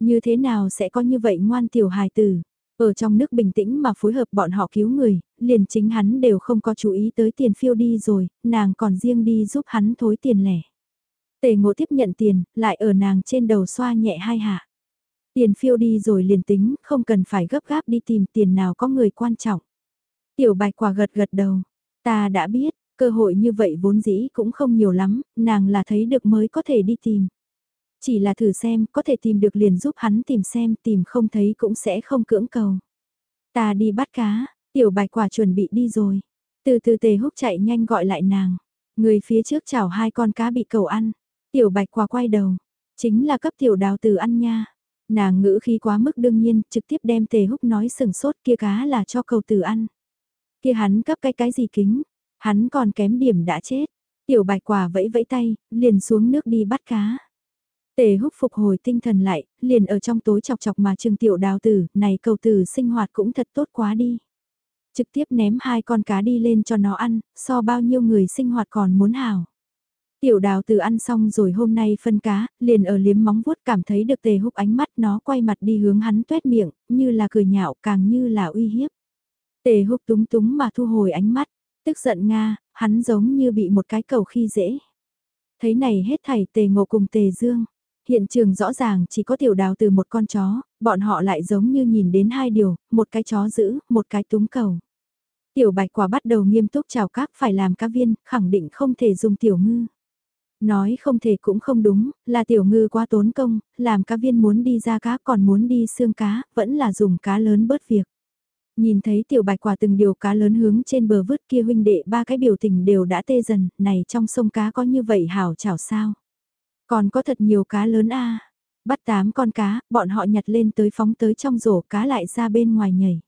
Như thế nào sẽ có như vậy ngoan tiểu hài tử? Ở trong nước bình tĩnh mà phối hợp bọn họ cứu người, liền chính hắn đều không có chú ý tới tiền phiêu đi rồi, nàng còn riêng đi giúp hắn thối tiền lẻ. Tề ngộ tiếp nhận tiền, lại ở nàng trên đầu xoa nhẹ hai hạ. Tiền phiêu đi rồi liền tính, không cần phải gấp gáp đi tìm tiền nào có người quan trọng. Tiểu bạch quả gật gật đầu, ta đã biết, cơ hội như vậy vốn dĩ cũng không nhiều lắm, nàng là thấy được mới có thể đi tìm. Chỉ là thử xem, có thể tìm được liền giúp hắn tìm xem, tìm không thấy cũng sẽ không cưỡng cầu. Ta đi bắt cá, tiểu bạch quả chuẩn bị đi rồi. Từ từ tề húc chạy nhanh gọi lại nàng. Người phía trước chảo hai con cá bị cầu ăn. Tiểu bạch quả quay đầu. Chính là cấp tiểu đào từ ăn nha. Nàng ngữ khi quá mức đương nhiên, trực tiếp đem tề húc nói sừng sốt kia cá là cho cầu từ ăn. Kia hắn cấp cái cái gì kính. Hắn còn kém điểm đã chết. Tiểu bạch quả vẫy vẫy tay, liền xuống nước đi bắt cá. Tề húc phục hồi tinh thần lại, liền ở trong tối chọc chọc mà trường tiểu đào tử, này cầu tử sinh hoạt cũng thật tốt quá đi. Trực tiếp ném hai con cá đi lên cho nó ăn, so bao nhiêu người sinh hoạt còn muốn hào. Tiểu đào tử ăn xong rồi hôm nay phân cá, liền ở liếm móng vuốt cảm thấy được tề húc ánh mắt nó quay mặt đi hướng hắn tuét miệng, như là cười nhạo càng như là uy hiếp. Tề húc túng túng mà thu hồi ánh mắt, tức giận Nga, hắn giống như bị một cái cầu khi dễ. Thấy này hết thảy tề ngộ cùng tề dương Hiện trường rõ ràng chỉ có tiểu đào từ một con chó, bọn họ lại giống như nhìn đến hai điều, một cái chó giữ, một cái túng cầu. Tiểu bạch quả bắt đầu nghiêm túc chào các phải làm cá viên, khẳng định không thể dùng tiểu ngư. Nói không thể cũng không đúng, là tiểu ngư quá tốn công, làm cá viên muốn đi ra cá còn muốn đi xương cá, vẫn là dùng cá lớn bớt việc. Nhìn thấy tiểu bạch quả từng điều cá lớn hướng trên bờ vứt kia huynh đệ ba cái biểu tình đều đã tê dần, này trong sông cá có như vậy hảo chảo sao. Còn có thật nhiều cá lớn a Bắt tám con cá, bọn họ nhặt lên tới phóng tới trong rổ cá lại ra bên ngoài nhảy.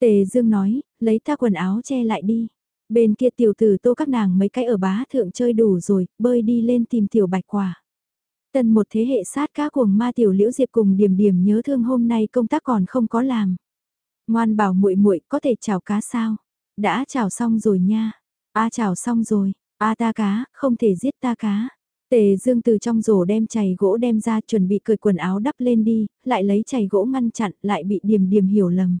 Tề Dương nói, lấy ta quần áo che lại đi. Bên kia tiểu tử tô các nàng mấy cái ở bá thượng chơi đủ rồi, bơi đi lên tìm tiểu bạch quả. Tần một thế hệ sát cá cuồng ma tiểu liễu diệp cùng điểm điểm nhớ thương hôm nay công tác còn không có làm. Ngoan bảo muội muội có thể chào cá sao? Đã chào xong rồi nha. A chào xong rồi. A ta cá, không thể giết ta cá. Tề Dương từ trong rổ đem chày gỗ đem ra chuẩn bị cởi quần áo đắp lên đi, lại lấy chày gỗ ngăn chặn lại bị điềm điềm hiểu lầm.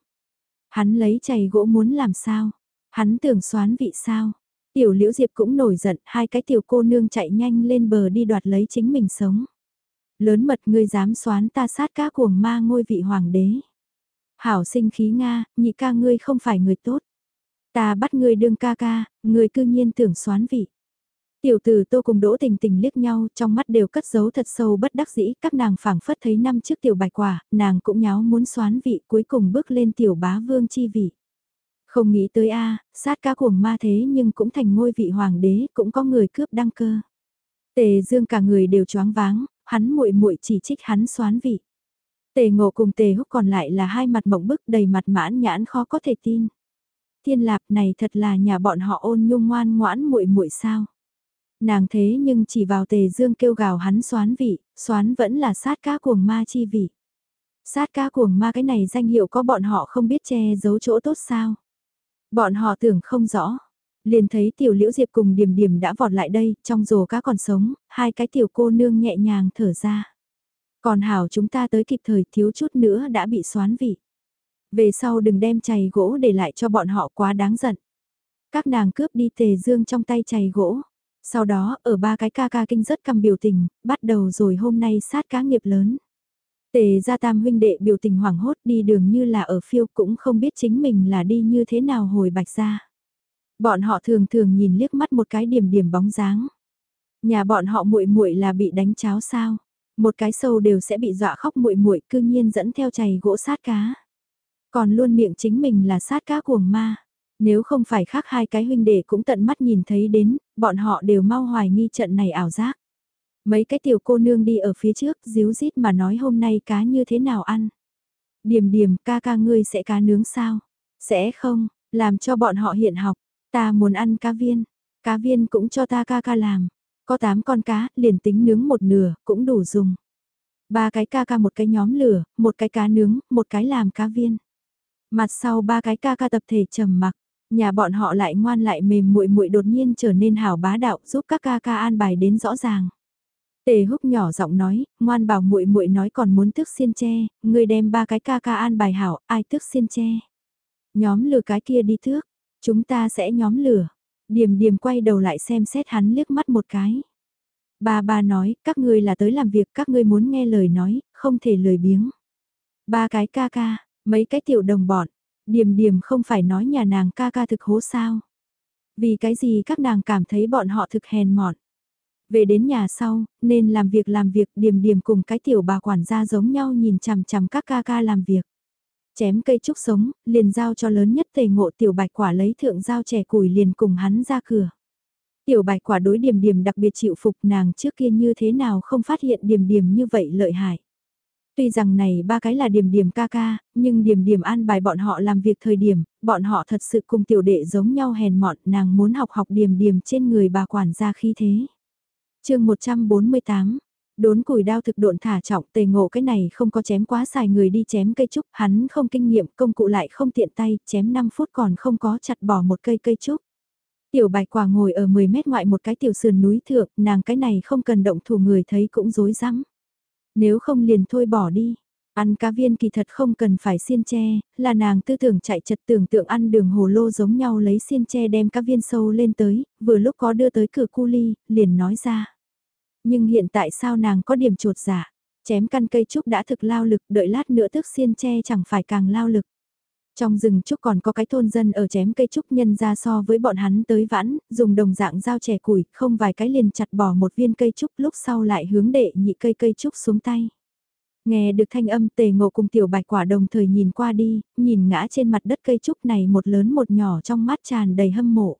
Hắn lấy chày gỗ muốn làm sao? Hắn tưởng xoán vị sao? Tiểu liễu diệp cũng nổi giận, hai cái tiểu cô nương chạy nhanh lên bờ đi đoạt lấy chính mình sống. Lớn mật ngươi dám xoán ta sát cá cuồng ma ngôi vị hoàng đế. Hảo sinh khí Nga, nhị ca ngươi không phải người tốt. Ta bắt ngươi đương ca ca, ngươi cư nhiên tưởng xoán vị. Tiểu tử tô cùng đỗ tình tình liếc nhau, trong mắt đều cất giấu thật sâu bất đắc dĩ, các nàng phảng phất thấy năm trước tiểu bạch quả, nàng cũng nháo muốn xoán vị cuối cùng bước lên tiểu bá vương chi vị. Không nghĩ tới a sát ca cuồng ma thế nhưng cũng thành ngôi vị hoàng đế, cũng có người cướp đăng cơ. Tề dương cả người đều choáng váng, hắn muội muội chỉ trích hắn xoán vị. Tề ngộ cùng tề húc còn lại là hai mặt mộng bức đầy mặt mãn nhãn khó có thể tin. Thiên lạp này thật là nhà bọn họ ôn nhung ngoan ngoãn muội muội sao. Nàng thế nhưng chỉ vào tề dương kêu gào hắn xoán vị, xoán vẫn là sát cá cuồng ma chi vị. Sát cá cuồng ma cái này danh hiệu có bọn họ không biết che giấu chỗ tốt sao. Bọn họ tưởng không rõ. Liền thấy tiểu liễu diệp cùng điểm điểm đã vọt lại đây, trong rổ cá còn sống, hai cái tiểu cô nương nhẹ nhàng thở ra. Còn hảo chúng ta tới kịp thời thiếu chút nữa đã bị xoán vị. Về sau đừng đem chày gỗ để lại cho bọn họ quá đáng giận. Các nàng cướp đi tề dương trong tay chày gỗ. Sau đó, ở ba cái ca ca kinh rất cầm biểu tình, bắt đầu rồi hôm nay sát cá nghiệp lớn. Tề gia tam huynh đệ biểu tình hoảng hốt đi đường như là ở phiêu cũng không biết chính mình là đi như thế nào hồi bạch ra. Bọn họ thường thường nhìn liếc mắt một cái điểm điểm bóng dáng. Nhà bọn họ muội muội là bị đánh cháo sao? Một cái sâu đều sẽ bị dọa khóc muội muội cương nhiên dẫn theo chày gỗ sát cá. Còn luôn miệng chính mình là sát cá cuồng ma. Nếu không phải khác hai cái huynh đệ cũng tận mắt nhìn thấy đến, bọn họ đều mau hoài nghi trận này ảo giác. Mấy cái tiểu cô nương đi ở phía trước, díu dít mà nói hôm nay cá như thế nào ăn. Điềm điềm ca ca ngươi sẽ cá nướng sao? Sẽ không, làm cho bọn họ hiện học. Ta muốn ăn cá viên, cá viên cũng cho ta ca ca làm. Có 8 con cá, liền tính nướng một nửa, cũng đủ dùng. Ba cái ca ca một cái nhóm lửa, một cái cá nướng, một cái làm cá viên. Mặt sau ba cái ca ca tập thể trầm mặc, nhà bọn họ lại ngoan lại mềm muội muội đột nhiên trở nên hảo bá đạo giúp các ca ca an bài đến rõ ràng. Tề húc nhỏ giọng nói, ngoan bảo muội muội nói còn muốn tước xiên tre, người đem ba cái ca ca an bài hảo, ai tước xiên tre. Nhóm lửa cái kia đi thước, chúng ta sẽ nhóm lửa. Điềm điềm quay đầu lại xem xét hắn liếc mắt một cái. Ba ba nói, các ngươi là tới làm việc, các ngươi muốn nghe lời nói, không thể lười biếng. Ba cái ca ca, mấy cái tiểu đồng bọn, điềm điềm không phải nói nhà nàng ca ca thực hố sao. Vì cái gì các nàng cảm thấy bọn họ thực hèn mọn. Về đến nhà sau, nên làm việc làm việc điềm điềm cùng cái tiểu bà quản gia giống nhau nhìn chằm chằm các ca ca làm việc. Chém cây trúc sống, liền giao cho lớn nhất tề ngộ tiểu bạch quả lấy thượng giao trẻ củi liền cùng hắn ra cửa. Tiểu bạch quả đối điểm điểm đặc biệt chịu phục nàng trước kia như thế nào không phát hiện điểm điểm như vậy lợi hại. Tuy rằng này ba cái là điểm điểm ca ca, nhưng điểm điểm an bài bọn họ làm việc thời điểm, bọn họ thật sự cùng tiểu đệ giống nhau hèn mọn, nàng muốn học học điểm điểm trên người bà quản gia khi thế. chương 148, Đốn củi đao thực độn thả trọng tề ngộ cái này không có chém quá xài người đi chém cây trúc, hắn không kinh nghiệm công cụ lại không tiện tay, chém 5 phút còn không có chặt bỏ một cây cây trúc. Tiểu bạch quả ngồi ở 10 mét ngoại một cái tiểu sườn núi thượng, nàng cái này không cần động thủ người thấy cũng rối rắm. Nếu không liền thôi bỏ đi. Ăn cá viên kỳ thật không cần phải xiên tre, là nàng tư tưởng chạy chật tưởng tượng ăn đường hồ lô giống nhau lấy xiên tre đem cá viên sâu lên tới, vừa lúc có đưa tới cửa cu ly, liền nói ra. Nhưng hiện tại sao nàng có điểm trột giả, dạ? chém căn cây trúc đã thực lao lực, đợi lát nữa thức xiên tre chẳng phải càng lao lực. Trong rừng trúc còn có cái thôn dân ở chém cây trúc nhân ra so với bọn hắn tới vãn, dùng đồng dạng dao trẻ củi, không vài cái liền chặt bỏ một viên cây trúc lúc sau lại hướng đệ nhị cây cây trúc xuống tay. Nghe được thanh âm tề ngộ cùng tiểu bạch quả đồng thời nhìn qua đi, nhìn ngã trên mặt đất cây trúc này một lớn một nhỏ trong mắt tràn đầy hâm mộ.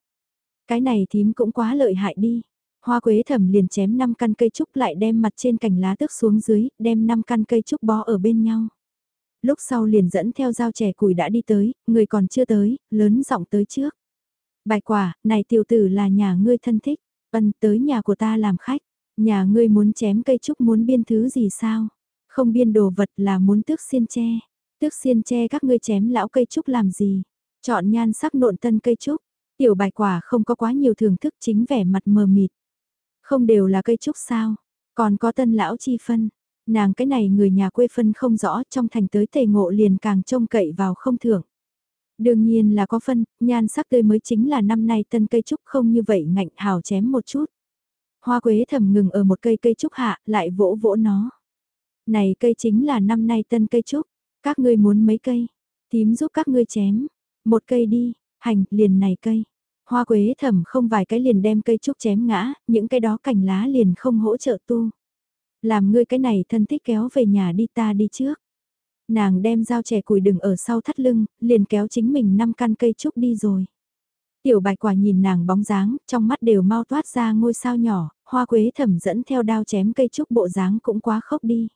Cái này thím cũng quá lợi hại đi. Hoa quế thẩm liền chém 5 căn cây trúc lại đem mặt trên cành lá tước xuống dưới, đem 5 căn cây trúc bó ở bên nhau. Lúc sau liền dẫn theo dao trẻ củi đã đi tới, người còn chưa tới, lớn giọng tới trước. Bài quả, này tiểu tử là nhà ngươi thân thích, ân tới nhà của ta làm khách, nhà ngươi muốn chém cây trúc muốn biên thứ gì sao? Không biên đồ vật là muốn tước xiên tre, tước xiên tre các ngươi chém lão cây trúc làm gì? Chọn nhan sắc nộn tân cây trúc, tiểu bài quả không có quá nhiều thưởng thức chính vẻ mặt mờ mịt. Không đều là cây trúc sao, còn có tân lão chi phân. Nàng cái này người nhà quê phân không rõ trong thành tới tề ngộ liền càng trông cậy vào không thưởng. Đương nhiên là có phân, nhan sắc tươi mới chính là năm nay tân cây trúc không như vậy ngạnh hào chém một chút. Hoa quế thầm ngừng ở một cây cây trúc hạ, lại vỗ vỗ nó. Này cây chính là năm nay tân cây trúc, các ngươi muốn mấy cây, tím giúp các ngươi chém, một cây đi, hành, liền này cây. Hoa quế thầm không vài cái liền đem cây trúc chém ngã, những cái đó cành lá liền không hỗ trợ tu. Làm ngươi cái này thân thích kéo về nhà đi ta đi trước. Nàng đem dao trẻ củi đừng ở sau thắt lưng, liền kéo chính mình năm căn cây trúc đi rồi. Tiểu bạch quả nhìn nàng bóng dáng, trong mắt đều mau toát ra ngôi sao nhỏ, hoa quế thẩm dẫn theo đao chém cây trúc bộ dáng cũng quá khốc đi.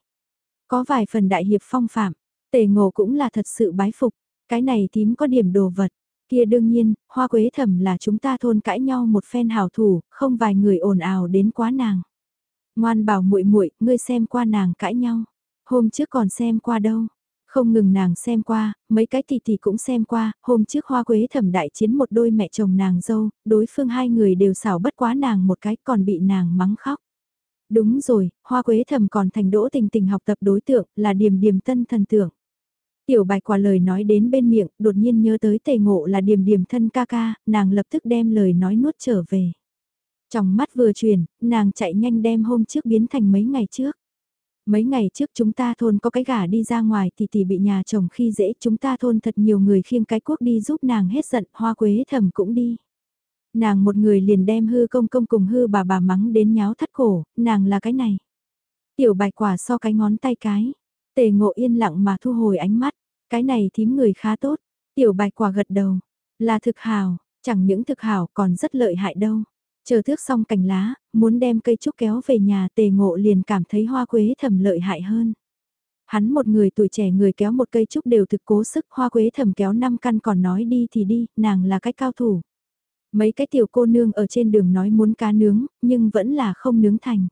Có vài phần đại hiệp phong phạm, tề ngộ cũng là thật sự bái phục, cái này tím có điểm đồ vật. Kia đương nhiên, hoa quế thẩm là chúng ta thôn cãi nhau một phen hào thủ, không vài người ồn ào đến quá nàng. Ngoan bảo muội muội, ngươi xem qua nàng cãi nhau. Hôm trước còn xem qua đâu. Không ngừng nàng xem qua, mấy cái tỷ tỷ cũng xem qua, hôm trước hoa quế thẩm đại chiến một đôi mẹ chồng nàng dâu, đối phương hai người đều xảo bất quá nàng một cái còn bị nàng mắng khóc. Đúng rồi, hoa quế thẩm còn thành đỗ tình tình học tập đối tượng là điểm điểm tân thần tượng. Tiểu bạch quả lời nói đến bên miệng, đột nhiên nhớ tới tề ngộ là điềm điềm thân ca ca, nàng lập tức đem lời nói nuốt trở về. Trong mắt vừa chuyển, nàng chạy nhanh đem hôm trước biến thành mấy ngày trước. Mấy ngày trước chúng ta thôn có cái gà đi ra ngoài thì tỷ bị nhà chồng khi dễ chúng ta thôn thật nhiều người khiêng cái quốc đi giúp nàng hết giận hoa quế thầm cũng đi. Nàng một người liền đem hư công công cùng hư bà bà mắng đến nháo thắt cổ, nàng là cái này. Tiểu bạch quả so cái ngón tay cái. Tề ngộ yên lặng mà thu hồi ánh mắt. Cái này thím người khá tốt. Tiểu bạch quả gật đầu. Là thực hào, chẳng những thực hào còn rất lợi hại đâu. Chờ thước xong cành lá, muốn đem cây trúc kéo về nhà tề ngộ liền cảm thấy hoa quế thầm lợi hại hơn. Hắn một người tuổi trẻ người kéo một cây trúc đều thực cố sức hoa quế thầm kéo năm căn còn nói đi thì đi, nàng là cái cao thủ. Mấy cái tiểu cô nương ở trên đường nói muốn cá nướng, nhưng vẫn là không nướng thành.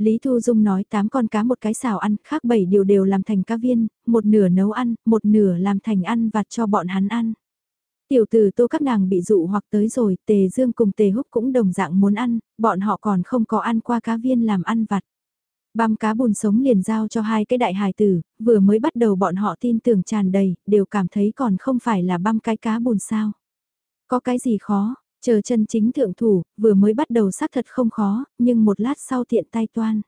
Lý Thu Dung nói 8 con cá một cái xào ăn, khác 7 điều đều làm thành cá viên, một nửa nấu ăn, một nửa làm thành ăn vặt cho bọn hắn ăn. Tiểu tử tô các nàng bị dụ hoặc tới rồi, tề dương cùng tề húc cũng đồng dạng muốn ăn, bọn họ còn không có ăn qua cá viên làm ăn vặt. Băm cá bùn sống liền giao cho hai cái đại hài tử, vừa mới bắt đầu bọn họ tin tưởng tràn đầy, đều cảm thấy còn không phải là băm cái cá bùn sao. Có cái gì khó, chờ chân chính thượng thủ, vừa mới bắt đầu xác thật không khó, nhưng một lát sau tiện tay toan.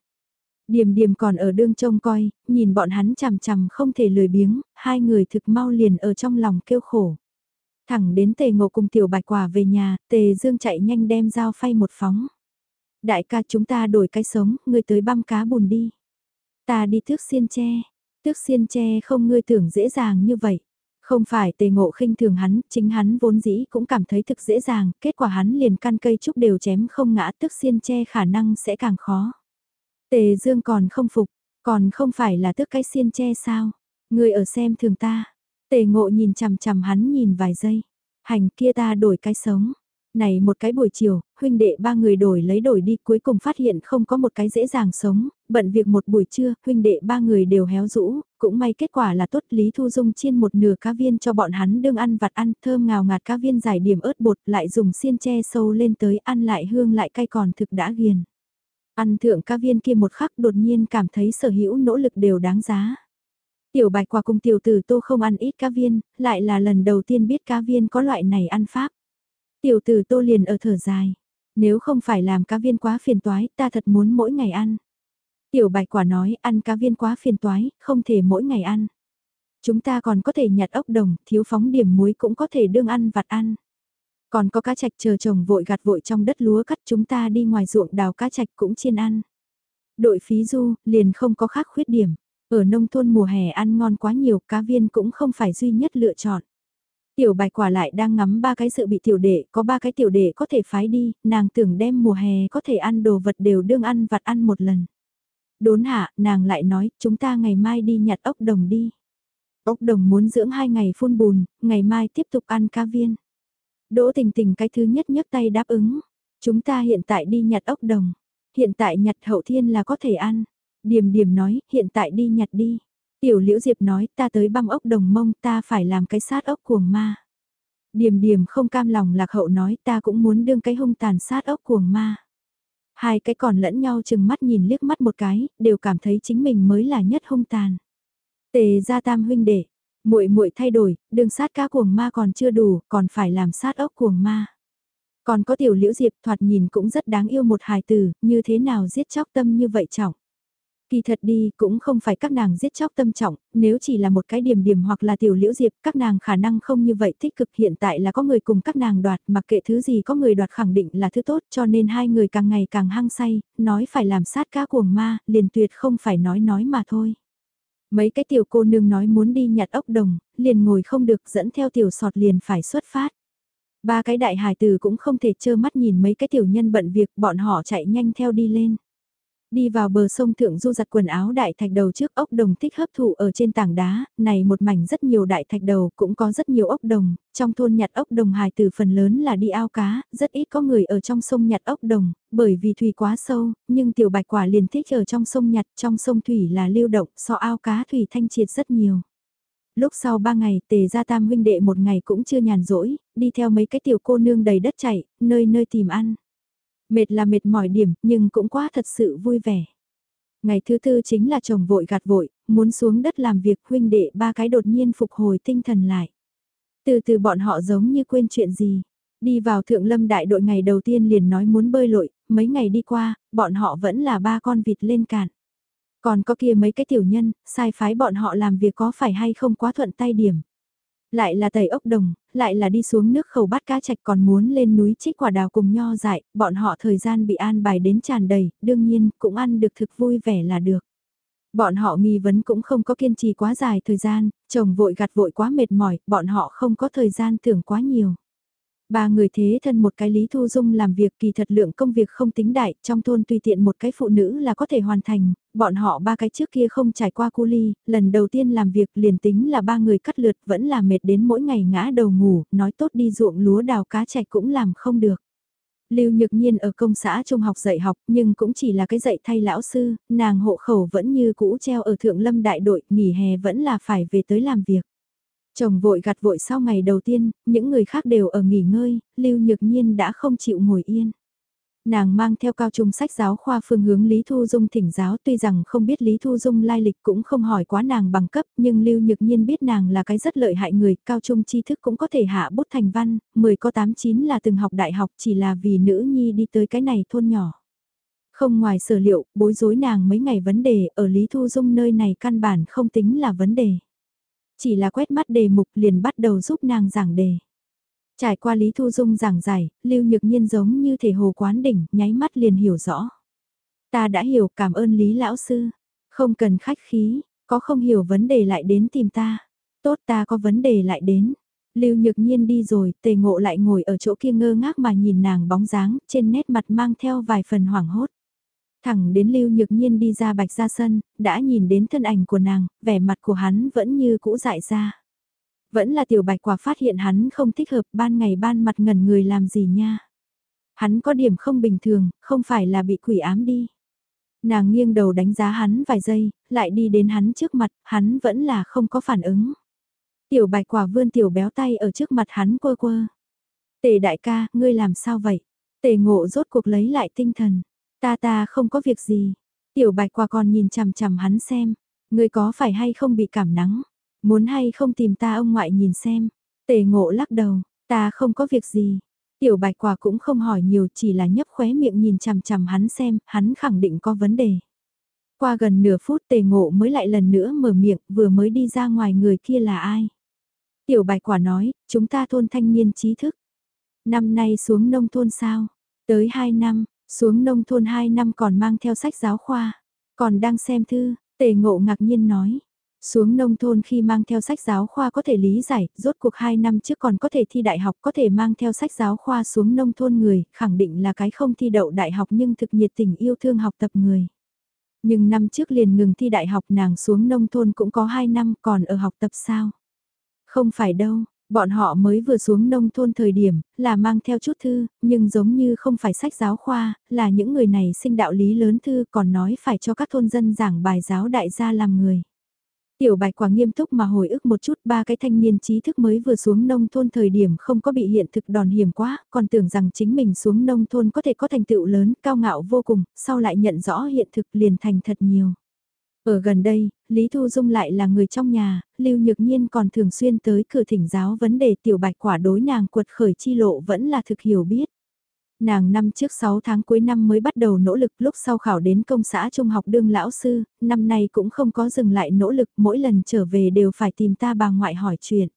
Điềm điềm còn ở đương trông coi, nhìn bọn hắn chằm chằm không thể lười biếng, hai người thực mau liền ở trong lòng kêu khổ. Thẳng đến tề ngộ cùng tiểu bạch quả về nhà, tề dương chạy nhanh đem dao phay một phóng. Đại ca chúng ta đổi cái sống, ngươi tới băm cá bùn đi. Ta đi thước xiên tre, thước xiên tre không ngươi tưởng dễ dàng như vậy. Không phải tề ngộ khinh thường hắn, chính hắn vốn dĩ cũng cảm thấy thực dễ dàng, kết quả hắn liền căn cây trúc đều chém không ngã tức xiên tre khả năng sẽ càng khó. Tề dương còn không phục, còn không phải là tức cái xiên tre sao, người ở xem thường ta, Tề ngộ nhìn chằm chằm hắn nhìn vài giây. Hành kia ta đổi cái sống. Này một cái buổi chiều, huynh đệ ba người đổi lấy đổi đi cuối cùng phát hiện không có một cái dễ dàng sống, bận việc một buổi trưa, huynh đệ ba người đều héo rũ, cũng may kết quả là tốt Lý Thu Dung chiên một nửa cá viên cho bọn hắn đương ăn vặt ăn thơm ngào ngạt cá viên giải điểm ớt bột lại dùng xiên tre sâu lên tới ăn lại hương lại cay còn thực đã ghiền. Ăn thượng cá viên kia một khắc đột nhiên cảm thấy sở hữu nỗ lực đều đáng giá. Tiểu bạch quả cùng tiểu tử tô không ăn ít cá viên, lại là lần đầu tiên biết cá viên có loại này ăn pháp. Tiểu tử tô liền ở thở dài. Nếu không phải làm cá viên quá phiền toái, ta thật muốn mỗi ngày ăn. Tiểu bạch quả nói ăn cá viên quá phiền toái, không thể mỗi ngày ăn. Chúng ta còn có thể nhặt ốc đồng, thiếu phóng điểm muối cũng có thể đương ăn vặt ăn. Còn có cá chạch chờ chồng vội gạt vội trong đất lúa cắt chúng ta đi ngoài ruộng đào cá chạch cũng chiên ăn. Đội phí du, liền không có khác khuyết điểm. Ở nông thôn mùa hè ăn ngon quá nhiều, cá viên cũng không phải duy nhất lựa chọn. Tiểu bạch quả lại đang ngắm ba cái sự bị tiểu đệ, có ba cái tiểu đệ có thể phái đi, nàng tưởng đem mùa hè có thể ăn đồ vật đều đương ăn vặt ăn một lần. Đốn hạ, nàng lại nói, chúng ta ngày mai đi nhặt ốc đồng đi. Ốc đồng muốn dưỡng hai ngày phun bùn, ngày mai tiếp tục ăn ca viên. Đỗ tình tình cái thứ nhất nhấc tay đáp ứng. Chúng ta hiện tại đi nhặt ốc đồng. Hiện tại nhặt hậu thiên là có thể ăn. Điềm điềm nói, hiện tại đi nhặt đi. Tiểu liễu diệp nói, ta tới băm ốc đồng mông, ta phải làm cái sát ốc cuồng ma. Điềm điềm không cam lòng lạc hậu nói, ta cũng muốn đương cái hung tàn sát ốc cuồng ma. Hai cái còn lẫn nhau chừng mắt nhìn liếc mắt một cái, đều cảm thấy chính mình mới là nhất hung tàn. Tề gia tam huynh đệ, Muội muội thay đổi, đường sát cá cuồng ma còn chưa đủ, còn phải làm sát ốc cuồng ma. Còn có tiểu liễu diệp thoạt nhìn cũng rất đáng yêu một hài tử, như thế nào giết chóc tâm như vậy trọng. Kỳ thật đi, cũng không phải các nàng giết chóc tâm trọng, nếu chỉ là một cái điểm điểm hoặc là tiểu liễu diệp, các nàng khả năng không như vậy tích cực hiện tại là có người cùng các nàng đoạt, mặc kệ thứ gì có người đoạt khẳng định là thứ tốt cho nên hai người càng ngày càng hăng say, nói phải làm sát cá cuồng ma, liền tuyệt không phải nói nói mà thôi. Mấy cái tiểu cô nương nói muốn đi nhặt ốc đồng, liền ngồi không được dẫn theo tiểu sọt liền phải xuất phát. Ba cái đại hài tử cũng không thể trơ mắt nhìn mấy cái tiểu nhân bận việc bọn họ chạy nhanh theo đi lên. Đi vào bờ sông thượng du giặt quần áo đại thạch đầu trước ốc đồng thích hấp thụ ở trên tảng đá, này một mảnh rất nhiều đại thạch đầu cũng có rất nhiều ốc đồng, trong thôn nhặt ốc đồng hài từ phần lớn là đi ao cá, rất ít có người ở trong sông nhặt ốc đồng, bởi vì thủy quá sâu, nhưng tiểu bạch quả liền thích ở trong sông nhặt, trong sông thủy là lưu động, so ao cá thủy thanh triệt rất nhiều. Lúc sau ba ngày, tề gia tam huynh đệ một ngày cũng chưa nhàn rỗi, đi theo mấy cái tiểu cô nương đầy đất chạy nơi nơi tìm ăn. Mệt là mệt mỏi điểm, nhưng cũng quá thật sự vui vẻ. Ngày thứ tư chính là chồng vội gạt vội, muốn xuống đất làm việc huynh đệ ba cái đột nhiên phục hồi tinh thần lại. Từ từ bọn họ giống như quên chuyện gì. Đi vào thượng lâm đại đội ngày đầu tiên liền nói muốn bơi lội, mấy ngày đi qua, bọn họ vẫn là ba con vịt lên cạn. Còn có kia mấy cái tiểu nhân, sai phái bọn họ làm việc có phải hay không quá thuận tay điểm. Lại là tẩy ốc đồng, lại là đi xuống nước khẩu bắt cá chạch còn muốn lên núi trích quả đào cùng nho dại, bọn họ thời gian bị an bài đến tràn đầy, đương nhiên cũng ăn được thực vui vẻ là được. Bọn họ nghi vấn cũng không có kiên trì quá dài thời gian, chồng vội gặt vội quá mệt mỏi, bọn họ không có thời gian tưởng quá nhiều. Ba người thế thân một cái Lý Thu Dung làm việc kỳ thật lượng công việc không tính đại, trong thôn tùy tiện một cái phụ nữ là có thể hoàn thành, bọn họ ba cái trước kia không trải qua cu ly, lần đầu tiên làm việc liền tính là ba người cắt lượt vẫn là mệt đến mỗi ngày ngã đầu ngủ, nói tốt đi ruộng lúa đào cá chạch cũng làm không được. Lưu Nhược Nhiên ở công xã trung học dạy học nhưng cũng chỉ là cái dạy thay lão sư, nàng hộ khẩu vẫn như cũ treo ở thượng lâm đại đội, nghỉ hè vẫn là phải về tới làm việc. Chồng vội gặt vội sau ngày đầu tiên, những người khác đều ở nghỉ ngơi, Lưu Nhược Nhiên đã không chịu ngồi yên. Nàng mang theo cao trung sách giáo khoa phương hướng Lý Thu Dung thỉnh giáo tuy rằng không biết Lý Thu Dung lai lịch cũng không hỏi quá nàng bằng cấp nhưng Lưu Nhược Nhiên biết nàng là cái rất lợi hại người, cao trung tri thức cũng có thể hạ bút thành văn, 10 có 89 là từng học đại học chỉ là vì nữ nhi đi tới cái này thôn nhỏ. Không ngoài sở liệu, bối rối nàng mấy ngày vấn đề ở Lý Thu Dung nơi này căn bản không tính là vấn đề. Chỉ là quét mắt đề mục liền bắt đầu giúp nàng giảng đề. Trải qua Lý Thu Dung giảng giải, Lưu Nhược Nhiên giống như thể hồ quán đỉnh, nháy mắt liền hiểu rõ. Ta đã hiểu, cảm ơn Lý Lão Sư. Không cần khách khí, có không hiểu vấn đề lại đến tìm ta. Tốt ta có vấn đề lại đến. Lưu Nhược Nhiên đi rồi, tề ngộ lại ngồi ở chỗ kia ngơ ngác mà nhìn nàng bóng dáng, trên nét mặt mang theo vài phần hoảng hốt. Thẳng đến Lưu Nhược Nhiên đi ra bạch ra sân, đã nhìn đến thân ảnh của nàng, vẻ mặt của hắn vẫn như cũ dại ra. Vẫn là tiểu bạch quả phát hiện hắn không thích hợp ban ngày ban mặt ngẩn người làm gì nha. Hắn có điểm không bình thường, không phải là bị quỷ ám đi. Nàng nghiêng đầu đánh giá hắn vài giây, lại đi đến hắn trước mặt, hắn vẫn là không có phản ứng. Tiểu bạch quả vươn tiểu béo tay ở trước mặt hắn quơ quơ. Tề đại ca, ngươi làm sao vậy? Tề ngộ rốt cuộc lấy lại tinh thần. Ta ta không có việc gì. Tiểu bạch quả còn nhìn chằm chằm hắn xem. người có phải hay không bị cảm nắng? Muốn hay không tìm ta ông ngoại nhìn xem. Tề ngộ lắc đầu, ta không có việc gì. Tiểu bạch quả cũng không hỏi nhiều chỉ là nhấp khóe miệng nhìn chằm chằm hắn xem, hắn khẳng định có vấn đề. Qua gần nửa phút tề ngộ mới lại lần nữa mở miệng, vừa mới đi ra ngoài người kia là ai. Tiểu bạch quả nói, chúng ta thôn thanh niên trí thức. Năm nay xuống nông thôn sao? Tới 2 năm, xuống nông thôn 2 năm còn mang theo sách giáo khoa. Còn đang xem thư, tề ngộ ngạc nhiên nói. Xuống nông thôn khi mang theo sách giáo khoa có thể lý giải, rốt cuộc 2 năm trước còn có thể thi đại học có thể mang theo sách giáo khoa xuống nông thôn người, khẳng định là cái không thi đậu đại học nhưng thực nhiệt tình yêu thương học tập người. Nhưng năm trước liền ngừng thi đại học nàng xuống nông thôn cũng có 2 năm còn ở học tập sao? Không phải đâu, bọn họ mới vừa xuống nông thôn thời điểm, là mang theo chút thư, nhưng giống như không phải sách giáo khoa, là những người này sinh đạo lý lớn thư còn nói phải cho các thôn dân giảng bài giáo đại gia làm người. Tiểu bạch quả nghiêm túc mà hồi ức một chút ba cái thanh niên trí thức mới vừa xuống nông thôn thời điểm không có bị hiện thực đòn hiểm quá, còn tưởng rằng chính mình xuống nông thôn có thể có thành tựu lớn, cao ngạo vô cùng, sau lại nhận rõ hiện thực liền thành thật nhiều. Ở gần đây, Lý Thu Dung lại là người trong nhà, Lưu Nhược Nhiên còn thường xuyên tới cửa thỉnh giáo vấn đề tiểu bạch quả đối nàng quật khởi chi lộ vẫn là thực hiểu biết. Nàng năm trước 6 tháng cuối năm mới bắt đầu nỗ lực lúc sau khảo đến công xã trung học đương lão sư, năm nay cũng không có dừng lại nỗ lực mỗi lần trở về đều phải tìm ta bà ngoại hỏi chuyện.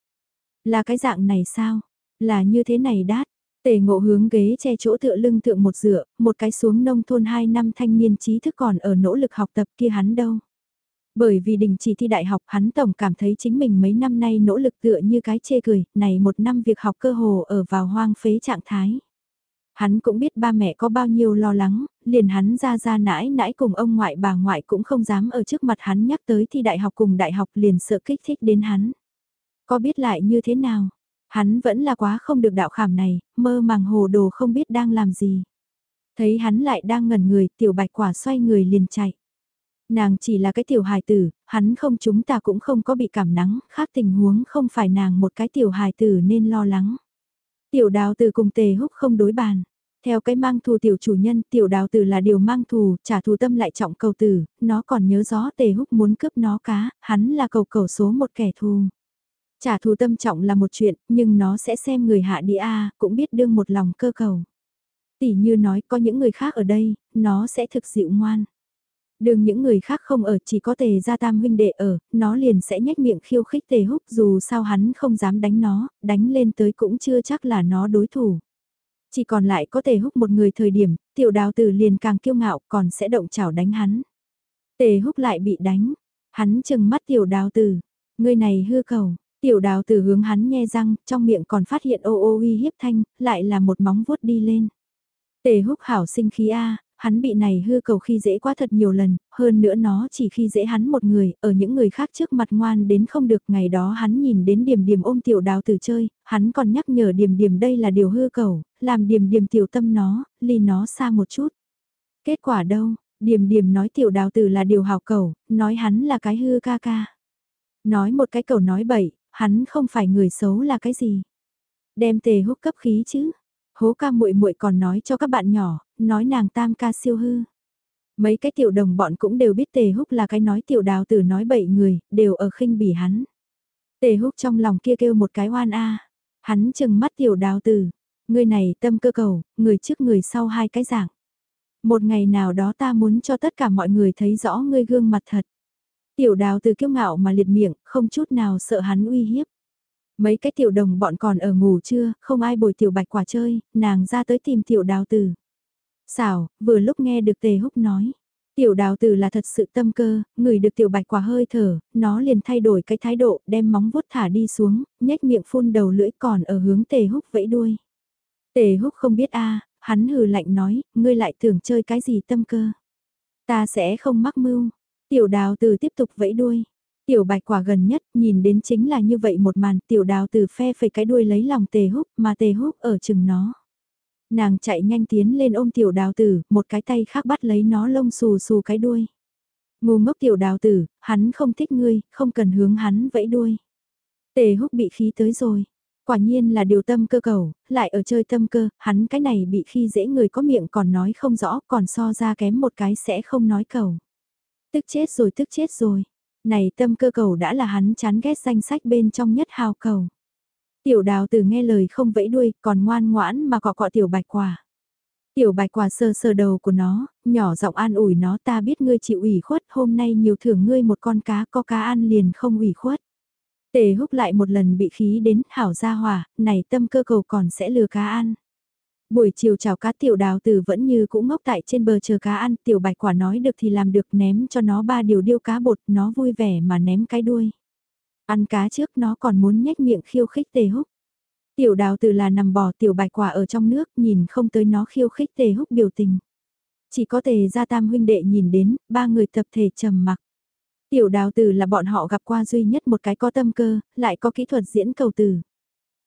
Là cái dạng này sao? Là như thế này đát. Tề ngộ hướng ghế che chỗ tựa lưng thượng một dựa, một cái xuống nông thôn 2 năm thanh niên trí thức còn ở nỗ lực học tập kia hắn đâu. Bởi vì đình chỉ thi đại học hắn tổng cảm thấy chính mình mấy năm nay nỗ lực tựa như cái chê cười, này một năm việc học cơ hồ ở vào hoang phế trạng thái. Hắn cũng biết ba mẹ có bao nhiêu lo lắng, liền hắn ra ra nãi nãi cùng ông ngoại bà ngoại cũng không dám ở trước mặt hắn nhắc tới thi đại học cùng đại học liền sợ kích thích đến hắn. Có biết lại như thế nào? Hắn vẫn là quá không được đạo khảm này, mơ màng hồ đồ không biết đang làm gì. Thấy hắn lại đang ngẩn người, tiểu bạch quả xoay người liền chạy. Nàng chỉ là cái tiểu hài tử, hắn không chúng ta cũng không có bị cảm nắng, khác tình huống không phải nàng một cái tiểu hài tử nên lo lắng. Tiểu đào tử cùng tề húc không đối bàn. Theo cái mang thù tiểu chủ nhân, tiểu đào tử là điều mang thù, trả thù tâm lại trọng cầu tử, nó còn nhớ rõ tề húc muốn cướp nó cá, hắn là cầu cầu số một kẻ thù. Trả thù tâm trọng là một chuyện, nhưng nó sẽ xem người hạ đi a cũng biết đương một lòng cơ cầu. Tỷ như nói có những người khác ở đây, nó sẽ thực dịu ngoan. Đường những người khác không ở chỉ có tề gia tam huynh đệ ở, nó liền sẽ nhếch miệng khiêu khích tề húc dù sao hắn không dám đánh nó, đánh lên tới cũng chưa chắc là nó đối thủ. Chỉ còn lại có tề húc một người thời điểm, tiểu đào tử liền càng kiêu ngạo còn sẽ động chảo đánh hắn. Tề húc lại bị đánh, hắn chừng mắt tiểu đào tử, người này hư cầu, tiểu đào tử hướng hắn nghe răng, trong miệng còn phát hiện ô ô uy hiếp thanh, lại là một móng vuốt đi lên. Tề húc hảo sinh khí A, hắn bị này hư cầu khi dễ quá thật nhiều lần, hơn nữa nó chỉ khi dễ hắn một người, ở những người khác trước mặt ngoan đến không được ngày đó hắn nhìn đến điểm điểm ôm tiểu đào từ chơi, hắn còn nhắc nhở điểm điểm đây là điều hư cầu, làm điểm điểm tiểu tâm nó, ly nó xa một chút. Kết quả đâu, điểm điểm nói tiểu đào từ là điều hào cầu, nói hắn là cái hư ca ca. Nói một cái cầu nói bậy, hắn không phải người xấu là cái gì. Đem tề hút cấp khí chứ. Hố ca muội muội còn nói cho các bạn nhỏ, nói nàng tam ca siêu hư. Mấy cái tiểu đồng bọn cũng đều biết tề húc là cái nói tiểu đào tử nói bậy người, đều ở khinh bỉ hắn. Tề húc trong lòng kia kêu một cái oan a Hắn chừng mắt tiểu đào tử. Người này tâm cơ cầu, người trước người sau hai cái dạng. Một ngày nào đó ta muốn cho tất cả mọi người thấy rõ ngươi gương mặt thật. Tiểu đào từ kiêu ngạo mà liệt miệng, không chút nào sợ hắn uy hiếp. Mấy cái tiểu đồng bọn còn ở ngủ chưa, không ai bồi tiểu bạch quả chơi, nàng ra tới tìm tiểu đào tử. Xảo, vừa lúc nghe được tề húc nói. Tiểu đào tử là thật sự tâm cơ, người được tiểu bạch quả hơi thở, nó liền thay đổi cái thái độ, đem móng vuốt thả đi xuống, nhếch miệng phun đầu lưỡi còn ở hướng tề húc vẫy đuôi. Tề húc không biết a hắn hừ lạnh nói, ngươi lại tưởng chơi cái gì tâm cơ. Ta sẽ không mắc mưu. Tiểu đào tử tiếp tục vẫy đuôi. Tiểu bạch quả gần nhất nhìn đến chính là như vậy một màn tiểu đào từ phe phẩy cái đuôi lấy lòng tề húc mà tề húc ở chừng nó. Nàng chạy nhanh tiến lên ôm tiểu đào tử, một cái tay khác bắt lấy nó lông xù xù cái đuôi. Ngu ngốc tiểu đào tử, hắn không thích ngươi, không cần hướng hắn vẫy đuôi. Tề húc bị khí tới rồi. Quả nhiên là điều tâm cơ cầu, lại ở chơi tâm cơ, hắn cái này bị khi dễ người có miệng còn nói không rõ, còn so ra kém một cái sẽ không nói cầu. Tức chết rồi tức chết rồi. Này tâm cơ cầu đã là hắn chán ghét danh sách bên trong nhất hào cầu. Tiểu đào từ nghe lời không vẫy đuôi, còn ngoan ngoãn mà cọ cọ tiểu bạch quả. Tiểu bạch quả sơ sơ đầu của nó, nhỏ giọng an ủi nó ta biết ngươi chịu ủy khuất, hôm nay nhiều thưởng ngươi một con cá có cá ăn liền không ủy khuất. Tề húc lại một lần bị khí đến hảo gia hòa, này tâm cơ cầu còn sẽ lừa cá ăn. Buổi chiều chào cá tiểu đào tử vẫn như cũng ngốc tại trên bờ chờ cá ăn, tiểu bạch quả nói được thì làm được ném cho nó ba điều điêu cá bột, nó vui vẻ mà ném cái đuôi. Ăn cá trước nó còn muốn nhếch miệng khiêu khích tề húc. Tiểu đào tử là nằm bò tiểu bạch quả ở trong nước nhìn không tới nó khiêu khích tề húc biểu tình. Chỉ có tề gia tam huynh đệ nhìn đến, ba người tập thể trầm mặc. Tiểu đào tử là bọn họ gặp qua duy nhất một cái có tâm cơ, lại có kỹ thuật diễn cầu tử.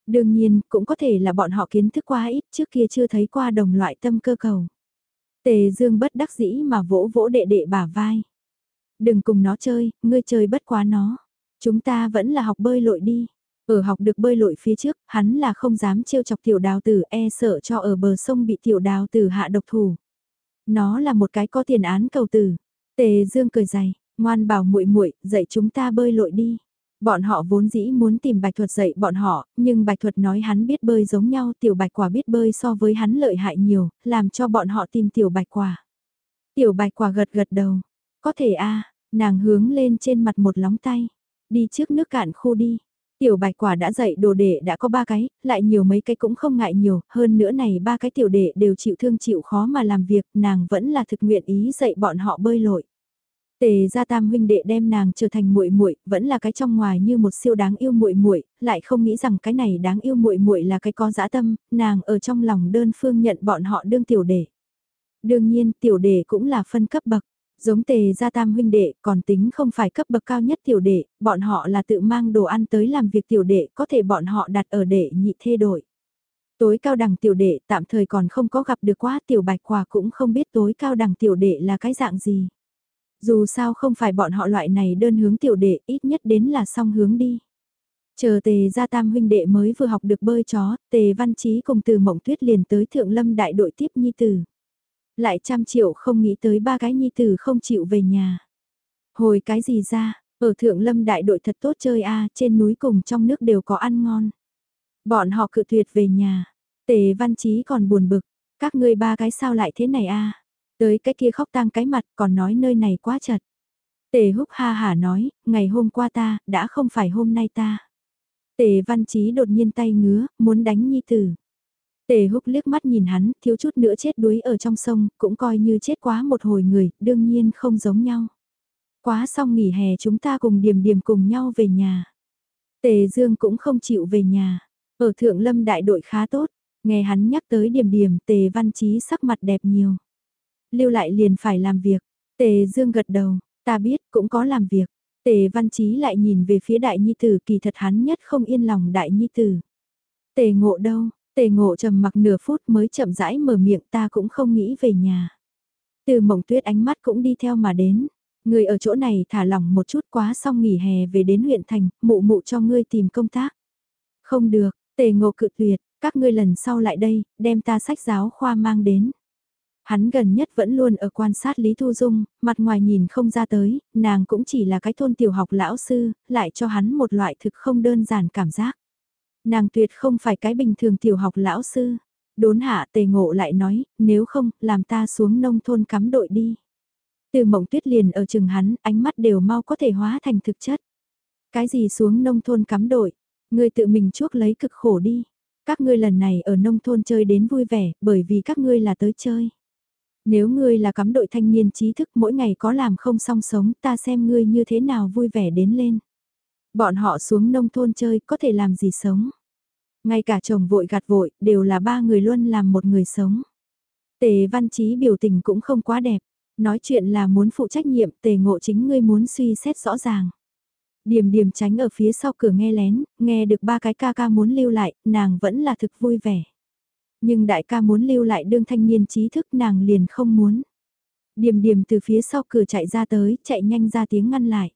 Đương nhiên, cũng có thể là bọn họ kiến thức quá ít trước kia chưa thấy qua đồng loại tâm cơ cầu. Tề Dương bất đắc dĩ mà vỗ vỗ đệ đệ bả vai. Đừng cùng nó chơi, ngươi chơi bất quá nó. Chúng ta vẫn là học bơi lội đi. Ở học được bơi lội phía trước, hắn là không dám trêu chọc tiểu đào tử e sợ cho ở bờ sông bị tiểu đào tử hạ độc thủ. Nó là một cái có tiền án cầu tử. Tề Dương cười dày, Ngoan bảo muội muội, dạy chúng ta bơi lội đi. Bọn họ vốn dĩ muốn tìm Bạch Thuật dạy bọn họ, nhưng Bạch Thuật nói hắn biết bơi giống nhau, Tiểu Bạch Quả biết bơi so với hắn lợi hại nhiều, làm cho bọn họ tìm Tiểu Bạch Quả. Tiểu Bạch Quả gật gật đầu. Có thể a nàng hướng lên trên mặt một lóng tay. Đi trước nước cạn khô đi. Tiểu bạch quả đã dạy đồ đệ đã có ba cái, lại nhiều mấy cái cũng không ngại nhiều, hơn nữa này ba cái tiểu đệ đều chịu thương chịu khó mà làm việc, nàng vẫn là thực nguyện ý dạy bọn họ bơi lội. Tề gia tam huynh đệ đem nàng trở thành muội muội, vẫn là cái trong ngoài như một siêu đáng yêu muội muội, lại không nghĩ rằng cái này đáng yêu muội muội là cái có dã tâm, nàng ở trong lòng đơn phương nhận bọn họ đương tiểu đệ. Đương nhiên, tiểu đệ cũng là phân cấp bậc. Giống tề gia tam huynh đệ, còn tính không phải cấp bậc cao nhất tiểu đệ, bọn họ là tự mang đồ ăn tới làm việc tiểu đệ, có thể bọn họ đặt ở đệ nhị thê đổi. Tối cao đẳng tiểu đệ tạm thời còn không có gặp được quá tiểu bạch quả cũng không biết tối cao đẳng tiểu đệ là cái dạng gì. Dù sao không phải bọn họ loại này đơn hướng tiểu đệ ít nhất đến là song hướng đi. Chờ tề gia tam huynh đệ mới vừa học được bơi chó, tề văn trí cùng từ mộng tuyết liền tới thượng lâm đại đội tiếp nhi tử. Lại trăm triệu không nghĩ tới ba cái nhi tử không chịu về nhà. Hồi cái gì ra, ở thượng lâm đại đội thật tốt chơi a trên núi cùng trong nước đều có ăn ngon. Bọn họ cự tuyệt về nhà, tề văn trí còn buồn bực, các ngươi ba cái sao lại thế này a Tới cái kia khóc tang cái mặt còn nói nơi này quá chật. Tề húc ha hả nói, ngày hôm qua ta, đã không phải hôm nay ta. Tề văn trí đột nhiên tay ngứa, muốn đánh nhi tử. Tề húc liếc mắt nhìn hắn, thiếu chút nữa chết đuối ở trong sông, cũng coi như chết quá một hồi người, đương nhiên không giống nhau. Quá xong nghỉ hè chúng ta cùng điểm điểm cùng nhau về nhà. Tề Dương cũng không chịu về nhà. Ở Thượng Lâm đại đội khá tốt, nghe hắn nhắc tới điểm điểm Tề Văn Chí sắc mặt đẹp nhiều. Lưu lại liền phải làm việc. Tề Dương gật đầu, ta biết cũng có làm việc. Tề Văn Chí lại nhìn về phía Đại Nhi Tử kỳ thật hắn nhất không yên lòng Đại Nhi Tử. Tề ngộ đâu, Tề ngộ trầm mặc nửa phút mới chậm rãi mở miệng ta cũng không nghĩ về nhà. Từ mộng tuyết ánh mắt cũng đi theo mà đến. Người ở chỗ này thả lỏng một chút quá xong nghỉ hè về đến huyện thành, mụ mụ cho ngươi tìm công tác. Không được, tề ngộ cự tuyệt, các ngươi lần sau lại đây, đem ta sách giáo khoa mang đến. Hắn gần nhất vẫn luôn ở quan sát Lý Thu Dung, mặt ngoài nhìn không ra tới, nàng cũng chỉ là cái thôn tiểu học lão sư, lại cho hắn một loại thực không đơn giản cảm giác. Nàng tuyệt không phải cái bình thường tiểu học lão sư. Đốn hạ tề ngộ lại nói, nếu không, làm ta xuống nông thôn cắm đội đi. Từ mộng tuyết liền ở chừng hắn, ánh mắt đều mau có thể hóa thành thực chất. Cái gì xuống nông thôn cắm đội, ngươi tự mình chuốc lấy cực khổ đi. Các ngươi lần này ở nông thôn chơi đến vui vẻ, bởi vì các ngươi là tới chơi. Nếu ngươi là cắm đội thanh niên trí thức mỗi ngày có làm không song sống, ta xem ngươi như thế nào vui vẻ đến lên. Bọn họ xuống nông thôn chơi có thể làm gì sống. Ngay cả chồng vội gạt vội, đều là ba người luôn làm một người sống. Tề văn trí biểu tình cũng không quá đẹp. Nói chuyện là muốn phụ trách nhiệm, tề ngộ chính ngươi muốn suy xét rõ ràng. Điềm điềm tránh ở phía sau cửa nghe lén, nghe được ba cái ca ca muốn lưu lại, nàng vẫn là thực vui vẻ. Nhưng đại ca muốn lưu lại đương thanh niên trí thức nàng liền không muốn. Điềm điềm từ phía sau cửa chạy ra tới, chạy nhanh ra tiếng ngăn lại.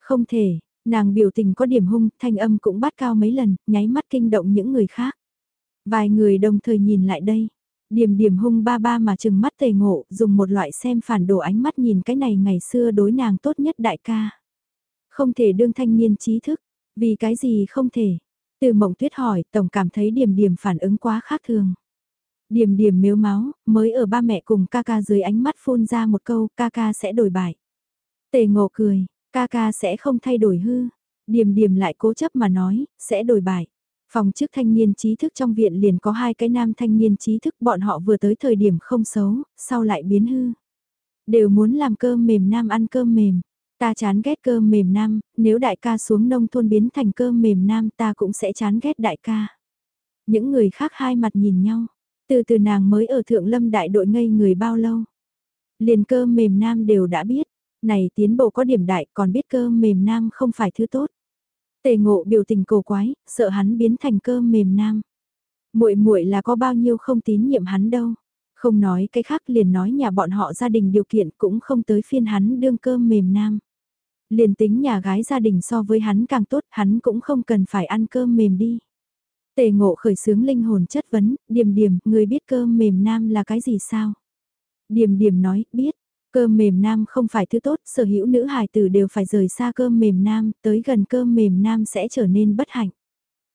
Không thể, Nàng biểu tình có điểm hung, thanh âm cũng bắt cao mấy lần, nháy mắt kinh động những người khác. Vài người đồng thời nhìn lại đây. điềm điềm hung ba ba mà chừng mắt tề ngộ, dùng một loại xem phản đồ ánh mắt nhìn cái này ngày xưa đối nàng tốt nhất đại ca. Không thể đương thanh niên trí thức, vì cái gì không thể. Từ mộng tuyết hỏi, tổng cảm thấy điểm điểm phản ứng quá khác thường. Điểm điểm miếu máu, mới ở ba mẹ cùng ca ca dưới ánh mắt phun ra một câu, ca ca sẽ đổi bại. Tề ngộ cười, Ca ca sẽ không thay đổi hư. điểm điểm lại cố chấp mà nói, sẽ đổi bài. Phòng trước thanh niên trí thức trong viện liền có hai cái nam thanh niên trí thức bọn họ vừa tới thời điểm không xấu, sau lại biến hư. Đều muốn làm cơm mềm nam ăn cơm mềm. Ta chán ghét cơm mềm nam, nếu đại ca xuống nông thôn biến thành cơm mềm nam ta cũng sẽ chán ghét đại ca. Những người khác hai mặt nhìn nhau, từ từ nàng mới ở thượng lâm đại đội ngây người bao lâu. Liền cơm mềm nam đều đã biết, này tiến bộ có điểm đại còn biết cơm mềm nam không phải thứ tốt. Tề ngộ biểu tình cổ quái, sợ hắn biến thành cơm mềm nam. muội muội là có bao nhiêu không tín nhiệm hắn đâu. Không nói cái khác liền nói nhà bọn họ gia đình điều kiện cũng không tới phiên hắn đương cơm mềm nam. Liền tính nhà gái gia đình so với hắn càng tốt hắn cũng không cần phải ăn cơm mềm đi. Tề ngộ khởi sướng linh hồn chất vấn, điềm điềm, người biết cơm mềm nam là cái gì sao? Điềm điềm nói, biết, Cơm mềm nam không phải thứ tốt, sở hữu nữ hài tử đều phải rời xa cơm mềm nam, tới gần cơm mềm nam sẽ trở nên bất hạnh.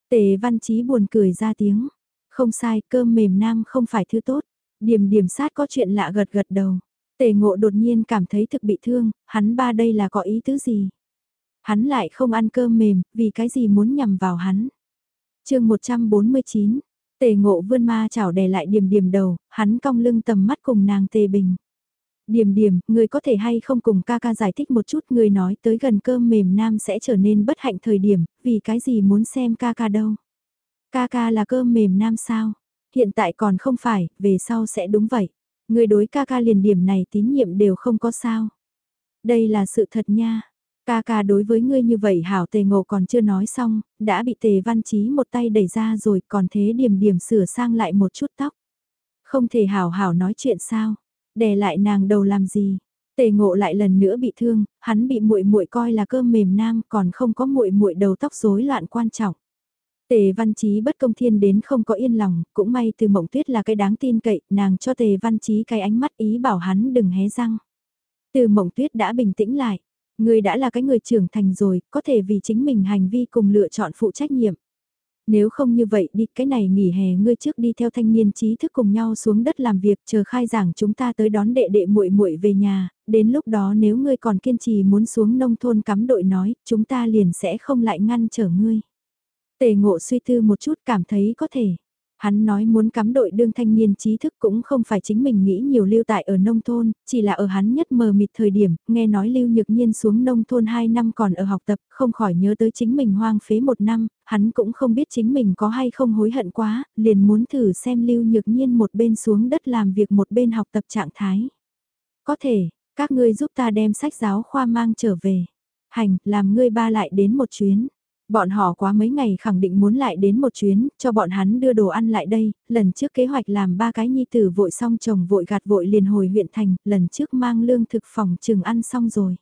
Tề văn trí buồn cười ra tiếng. Không sai, cơm mềm nam không phải thứ tốt. Điểm điểm sát có chuyện lạ gật gật đầu. Tề ngộ đột nhiên cảm thấy thực bị thương, hắn ba đây là có ý tứ gì? Hắn lại không ăn cơm mềm, vì cái gì muốn nhằm vào hắn? chương 149, tề ngộ vươn ma chảo đè lại điểm điểm đầu, hắn cong lưng tầm mắt cùng nàng tề bình. Điểm điểm, người có thể hay không cùng ca ca giải thích một chút người nói tới gần cơm mềm nam sẽ trở nên bất hạnh thời điểm, vì cái gì muốn xem ca ca đâu. Ca ca là cơm mềm nam sao? Hiện tại còn không phải, về sau sẽ đúng vậy. Người đối ca ca liền điểm này tín nhiệm đều không có sao. Đây là sự thật nha. Ca ca đối với ngươi như vậy hảo tề ngộ còn chưa nói xong, đã bị tề văn trí một tay đẩy ra rồi còn thế điểm điểm sửa sang lại một chút tóc. Không thể hảo hảo nói chuyện sao, đè lại nàng đầu làm gì. Tề ngộ lại lần nữa bị thương, hắn bị muội muội coi là cơm mềm nam còn không có muội muội đầu tóc rối loạn quan trọng. Tề Văn Chí bất công thiên đến không có yên lòng, cũng may từ mộng tuyết là cái đáng tin cậy, nàng cho Tề Văn Chí cái ánh mắt ý bảo hắn đừng hé răng. Từ mộng tuyết đã bình tĩnh lại, người đã là cái người trưởng thành rồi, có thể vì chính mình hành vi cùng lựa chọn phụ trách nhiệm. Nếu không như vậy đi, cái này nghỉ hè ngươi trước đi theo thanh niên trí thức cùng nhau xuống đất làm việc, chờ khai giảng chúng ta tới đón đệ đệ muội muội về nhà, đến lúc đó nếu ngươi còn kiên trì muốn xuống nông thôn cắm đội nói, chúng ta liền sẽ không lại ngăn trở ngươi. Tề ngộ suy tư một chút cảm thấy có thể. Hắn nói muốn cắm đội đương thanh niên trí thức cũng không phải chính mình nghĩ nhiều lưu tại ở nông thôn, chỉ là ở hắn nhất mờ mịt thời điểm, nghe nói lưu nhược nhiên xuống nông thôn 2 năm còn ở học tập, không khỏi nhớ tới chính mình hoang phế một năm, hắn cũng không biết chính mình có hay không hối hận quá, liền muốn thử xem lưu nhược nhiên một bên xuống đất làm việc một bên học tập trạng thái. Có thể, các ngươi giúp ta đem sách giáo khoa mang trở về. Hành, làm ngươi ba lại đến một chuyến. Bọn họ quá mấy ngày khẳng định muốn lại đến một chuyến, cho bọn hắn đưa đồ ăn lại đây, lần trước kế hoạch làm ba cái nhi tử vội xong chồng vội gạt vội liền hồi huyện thành, lần trước mang lương thực phòng trường ăn xong rồi.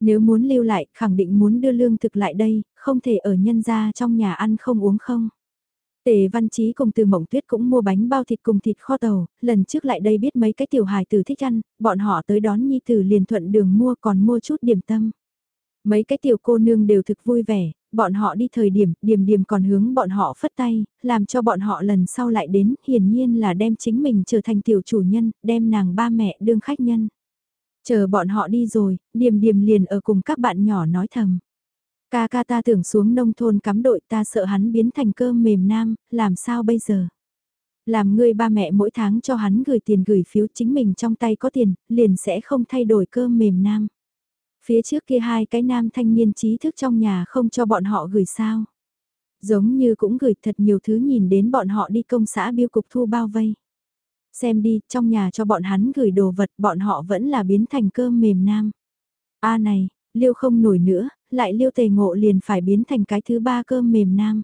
Nếu muốn lưu lại, khẳng định muốn đưa lương thực lại đây, không thể ở nhân gia trong nhà ăn không uống không. Tề Văn Chí cùng từ Mộng Tuyết cũng mua bánh bao thịt cùng thịt kho tàu, lần trước lại đây biết mấy cái tiểu hài tử thích ăn, bọn họ tới đón nhi tử liền thuận đường mua còn mua chút điểm tâm. Mấy cái tiểu cô nương đều thực vui vẻ, bọn họ đi thời điểm, điểm điểm còn hướng bọn họ phất tay, làm cho bọn họ lần sau lại đến, hiển nhiên là đem chính mình trở thành tiểu chủ nhân, đem nàng ba mẹ đương khách nhân. Chờ bọn họ đi rồi, điểm điểm liền ở cùng các bạn nhỏ nói thầm. Ca ca ta tưởng xuống nông thôn cắm đội ta sợ hắn biến thành cơm mềm nam, làm sao bây giờ? Làm người ba mẹ mỗi tháng cho hắn gửi tiền gửi phiếu chính mình trong tay có tiền, liền sẽ không thay đổi cơm mềm nam. Phía trước kia hai cái nam thanh niên trí thức trong nhà không cho bọn họ gửi sao. Giống như cũng gửi thật nhiều thứ nhìn đến bọn họ đi công xã biêu cục thu bao vây. Xem đi, trong nhà cho bọn hắn gửi đồ vật bọn họ vẫn là biến thành cơm mềm nam. a này, liêu không nổi nữa, lại liêu tề ngộ liền phải biến thành cái thứ ba cơm mềm nam.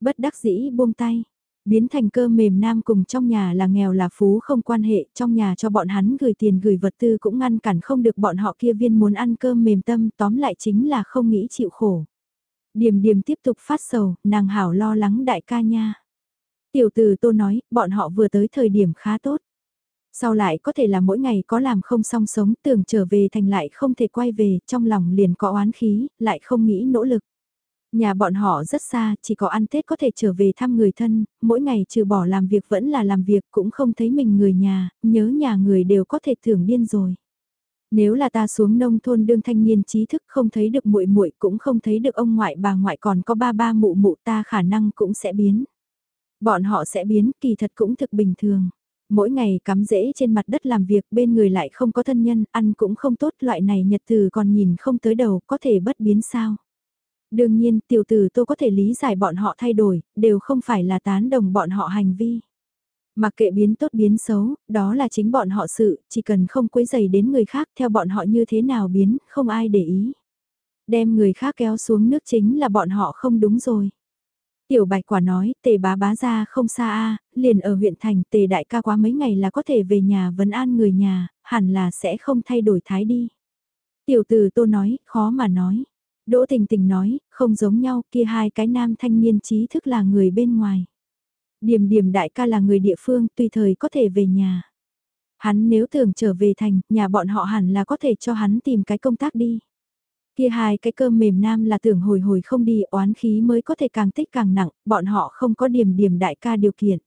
Bất đắc dĩ buông tay, biến thành cơ mềm nam cùng trong nhà là nghèo là phú không quan hệ, trong nhà cho bọn hắn gửi tiền gửi vật tư cũng ngăn cản không được bọn họ kia viên muốn ăn cơm mềm tâm, tóm lại chính là không nghĩ chịu khổ. Điềm điềm tiếp tục phát sầu, nàng hảo lo lắng đại ca nha. Tiểu từ tô nói, bọn họ vừa tới thời điểm khá tốt. Sau lại có thể là mỗi ngày có làm không song sống, tưởng trở về thành lại không thể quay về, trong lòng liền có oán khí, lại không nghĩ nỗ lực. Nhà bọn họ rất xa, chỉ có ăn Tết có thể trở về thăm người thân, mỗi ngày trừ bỏ làm việc vẫn là làm việc cũng không thấy mình người nhà, nhớ nhà người đều có thể thưởng điên rồi. Nếu là ta xuống nông thôn đương thanh niên trí thức không thấy được muội muội cũng không thấy được ông ngoại bà ngoại còn có ba ba mụ mụ ta khả năng cũng sẽ biến. Bọn họ sẽ biến kỳ thật cũng thực bình thường. Mỗi ngày cắm rễ trên mặt đất làm việc bên người lại không có thân nhân, ăn cũng không tốt loại này nhật từ còn nhìn không tới đầu có thể bất biến sao. Đương nhiên, tiểu tử tôi có thể lý giải bọn họ thay đổi, đều không phải là tán đồng bọn họ hành vi. Mặc kệ biến tốt biến xấu, đó là chính bọn họ sự, chỉ cần không quấy dày đến người khác theo bọn họ như thế nào biến, không ai để ý. Đem người khác kéo xuống nước chính là bọn họ không đúng rồi. Tiểu bạch quả nói, tề bá bá ra không xa a liền ở huyện thành tề đại ca quá mấy ngày là có thể về nhà vấn an người nhà, hẳn là sẽ không thay đổi thái đi. Tiểu tử tô nói, khó mà nói. Đỗ Tình Tình nói, không giống nhau, kia hai cái nam thanh niên trí thức là người bên ngoài. Điểm điểm đại ca là người địa phương, tùy thời có thể về nhà. Hắn nếu tưởng trở về thành, nhà bọn họ hẳn là có thể cho hắn tìm cái công tác đi. Kia hai cái cơm mềm nam là tưởng hồi hồi không đi oán khí mới có thể càng tích càng nặng, bọn họ không có điểm điểm đại ca điều kiện.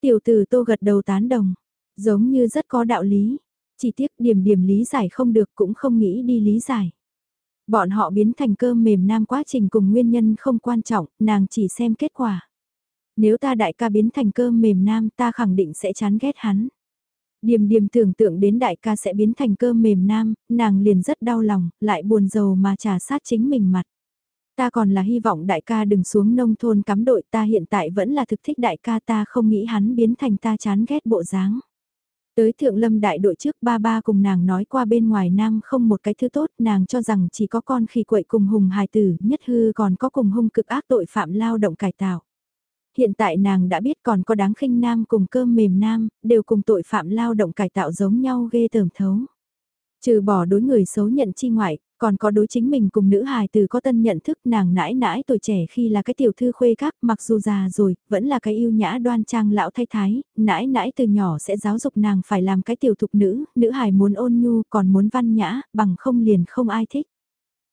Tiểu tử tô gật đầu tán đồng, giống như rất có đạo lý, chỉ tiếc điểm điểm lý giải không được cũng không nghĩ đi lý giải. Bọn họ biến thành cơm mềm nam quá trình cùng nguyên nhân không quan trọng, nàng chỉ xem kết quả. Nếu ta đại ca biến thành cơm mềm nam ta khẳng định sẽ chán ghét hắn. Điềm điềm tưởng tượng đến đại ca sẽ biến thành cơm mềm nam, nàng liền rất đau lòng, lại buồn rầu mà trả sát chính mình mặt. Ta còn là hy vọng đại ca đừng xuống nông thôn cắm đội ta hiện tại vẫn là thực thích đại ca ta không nghĩ hắn biến thành ta chán ghét bộ dáng. Tới thượng lâm đại đội trước ba ba cùng nàng nói qua bên ngoài nam không một cái thứ tốt nàng cho rằng chỉ có con khi quậy cùng hùng hài tử nhất hư còn có cùng hung cực ác tội phạm lao động cải tạo. Hiện tại nàng đã biết còn có đáng khinh nam cùng cơm mềm nam, đều cùng tội phạm lao động cải tạo giống nhau ghê tởm thấu. Trừ bỏ đối người xấu nhận chi ngoại, còn có đối chính mình cùng nữ hài từ có tân nhận thức nàng nãi nãi tuổi trẻ khi là cái tiểu thư khuê các mặc dù già rồi, vẫn là cái yêu nhã đoan trang lão thay thái, nãi nãi từ nhỏ sẽ giáo dục nàng phải làm cái tiểu thục nữ, nữ hài muốn ôn nhu còn muốn văn nhã, bằng không liền không ai thích.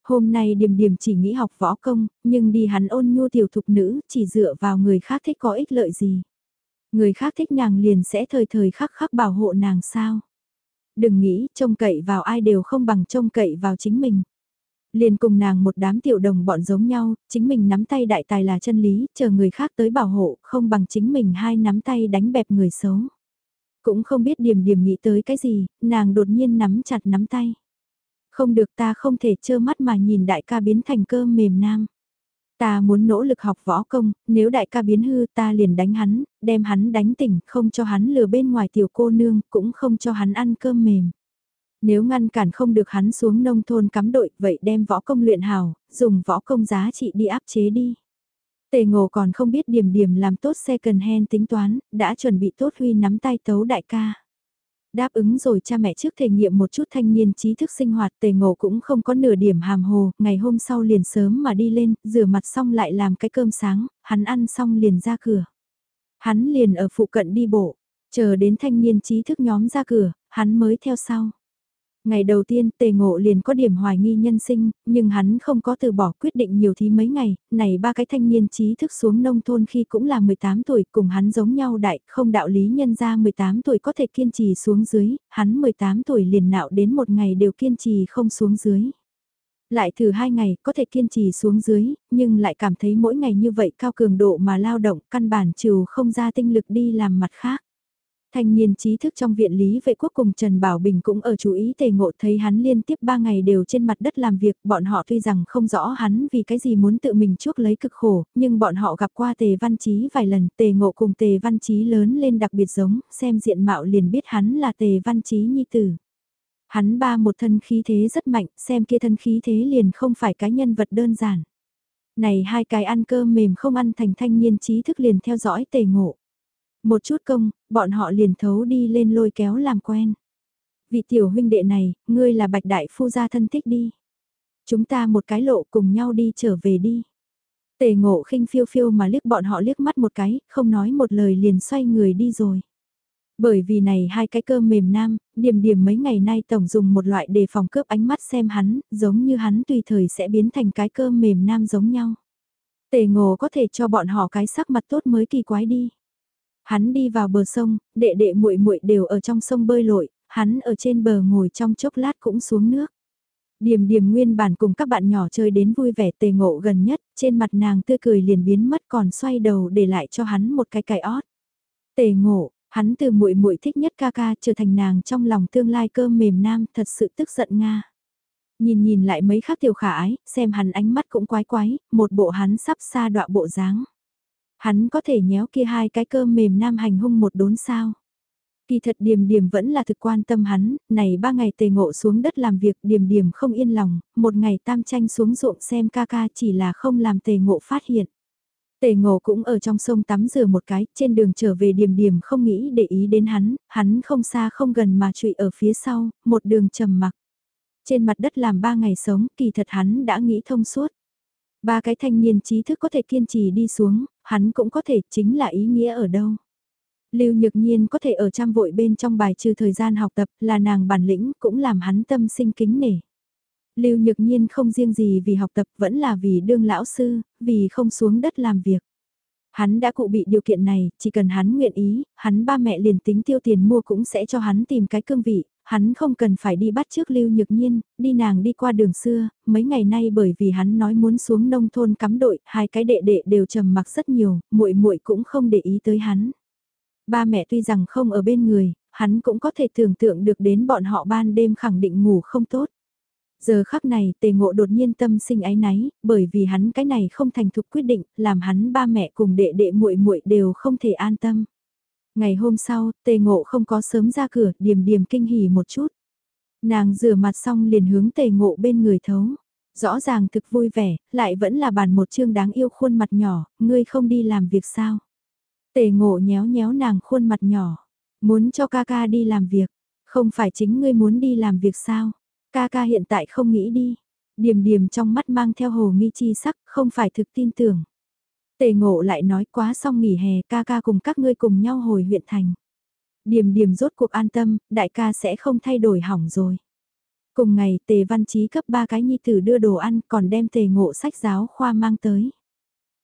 Hôm nay điểm điểm chỉ nghĩ học võ công, nhưng đi hắn ôn nhu tiểu thục nữ chỉ dựa vào người khác thích có ích lợi gì. Người khác thích nàng liền sẽ thời thời khắc khắc bảo hộ nàng sao. Đừng nghĩ trông cậy vào ai đều không bằng trông cậy vào chính mình. Liền cùng nàng một đám tiểu đồng bọn giống nhau, chính mình nắm tay đại tài là chân lý, chờ người khác tới bảo hộ, không bằng chính mình hai nắm tay đánh bẹp người xấu. Cũng không biết điểm điểm nghĩ tới cái gì, nàng đột nhiên nắm chặt nắm tay. Không được ta không thể trơ mắt mà nhìn đại ca biến thành cơm mềm nam. Ta muốn nỗ lực học võ công, nếu đại ca biến hư ta liền đánh hắn, đem hắn đánh tỉnh, không cho hắn lừa bên ngoài tiểu cô nương, cũng không cho hắn ăn cơm mềm. Nếu ngăn cản không được hắn xuống nông thôn cắm đội, vậy đem võ công luyện hào, dùng võ công giá trị đi áp chế đi. Tề ngộ còn không biết điểm điểm làm tốt second hand tính toán, đã chuẩn bị tốt huy nắm tay tấu đại ca. Đáp ứng rồi cha mẹ trước thể nghiệm một chút thanh niên trí thức sinh hoạt tề ngộ cũng không có nửa điểm hàm hồ, ngày hôm sau liền sớm mà đi lên, rửa mặt xong lại làm cái cơm sáng, hắn ăn xong liền ra cửa. Hắn liền ở phụ cận đi bộ, chờ đến thanh niên trí thức nhóm ra cửa, hắn mới theo sau. Ngày đầu tiên tề ngộ liền có điểm hoài nghi nhân sinh, nhưng hắn không có từ bỏ quyết định nhiều thí mấy ngày, này ba cái thanh niên trí thức xuống nông thôn khi cũng là 18 tuổi cùng hắn giống nhau đại, không đạo lý nhân ra 18 tuổi có thể kiên trì xuống dưới, hắn 18 tuổi liền nạo đến một ngày đều kiên trì không xuống dưới. Lại thử hai ngày có thể kiên trì xuống dưới, nhưng lại cảm thấy mỗi ngày như vậy cao cường độ mà lao động căn bản trừ không ra tinh lực đi làm mặt khác. Thanh niên trí thức trong viện lý vệ quốc cùng Trần Bảo Bình cũng ở chú ý tề ngộ thấy hắn liên tiếp 3 ngày đều trên mặt đất làm việc, bọn họ tuy rằng không rõ hắn vì cái gì muốn tự mình chuốc lấy cực khổ, nhưng bọn họ gặp qua tề văn trí vài lần, tề ngộ cùng tề văn trí lớn lên đặc biệt giống, xem diện mạo liền biết hắn là tề văn trí nhi tử. Hắn ba một thân khí thế rất mạnh, xem kia thân khí thế liền không phải cái nhân vật đơn giản. Này hai cái ăn cơm mềm không ăn thành thanh niên trí thức liền theo dõi tề ngộ. Một chút công, bọn họ liền thấu đi lên lôi kéo làm quen. Vị tiểu huynh đệ này, ngươi là bạch đại phu gia thân thích đi. Chúng ta một cái lộ cùng nhau đi trở về đi. Tề ngộ khinh phiêu phiêu mà liếc bọn họ liếc mắt một cái, không nói một lời liền xoay người đi rồi. Bởi vì này hai cái cơm mềm nam, điểm điểm mấy ngày nay tổng dùng một loại đề phòng cướp ánh mắt xem hắn, giống như hắn tùy thời sẽ biến thành cái cơm mềm nam giống nhau. Tề ngộ có thể cho bọn họ cái sắc mặt tốt mới kỳ quái đi. Hắn đi vào bờ sông, đệ đệ muội muội đều ở trong sông bơi lội, hắn ở trên bờ ngồi trong chốc lát cũng xuống nước. Điềm điềm nguyên bản cùng các bạn nhỏ chơi đến vui vẻ tề ngộ gần nhất, trên mặt nàng tươi cười liền biến mất còn xoay đầu để lại cho hắn một cái cài ót. Tề ngộ, hắn từ muội muội thích nhất ca ca trở thành nàng trong lòng tương lai cơm mềm nam thật sự tức giận Nga. Nhìn nhìn lại mấy khác tiểu khả ái, xem hắn ánh mắt cũng quái quái, một bộ hắn sắp xa đọa bộ dáng. Hắn có thể nhéo kia hai cái cơm mềm nam hành hung một đốn sao. Kỳ thật Điềm Điềm vẫn là thực quan tâm hắn, này ba ngày tề ngộ xuống đất làm việc Điềm Điềm không yên lòng, một ngày tam tranh xuống ruộng xem ca ca chỉ là không làm tề ngộ phát hiện. Tề ngộ cũng ở trong sông tắm rửa một cái, trên đường trở về Điềm Điềm không nghĩ để ý đến hắn, hắn không xa không gần mà trụy ở phía sau, một đường trầm mặc. Trên mặt đất làm ba ngày sống, kỳ thật hắn đã nghĩ thông suốt. Ba cái thanh niên trí thức có thể kiên trì đi xuống, hắn cũng có thể chính là ý nghĩa ở đâu. Lưu Nhược Nhiên có thể ở trăm vội bên trong bài trừ thời gian học tập là nàng bản lĩnh cũng làm hắn tâm sinh kính nể. Lưu Nhược Nhiên không riêng gì vì học tập vẫn là vì đương lão sư, vì không xuống đất làm việc. Hắn đã cụ bị điều kiện này, chỉ cần hắn nguyện ý, hắn ba mẹ liền tính tiêu tiền mua cũng sẽ cho hắn tìm cái cương vị, hắn không cần phải đi bắt trước Lưu Nhược Nhiên, đi nàng đi qua đường xưa, mấy ngày nay bởi vì hắn nói muốn xuống nông thôn cắm đội, hai cái đệ đệ đều trầm mặc rất nhiều, muội muội cũng không để ý tới hắn. Ba mẹ tuy rằng không ở bên người, hắn cũng có thể tưởng tượng được đến bọn họ ban đêm khẳng định ngủ không tốt. Giờ khắc này tề ngộ đột nhiên tâm sinh ái náy, bởi vì hắn cái này không thành thục quyết định, làm hắn ba mẹ cùng đệ đệ muội muội đều không thể an tâm. Ngày hôm sau, tề ngộ không có sớm ra cửa, điềm điềm kinh hỉ một chút. Nàng rửa mặt xong liền hướng tề ngộ bên người thấu. Rõ ràng thực vui vẻ, lại vẫn là bàn một chương đáng yêu khuôn mặt nhỏ, ngươi không đi làm việc sao. Tề ngộ nhéo nhéo nàng khuôn mặt nhỏ, muốn cho ca ca đi làm việc, không phải chính ngươi muốn đi làm việc sao. Ca ca hiện tại không nghĩ đi. Điềm điềm trong mắt mang theo hồ nghi chi sắc, không phải thực tin tưởng. Tề ngộ lại nói quá xong nghỉ hè ca ca cùng các ngươi cùng nhau hồi huyện thành. Điềm điềm rốt cuộc an tâm, đại ca sẽ không thay đổi hỏng rồi. Cùng ngày tề văn trí cấp ba cái nhi tử đưa đồ ăn còn đem tề ngộ sách giáo khoa mang tới.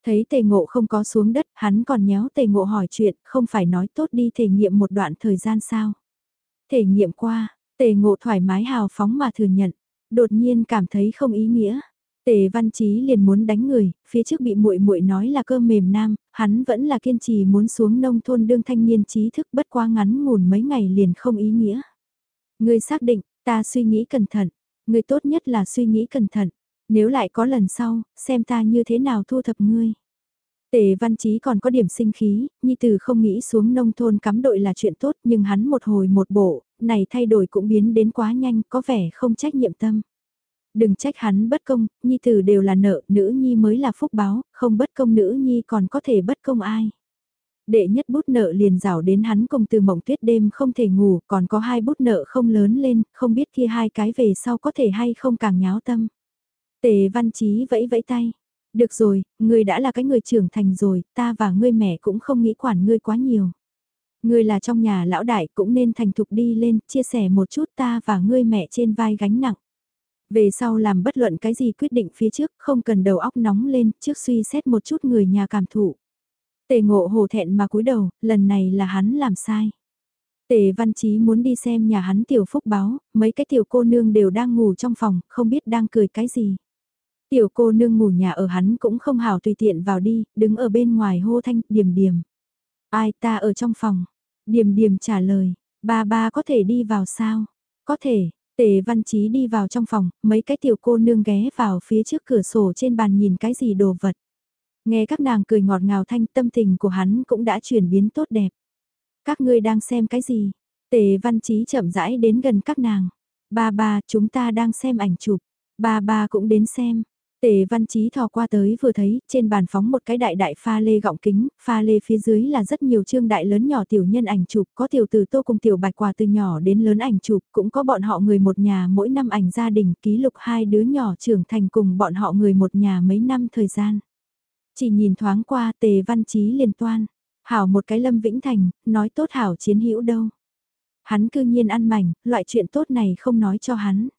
Thấy tề ngộ không có xuống đất, hắn còn nhéo tề ngộ hỏi chuyện, không phải nói tốt đi thể nghiệm một đoạn thời gian sao. Thể nghiệm qua, tề ngộ thoải mái hào phóng mà thừa nhận, đột nhiên cảm thấy không ý nghĩa. Tề Văn Chí liền muốn đánh người, phía trước bị muội muội nói là cơ mềm nam, hắn vẫn là kiên trì muốn xuống nông thôn đương thanh niên trí thức bất quá ngắn ngủn mấy ngày liền không ý nghĩa. Ngươi xác định, ta suy nghĩ cẩn thận, ngươi tốt nhất là suy nghĩ cẩn thận, nếu lại có lần sau, xem ta như thế nào thu thập ngươi. Tề Văn Chí còn có điểm sinh khí, Nhi Tử không nghĩ xuống nông thôn cắm đội là chuyện tốt nhưng hắn một hồi một bộ, này thay đổi cũng biến đến quá nhanh, có vẻ không trách nhiệm tâm. Đừng trách hắn bất công, Nhi Tử đều là nợ, nữ Nhi mới là phúc báo, không bất công nữ Nhi còn có thể bất công ai. Đệ nhất bút nợ liền rảo đến hắn cùng từ mộng tuyết đêm không thể ngủ, còn có hai bút nợ không lớn lên, không biết kia hai cái về sau có thể hay không càng nháo tâm. Tề văn chí vẫy vẫy tay. Được rồi, ngươi đã là cái người trưởng thành rồi, ta và ngươi mẹ cũng không nghĩ quản ngươi quá nhiều. Ngươi là trong nhà lão đại cũng nên thành thục đi lên, chia sẻ một chút ta và ngươi mẹ trên vai gánh nặng. Về sau làm bất luận cái gì quyết định phía trước, không cần đầu óc nóng lên, trước suy xét một chút người nhà cảm thụ. Tề ngộ hồ thẹn mà cúi đầu, lần này là hắn làm sai. Tề văn chí muốn đi xem nhà hắn tiểu phúc báo, mấy cái tiểu cô nương đều đang ngủ trong phòng, không biết đang cười cái gì. Tiểu cô nương ngủ nhà ở hắn cũng không hào tùy tiện vào đi, đứng ở bên ngoài hô thanh, điểm điểm Ai ta ở trong phòng? điểm điểm trả lời, ba ba có thể đi vào sao? Có thể, tề văn chí đi vào trong phòng, mấy cái tiểu cô nương ghé vào phía trước cửa sổ trên bàn nhìn cái gì đồ vật. Nghe các nàng cười ngọt ngào thanh tâm tình của hắn cũng đã chuyển biến tốt đẹp. Các ngươi đang xem cái gì? Tề văn chí chậm rãi đến gần các nàng. Ba ba, chúng ta đang xem ảnh chụp. Ba ba cũng đến xem. Tề văn chí thò qua tới vừa thấy, trên bàn phóng một cái đại đại pha lê gọng kính, pha lê phía dưới là rất nhiều chương đại lớn nhỏ tiểu nhân ảnh chụp, có tiểu từ tô cùng tiểu bạch quà từ nhỏ đến lớn ảnh chụp, cũng có bọn họ người một nhà mỗi năm ảnh gia đình ký lục hai đứa nhỏ trưởng thành cùng bọn họ người một nhà mấy năm thời gian. Chỉ nhìn thoáng qua tề văn chí liền toan, hảo một cái lâm vĩnh thành, nói tốt hảo chiến hữu đâu. Hắn cư nhiên ăn mảnh, loại chuyện tốt này không nói cho hắn.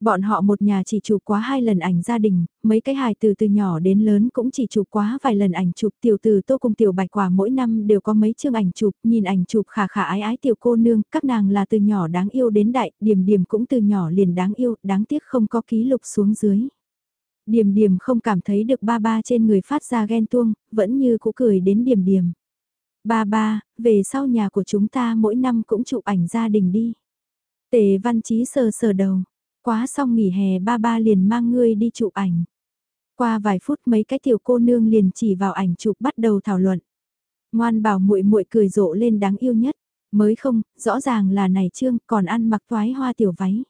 Bọn họ một nhà chỉ chụp quá hai lần ảnh gia đình, mấy cái hài từ từ nhỏ đến lớn cũng chỉ chụp quá vài lần ảnh chụp tiểu từ tô cùng tiểu bạch quả mỗi năm đều có mấy chương ảnh chụp, nhìn ảnh chụp khả khả ái ái tiểu cô nương, các nàng là từ nhỏ đáng yêu đến đại, điểm điểm cũng từ nhỏ liền đáng yêu, đáng tiếc không có ký lục xuống dưới. Điểm điểm không cảm thấy được ba ba trên người phát ra ghen tuông, vẫn như cũ cười đến điểm điểm. Ba ba, về sau nhà của chúng ta mỗi năm cũng chụp ảnh gia đình đi. Tề văn trí sờ sờ đầu, Quá xong nghỉ hè ba ba liền mang ngươi đi chụp ảnh. Qua vài phút mấy cái tiểu cô nương liền chỉ vào ảnh chụp bắt đầu thảo luận. Ngoan bảo muội muội cười rộ lên đáng yêu nhất. Mới không, rõ ràng là này trương còn ăn mặc toái hoa tiểu váy.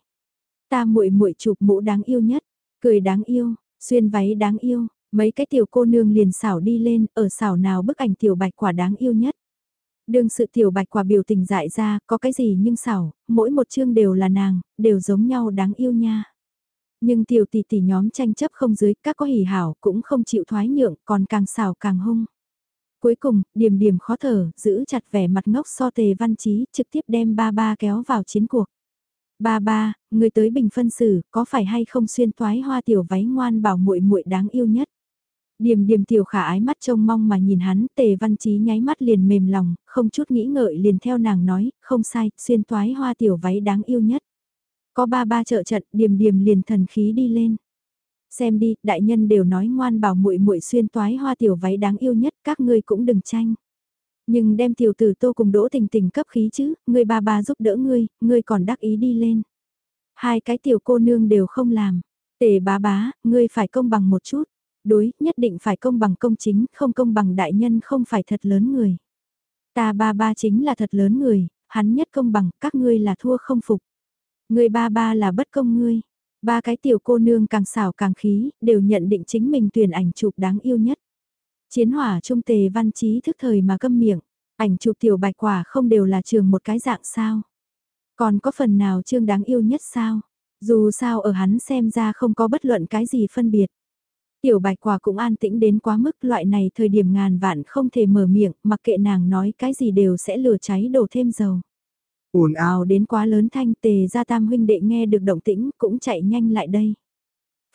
Ta muội muội chụp mũ đáng yêu nhất, cười đáng yêu, xuyên váy đáng yêu, mấy cái tiểu cô nương liền xảo đi lên, ở xảo nào bức ảnh tiểu bạch quả đáng yêu nhất. Đương sự tiểu bạch quả biểu tình dại ra, có cái gì nhưng xảo, mỗi một chương đều là nàng, đều giống nhau đáng yêu nha. Nhưng tiểu tỷ tỷ nhóm tranh chấp không dưới, các có hỉ hảo cũng không chịu thoái nhượng, còn càng xảo càng hung. Cuối cùng, điểm điểm khó thở, giữ chặt vẻ mặt ngốc so tề văn trí, trực tiếp đem ba ba kéo vào chiến cuộc. Ba ba, người tới bình phân xử, có phải hay không xuyên toái hoa tiểu váy ngoan bảo muội muội đáng yêu nhất. Điềm điềm tiểu khả ái mắt trông mong mà nhìn hắn, tề văn trí nháy mắt liền mềm lòng, không chút nghĩ ngợi liền theo nàng nói, không sai, xuyên toái hoa tiểu váy đáng yêu nhất. Có ba ba trợ trận, điềm điềm liền thần khí đi lên. Xem đi, đại nhân đều nói ngoan bảo muội muội xuyên toái hoa tiểu váy đáng yêu nhất, các ngươi cũng đừng tranh. Nhưng đem tiểu tử tô cùng đỗ tình tình cấp khí chứ, ngươi ba ba giúp đỡ ngươi, ngươi còn đắc ý đi lên. Hai cái tiểu cô nương đều không làm. Tề bá bá, ngươi phải công bằng một chút. Đối, nhất định phải công bằng công chính, không công bằng đại nhân không phải thật lớn người. Ta ba ba chính là thật lớn người, hắn nhất công bằng, các ngươi là thua không phục. Ngươi ba ba là bất công ngươi. Ba cái tiểu cô nương càng xảo càng khí, đều nhận định chính mình tuyển ảnh chụp đáng yêu nhất. Chiến hỏa trung tề văn trí thức thời mà câm miệng, ảnh chụp tiểu bạch quả không đều là trường một cái dạng sao. Còn có phần nào trương đáng yêu nhất sao? Dù sao ở hắn xem ra không có bất luận cái gì phân biệt. Tiểu bạch quả cũng an tĩnh đến quá mức loại này thời điểm ngàn vạn không thể mở miệng, mặc kệ nàng nói cái gì đều sẽ lửa cháy đổ thêm dầu ồn ào đến quá lớn thanh tề ra tam huynh đệ nghe được động tĩnh cũng chạy nhanh lại đây.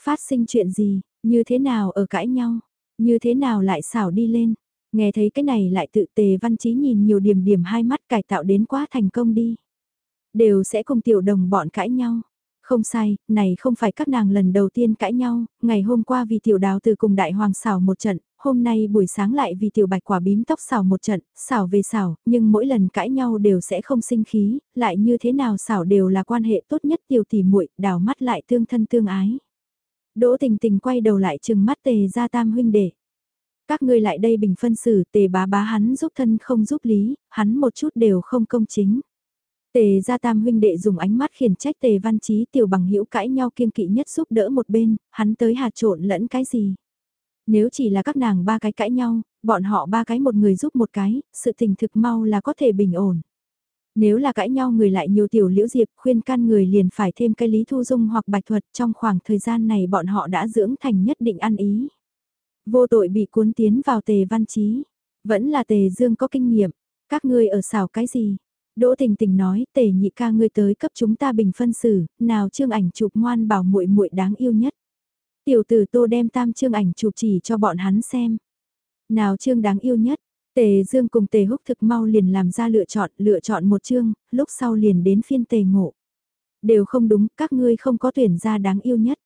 Phát sinh chuyện gì, như thế nào ở cãi nhau, như thế nào lại xảo đi lên. Nghe thấy cái này lại tự tề văn trí nhìn nhiều điểm điểm hai mắt cải tạo đến quá thành công đi. Đều sẽ cùng tiểu đồng bọn cãi nhau. Không sai, này không phải các nàng lần đầu tiên cãi nhau, ngày hôm qua vì tiểu đào từ cùng đại hoàng xảo một trận, hôm nay buổi sáng lại vì tiểu bạch quả bím tóc xảo một trận, xảo về xảo, nhưng mỗi lần cãi nhau đều sẽ không sinh khí, lại như thế nào xảo đều là quan hệ tốt nhất tiểu tỷ muội đào mắt lại tương thân tương ái. Đỗ tình tình quay đầu lại chừng mắt tề ra tam huynh đệ. Các ngươi lại đây bình phân xử tề bá bá hắn giúp thân không giúp lý, hắn một chút đều không công chính. Tề gia tam huynh đệ dùng ánh mắt khiển trách tề văn trí tiểu bằng hữu cãi nhau kiên kỵ nhất giúp đỡ một bên, hắn tới hạt trộn lẫn cái gì. Nếu chỉ là các nàng ba cái cãi nhau, bọn họ ba cái một người giúp một cái, sự tình thực mau là có thể bình ổn. Nếu là cãi nhau người lại nhiều tiểu liễu diệp khuyên can người liền phải thêm cái lý thu dung hoặc bạch thuật trong khoảng thời gian này bọn họ đã dưỡng thành nhất định ăn ý. Vô tội bị cuốn tiến vào tề văn trí, vẫn là tề dương có kinh nghiệm, các ngươi ở xào cái gì? Đỗ Tình Tình nói, "Tề nhị ca ngươi tới cấp chúng ta bình phân xử, nào chương ảnh chụp ngoan bảo muội muội đáng yêu nhất." Tiểu tử Tô đem tam chương ảnh chụp chỉ cho bọn hắn xem. Nào chương đáng yêu nhất, Tề Dương cùng Tề Húc thực mau liền làm ra lựa chọn, lựa chọn một chương, lúc sau liền đến phiên Tề Ngộ. Đều không đúng, các ngươi không có tuyển ra đáng yêu nhất.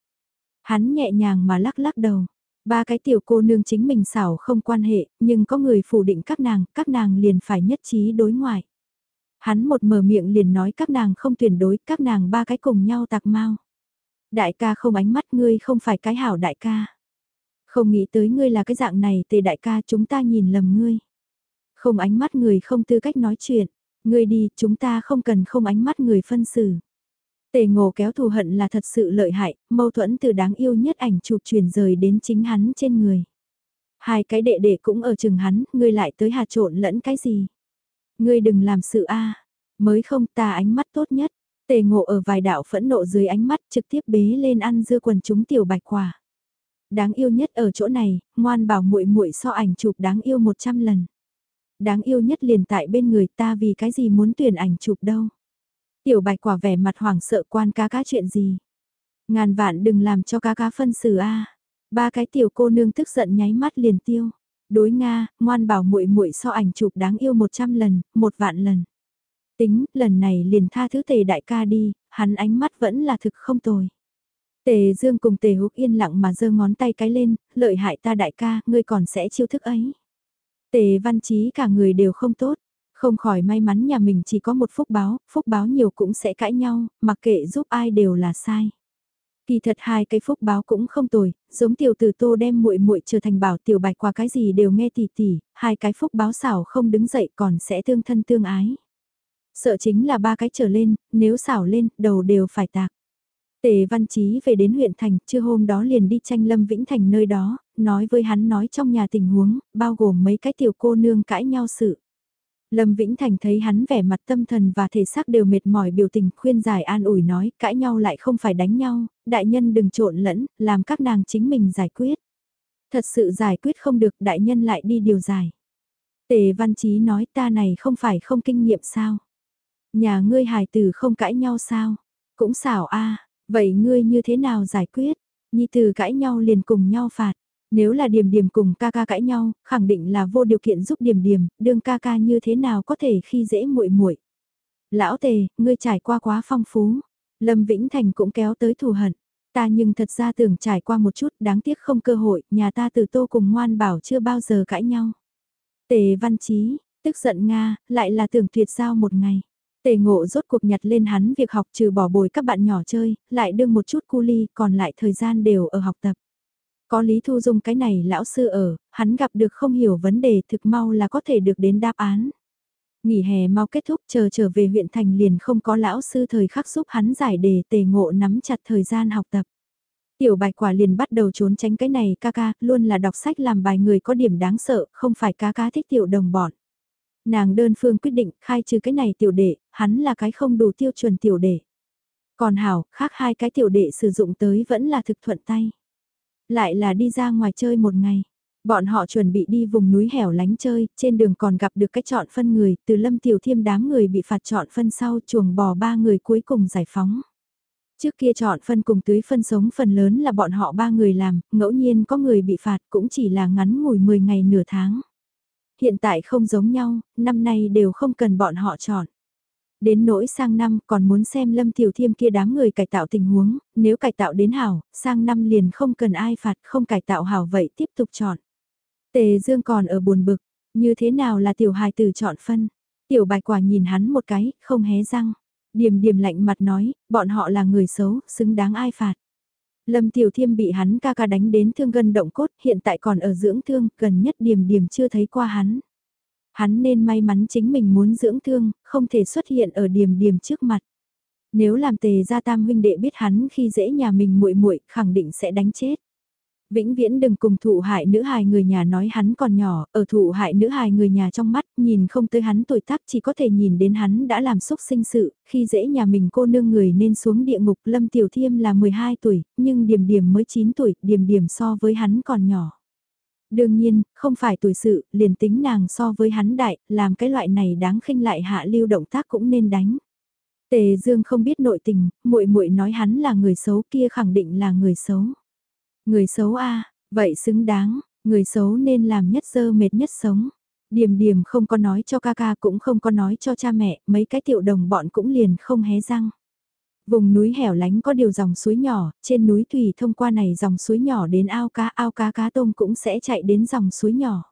Hắn nhẹ nhàng mà lắc lắc đầu. Ba cái tiểu cô nương chính mình xảo không quan hệ, nhưng có người phủ định các nàng, các nàng liền phải nhất trí đối ngoại. Hắn một mở miệng liền nói các nàng không tuyển đối, các nàng ba cái cùng nhau tạc mau. Đại ca không ánh mắt ngươi không phải cái hảo đại ca. Không nghĩ tới ngươi là cái dạng này tề đại ca chúng ta nhìn lầm ngươi. Không ánh mắt người không tư cách nói chuyện. Ngươi đi chúng ta không cần không ánh mắt người phân xử. Tề ngộ kéo thù hận là thật sự lợi hại, mâu thuẫn từ đáng yêu nhất ảnh chụp truyền rời đến chính hắn trên người. Hai cái đệ đệ cũng ở chừng hắn, ngươi lại tới hà trộn lẫn cái gì. Ngươi đừng làm sự a mới không ta ánh mắt tốt nhất. Tề ngộ ở vài đạo phẫn nộ dưới ánh mắt trực tiếp bế lên ăn dưa quần chúng tiểu bạch quả. Đáng yêu nhất ở chỗ này, ngoan bảo muội muội so ảnh chụp đáng yêu 100 lần. Đáng yêu nhất liền tại bên người ta vì cái gì muốn tuyển ảnh chụp đâu. Tiểu bạch quả vẻ mặt hoảng sợ quan cá cá chuyện gì. Ngàn vạn đừng làm cho cá cá phân xử a. Ba cái tiểu cô nương tức giận nháy mắt liền tiêu. Đối Nga, ngoan bảo muội muội so ảnh chụp đáng yêu 100 lần, một vạn lần. Tính, lần này liền tha thứ tề đại ca đi, hắn ánh mắt vẫn là thực không tồi. Tề Dương cùng Tề Húc yên lặng mà giơ ngón tay cái lên, lợi hại ta đại ca, ngươi còn sẽ chiêu thức ấy. Tề Văn Chí cả người đều không tốt, không khỏi may mắn nhà mình chỉ có một phúc báo, phúc báo nhiều cũng sẽ cãi nhau, mặc kệ giúp ai đều là sai. Kỳ thật hai cái phúc báo cũng không tồi, giống tiểu tử Tô đem muội muội trở thành bảo tiểu bạch qua cái gì đều nghe tỉ tỉ, hai cái phúc báo xảo không đứng dậy còn sẽ tương thân tương ái. Sợ chính là ba cái trở lên, nếu xảo lên, đầu đều phải tạc. Tề Văn Chí về đến huyện thành, chưa hôm đó liền đi tranh Lâm Vĩnh Thành nơi đó, nói với hắn nói trong nhà tình huống, bao gồm mấy cái tiểu cô nương cãi nhau sự. Lâm Vĩnh Thành thấy hắn vẻ mặt tâm thần và thể xác đều mệt mỏi biểu tình khuyên giải an ủi nói cãi nhau lại không phải đánh nhau, đại nhân đừng trộn lẫn, làm các nàng chính mình giải quyết. Thật sự giải quyết không được đại nhân lại đi điều giải. Tề Văn Chí nói ta này không phải không kinh nghiệm sao? Nhà ngươi hài tử không cãi nhau sao? Cũng xảo a vậy ngươi như thế nào giải quyết? Nhi tử cãi nhau liền cùng nhau phạt. Nếu là điểm điểm cùng ca ca cãi nhau, khẳng định là vô điều kiện giúp điểm điểm, đương ca ca như thế nào có thể khi dễ muội muội. Lão tề, ngươi trải qua quá phong phú. Lâm Vĩnh Thành cũng kéo tới thù hận. Ta nhưng thật ra tưởng trải qua một chút, đáng tiếc không cơ hội, nhà ta từ tô cùng ngoan bảo chưa bao giờ cãi nhau. Tề văn chí, tức giận Nga, lại là tưởng tuyệt giao một ngày. Tề ngộ rốt cuộc nhặt lên hắn việc học trừ bỏ bồi các bạn nhỏ chơi, lại đương một chút cu ly, còn lại thời gian đều ở học tập. Có Lý Thu Dung cái này lão sư ở, hắn gặp được không hiểu vấn đề thực mau là có thể được đến đáp án. Nghỉ hè mau kết thúc chờ trở về huyện thành liền không có lão sư thời khắc giúp hắn giải đề tề ngộ nắm chặt thời gian học tập. Tiểu bạch quả liền bắt đầu trốn tránh cái này ca ca, luôn là đọc sách làm bài người có điểm đáng sợ, không phải ca ca thích tiểu đồng bọn. Nàng đơn phương quyết định khai trừ cái này tiểu đệ, hắn là cái không đủ tiêu chuẩn tiểu đệ. Còn hảo, khác hai cái tiểu đệ sử dụng tới vẫn là thực thuận tay. Lại là đi ra ngoài chơi một ngày. Bọn họ chuẩn bị đi vùng núi hẻo lánh chơi, trên đường còn gặp được cái chọn phân người, từ lâm tiểu thiêm đám người bị phạt chọn phân sau chuồng bò ba người cuối cùng giải phóng. Trước kia chọn phân cùng tưới phân sống phần lớn là bọn họ ba người làm, ngẫu nhiên có người bị phạt cũng chỉ là ngắn ngủi 10 ngày nửa tháng. Hiện tại không giống nhau, năm nay đều không cần bọn họ chọn. Đến nỗi sang năm còn muốn xem Lâm Tiểu Thiêm kia đám người cải tạo tình huống, nếu cải tạo đến hảo, sang năm liền không cần ai phạt, không cải tạo hảo vậy tiếp tục chọn. Tề Dương còn ở buồn bực, như thế nào là tiểu hài tử chọn phân. Tiểu bạch quả nhìn hắn một cái, không hé răng. Điềm điềm lạnh mặt nói, bọn họ là người xấu, xứng đáng ai phạt. Lâm Tiểu Thiêm bị hắn ca ca đánh đến thương gân động cốt, hiện tại còn ở dưỡng thương, gần nhất điềm điềm chưa thấy qua hắn. Hắn nên may mắn chính mình muốn dưỡng thương, không thể xuất hiện ở điểm điểm trước mặt. Nếu làm tề gia tam huynh đệ biết hắn khi dễ nhà mình muội muội khẳng định sẽ đánh chết. Vĩnh viễn đừng cùng thụ hại nữ hài người nhà nói hắn còn nhỏ, ở thụ hại nữ hài người nhà trong mắt, nhìn không tới hắn tuổi tác chỉ có thể nhìn đến hắn đã làm xúc sinh sự, khi dễ nhà mình cô nương người nên xuống địa ngục Lâm Tiểu Thiêm là 12 tuổi, nhưng điểm điểm mới 9 tuổi, điểm điểm so với hắn còn nhỏ. Đương nhiên, không phải tuổi sự, liền tính nàng so với hắn đại, làm cái loại này đáng khinh lại hạ lưu động tác cũng nên đánh. Tề Dương không biết nội tình, muội muội nói hắn là người xấu kia khẳng định là người xấu. Người xấu a, vậy xứng đáng, người xấu nên làm nhất dơ mệt nhất sống. Điềm điềm không có nói cho ca ca cũng không có nói cho cha mẹ, mấy cái tiểu đồng bọn cũng liền không hé răng. Vùng núi hẻo lánh có điều dòng suối nhỏ, trên núi thủy thông qua này dòng suối nhỏ đến ao cá, ao cá cá tôm cũng sẽ chạy đến dòng suối nhỏ.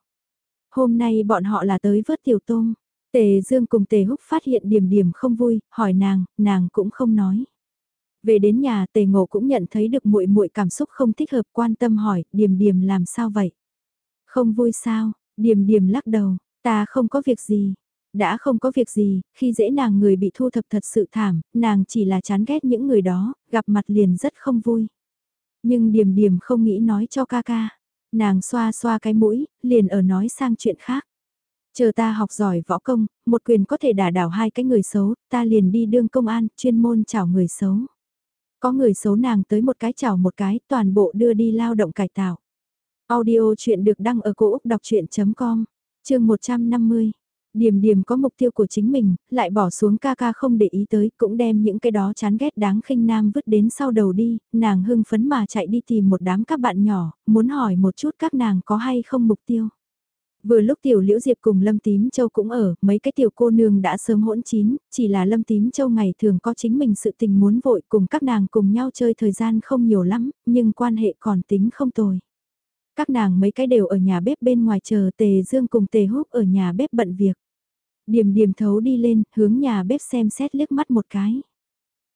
Hôm nay bọn họ là tới vớt tiểu tôm. Tề Dương cùng Tề Húc phát hiện điểm điểm không vui, hỏi nàng, nàng cũng không nói. Về đến nhà Tề Ngộ cũng nhận thấy được muội muội cảm xúc không thích hợp quan tâm hỏi, điểm điểm làm sao vậy? Không vui sao? điểm điểm lắc đầu, ta không có việc gì. Đã không có việc gì, khi dễ nàng người bị thu thập thật sự thảm, nàng chỉ là chán ghét những người đó, gặp mặt liền rất không vui. Nhưng Điềm Điềm không nghĩ nói cho ca ca. Nàng xoa xoa cái mũi, liền ở nói sang chuyện khác. Chờ ta học giỏi võ công, một quyền có thể đả đảo hai cái người xấu, ta liền đi đương công an, chuyên môn chảo người xấu. Có người xấu nàng tới một cái chào một cái, toàn bộ đưa đi lao động cải tạo. Audio chuyện được đăng ở cổ Úc đọc chuyện.com, chương 150. Điềm điềm có mục tiêu của chính mình, lại bỏ xuống ca ca không để ý tới, cũng đem những cái đó chán ghét đáng khinh nam vứt đến sau đầu đi, nàng hưng phấn mà chạy đi tìm một đám các bạn nhỏ, muốn hỏi một chút các nàng có hay không mục tiêu. Vừa lúc tiểu liễu diệp cùng Lâm Tím Châu cũng ở, mấy cái tiểu cô nương đã sớm hỗn chín, chỉ là Lâm Tím Châu ngày thường có chính mình sự tình muốn vội cùng các nàng cùng nhau chơi thời gian không nhiều lắm, nhưng quan hệ còn tính không tồi. Các nàng mấy cái đều ở nhà bếp bên ngoài chờ Tề Dương cùng Tề Húc ở nhà bếp bận việc. Điềm điềm thấu đi lên, hướng nhà bếp xem xét liếc mắt một cái.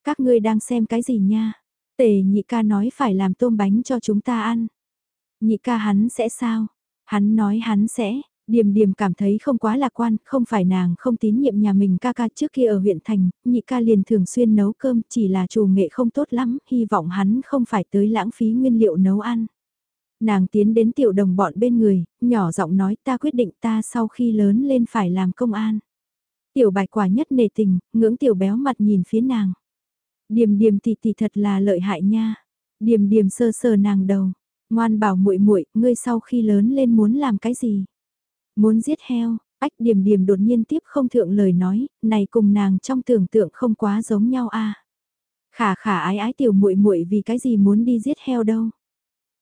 Các ngươi đang xem cái gì nha? Tề nhị ca nói phải làm tôm bánh cho chúng ta ăn. Nhị ca hắn sẽ sao? Hắn nói hắn sẽ, Điềm điềm cảm thấy không quá lạc quan, không phải nàng không tín nhiệm nhà mình ca ca trước kia ở huyện thành, nhị ca liền thường xuyên nấu cơm, chỉ là chủ nghệ không tốt lắm, hy vọng hắn không phải tới lãng phí nguyên liệu nấu ăn. Nàng tiến đến tiểu đồng bọn bên người, nhỏ giọng nói ta quyết định ta sau khi lớn lên phải làm công an. Tiểu bạch quả nhất nề tình, ngưỡng tiểu béo mặt nhìn phía nàng. Điềm điềm thì thì thật là lợi hại nha. Điềm điềm sơ sờ nàng đầu. Ngoan bảo muội muội, ngươi sau khi lớn lên muốn làm cái gì? Muốn giết heo, Ách điềm điềm đột nhiên tiếp không thượng lời nói, này cùng nàng trong tưởng tượng không quá giống nhau a. Khả khả ái ái tiểu muội muội vì cái gì muốn đi giết heo đâu.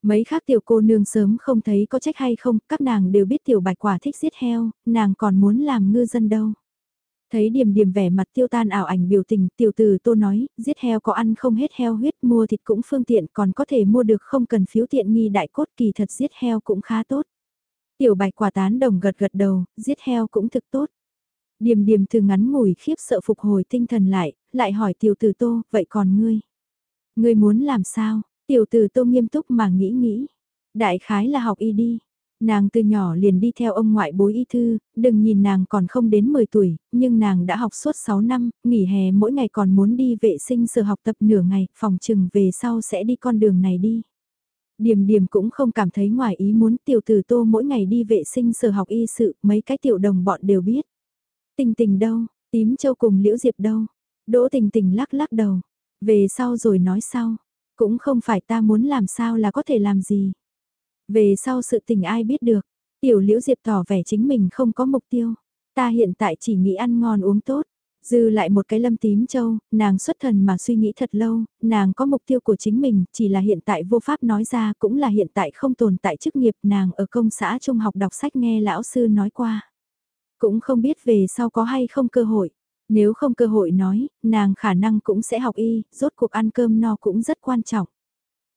Mấy khác tiểu cô nương sớm không thấy có trách hay không, các nàng đều biết tiểu bạch quả thích giết heo, nàng còn muốn làm ngư dân đâu. Thấy điểm điểm vẻ mặt tiêu tan ảo ảnh biểu tình, tiểu từ tô nói, giết heo có ăn không hết heo huyết, mua thịt cũng phương tiện, còn có thể mua được không cần phiếu tiện nghi đại cốt kỳ thật giết heo cũng khá tốt. Tiểu bạch quả tán đồng gật gật đầu, giết heo cũng thực tốt. Điềm điềm từ ngắn ngủi khiếp sợ phục hồi tinh thần lại, lại hỏi tiểu tử tô, vậy còn ngươi? Ngươi muốn làm sao? Tiểu tử tô nghiêm túc mà nghĩ nghĩ. Đại khái là học y đi. Nàng từ nhỏ liền đi theo ông ngoại bối y thư, đừng nhìn nàng còn không đến 10 tuổi, nhưng nàng đã học suốt 6 năm, nghỉ hè mỗi ngày còn muốn đi vệ sinh sửa học tập nửa ngày, phòng trừng về sau sẽ đi con đường này đi. Điềm điềm cũng không cảm thấy ngoài ý muốn tiểu tử tô mỗi ngày đi vệ sinh sửa học y sự, mấy cái tiểu đồng bọn đều biết. Tình tình đâu, tím châu cùng liễu diệp đâu, đỗ tình tình lắc lắc đầu, về sau rồi nói sau, cũng không phải ta muốn làm sao là có thể làm gì. Về sau sự tình ai biết được, tiểu liễu diệp tỏ vẻ chính mình không có mục tiêu, ta hiện tại chỉ nghĩ ăn ngon uống tốt, Dư lại một cái lâm tím châu, nàng xuất thần mà suy nghĩ thật lâu, nàng có mục tiêu của chính mình, chỉ là hiện tại vô pháp nói ra cũng là hiện tại không tồn tại chức nghiệp nàng ở công xã trung học đọc sách nghe lão sư nói qua. Cũng không biết về sau có hay không cơ hội. Nếu không cơ hội nói, nàng khả năng cũng sẽ học y, rốt cuộc ăn cơm no cũng rất quan trọng.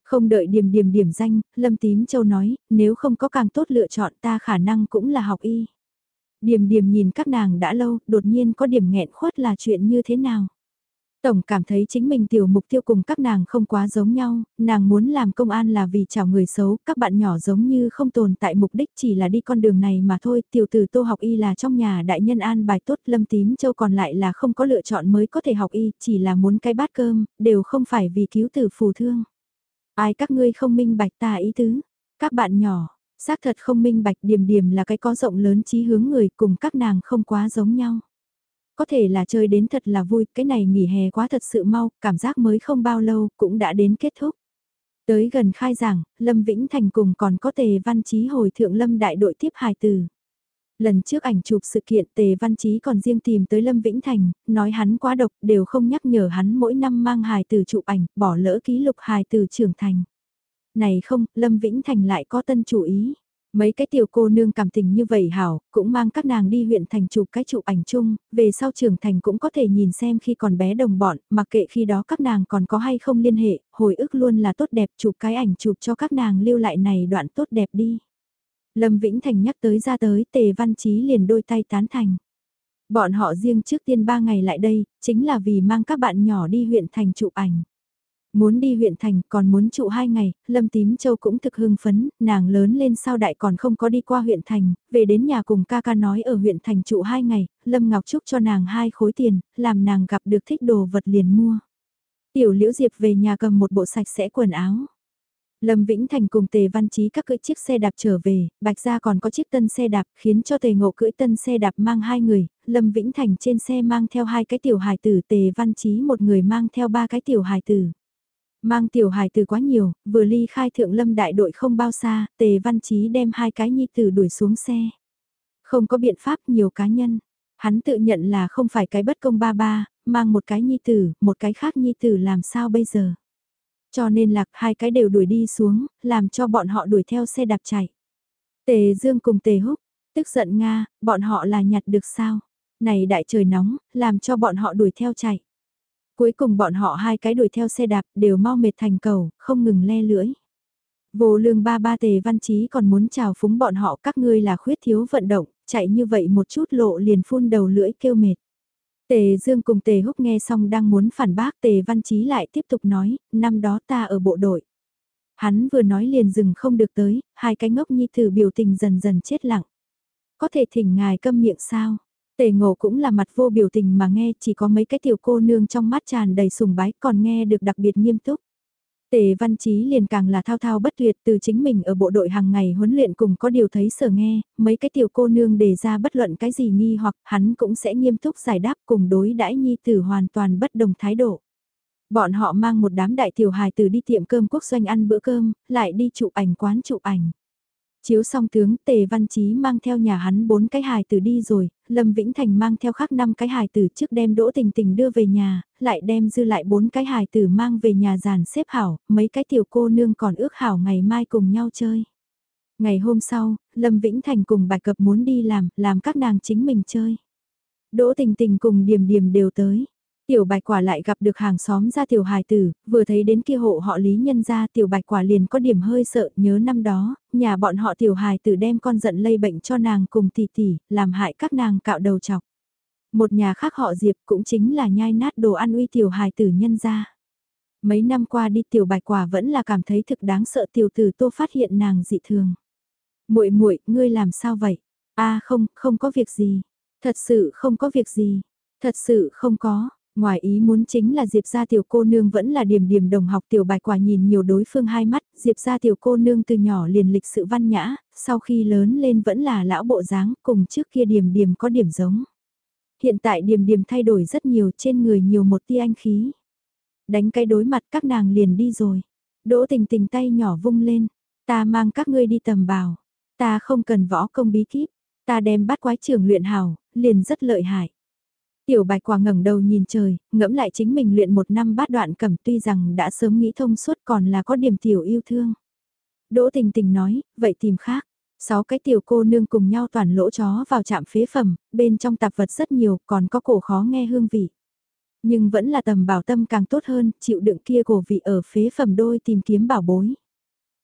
Không đợi điểm điểm điểm danh, Lâm Tím Châu nói, nếu không có càng tốt lựa chọn ta khả năng cũng là học y. điểm điểm nhìn các nàng đã lâu, đột nhiên có điểm nghẹn khuất là chuyện như thế nào. Tổng cảm thấy chính mình tiểu mục tiêu cùng các nàng không quá giống nhau, nàng muốn làm công an là vì chào người xấu, các bạn nhỏ giống như không tồn tại mục đích chỉ là đi con đường này mà thôi, tiểu tử tô học y là trong nhà đại nhân an bài tốt, lâm tím châu còn lại là không có lựa chọn mới có thể học y, chỉ là muốn cái bát cơm, đều không phải vì cứu tử phù thương. Ai các ngươi không minh bạch ta ý tứ, các bạn nhỏ, xác thật không minh bạch điểm điểm là cái có rộng lớn trí hướng người cùng các nàng không quá giống nhau. Có thể là chơi đến thật là vui, cái này nghỉ hè quá thật sự mau, cảm giác mới không bao lâu cũng đã đến kết thúc. Tới gần khai giảng, Lâm Vĩnh Thành cùng còn có tề văn trí hồi thượng Lâm đại đội tiếp hài từ. Lần trước ảnh chụp sự kiện Tề Văn Chí còn riêng tìm tới Lâm Vĩnh Thành, nói hắn quá độc đều không nhắc nhở hắn mỗi năm mang hài từ chụp ảnh, bỏ lỡ ký lục hài từ trưởng thành. Này không, Lâm Vĩnh Thành lại có tân chủ ý. Mấy cái tiểu cô nương cảm tình như vậy hảo, cũng mang các nàng đi huyện thành chụp cái chụp ảnh chung, về sau trưởng thành cũng có thể nhìn xem khi còn bé đồng bọn, mặc kệ khi đó các nàng còn có hay không liên hệ, hồi ức luôn là tốt đẹp chụp cái ảnh chụp cho các nàng lưu lại này đoạn tốt đẹp đi. Lâm Vĩnh Thành nhắc tới ra tới tề văn chí liền đôi tay tán thành. Bọn họ riêng trước tiên ba ngày lại đây, chính là vì mang các bạn nhỏ đi huyện thành chụp ảnh. Muốn đi huyện thành còn muốn trụ hai ngày, Lâm Tím Châu cũng thực hưng phấn, nàng lớn lên sao đại còn không có đi qua huyện thành, về đến nhà cùng ca ca nói ở huyện thành trụ hai ngày, Lâm Ngọc Trúc cho nàng hai khối tiền, làm nàng gặp được thích đồ vật liền mua. Tiểu Liễu Diệp về nhà cầm một bộ sạch sẽ quần áo. Lâm Vĩnh Thành cùng Tề Văn Chí các cưỡi chiếc xe đạp trở về, Bạch Gia còn có chiếc tân xe đạp khiến cho Tề Ngộ cưỡi tân xe đạp mang hai người, Lâm Vĩnh Thành trên xe mang theo hai cái tiểu hài tử Tề Văn Chí một người mang theo ba cái tiểu hài tử. Mang tiểu hài từ quá nhiều, vừa ly khai thượng lâm đại đội không bao xa, tề văn chí đem hai cái nhi tử đuổi xuống xe. Không có biện pháp nhiều cá nhân. Hắn tự nhận là không phải cái bất công ba ba, mang một cái nhi tử, một cái khác nhi tử làm sao bây giờ. Cho nên lạc hai cái đều đuổi đi xuống, làm cho bọn họ đuổi theo xe đạp chạy. Tề Dương cùng Tề Húc, tức giận Nga, bọn họ là nhặt được sao? Này đại trời nóng, làm cho bọn họ đuổi theo chạy. Cuối cùng bọn họ hai cái đuổi theo xe đạp đều mau mệt thành cầu, không ngừng le lưỡi. Vô lương ba ba tề văn chí còn muốn chào phúng bọn họ các ngươi là khuyết thiếu vận động, chạy như vậy một chút lộ liền phun đầu lưỡi kêu mệt. Tề Dương cùng Tề Húc nghe xong đang muốn phản bác Tề Văn Chí lại tiếp tục nói, năm đó ta ở bộ đội. Hắn vừa nói liền dừng không được tới, hai cái ngốc nhi thử biểu tình dần dần chết lặng. Có thể thỉnh ngài câm miệng sao? Tề ngộ cũng là mặt vô biểu tình mà nghe chỉ có mấy cái tiểu cô nương trong mắt tràn đầy sùng bái còn nghe được đặc biệt nghiêm túc. Tề văn chí liền càng là thao thao bất tuyệt từ chính mình ở bộ đội hàng ngày huấn luyện cùng có điều thấy sở nghe, mấy cái tiểu cô nương đề ra bất luận cái gì nghi hoặc hắn cũng sẽ nghiêm túc giải đáp cùng đối đãi nhi tử hoàn toàn bất đồng thái độ. Bọn họ mang một đám đại tiểu hài từ đi tiệm cơm quốc doanh ăn bữa cơm, lại đi chụp ảnh quán chụp ảnh. Chiếu xong tướng Tề Văn Chí mang theo nhà hắn bốn cái hài tử đi rồi, Lâm Vĩnh Thành mang theo khác năm cái hài tử trước đem Đỗ Tình Tình đưa về nhà, lại đem dư lại bốn cái hài tử mang về nhà giàn xếp hảo, mấy cái tiểu cô nương còn ước hảo ngày mai cùng nhau chơi. Ngày hôm sau, Lâm Vĩnh Thành cùng bài cập muốn đi làm, làm các nàng chính mình chơi. Đỗ Tình Tình cùng Điềm Điềm đều tới. Tiểu bạch quả lại gặp được hàng xóm ra tiểu hài tử, vừa thấy đến kia hộ họ lý nhân ra tiểu bạch quả liền có điểm hơi sợ nhớ năm đó, nhà bọn họ tiểu hài tử đem con giận lây bệnh cho nàng cùng tỷ tỷ, làm hại các nàng cạo đầu chọc. Một nhà khác họ Diệp cũng chính là nhai nát đồ ăn uy tiểu hài tử nhân ra. Mấy năm qua đi tiểu bạch quả vẫn là cảm thấy thực đáng sợ tiểu tử tô phát hiện nàng dị thường. muội muội ngươi làm sao vậy? a không, không có việc gì. Thật sự không có việc gì. Thật sự không có, Ngoài ý muốn chính là Diệp gia tiểu cô nương vẫn là điểm điểm đồng học tiểu bài quả nhìn nhiều đối phương hai mắt, Diệp gia tiểu cô nương từ nhỏ liền lịch sự văn nhã, sau khi lớn lên vẫn là lão bộ dáng cùng trước kia điểm điểm có điểm giống. Hiện tại điểm điểm thay đổi rất nhiều trên người nhiều một tia anh khí. Đánh cái đối mặt các nàng liền đi rồi. Đỗ tình tình tay nhỏ vung lên, ta mang các ngươi đi tầm bào, ta không cần võ công bí kíp, ta đem bắt quái trường luyện hào, liền rất lợi hại. Tiểu bạch quả ngẩng đầu nhìn trời, ngẫm lại chính mình luyện một năm bát đoạn cẩm tuy rằng đã sớm nghĩ thông suốt còn là có điểm tiểu yêu thương. Đỗ tình tình nói, vậy tìm khác. Sáu cái tiểu cô nương cùng nhau toàn lỗ chó vào chạm phế phẩm, bên trong tạp vật rất nhiều, còn có cổ khó nghe hương vị. Nhưng vẫn là tầm bảo tâm càng tốt hơn, chịu đựng kia cổ vị ở phế phẩm đôi tìm kiếm bảo bối.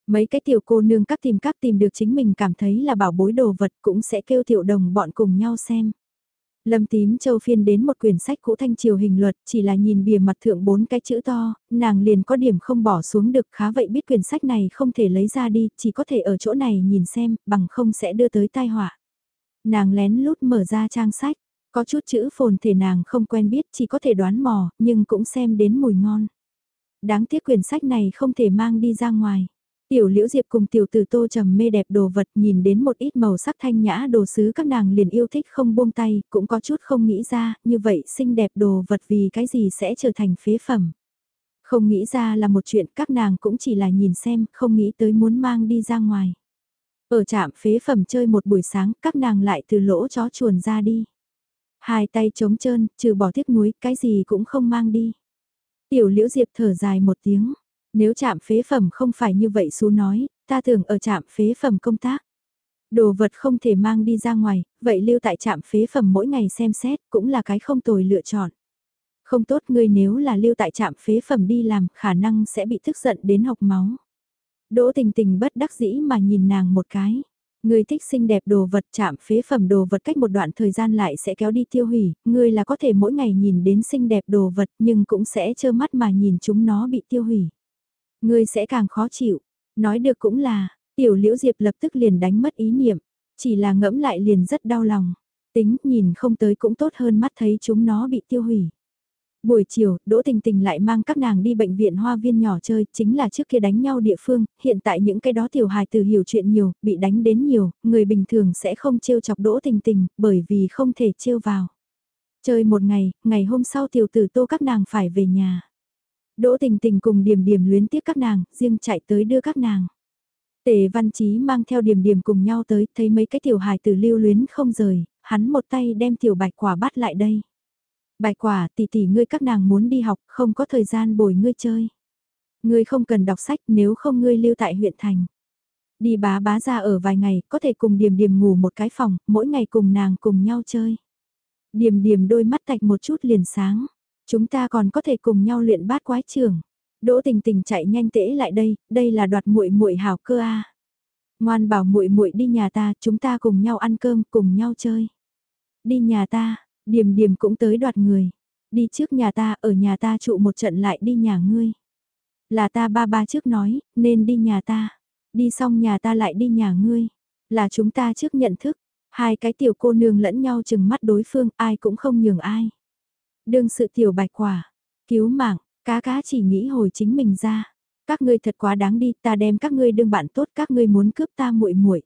Mấy cái tiểu cô nương các tìm các tìm được chính mình cảm thấy là bảo bối đồ vật cũng sẽ kêu tiểu đồng bọn cùng nhau xem. Lâm tím châu phiên đến một quyển sách cũ thanh triều hình luật, chỉ là nhìn bìa mặt thượng bốn cái chữ to, nàng liền có điểm không bỏ xuống được khá vậy biết quyển sách này không thể lấy ra đi, chỉ có thể ở chỗ này nhìn xem, bằng không sẽ đưa tới tai họa. Nàng lén lút mở ra trang sách, có chút chữ phồn thể nàng không quen biết chỉ có thể đoán mò, nhưng cũng xem đến mùi ngon. Đáng tiếc quyển sách này không thể mang đi ra ngoài. Tiểu liễu diệp cùng tiểu tử tô trầm mê đẹp đồ vật nhìn đến một ít màu sắc thanh nhã đồ sứ các nàng liền yêu thích không buông tay, cũng có chút không nghĩ ra, như vậy xinh đẹp đồ vật vì cái gì sẽ trở thành phế phẩm. Không nghĩ ra là một chuyện các nàng cũng chỉ là nhìn xem, không nghĩ tới muốn mang đi ra ngoài. Ở trạm phế phẩm chơi một buổi sáng, các nàng lại từ lỗ chó chuồn ra đi. Hai tay trống trơn, trừ bỏ tiếc nuối, cái gì cũng không mang đi. Tiểu liễu diệp thở dài một tiếng, nếu chạm phế phẩm không phải như vậy xú nói, ta thường ở trạm phế phẩm công tác. Đồ vật không thể mang đi ra ngoài, vậy lưu tại trạm phế phẩm mỗi ngày xem xét cũng là cái không tồi lựa chọn. Không tốt ngươi nếu là lưu tại trạm phế phẩm đi làm khả năng sẽ bị tức giận đến học máu. Đỗ tình tình bất đắc dĩ mà nhìn nàng một cái. Ngươi thích xinh đẹp đồ vật chạm phế phẩm đồ vật cách một đoạn thời gian lại sẽ kéo đi tiêu hủy, ngươi là có thể mỗi ngày nhìn đến xinh đẹp đồ vật nhưng cũng sẽ trơ mắt mà nhìn chúng nó bị tiêu hủy. Ngươi sẽ càng khó chịu. Nói được cũng là, tiểu liễu diệp lập tức liền đánh mất ý niệm. Chỉ là ngẫm lại liền rất đau lòng. Tính nhìn không tới cũng tốt hơn mắt thấy chúng nó bị tiêu hủy. Buổi chiều, Đỗ Tình Tình lại mang các nàng đi bệnh viện hoa viên nhỏ chơi, chính là trước kia đánh nhau địa phương, hiện tại những cái đó tiểu hài từ hiểu chuyện nhiều, bị đánh đến nhiều, người bình thường sẽ không trêu chọc Đỗ Tình Tình, bởi vì không thể trêu vào. Chơi một ngày, ngày hôm sau tiểu tử tô các nàng phải về nhà. Đỗ tình tình cùng điểm điểm luyến tiếc các nàng, riêng chạy tới đưa các nàng. Tề văn chí mang theo điểm điểm cùng nhau tới, thấy mấy cái tiểu hài tử lưu luyến không rời, hắn một tay đem tiểu bạch quả bắt lại đây. Bạch quả tỷ tỷ ngươi các nàng muốn đi học, không có thời gian bồi ngươi chơi. Ngươi không cần đọc sách nếu không ngươi lưu tại huyện thành. Đi bá bá ra ở vài ngày, có thể cùng điểm điểm ngủ một cái phòng, mỗi ngày cùng nàng cùng nhau chơi. Điểm điểm đôi mắt tạch một chút liền sáng. Chúng ta còn có thể cùng nhau luyện bát quái trường. Đỗ Tình Tình chạy nhanh tễ lại đây, đây là đoạt muội muội hảo cơ a. Ngoan bảo muội muội đi nhà ta, chúng ta cùng nhau ăn cơm, cùng nhau chơi. Đi nhà ta, Điềm Điềm cũng tới đoạt người. Đi trước nhà ta, ở nhà ta trụ một trận lại đi nhà ngươi. Là ta ba ba trước nói, nên đi nhà ta. Đi xong nhà ta lại đi nhà ngươi. Là chúng ta trước nhận thức. Hai cái tiểu cô nương lẫn nhau chừng mắt đối phương, ai cũng không nhường ai. Đương sự tiểu bạch quả, cứu mạng, cá cá chỉ nghĩ hồi chính mình ra. Các ngươi thật quá đáng đi, ta đem các ngươi đương bạn tốt, các ngươi muốn cướp ta muội muội.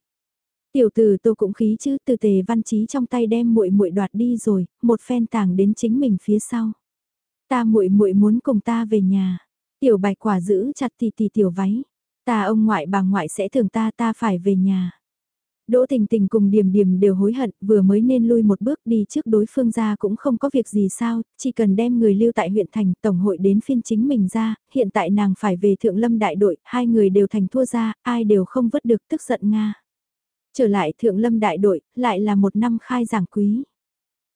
Tiểu tử Tô cũng khí chứ, từ Tề Văn Chí trong tay đem muội muội đoạt đi rồi, một phen tàng đến chính mình phía sau. Ta muội muội muốn cùng ta về nhà. Tiểu Bạch quả giữ chặt tì tì tiểu váy. Ta ông ngoại bà ngoại sẽ thường ta ta phải về nhà. Đỗ Tình Tình cùng Điềm Điềm đều hối hận, vừa mới nên lui một bước đi trước đối phương ra cũng không có việc gì sao, chỉ cần đem người lưu tại huyện thành, tổng hội đến phiên chính mình ra, hiện tại nàng phải về Thượng Lâm đại đội, hai người đều thành thua ra, ai đều không vứt được tức giận Nga. Trở lại Thượng Lâm đại đội, lại là một năm khai giảng quý.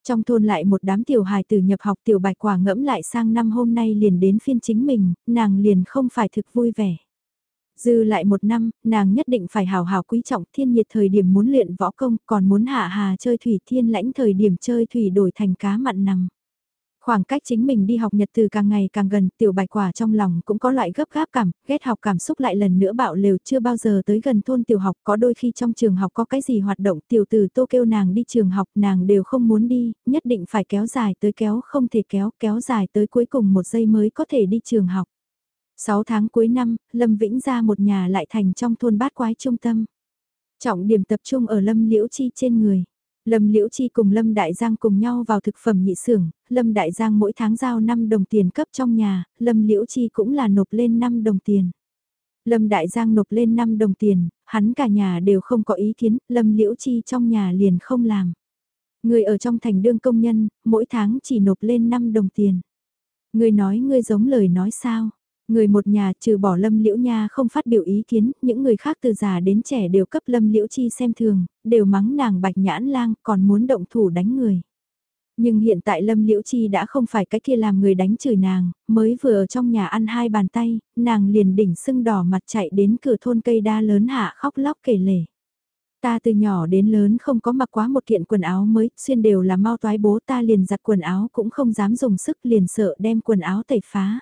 Trong thôn lại một đám tiểu hài tử nhập học tiểu bạch quả ngẫm lại sang năm hôm nay liền đến phiên chính mình, nàng liền không phải thực vui vẻ. Dư lại một năm, nàng nhất định phải hào hào quý trọng thiên nhiệt thời điểm muốn luyện võ công, còn muốn hạ hà chơi thủy thiên lãnh thời điểm chơi thủy đổi thành cá mặn nằm. Khoảng cách chính mình đi học nhật từ càng ngày càng gần, tiểu bạch quả trong lòng cũng có loại gấp gáp cảm, ghét học cảm xúc lại lần nữa bạo lều chưa bao giờ tới gần thôn tiểu học, có đôi khi trong trường học có cái gì hoạt động tiểu từ tô kêu nàng đi trường học nàng đều không muốn đi, nhất định phải kéo dài tới kéo không thể kéo, kéo dài tới cuối cùng một giây mới có thể đi trường học. 6 tháng cuối năm, Lâm Vĩnh ra một nhà lại thành trong thôn bát quái trung tâm. Trọng điểm tập trung ở Lâm Liễu Chi trên người. Lâm Liễu Chi cùng Lâm Đại Giang cùng nhau vào thực phẩm nhị xưởng, Lâm Đại Giang mỗi tháng giao 5 đồng tiền cấp trong nhà, Lâm Liễu Chi cũng là nộp lên 5 đồng tiền. Lâm Đại Giang nộp lên 5 đồng tiền, hắn cả nhà đều không có ý kiến, Lâm Liễu Chi trong nhà liền không làm. Người ở trong thành đương công nhân, mỗi tháng chỉ nộp lên 5 đồng tiền. Người nói ngươi giống lời nói sao? Người một nhà trừ bỏ Lâm Liễu Nha không phát biểu ý kiến, những người khác từ già đến trẻ đều cấp Lâm Liễu Chi xem thường, đều mắng nàng bạch nhãn lang còn muốn động thủ đánh người. Nhưng hiện tại Lâm Liễu Chi đã không phải cái kia làm người đánh chửi nàng, mới vừa ở trong nhà ăn hai bàn tay, nàng liền đỉnh sưng đỏ mặt chạy đến cửa thôn cây đa lớn hạ khóc lóc kể lể. Ta từ nhỏ đến lớn không có mặc quá một kiện quần áo mới, xuyên đều là mau toái bố ta liền giặt quần áo cũng không dám dùng sức liền sợ đem quần áo tẩy phá.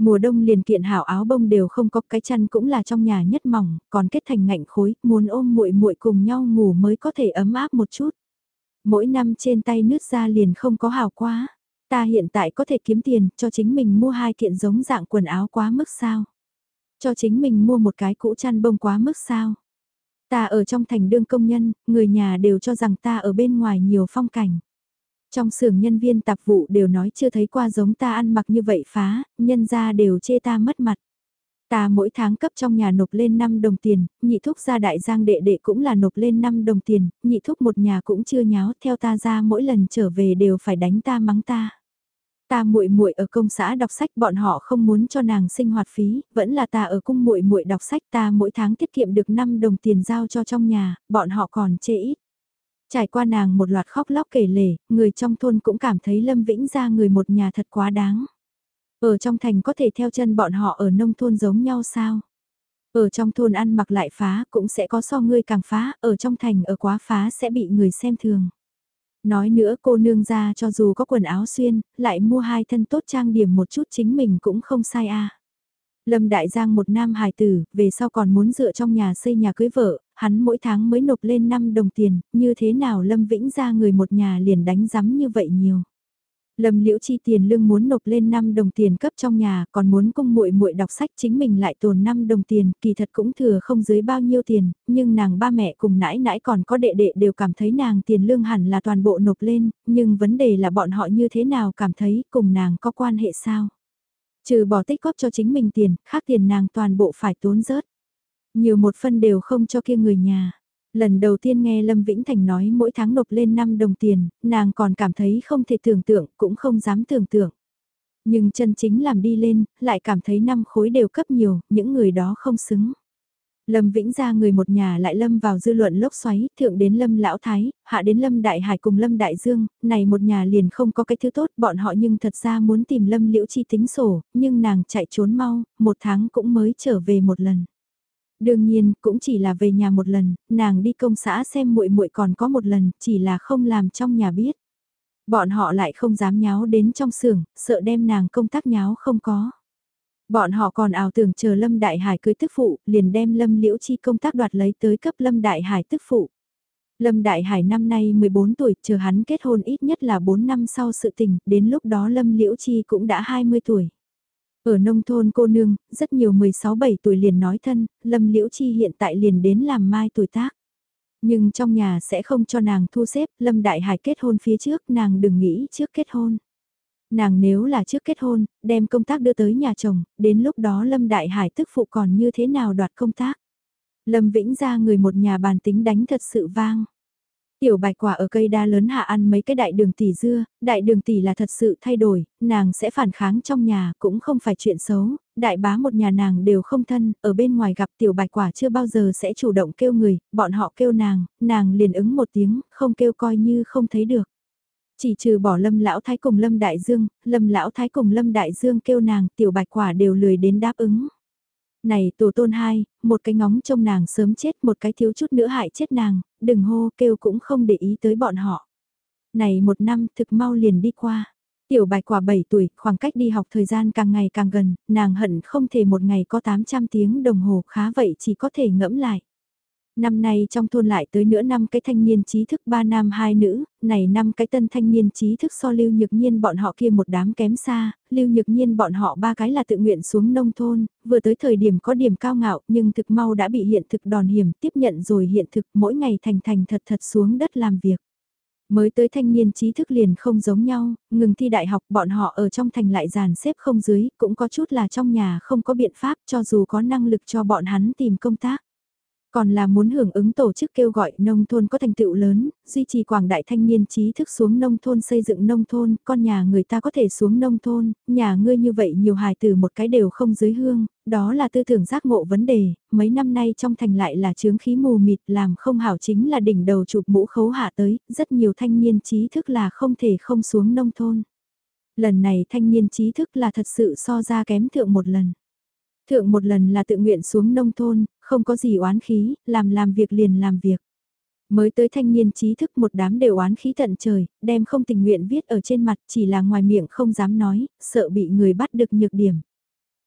Mùa đông liền kiện hảo áo bông đều không có cái chăn cũng là trong nhà nhất mỏng, còn kết thành ngạnh khối, muốn ôm muội muội cùng nhau ngủ mới có thể ấm áp một chút. Mỗi năm trên tay nứt ra liền không có hào quá. Ta hiện tại có thể kiếm tiền cho chính mình mua hai kiện giống dạng quần áo quá mức sao? Cho chính mình mua một cái cũ chăn bông quá mức sao? Ta ở trong thành đương công nhân, người nhà đều cho rằng ta ở bên ngoài nhiều phong cảnh. Trong xưởng nhân viên tạp vụ đều nói chưa thấy qua giống ta ăn mặc như vậy phá, nhân ra đều chê ta mất mặt. Ta mỗi tháng cấp trong nhà nộp lên 5 đồng tiền, nhị thúc gia đại giang đệ đệ cũng là nộp lên 5 đồng tiền, nhị thúc một nhà cũng chưa nháo theo ta ra mỗi lần trở về đều phải đánh ta mắng ta. Ta muội muội ở công xã đọc sách bọn họ không muốn cho nàng sinh hoạt phí, vẫn là ta ở cung muội muội đọc sách ta mỗi tháng tiết kiệm được 5 đồng tiền giao cho trong nhà, bọn họ còn chê ít. Trải qua nàng một loạt khóc lóc kể lể, người trong thôn cũng cảm thấy Lâm Vĩnh ra người một nhà thật quá đáng. Ở trong thành có thể theo chân bọn họ ở nông thôn giống nhau sao? Ở trong thôn ăn mặc lại phá cũng sẽ có so ngươi càng phá, ở trong thành ở quá phá sẽ bị người xem thường. Nói nữa cô nương ra cho dù có quần áo xuyên, lại mua hai thân tốt trang điểm một chút chính mình cũng không sai a. Lâm Đại Giang một nam hài tử, về sau còn muốn dựa trong nhà xây nhà cưới vợ, hắn mỗi tháng mới nộp lên 5 đồng tiền, như thế nào Lâm Vĩnh ra người một nhà liền đánh giấm như vậy nhiều. Lâm Liễu chi tiền lương muốn nộp lên 5 đồng tiền cấp trong nhà, còn muốn cung muội muội đọc sách chính mình lại tồn 5 đồng tiền, kỳ thật cũng thừa không dưới bao nhiêu tiền, nhưng nàng ba mẹ cùng nãi nãi còn có đệ đệ đều cảm thấy nàng tiền lương hẳn là toàn bộ nộp lên, nhưng vấn đề là bọn họ như thế nào cảm thấy cùng nàng có quan hệ sao. Trừ bỏ tích góp cho chính mình tiền, khác tiền nàng toàn bộ phải tốn rớt. Nhiều một phân đều không cho kia người nhà. Lần đầu tiên nghe Lâm Vĩnh Thành nói mỗi tháng nộp lên 5 đồng tiền, nàng còn cảm thấy không thể tưởng tượng, cũng không dám tưởng tượng. Nhưng chân chính làm đi lên, lại cảm thấy năm khối đều cấp nhiều, những người đó không xứng. Lâm Vĩnh ra người một nhà lại lâm vào dư luận lốc xoáy, thượng đến Lâm Lão Thái, hạ đến Lâm Đại Hải cùng Lâm Đại Dương, này một nhà liền không có cái thứ tốt, bọn họ nhưng thật ra muốn tìm Lâm Liễu Chi tính sổ, nhưng nàng chạy trốn mau, một tháng cũng mới trở về một lần. Đương nhiên, cũng chỉ là về nhà một lần, nàng đi công xã xem muội muội còn có một lần, chỉ là không làm trong nhà biết. Bọn họ lại không dám nháo đến trong xưởng, sợ đem nàng công tác nháo không có. Bọn họ còn ảo tưởng chờ Lâm Đại Hải cưới tức phụ, liền đem Lâm Liễu Chi công tác đoạt lấy tới cấp Lâm Đại Hải tức phụ. Lâm Đại Hải năm nay 14 tuổi, chờ hắn kết hôn ít nhất là 4 năm sau sự tình, đến lúc đó Lâm Liễu Chi cũng đã 20 tuổi. Ở nông thôn cô nương, rất nhiều 16-7 tuổi liền nói thân, Lâm Liễu Chi hiện tại liền đến làm mai tuổi tác. Nhưng trong nhà sẽ không cho nàng thu xếp, Lâm Đại Hải kết hôn phía trước, nàng đừng nghĩ trước kết hôn. Nàng nếu là trước kết hôn, đem công tác đưa tới nhà chồng, đến lúc đó Lâm Đại Hải tức phụ còn như thế nào đoạt công tác. Lâm Vĩnh ra người một nhà bàn tính đánh thật sự vang. Tiểu bạch quả ở cây đa lớn hạ ăn mấy cái đại đường tỷ dưa, đại đường tỷ là thật sự thay đổi, nàng sẽ phản kháng trong nhà cũng không phải chuyện xấu, đại bá một nhà nàng đều không thân, ở bên ngoài gặp tiểu bạch quả chưa bao giờ sẽ chủ động kêu người, bọn họ kêu nàng, nàng liền ứng một tiếng, không kêu coi như không thấy được. Chỉ trừ bỏ lâm lão thái cùng lâm đại dương, lâm lão thái cùng lâm đại dương kêu nàng tiểu bạch quả đều lười đến đáp ứng. Này tổ tôn hai, một cái ngóng trông nàng sớm chết một cái thiếu chút nữa hại chết nàng, đừng hô kêu cũng không để ý tới bọn họ. Này một năm thực mau liền đi qua. Tiểu bạch quả 7 tuổi, khoảng cách đi học thời gian càng ngày càng gần, nàng hận không thể một ngày có 800 tiếng đồng hồ khá vậy chỉ có thể ngẫm lại. Năm nay trong thôn lại tới nữa năm cái thanh niên trí thức ba nam hai nữ, này năm cái tân thanh niên trí thức so lưu nhược nhiên bọn họ kia một đám kém xa, lưu nhược nhiên bọn họ ba cái là tự nguyện xuống nông thôn, vừa tới thời điểm có điểm cao ngạo nhưng thực mau đã bị hiện thực đòn hiểm tiếp nhận rồi hiện thực mỗi ngày thành thành thật thật xuống đất làm việc. Mới tới thanh niên trí thức liền không giống nhau, ngừng thi đại học bọn họ ở trong thành lại giàn xếp không dưới, cũng có chút là trong nhà không có biện pháp cho dù có năng lực cho bọn hắn tìm công tác. Còn là muốn hưởng ứng tổ chức kêu gọi nông thôn có thành tựu lớn, duy trì quảng đại thanh niên trí thức xuống nông thôn xây dựng nông thôn, con nhà người ta có thể xuống nông thôn, nhà ngươi như vậy nhiều hài từ một cái đều không dưới hương, đó là tư tưởng giác ngộ vấn đề, mấy năm nay trong thành lại là chướng khí mù mịt làm không hảo chính là đỉnh đầu chụp mũ khấu hạ tới, rất nhiều thanh niên trí thức là không thể không xuống nông thôn. Lần này thanh niên trí thức là thật sự so ra kém thượng một lần. Thượng một lần là tự nguyện xuống nông thôn, không có gì oán khí, làm làm việc liền làm việc. Mới tới thanh niên trí thức một đám đều oán khí tận trời, đem không tình nguyện viết ở trên mặt chỉ là ngoài miệng không dám nói, sợ bị người bắt được nhược điểm.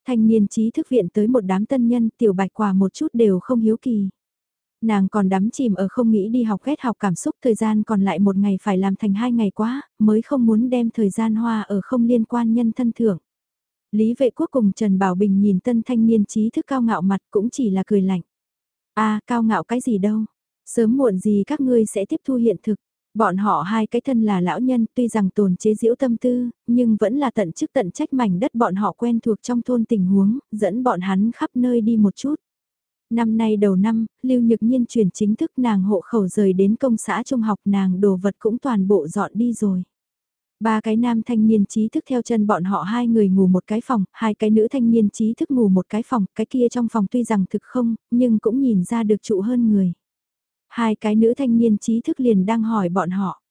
Thanh niên trí thức viện tới một đám tân nhân tiểu bạch quả một chút đều không hiếu kỳ. Nàng còn đắm chìm ở không nghĩ đi học ghét học cảm xúc thời gian còn lại một ngày phải làm thành hai ngày quá, mới không muốn đem thời gian hoa ở không liên quan nhân thân thưởng. Lý vệ quốc cùng Trần Bảo Bình nhìn tân thanh niên trí thức cao ngạo mặt cũng chỉ là cười lạnh. a cao ngạo cái gì đâu, sớm muộn gì các ngươi sẽ tiếp thu hiện thực. Bọn họ hai cái thân là lão nhân tuy rằng tồn chế diễu tâm tư, nhưng vẫn là tận chức tận trách mảnh đất bọn họ quen thuộc trong thôn tình huống, dẫn bọn hắn khắp nơi đi một chút. Năm nay đầu năm, Lưu Nhược Nhiên chuyển chính thức nàng hộ khẩu rời đến công xã trung học nàng đồ vật cũng toàn bộ dọn đi rồi. Ba cái nam thanh niên trí thức theo chân bọn họ hai người ngủ một cái phòng, hai cái nữ thanh niên trí thức ngủ một cái phòng, cái kia trong phòng tuy rằng thực không, nhưng cũng nhìn ra được trụ hơn người. Hai cái nữ thanh niên trí thức liền đang hỏi bọn họ.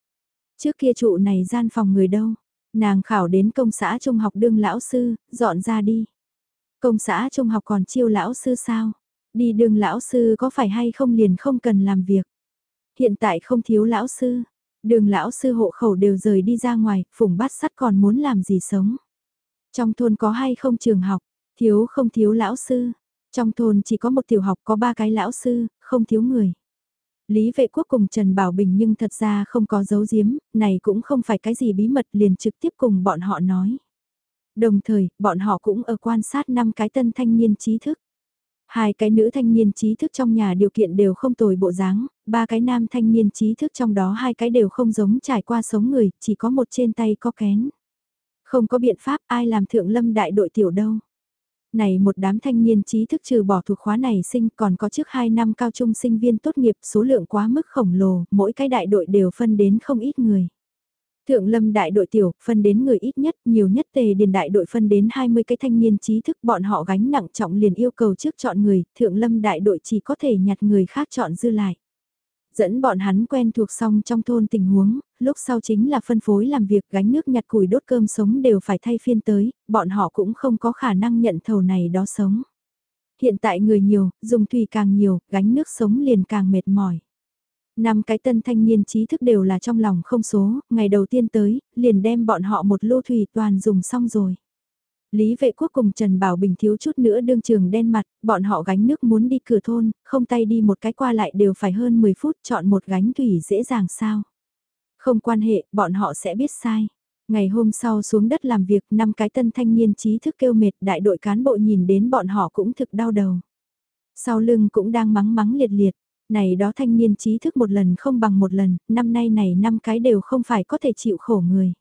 Trước kia trụ này gian phòng người đâu? Nàng khảo đến công xã trung học đương lão sư, dọn ra đi. Công xã trung học còn chiêu lão sư sao? Đi đường lão sư có phải hay không liền không cần làm việc? Hiện tại không thiếu lão sư, Đường lão sư hộ khẩu đều rời đi ra ngoài, phùng bát sắt còn muốn làm gì sống. Trong thôn có hay không trường học, thiếu không thiếu lão sư. Trong thôn chỉ có một tiểu học có ba cái lão sư, không thiếu người. Lý vệ quốc cùng Trần Bảo Bình nhưng thật ra không có dấu giếm, này cũng không phải cái gì bí mật liền trực tiếp cùng bọn họ nói. Đồng thời, bọn họ cũng ở quan sát năm cái tân thanh niên trí thức. Hai cái nữ thanh niên trí thức trong nhà điều kiện đều không tồi bộ dáng, ba cái nam thanh niên trí thức trong đó hai cái đều không giống trải qua sống người, chỉ có một trên tay có kén. Không có biện pháp ai làm thượng lâm đại đội tiểu đâu. Này một đám thanh niên trí thức trừ bỏ thuộc khóa này sinh còn có trước 2 năm cao trung sinh viên tốt nghiệp số lượng quá mức khổng lồ, mỗi cái đại đội đều phân đến không ít người. Thượng lâm đại đội tiểu, phân đến người ít nhất, nhiều nhất tề điền đại đội phân đến 20 cái thanh niên trí thức bọn họ gánh nặng trọng liền yêu cầu trước chọn người, thượng lâm đại đội chỉ có thể nhặt người khác chọn dư lại. Dẫn bọn hắn quen thuộc xong trong thôn tình huống, lúc sau chính là phân phối làm việc gánh nước nhặt củi đốt cơm sống đều phải thay phiên tới, bọn họ cũng không có khả năng nhận thầu này đó sống. Hiện tại người nhiều, dùng thủy càng nhiều, gánh nước sống liền càng mệt mỏi. Năm cái tân thanh niên trí thức đều là trong lòng không số, ngày đầu tiên tới, liền đem bọn họ một lô thủy toàn dùng xong rồi. Lý vệ quốc cùng Trần Bảo Bình thiếu chút nữa đương trường đen mặt, bọn họ gánh nước muốn đi cửa thôn, không tay đi một cái qua lại đều phải hơn 10 phút chọn một gánh thủy dễ dàng sao. Không quan hệ, bọn họ sẽ biết sai. Ngày hôm sau xuống đất làm việc, năm cái tân thanh niên trí thức kêu mệt, đại đội cán bộ nhìn đến bọn họ cũng thực đau đầu. Sau lưng cũng đang mắng mắng liệt liệt, này đó thanh niên trí thức một lần không bằng một lần, năm nay này năm cái đều không phải có thể chịu khổ người.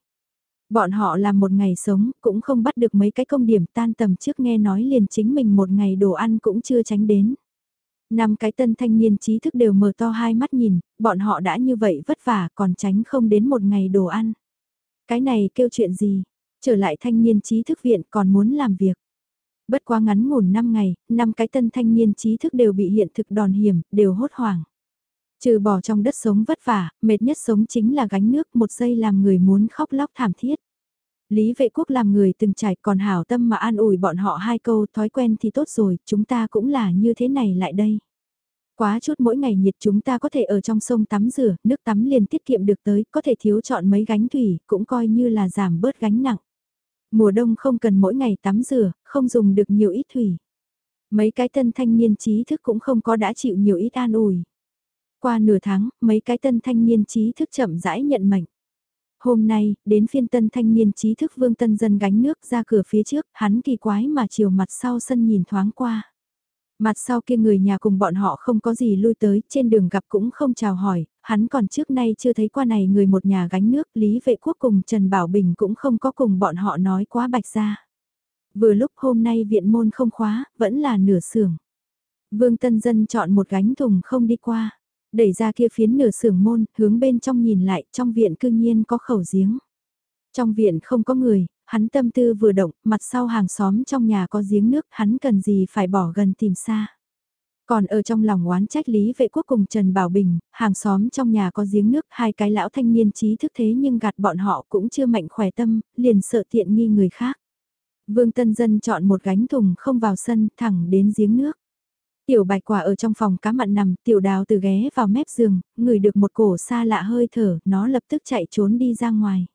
Bọn họ làm một ngày sống, cũng không bắt được mấy cái công điểm tan tầm trước nghe nói liền chính mình một ngày đồ ăn cũng chưa tránh đến. Năm cái tân thanh niên trí thức đều mở to hai mắt nhìn, bọn họ đã như vậy vất vả còn tránh không đến một ngày đồ ăn. Cái này kêu chuyện gì? Trở lại thanh niên trí thức viện còn muốn làm việc. Bất quá ngắn ngủn 5 ngày, năm cái tân thanh niên trí thức đều bị hiện thực đòn hiểm, đều hốt hoảng. Trừ bỏ trong đất sống vất vả, mệt nhất sống chính là gánh nước một giây làm người muốn khóc lóc thảm thiết. Lý vệ quốc làm người từng trải còn hảo tâm mà an ủi bọn họ hai câu thói quen thì tốt rồi, chúng ta cũng là như thế này lại đây. Quá chút mỗi ngày nhiệt chúng ta có thể ở trong sông tắm rửa, nước tắm liền tiết kiệm được tới, có thể thiếu chọn mấy gánh thủy, cũng coi như là giảm bớt gánh nặng. Mùa đông không cần mỗi ngày tắm rửa, không dùng được nhiều ít thủy. Mấy cái tân thanh niên trí thức cũng không có đã chịu nhiều ít an ủi. Qua nửa tháng, mấy cái tân thanh niên trí thức chậm rãi nhận mệnh. Hôm nay, đến phiên tân thanh niên trí thức vương tân dân gánh nước ra cửa phía trước, hắn kỳ quái mà chiều mặt sau sân nhìn thoáng qua. Mặt sau kia người nhà cùng bọn họ không có gì lui tới, trên đường gặp cũng không chào hỏi, hắn còn trước nay chưa thấy qua này người một nhà gánh nước, Lý Vệ Quốc cùng Trần Bảo Bình cũng không có cùng bọn họ nói quá bạch ra. Vừa lúc hôm nay viện môn không khóa, vẫn là nửa sưởng. Vương Tân Dân chọn một gánh thùng không đi qua, đẩy ra kia phiến nửa sưởng môn, hướng bên trong nhìn lại, trong viện cư nhiên có khẩu giếng. Trong viện không có người, hắn tâm tư vừa động, mặt sau hàng xóm trong nhà có giếng nước, hắn cần gì phải bỏ gần tìm xa. Còn ở trong lòng oán trách Lý Vệ Quốc cùng Trần Bảo Bình, hàng xóm trong nhà có giếng nước, hai cái lão thanh niên trí thức thế nhưng gạt bọn họ cũng chưa mạnh khỏe tâm, liền sợ tiện nghi người khác. Vương Tân Dân chọn một gánh thùng không vào sân, thẳng đến giếng nước. Tiểu bạch quả ở trong phòng cá mặn nằm, tiểu đào từ ghé vào mép giường, ngửi được một cổ xa lạ hơi thở, nó lập tức chạy trốn đi ra ngoài.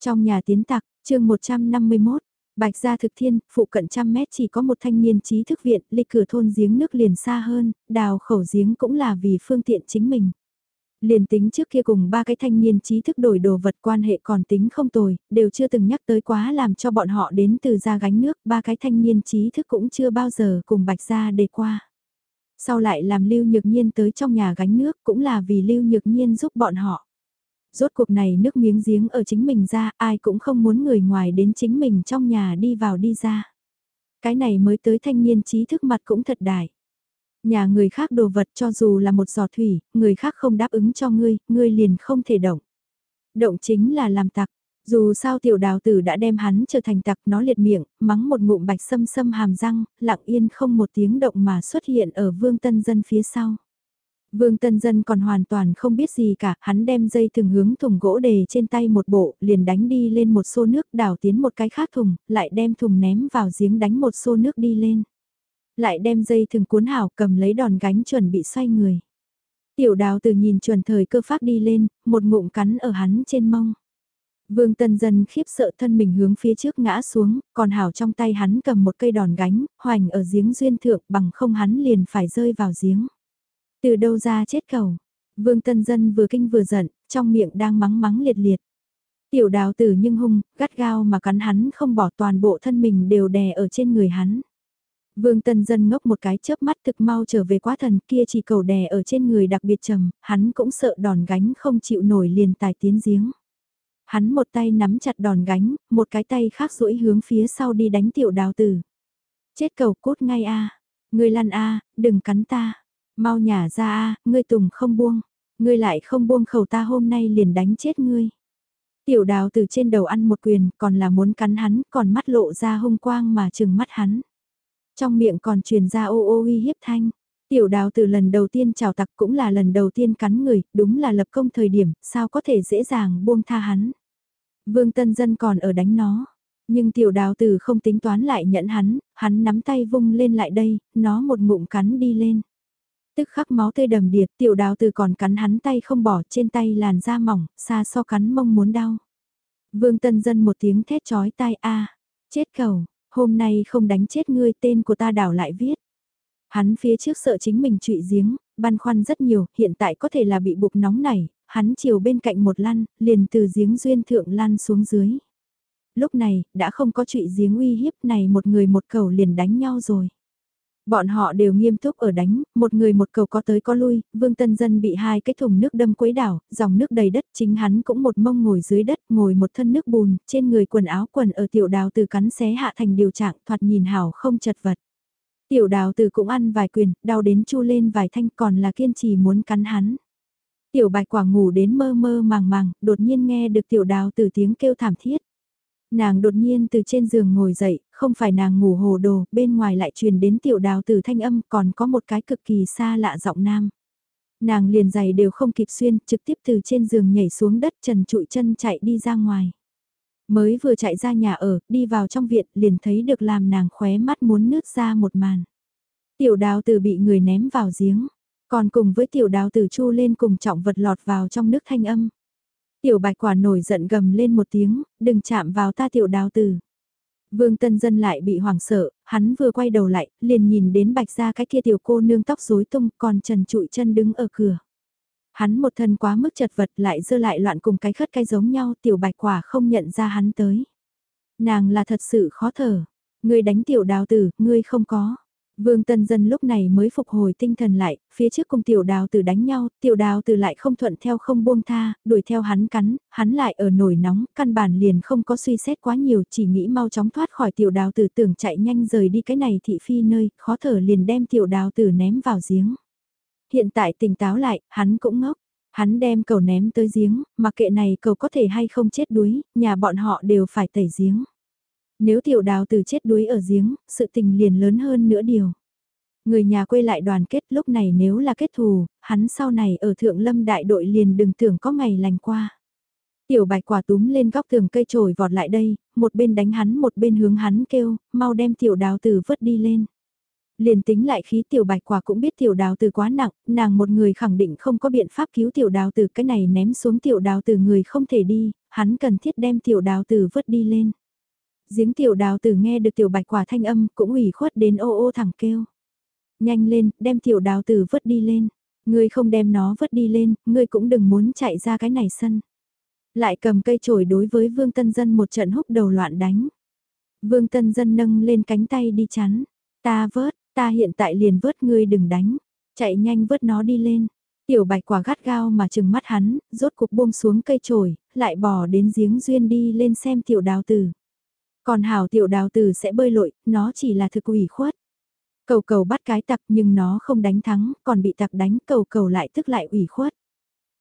Trong nhà tiến tặc, chương 151, Bạch gia thực thiên, phụ cận trăm mét chỉ có một thanh niên trí thức viện, ly cửa thôn giếng nước liền xa hơn, đào khẩu giếng cũng là vì phương tiện chính mình. Liền tính trước kia cùng ba cái thanh niên trí thức đổi đồ vật quan hệ còn tính không tồi, đều chưa từng nhắc tới quá làm cho bọn họ đến từ ra gánh nước, ba cái thanh niên trí thức cũng chưa bao giờ cùng bạch gia đề qua. Sau lại làm Lưu Nhược Nhiên tới trong nhà gánh nước cũng là vì Lưu Nhược Nhiên giúp bọn họ. Rốt cuộc này nước miếng giếng ở chính mình ra, ai cũng không muốn người ngoài đến chính mình trong nhà đi vào đi ra. Cái này mới tới thanh niên trí thức mặt cũng thật đại. Nhà người khác đồ vật cho dù là một giò thủy, người khác không đáp ứng cho ngươi, ngươi liền không thể động. Động chính là làm tặc, dù sao tiểu đào tử đã đem hắn trở thành tặc nó liệt miệng, mắng một ngụm bạch sâm sâm hàm răng, lặng yên không một tiếng động mà xuất hiện ở vương tân dân phía sau. Vương Tân Dân còn hoàn toàn không biết gì cả, hắn đem dây thừng hướng thùng gỗ đề trên tay một bộ, liền đánh đi lên một xô nước đảo tiến một cái khác thùng, lại đem thùng ném vào giếng đánh một xô nước đi lên. Lại đem dây thừng cuốn hảo cầm lấy đòn gánh chuẩn bị xoay người. Tiểu đào từ nhìn chuẩn thời cơ phát đi lên, một ngụm cắn ở hắn trên mông. Vương Tân Dân khiếp sợ thân mình hướng phía trước ngã xuống, còn hảo trong tay hắn cầm một cây đòn gánh, hoành ở giếng duyên thượng bằng không hắn liền phải rơi vào giếng. Từ đâu ra chết cầu? Vương Tân Dân vừa kinh vừa giận, trong miệng đang mắng mắng liệt liệt. Tiểu đào tử nhưng hung, gắt gao mà cắn hắn không bỏ toàn bộ thân mình đều đè ở trên người hắn. Vương Tân Dân ngốc một cái chớp mắt thực mau trở về quá thần kia chỉ cầu đè ở trên người đặc biệt trầm, hắn cũng sợ đòn gánh không chịu nổi liền tài tiến giếng. Hắn một tay nắm chặt đòn gánh, một cái tay khác duỗi hướng phía sau đi đánh tiểu đào tử. Chết cầu cốt ngay a người lăn a đừng cắn ta. Mau nhả ra a ngươi tùng không buông. Ngươi lại không buông khẩu ta hôm nay liền đánh chết ngươi. Tiểu đào từ trên đầu ăn một quyền, còn là muốn cắn hắn, còn mắt lộ ra hung quang mà chừng mắt hắn. Trong miệng còn truyền ra ô ô uy hiếp thanh. Tiểu đào từ lần đầu tiên chào tặc cũng là lần đầu tiên cắn người, đúng là lập công thời điểm, sao có thể dễ dàng buông tha hắn. Vương Tân Dân còn ở đánh nó. Nhưng tiểu đào tử không tính toán lại nhẫn hắn, hắn nắm tay vung lên lại đây, nó một ngụm cắn đi lên. Tức khắc máu tươi đầm điệt, tiểu đào Tử còn cắn hắn tay không bỏ trên tay làn da mỏng, xa so cắn mông muốn đau. Vương Tân Dân một tiếng thét chói tai a chết cầu, hôm nay không đánh chết ngươi tên của ta đảo lại viết. Hắn phía trước sợ chính mình trụy giếng, băn khoăn rất nhiều, hiện tại có thể là bị buộc nóng này, hắn chiều bên cạnh một lăn, liền từ giếng duyên thượng lăn xuống dưới. Lúc này, đã không có trụy giếng uy hiếp này một người một cầu liền đánh nhau rồi. Bọn họ đều nghiêm túc ở đánh, một người một cầu có tới có lui, Vương Tân Dân bị hai cái thùng nước đâm quấy đảo, dòng nước đầy đất, chính hắn cũng một mông ngồi dưới đất, ngồi một thân nước bùn, trên người quần áo quần ở tiểu đào từ cắn xé hạ thành điều trạng thoạt nhìn hảo không chật vật. Tiểu đào từ cũng ăn vài quyền, đau đến chu lên vài thanh còn là kiên trì muốn cắn hắn. Tiểu bạch quả ngủ đến mơ mơ màng màng, đột nhiên nghe được tiểu đào tử tiếng kêu thảm thiết. Nàng đột nhiên từ trên giường ngồi dậy, không phải nàng ngủ hồ đồ, bên ngoài lại truyền đến tiểu đào tử thanh âm còn có một cái cực kỳ xa lạ giọng nam. Nàng liền giày đều không kịp xuyên, trực tiếp từ trên giường nhảy xuống đất trần trụi chân chạy đi ra ngoài. Mới vừa chạy ra nhà ở, đi vào trong viện, liền thấy được làm nàng khóe mắt muốn nước ra một màn. Tiểu đào tử bị người ném vào giếng, còn cùng với tiểu đào tử chu lên cùng trọng vật lọt vào trong nước thanh âm. Tiểu bạch quả nổi giận gầm lên một tiếng, đừng chạm vào ta tiểu đào tử. Vương Tân Dân lại bị hoảng sợ, hắn vừa quay đầu lại, liền nhìn đến bạch ra cái kia tiểu cô nương tóc rối tung còn trần trụi chân đứng ở cửa. Hắn một thân quá mức chật vật lại dơ lại loạn cùng cái khất cái giống nhau tiểu bạch quả không nhận ra hắn tới. Nàng là thật sự khó thở, ngươi đánh tiểu đào tử, ngươi không có. Vương Tân Dân lúc này mới phục hồi tinh thần lại, phía trước cùng tiểu đào tử đánh nhau, tiểu đào tử lại không thuận theo không buông tha, đuổi theo hắn cắn, hắn lại ở nổi nóng, căn bản liền không có suy xét quá nhiều, chỉ nghĩ mau chóng thoát khỏi tiểu đào tử tưởng chạy nhanh rời đi cái này thị phi nơi, khó thở liền đem tiểu đào tử ném vào giếng. Hiện tại tỉnh táo lại, hắn cũng ngốc. Hắn đem cầu ném tới giếng, mặc kệ này cầu có thể hay không chết đuối, nhà bọn họ đều phải tẩy giếng. Nếu tiểu đào từ chết đuối ở giếng, sự tình liền lớn hơn nữa điều. Người nhà quê lại đoàn kết lúc này nếu là kết thù, hắn sau này ở thượng lâm đại đội liền đừng tưởng có ngày lành qua. Tiểu bạch quả túm lên góc tường cây trồi vọt lại đây, một bên đánh hắn một bên hướng hắn kêu, mau đem tiểu đào từ vớt đi lên. Liền tính lại khí tiểu bạch quả cũng biết tiểu đào từ quá nặng, nàng một người khẳng định không có biện pháp cứu tiểu đào từ cái này ném xuống tiểu đào từ người không thể đi, hắn cần thiết đem tiểu đào từ vớt đi lên. Giếng tiểu đào tử nghe được tiểu bạch quả thanh âm cũng ủy khuất đến ô ô thẳng kêu. Nhanh lên, đem tiểu đào tử vứt đi lên. Ngươi không đem nó vứt đi lên, ngươi cũng đừng muốn chạy ra cái này sân. Lại cầm cây chổi đối với Vương Tân Dân một trận húc đầu loạn đánh. Vương Tân Dân nâng lên cánh tay đi chắn. Ta vớt, ta hiện tại liền vớt ngươi đừng đánh. Chạy nhanh vớt nó đi lên. Tiểu bạch quả gắt gao mà chừng mắt hắn, rốt cục buông xuống cây chổi, lại bò đến giếng duyên đi lên xem tiểu đào tử. Còn hảo tiểu đào tử sẽ bơi lội, nó chỉ là thực ủy khuất. Cầu cầu bắt cái tặc nhưng nó không đánh thắng, còn bị tặc đánh cầu cầu lại tức lại ủy khuất.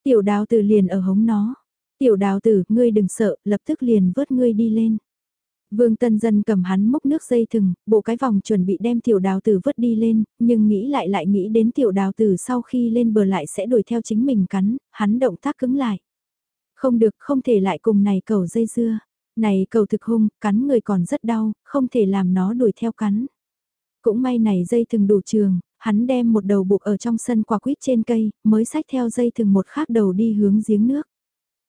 Tiểu đào tử liền ở hống nó. Tiểu đào tử, ngươi đừng sợ, lập tức liền vớt ngươi đi lên. Vương Tân Dân cầm hắn múc nước dây thừng, bộ cái vòng chuẩn bị đem tiểu đào tử vớt đi lên, nhưng nghĩ lại lại nghĩ đến tiểu đào tử sau khi lên bờ lại sẽ đuổi theo chính mình cắn, hắn động tác cứng lại. Không được, không thể lại cùng này cầu dây dưa. Này cầu thực hung, cắn người còn rất đau, không thể làm nó đuổi theo cắn. Cũng may này dây thừng đủ trường, hắn đem một đầu buộc ở trong sân quả quýt trên cây, mới xách theo dây thừng một khác đầu đi hướng giếng nước.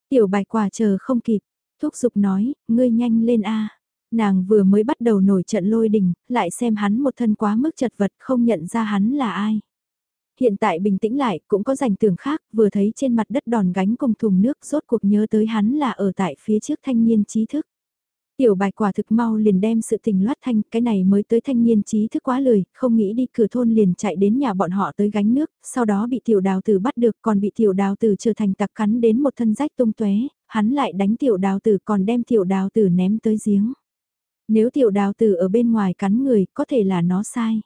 Tiểu bạch quả chờ không kịp, thúc giục nói, ngươi nhanh lên a. Nàng vừa mới bắt đầu nổi trận lôi đình, lại xem hắn một thân quá mức chật vật không nhận ra hắn là ai. Hiện tại bình tĩnh lại, cũng có rảnh tưởng khác, vừa thấy trên mặt đất đòn gánh cùng thùng nước, rốt cuộc nhớ tới hắn là ở tại phía trước thanh niên trí thức. Tiểu bạch quả thực mau liền đem sự tình loát thanh, cái này mới tới thanh niên trí thức quá lười, không nghĩ đi cửa thôn liền chạy đến nhà bọn họ tới gánh nước, sau đó bị tiểu đào tử bắt được còn bị tiểu đào tử trở thành tặc cắn đến một thân rách tung tóe hắn lại đánh tiểu đào tử còn đem tiểu đào tử ném tới giếng. Nếu tiểu đào tử ở bên ngoài cắn người, có thể là nó sai.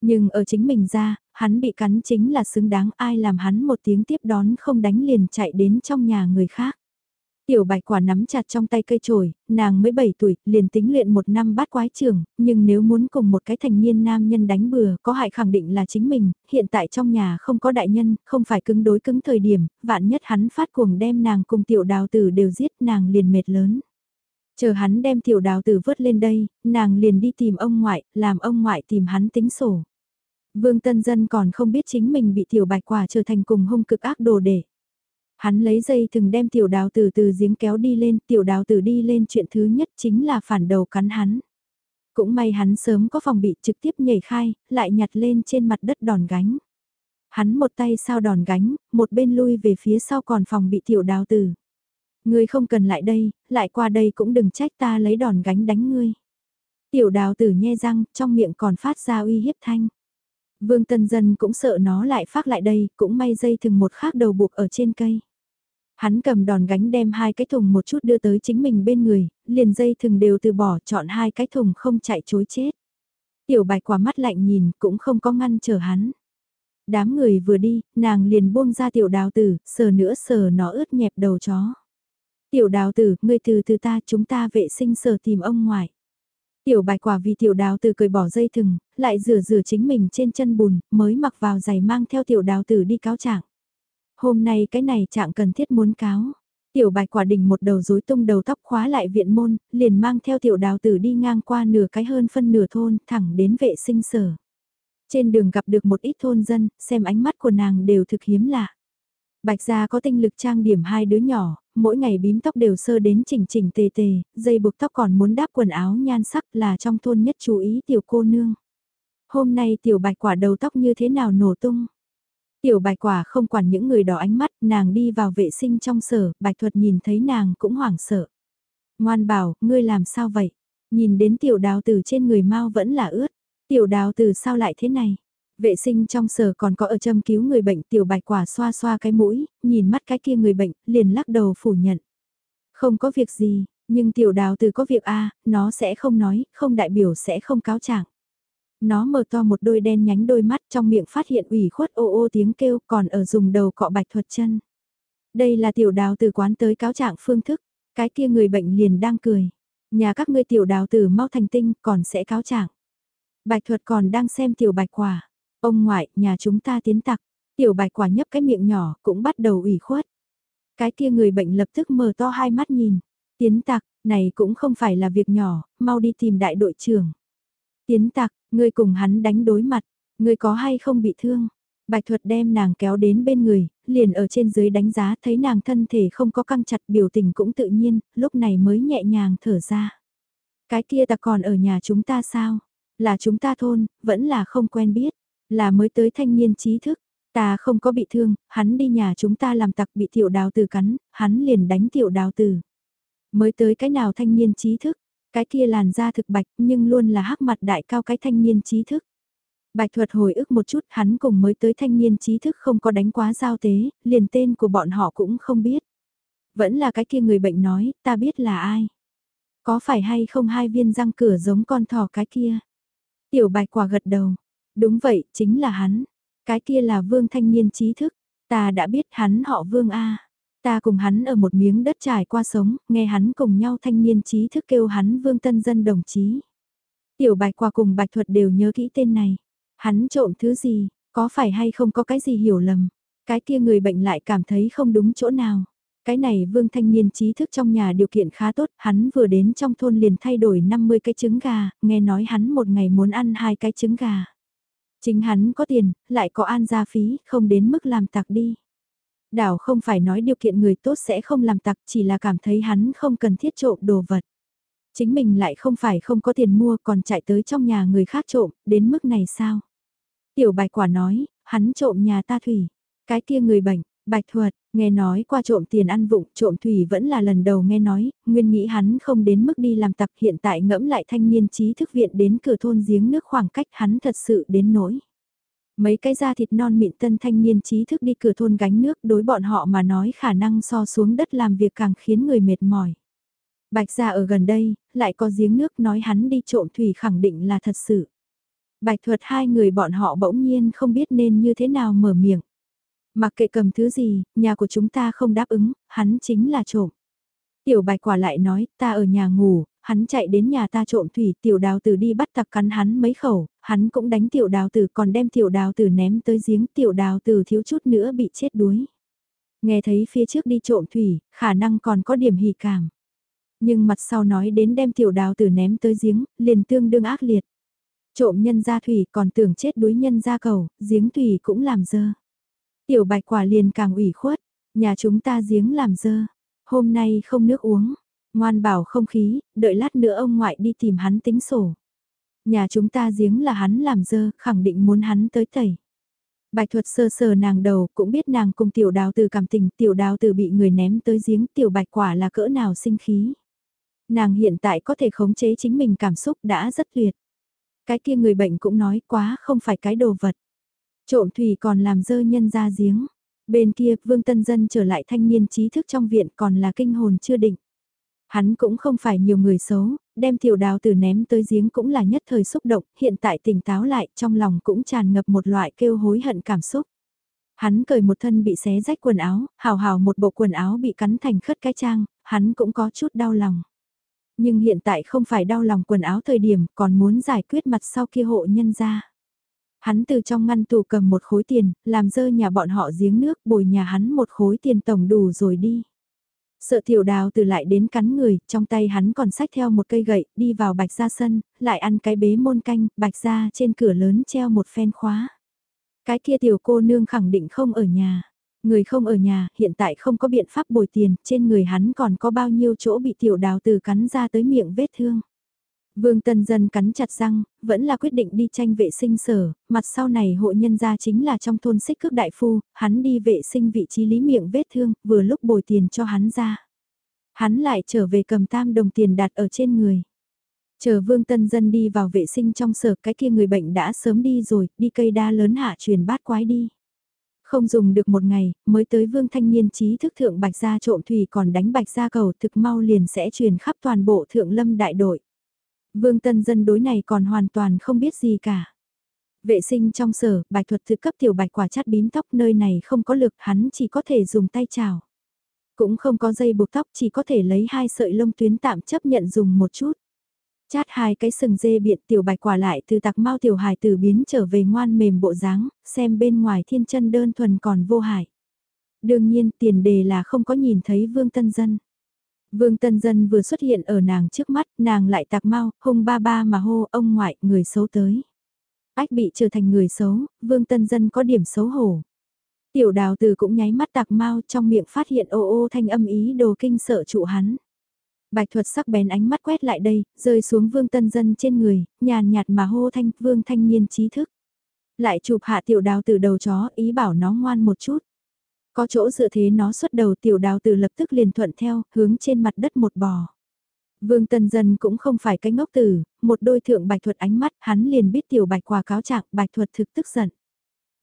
Nhưng ở chính mình ra, hắn bị cắn chính là xứng đáng ai làm hắn một tiếng tiếp đón không đánh liền chạy đến trong nhà người khác. Tiểu bạch quả nắm chặt trong tay cây trồi, nàng mới 7 tuổi, liền tính luyện một năm bát quái trường, nhưng nếu muốn cùng một cái thành niên nam nhân đánh bừa, có hại khẳng định là chính mình, hiện tại trong nhà không có đại nhân, không phải cứng đối cứng thời điểm, vạn nhất hắn phát cuồng đem nàng cùng tiểu đào tử đều giết nàng liền mệt lớn. Chờ hắn đem tiểu đào tử vớt lên đây, nàng liền đi tìm ông ngoại, làm ông ngoại tìm hắn tính sổ. Vương Tân Dân còn không biết chính mình bị tiểu bạch quả trở thành cùng hung cực ác đồ để. Hắn lấy dây thừng đem tiểu đào tử từ giếng kéo đi lên, tiểu đào tử đi lên chuyện thứ nhất chính là phản đầu cắn hắn. Cũng may hắn sớm có phòng bị trực tiếp nhảy khai, lại nhặt lên trên mặt đất đòn gánh. Hắn một tay sao đòn gánh, một bên lui về phía sau còn phòng bị tiểu đào tử. Ngươi không cần lại đây, lại qua đây cũng đừng trách ta lấy đòn gánh đánh ngươi. Tiểu đào tử nhe răng, trong miệng còn phát ra uy hiếp thanh. Vương Tân Dân cũng sợ nó lại phát lại đây, cũng may dây thừng một khác đầu buộc ở trên cây. Hắn cầm đòn gánh đem hai cái thùng một chút đưa tới chính mình bên người, liền dây thừng đều từ bỏ chọn hai cái thùng không chạy chối chết. Tiểu bạch quả mắt lạnh nhìn cũng không có ngăn trở hắn. Đám người vừa đi, nàng liền buông ra tiểu đào tử, sờ nữa sờ nó ướt nhẹp đầu chó. Tiểu đào tử, ngươi từ từ ta, chúng ta vệ sinh sờ tìm ông ngoại. Tiểu bạch quả vì tiểu đào tử cười bỏ dây thừng, lại rửa rửa chính mình trên chân bùn, mới mặc vào giày mang theo tiểu đào tử đi cáo trạng. Hôm nay cái này trạng cần thiết muốn cáo. Tiểu bạch quả đỉnh một đầu rối tung đầu tóc khóa lại viện môn, liền mang theo tiểu đào tử đi ngang qua nửa cái hơn phân nửa thôn, thẳng đến vệ sinh sở. Trên đường gặp được một ít thôn dân, xem ánh mắt của nàng đều thực hiếm lạ. Bạch gia có tinh lực trang điểm hai đứa nhỏ, mỗi ngày bím tóc đều sơ đến chỉnh chỉnh tề tề, dây buộc tóc còn muốn đáp quần áo nhan sắc là trong thôn nhất chú ý tiểu cô nương. Hôm nay tiểu bạch quả đầu tóc như thế nào nổ tung. Tiểu bạch quả không quản những người đó ánh mắt, nàng đi vào vệ sinh trong sở, bạch thuật nhìn thấy nàng cũng hoảng sợ. Ngoan bảo, ngươi làm sao vậy? Nhìn đến tiểu đào từ trên người mau vẫn là ướt. Tiểu đào từ sao lại thế này? Vệ sinh trong sở còn có ở châm cứu người bệnh tiểu bạch quả xoa xoa cái mũi, nhìn mắt cái kia người bệnh, liền lắc đầu phủ nhận. Không có việc gì, nhưng tiểu đào từ có việc a nó sẽ không nói, không đại biểu sẽ không cáo trạng. Nó mở to một đôi đen nhánh đôi mắt trong miệng phát hiện ủy khuất ô ô tiếng kêu còn ở dùng đầu cọ bạch thuật chân. Đây là tiểu đào từ quán tới cáo trạng phương thức, cái kia người bệnh liền đang cười. Nhà các ngươi tiểu đào từ mau thành tinh còn sẽ cáo trạng. Bạch thuật còn đang xem tiểu bạch quả. Ông ngoại, nhà chúng ta tiến tặc. Tiểu bạch quả nhấp cái miệng nhỏ cũng bắt đầu ủy khuất. Cái kia người bệnh lập tức mở to hai mắt nhìn. Tiến tặc, này cũng không phải là việc nhỏ, mau đi tìm đại đội trưởng. Tiến tặc, ngươi cùng hắn đánh đối mặt, ngươi có hay không bị thương? Bạch thuật đem nàng kéo đến bên người, liền ở trên dưới đánh giá thấy nàng thân thể không có căng chặt biểu tình cũng tự nhiên, lúc này mới nhẹ nhàng thở ra. Cái kia ta còn ở nhà chúng ta sao? Là chúng ta thôn, vẫn là không quen biết, là mới tới thanh niên trí thức. Ta không có bị thương, hắn đi nhà chúng ta làm tặc bị tiểu đào tử cắn, hắn liền đánh tiểu đào tử. Mới tới cái nào thanh niên trí thức, cái kia làn da thực bạch nhưng luôn là hắc mặt đại cao cái thanh niên trí thức. Bạch thuật hồi ức một chút hắn cùng mới tới thanh niên trí thức không có đánh quá giao tế, liền tên của bọn họ cũng không biết. Vẫn là cái kia người bệnh nói, ta biết là ai. Có phải hay không hai viên răng cửa giống con thỏ cái kia? Tiểu bạch quả gật đầu. Đúng vậy, chính là hắn. Cái kia là vương thanh niên trí thức. Ta đã biết hắn họ vương A. Ta cùng hắn ở một miếng đất trải qua sống, nghe hắn cùng nhau thanh niên trí thức kêu hắn vương tân dân đồng chí. Tiểu bạch qua cùng bạch thuật đều nhớ kỹ tên này. Hắn trộm thứ gì, có phải hay không có cái gì hiểu lầm. Cái kia người bệnh lại cảm thấy không đúng chỗ nào. Cái này vương thanh niên trí thức trong nhà điều kiện khá tốt, hắn vừa đến trong thôn liền thay đổi 50 cái trứng gà, nghe nói hắn một ngày muốn ăn hai cái trứng gà. Chính hắn có tiền, lại có an gia phí, không đến mức làm tặc đi. Đảo không phải nói điều kiện người tốt sẽ không làm tặc, chỉ là cảm thấy hắn không cần thiết trộm đồ vật. Chính mình lại không phải không có tiền mua còn chạy tới trong nhà người khác trộm, đến mức này sao? Tiểu bài quả nói, hắn trộm nhà ta thủy. Cái kia người bệnh, bạch thuật, nghe nói qua trộm tiền ăn vụng, trộm thủy vẫn là lần đầu nghe nói, nguyên nghĩ hắn không đến mức đi làm tặc hiện tại ngẫm lại thanh niên trí thức viện đến cửa thôn giếng nước khoảng cách hắn thật sự đến nỗi. Mấy cái da thịt non mịn tân thanh niên trí thức đi cửa thôn gánh nước đối bọn họ mà nói khả năng so xuống đất làm việc càng khiến người mệt mỏi. Bạch gia ở gần đây, lại có giếng nước nói hắn đi trộm thủy khẳng định là thật sự. Bạch thuật hai người bọn họ bỗng nhiên không biết nên như thế nào mở miệng. Mặc kệ cầm thứ gì, nhà của chúng ta không đáp ứng, hắn chính là trộm. Tiểu bạch quả lại nói, ta ở nhà ngủ, hắn chạy đến nhà ta trộm thủy, tiểu đào tử đi bắt tặc cắn hắn mấy khẩu, hắn cũng đánh tiểu đào tử còn đem tiểu đào tử ném tới giếng, tiểu đào tử thiếu chút nữa bị chết đuối. Nghe thấy phía trước đi trộm thủy, khả năng còn có điểm hỉ cảm. Nhưng mặt sau nói đến đem tiểu đào tử ném tới giếng, liền tương đương ác liệt. Trộm nhân ra thủy còn tưởng chết đuối nhân ra cầu, giếng thủy cũng làm dơ. Tiểu bạch quả liền càng ủy khuất, nhà chúng ta giếng làm dơ, hôm nay không nước uống, ngoan bảo không khí, đợi lát nữa ông ngoại đi tìm hắn tính sổ. Nhà chúng ta giếng là hắn làm dơ, khẳng định muốn hắn tới tẩy. Bạch thuật sơ sờ nàng đầu, cũng biết nàng cùng tiểu đào từ cảm tình, tiểu đào từ bị người ném tới giếng, tiểu bạch quả là cỡ nào sinh khí. Nàng hiện tại có thể khống chế chính mình cảm xúc đã rất tuyệt. Cái kia người bệnh cũng nói quá không phải cái đồ vật. Trộm thủy còn làm dơ nhân ra giếng. Bên kia, Vương Tân Dân trở lại thanh niên trí thức trong viện còn là kinh hồn chưa định. Hắn cũng không phải nhiều người xấu, đem tiểu đào từ ném tới giếng cũng là nhất thời xúc động, hiện tại tỉnh táo lại, trong lòng cũng tràn ngập một loại kêu hối hận cảm xúc. Hắn cởi một thân bị xé rách quần áo, hào hào một bộ quần áo bị cắn thành khất cái trang, hắn cũng có chút đau lòng. Nhưng hiện tại không phải đau lòng quần áo thời điểm, còn muốn giải quyết mặt sau kia hộ nhân ra. Hắn từ trong ngăn tủ cầm một khối tiền, làm dơ nhà bọn họ giếng nước, bồi nhà hắn một khối tiền tổng đủ rồi đi. Sợ tiểu đào từ lại đến cắn người, trong tay hắn còn sách theo một cây gậy, đi vào bạch ra sân, lại ăn cái bế môn canh, bạch ra trên cửa lớn treo một phen khóa. Cái kia tiểu cô nương khẳng định không ở nhà. Người không ở nhà, hiện tại không có biện pháp bồi tiền, trên người hắn còn có bao nhiêu chỗ bị tiểu đào từ cắn ra tới miệng vết thương. Vương Tân Dân cắn chặt răng, vẫn là quyết định đi tranh vệ sinh sở, mặt sau này hộ nhân gia chính là trong thôn xích cước đại phu, hắn đi vệ sinh vị trí lý miệng vết thương, vừa lúc bồi tiền cho hắn ra. Hắn lại trở về cầm tam đồng tiền đặt ở trên người. Chờ Vương Tân Dân đi vào vệ sinh trong sở cái kia người bệnh đã sớm đi rồi, đi cây đa lớn hạ truyền bát quái đi. Không dùng được một ngày, mới tới Vương Thanh Niên trí thức thượng bạch gia trộm thủy còn đánh bạch gia cầu thực mau liền sẽ truyền khắp toàn bộ thượng lâm đại đội. Vương Tân Dân đối này còn hoàn toàn không biết gì cả. Vệ sinh trong sở, bạch thuật thực cấp tiểu bạch quả chát bím tóc nơi này không có lực hắn chỉ có thể dùng tay chào. Cũng không có dây buộc tóc chỉ có thể lấy hai sợi lông tuyến tạm chấp nhận dùng một chút. Chát hai cái sừng dê biện tiểu bạch quả lại từ tặc mau tiểu hài từ biến trở về ngoan mềm bộ dáng, xem bên ngoài thiên chân đơn thuần còn vô hại. Đương nhiên tiền đề là không có nhìn thấy vương tân dân. Vương Tân Dân vừa xuất hiện ở nàng trước mắt, nàng lại tạc mau, hung ba ba mà hô ông ngoại, người xấu tới. Ách bị trở thành người xấu, Vương Tân Dân có điểm xấu hổ. Tiểu đào từ cũng nháy mắt tạc mau trong miệng phát hiện ô ô thanh âm ý đồ kinh sợ trụ hắn. Bạch thuật sắc bén ánh mắt quét lại đây, rơi xuống Vương Tân Dân trên người, nhàn nhạt mà hô thanh, Vương thanh niên trí thức. Lại chụp hạ tiểu đào từ đầu chó, ý bảo nó ngoan một chút. Có chỗ dựa thế nó xuất đầu tiểu đào từ lập tức liền thuận theo, hướng trên mặt đất một bò. Vương Tân Dân cũng không phải cái ngốc tử, một đôi thượng bạch thuật ánh mắt, hắn liền biết tiểu bạch quả cáo trạng bạch thuật thực tức giận.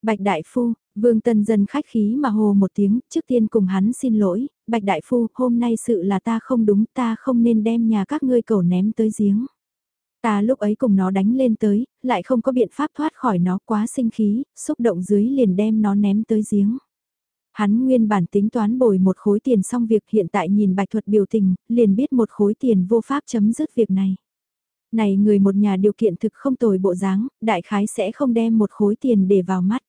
Bạch Đại Phu, Vương Tân Dân khách khí mà hồ một tiếng, trước tiên cùng hắn xin lỗi, Bạch Đại Phu, hôm nay sự là ta không đúng, ta không nên đem nhà các ngươi cầu ném tới giếng. Ta lúc ấy cùng nó đánh lên tới, lại không có biện pháp thoát khỏi nó quá sinh khí, xúc động dưới liền đem nó ném tới giếng. Hắn nguyên bản tính toán bồi một khối tiền xong việc hiện tại nhìn bạch thuật biểu tình, liền biết một khối tiền vô pháp chấm dứt việc này. Này người một nhà điều kiện thực không tồi bộ dáng, đại khái sẽ không đem một khối tiền để vào mắt.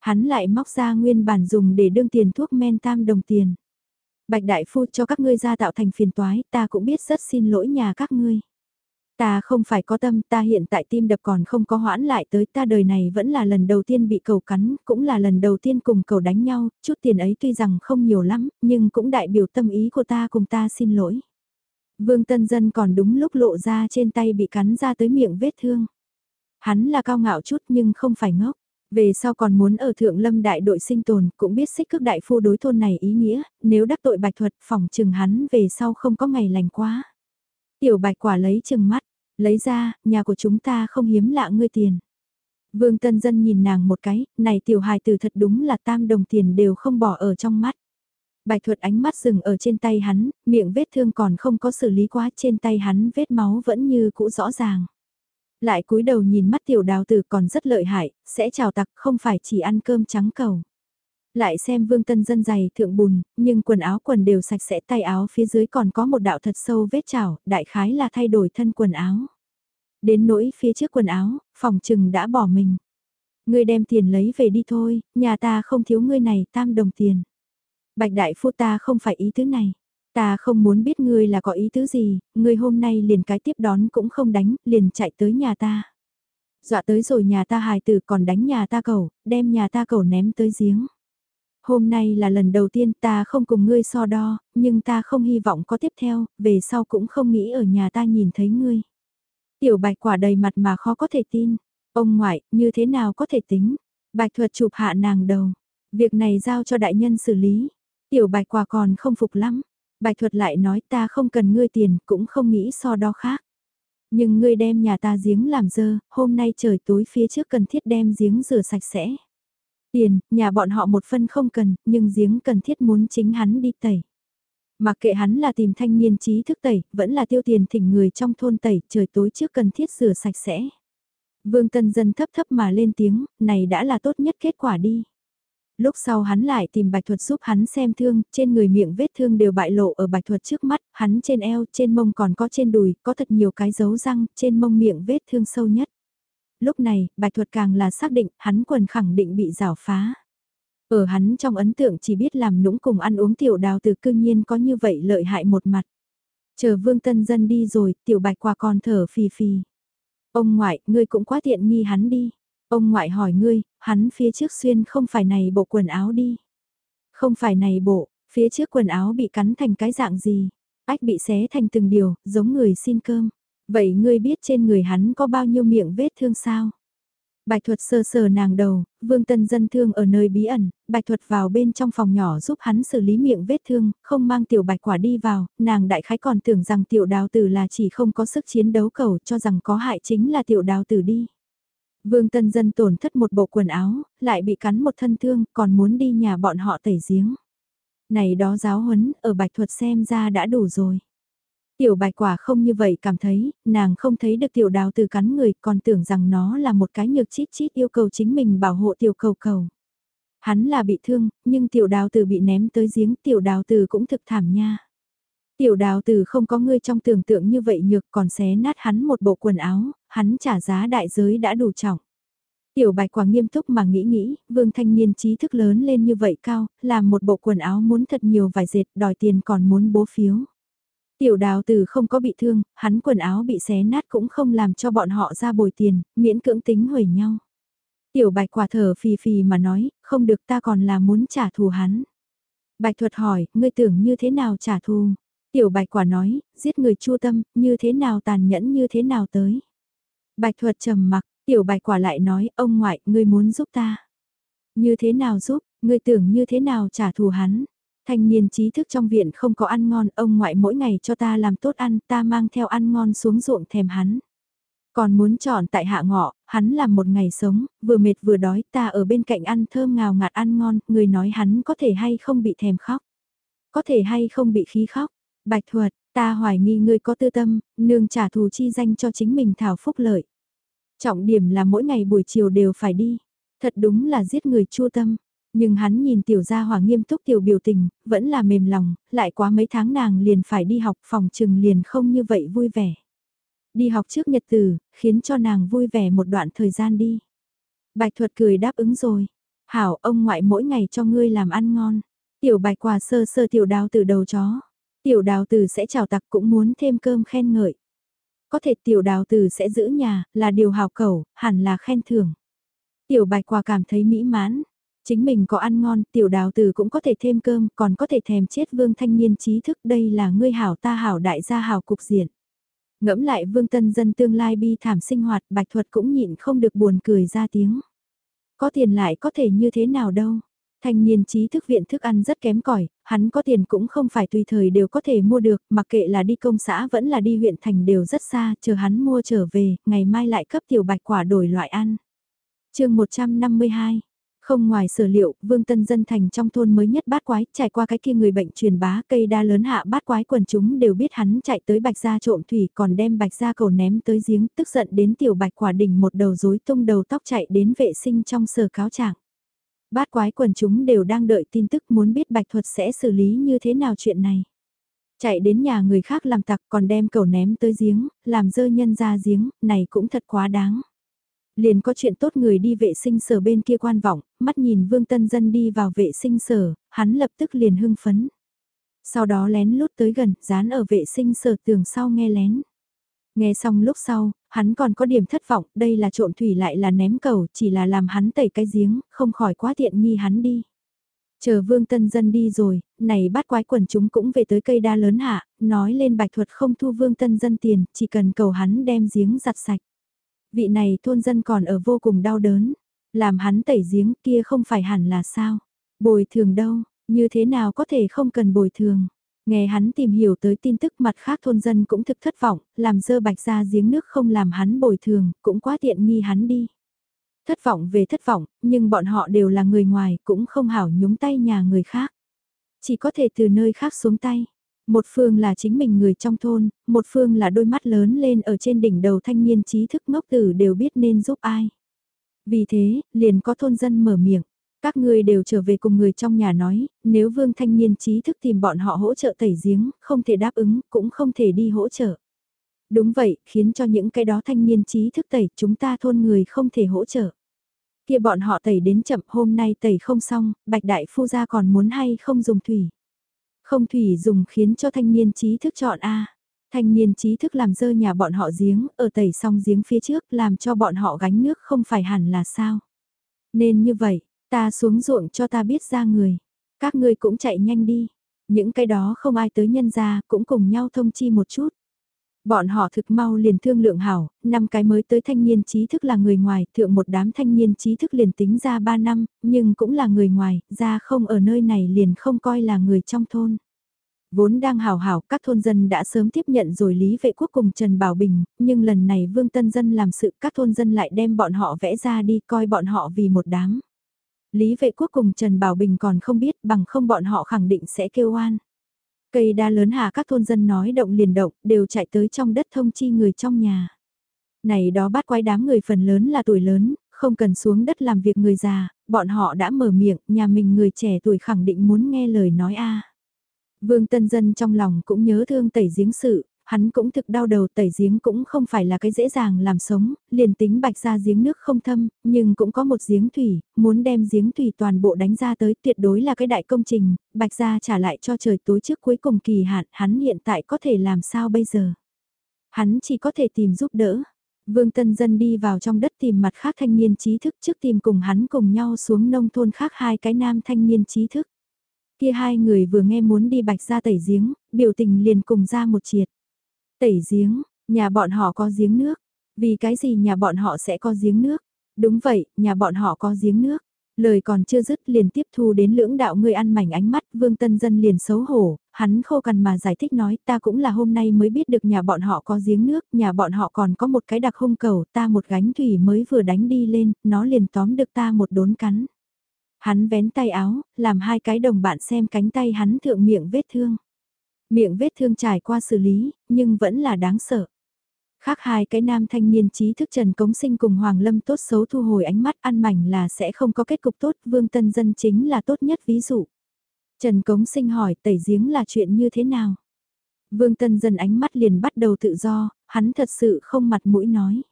Hắn lại móc ra nguyên bản dùng để đương tiền thuốc men tam đồng tiền. Bạch đại phu cho các ngươi ra tạo thành phiền toái, ta cũng biết rất xin lỗi nhà các ngươi. Ta không phải có tâm, ta hiện tại tim đập còn không có hoãn lại tới ta đời này vẫn là lần đầu tiên bị cầu cắn, cũng là lần đầu tiên cùng cầu đánh nhau, chút tiền ấy tuy rằng không nhiều lắm, nhưng cũng đại biểu tâm ý của ta cùng ta xin lỗi. Vương Tân Dân còn đúng lúc lộ ra trên tay bị cắn ra tới miệng vết thương. Hắn là cao ngạo chút nhưng không phải ngốc. Về sau còn muốn ở thượng lâm đại đội sinh tồn, cũng biết xích cước đại phu đối thôn này ý nghĩa, nếu đắc tội bạch thuật phòng trừng hắn về sau không có ngày lành quá. Tiểu bạch quả lấy chừng mắt, lấy ra, nhà của chúng ta không hiếm lạ ngươi tiền. Vương Tân Dân nhìn nàng một cái, này tiểu hài tử thật đúng là tam đồng tiền đều không bỏ ở trong mắt. Bạch thuật ánh mắt dừng ở trên tay hắn, miệng vết thương còn không có xử lý quá trên tay hắn vết máu vẫn như cũ rõ ràng. Lại cúi đầu nhìn mắt tiểu đào tử còn rất lợi hại, sẽ chào tặc không phải chỉ ăn cơm trắng cầu. Lại xem vương tân dân dày thượng bùn, nhưng quần áo quần đều sạch sẽ tay áo phía dưới còn có một đạo thật sâu vết chảo, đại khái là thay đổi thân quần áo. Đến nỗi phía trước quần áo, phòng trừng đã bỏ mình. Ngươi đem tiền lấy về đi thôi, nhà ta không thiếu ngươi này tam đồng tiền. Bạch đại phu ta không phải ý thứ này. Ta không muốn biết ngươi là có ý tứ gì, ngươi hôm nay liền cái tiếp đón cũng không đánh, liền chạy tới nhà ta. Dọa tới rồi nhà ta hài tử còn đánh nhà ta cầu, đem nhà ta cầu ném tới giếng. Hôm nay là lần đầu tiên ta không cùng ngươi so đo, nhưng ta không hy vọng có tiếp theo, về sau cũng không nghĩ ở nhà ta nhìn thấy ngươi. Tiểu bạch quả đầy mặt mà khó có thể tin. Ông ngoại, như thế nào có thể tính? Bạch thuật chụp hạ nàng đầu. Việc này giao cho đại nhân xử lý. Tiểu bạch quả còn không phục lắm. Bạch thuật lại nói ta không cần ngươi tiền, cũng không nghĩ so đo khác. Nhưng ngươi đem nhà ta giếng làm dơ, hôm nay trời tối phía trước cần thiết đem giếng rửa sạch sẽ. Tiền, nhà bọn họ một phân không cần, nhưng giếng cần thiết muốn chính hắn đi tẩy. Mặc kệ hắn là tìm thanh niên trí thức tẩy, vẫn là tiêu tiền thỉnh người trong thôn tẩy, trời tối trước cần thiết rửa sạch sẽ. Vương Tân Dân thấp thấp mà lên tiếng, này đã là tốt nhất kết quả đi. Lúc sau hắn lại tìm Bạch Thuật giúp hắn xem thương, trên người miệng vết thương đều bại lộ ở Bạch Thuật trước mắt, hắn trên eo, trên mông còn có trên đùi, có thật nhiều cái dấu răng, trên mông miệng vết thương sâu nhất. Lúc này, Bạch Thuật càng là xác định, hắn quần khẳng định bị rào phá. Ở hắn trong ấn tượng chỉ biết làm nũng cùng ăn uống tiểu đào từ cương nhiên có như vậy lợi hại một mặt. Chờ vương tân dân đi rồi, tiểu bạch qua còn thở phì phì. Ông ngoại, ngươi cũng quá tiện nghi hắn đi. Ông ngoại hỏi ngươi, hắn phía trước xuyên không phải này bộ quần áo đi. Không phải này bộ, phía trước quần áo bị cắn thành cái dạng gì. Ách bị xé thành từng điều, giống người xin cơm. Vậy ngươi biết trên người hắn có bao nhiêu miệng vết thương sao? Bạch thuật sờ sờ nàng đầu, vương tân dân thương ở nơi bí ẩn, bạch thuật vào bên trong phòng nhỏ giúp hắn xử lý miệng vết thương, không mang tiểu bạch quả đi vào, nàng đại khái còn tưởng rằng tiểu đào tử là chỉ không có sức chiến đấu cầu cho rằng có hại chính là tiểu đào tử đi. Vương tân dân tổn thất một bộ quần áo, lại bị cắn một thân thương, còn muốn đi nhà bọn họ tẩy giếng. Này đó giáo huấn, ở bạch thuật xem ra đã đủ rồi. Tiểu bạch quả không như vậy cảm thấy, nàng không thấy được tiểu đào từ cắn người còn tưởng rằng nó là một cái nhược chít chít yêu cầu chính mình bảo hộ tiểu cầu cầu. Hắn là bị thương, nhưng tiểu đào từ bị ném tới giếng tiểu đào từ cũng thực thảm nha. Tiểu đào từ không có ngươi trong tưởng tượng như vậy nhược còn xé nát hắn một bộ quần áo, hắn trả giá đại giới đã đủ trọng. Tiểu bạch quả nghiêm túc mà nghĩ nghĩ, vương thanh niên trí thức lớn lên như vậy cao, làm một bộ quần áo muốn thật nhiều vài dệt, đòi tiền còn muốn bố phiếu. Tiểu đào tử không có bị thương, hắn quần áo bị xé nát cũng không làm cho bọn họ ra bồi tiền, miễn cưỡng tính hủy nhau. Tiểu bạch quả thở phì phì mà nói, không được ta còn là muốn trả thù hắn. Bạch thuật hỏi, ngươi tưởng như thế nào trả thù? Tiểu bạch quả nói, giết người chua tâm, như thế nào tàn nhẫn như thế nào tới? Bạch thuật trầm mặc, tiểu bạch quả lại nói, ông ngoại, ngươi muốn giúp ta. Như thế nào giúp, ngươi tưởng như thế nào trả thù hắn? Thanh niên trí thức trong viện không có ăn ngon, ông ngoại mỗi ngày cho ta làm tốt ăn, ta mang theo ăn ngon xuống ruộng thèm hắn. Còn muốn chọn tại hạ ngọ, hắn làm một ngày sống, vừa mệt vừa đói, ta ở bên cạnh ăn thơm ngào ngạt ăn ngon, người nói hắn có thể hay không bị thèm khóc. Có thể hay không bị khí khóc. Bạch thuật, ta hoài nghi ngươi có tư tâm, nương trả thù chi danh cho chính mình thảo phúc lợi. Trọng điểm là mỗi ngày buổi chiều đều phải đi. Thật đúng là giết người chua tâm. Nhưng hắn nhìn tiểu gia hỏa nghiêm túc tiểu biểu tình, vẫn là mềm lòng, lại quá mấy tháng nàng liền phải đi học phòng trừng liền không như vậy vui vẻ. Đi học trước nhật từ, khiến cho nàng vui vẻ một đoạn thời gian đi. Bạch thuật cười đáp ứng rồi. Hảo ông ngoại mỗi ngày cho ngươi làm ăn ngon. Tiểu bạch quà sơ sơ tiểu đào từ đầu chó. Tiểu đào từ sẽ chào tặc cũng muốn thêm cơm khen ngợi. Có thể tiểu đào từ sẽ giữ nhà, là điều hào cầu, hẳn là khen thưởng. Tiểu bạch quà cảm thấy mỹ mãn, Chính mình có ăn ngon, tiểu đào tử cũng có thể thêm cơm, còn có thể thèm chết vương thanh niên trí thức đây là ngươi hảo ta hảo đại gia hảo cục diện. Ngẫm lại vương tân dân tương lai bi thảm sinh hoạt bạch thuật cũng nhịn không được buồn cười ra tiếng. Có tiền lại có thể như thế nào đâu. Thanh niên trí thức viện thức ăn rất kém cỏi hắn có tiền cũng không phải tùy thời đều có thể mua được, mặc kệ là đi công xã vẫn là đi huyện thành đều rất xa, chờ hắn mua trở về, ngày mai lại cấp tiểu bạch quả đổi loại ăn. chương 152 không ngoài sở liệu, Vương Tân Dân thành trong thôn mới nhất bát quái, trải qua cái kia người bệnh truyền bá cây đa lớn hạ bát quái quần chúng đều biết hắn chạy tới bạch gia trộm thủy còn đem bạch gia cầu ném tới giếng, tức giận đến tiểu bạch quả đỉnh một đầu rối tung đầu tóc chạy đến vệ sinh trong sở cáo trạng. Bát quái quần chúng đều đang đợi tin tức muốn biết bạch thuật sẽ xử lý như thế nào chuyện này. Chạy đến nhà người khác làm tặc còn đem cầu ném tới giếng, làm dơ nhân ra giếng, này cũng thật quá đáng liền có chuyện tốt người đi vệ sinh sở bên kia quan vọng, mắt nhìn Vương Tân Dân đi vào vệ sinh sở, hắn lập tức liền hưng phấn. Sau đó lén lút tới gần, dán ở vệ sinh sở tường sau nghe lén. Nghe xong lúc sau, hắn còn có điểm thất vọng, đây là trộm thủy lại là ném cầu, chỉ là làm hắn tẩy cái giếng, không khỏi quá tiện nghi hắn đi. Chờ vương tân dân đi rồi, này bắt quái quần chúng cũng về tới cây đa lớn hạ, nói lên bạch thuật không thu vương tân dân tiền, chỉ cần cầu hắn đem giếng giặt sạch. Vị này thôn dân còn ở vô cùng đau đớn. Làm hắn tẩy giếng kia không phải hẳn là sao. Bồi thường đâu, như thế nào có thể không cần bồi thường. Nghe hắn tìm hiểu tới tin tức mặt khác thôn dân cũng thực thất vọng, làm dơ bạch ra giếng nước không làm hắn bồi thường, cũng quá tiện nghi hắn đi. Thất vọng về thất vọng, nhưng bọn họ đều là người ngoài, cũng không hảo nhúng tay nhà người khác. Chỉ có thể từ nơi khác xuống tay. Một phương là chính mình người trong thôn, một phương là đôi mắt lớn lên ở trên đỉnh đầu thanh niên trí thức ngốc tử đều biết nên giúp ai. Vì thế, liền có thôn dân mở miệng. Các người đều trở về cùng người trong nhà nói, nếu vương thanh niên trí thức tìm bọn họ hỗ trợ tẩy giếng, không thể đáp ứng, cũng không thể đi hỗ trợ. Đúng vậy, khiến cho những cái đó thanh niên trí thức tẩy chúng ta thôn người không thể hỗ trợ. Kia bọn họ tẩy đến chậm hôm nay tẩy không xong, bạch đại phu gia còn muốn hay không dùng thủy. Không thủy dùng khiến cho thanh niên trí thức chọn A. Thanh niên trí thức làm dơ nhà bọn họ giếng, ở tẩy xong giếng phía trước làm cho bọn họ gánh nước không phải hẳn là sao. Nên như vậy, ta xuống ruộng cho ta biết ra người. Các ngươi cũng chạy nhanh đi. Những cái đó không ai tới nhân ra cũng cùng nhau thông chi một chút. Bọn họ thực mau liền thương lượng hảo, năm cái mới tới thanh niên trí thức là người ngoài, thượng một đám thanh niên trí thức liền tính ra 3 năm, nhưng cũng là người ngoài, ra không ở nơi này liền không coi là người trong thôn. Vốn đang hào hảo, các thôn dân đã sớm tiếp nhận rồi Lý Vệ Quốc cùng Trần Bảo Bình, nhưng lần này Vương Tân Dân làm sự các thôn dân lại đem bọn họ vẽ ra đi coi bọn họ vì một đám. Lý Vệ Quốc cùng Trần Bảo Bình còn không biết bằng không bọn họ khẳng định sẽ kêu oan. Cây đa lớn hà các thôn dân nói động liền động, đều chạy tới trong đất thông chi người trong nhà. Này đó bắt quái đám người phần lớn là tuổi lớn, không cần xuống đất làm việc người già, bọn họ đã mở miệng, nhà mình người trẻ tuổi khẳng định muốn nghe lời nói a. Vương Tân Dân trong lòng cũng nhớ thương tẩy giếng sự, hắn cũng thực đau đầu tẩy giếng cũng không phải là cái dễ dàng làm sống, liền tính bạch ra giếng nước không thâm, nhưng cũng có một giếng thủy, muốn đem giếng thủy toàn bộ đánh ra tới tuyệt đối là cái đại công trình, bạch ra trả lại cho trời tối trước cuối cùng kỳ hạn, hắn hiện tại có thể làm sao bây giờ. Hắn chỉ có thể tìm giúp đỡ. Vương Tân Dân đi vào trong đất tìm mặt khác thanh niên trí thức trước tìm cùng hắn cùng nhau xuống nông thôn khác hai cái nam thanh niên trí thức. Kia hai người vừa nghe muốn đi bạch ra tẩy giếng, biểu tình liền cùng ra một triệt. Tẩy giếng, nhà bọn họ có giếng nước. Vì cái gì nhà bọn họ sẽ có giếng nước? Đúng vậy, nhà bọn họ có giếng nước. Lời còn chưa dứt liền tiếp thu đến lưỡng đạo người ăn mảnh ánh mắt, Vương Tân Dân liền xấu hổ, hắn khô cằn mà giải thích nói ta cũng là hôm nay mới biết được nhà bọn họ có giếng nước, nhà bọn họ còn có một cái đặc hung cầu, ta một gánh thủy mới vừa đánh đi lên, nó liền tóm được ta một đốn cắn. Hắn vén tay áo, làm hai cái đồng bạn xem cánh tay hắn thượng miệng vết thương. Miệng vết thương trải qua xử lý, nhưng vẫn là đáng sợ. Khác hai cái nam thanh niên trí thức Trần Cống Sinh cùng Hoàng Lâm tốt xấu thu hồi ánh mắt ăn mảnh là sẽ không có kết cục tốt, Vương Tân Dân chính là tốt nhất ví dụ. Trần Cống Sinh hỏi tẩy giếng là chuyện như thế nào? Vương Tân Dân ánh mắt liền bắt đầu tự do, hắn thật sự không mặt mũi nói.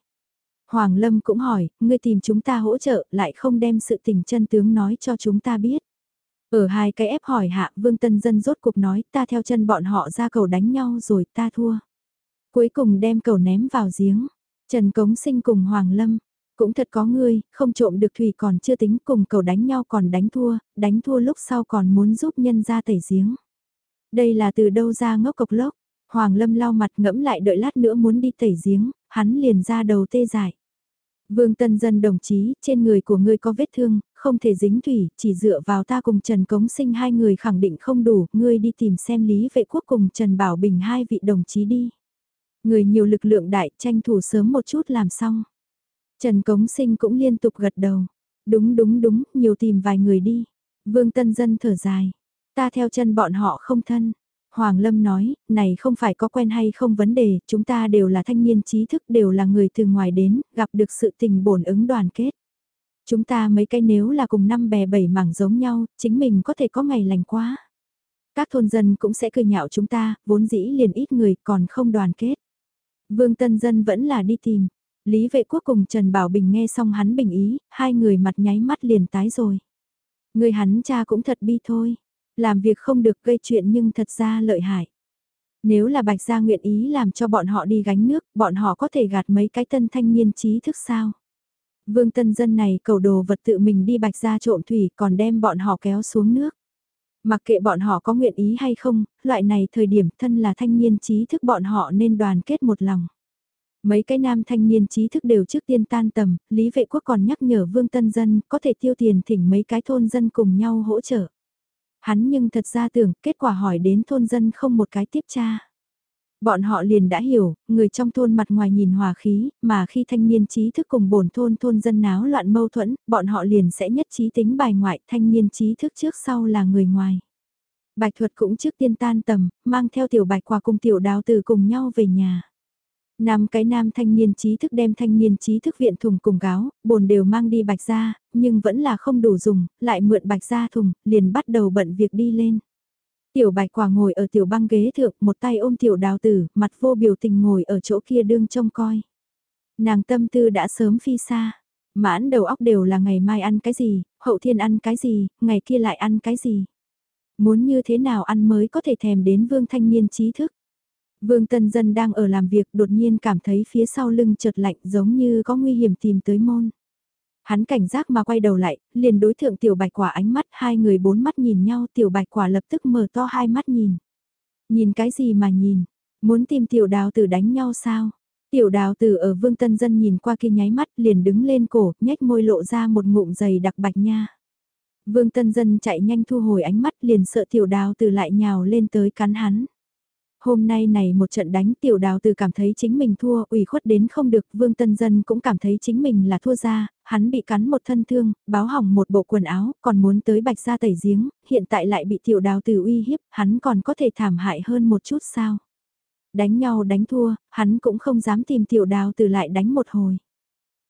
Hoàng Lâm cũng hỏi, ngươi tìm chúng ta hỗ trợ, lại không đem sự tình chân tướng nói cho chúng ta biết. Ở hai cái ép hỏi hạ, Vương Tân Dân rốt cuộc nói, ta theo chân bọn họ ra cầu đánh nhau rồi ta thua. Cuối cùng đem cầu ném vào giếng. Trần Cống Sinh cùng Hoàng Lâm, cũng thật có ngươi, không trộm được thủy còn chưa tính cùng cầu đánh nhau còn đánh thua, đánh thua lúc sau còn muốn giúp nhân ra tẩy giếng. Đây là từ đâu ra ngốc cộc lốc, Hoàng Lâm lau mặt ngẫm lại đợi lát nữa muốn đi tẩy giếng, hắn liền ra đầu tê dại. Vương Tân Dân đồng chí, trên người của ngươi có vết thương, không thể dính thủy, chỉ dựa vào ta cùng Trần Cống Sinh hai người khẳng định không đủ, ngươi đi tìm xem Lý Vệ Quốc cùng Trần Bảo Bình hai vị đồng chí đi. Người nhiều lực lượng đại tranh thủ sớm một chút làm xong. Trần Cống Sinh cũng liên tục gật đầu. Đúng đúng đúng, nhiều tìm vài người đi. Vương Tân Dân thở dài. Ta theo chân bọn họ không thân. Hoàng Lâm nói, này không phải có quen hay không vấn đề, chúng ta đều là thanh niên trí thức, đều là người từ ngoài đến, gặp được sự tình bổn ứng đoàn kết. Chúng ta mấy cái nếu là cùng năm bè bảy mảng giống nhau, chính mình có thể có ngày lành quá. Các thôn dân cũng sẽ cười nhạo chúng ta, vốn dĩ liền ít người còn không đoàn kết. Vương Tân Dân vẫn là đi tìm. Lý vệ quốc cùng Trần Bảo Bình nghe xong hắn bình ý, hai người mặt nháy mắt liền tái rồi. Người hắn cha cũng thật bi thôi. Làm việc không được gây chuyện nhưng thật ra lợi hại. Nếu là Bạch Gia nguyện ý làm cho bọn họ đi gánh nước, bọn họ có thể gạt mấy cái tân thanh niên trí thức sao? Vương tân dân này cầu đồ vật tự mình đi Bạch ra trộm thủy còn đem bọn họ kéo xuống nước. Mặc kệ bọn họ có nguyện ý hay không, loại này thời điểm thân là thanh niên trí thức bọn họ nên đoàn kết một lòng. Mấy cái nam thanh niên trí thức đều trước tiên tan tầm, Lý Vệ Quốc còn nhắc nhở Vương Tân Dân có thể tiêu tiền thỉnh mấy cái thôn dân cùng nhau hỗ trợ. Hắn nhưng thật ra tưởng kết quả hỏi đến thôn dân không một cái tiếp tra. Bọn họ liền đã hiểu, người trong thôn mặt ngoài nhìn hòa khí, mà khi thanh niên trí thức cùng bổn thôn thôn dân náo loạn mâu thuẫn, bọn họ liền sẽ nhất trí tính bài ngoại thanh niên trí thức trước sau là người ngoài. Bạch thuật cũng trước tiên tan tầm, mang theo tiểu bạch quả cùng tiểu đào từ cùng nhau về nhà. Năm cái nam thanh niên trí thức đem thanh niên trí thức viện thùng cùng gáo, bồn đều mang đi bạch ra, nhưng vẫn là không đủ dùng, lại mượn bạch ra thùng, liền bắt đầu bận việc đi lên. Tiểu bạch quả ngồi ở tiểu băng ghế thượng, một tay ôm tiểu đào tử, mặt vô biểu tình ngồi ở chỗ kia đương trông coi. Nàng tâm tư đã sớm phi xa, mãn đầu óc đều là ngày mai ăn cái gì, hậu thiên ăn cái gì, ngày kia lại ăn cái gì. Muốn như thế nào ăn mới có thể thèm đến vương thanh niên trí thức. Vương Tân Dân đang ở làm việc đột nhiên cảm thấy phía sau lưng chợt lạnh giống như có nguy hiểm tìm tới môn. Hắn cảnh giác mà quay đầu lại, liền đối thượng tiểu bạch quả ánh mắt hai người bốn mắt nhìn nhau tiểu bạch quả lập tức mở to hai mắt nhìn. Nhìn cái gì mà nhìn, muốn tìm tiểu đào tử đánh nhau sao? Tiểu đào tử ở vương tân dân nhìn qua kia nháy mắt liền đứng lên cổ, nhếch môi lộ ra một ngụm dày đặc bạch nha. Vương tân dân chạy nhanh thu hồi ánh mắt liền sợ tiểu đào tử lại nhào lên tới cắn hắn. Hôm nay này một trận đánh tiểu đào từ cảm thấy chính mình thua, ủy khuất đến không được, Vương Tân Dân cũng cảm thấy chính mình là thua ra, hắn bị cắn một thân thương, báo hỏng một bộ quần áo, còn muốn tới bạch ra tẩy giếng, hiện tại lại bị tiểu đào từ uy hiếp, hắn còn có thể thảm hại hơn một chút sao. Đánh nhau đánh thua, hắn cũng không dám tìm tiểu đào từ lại đánh một hồi.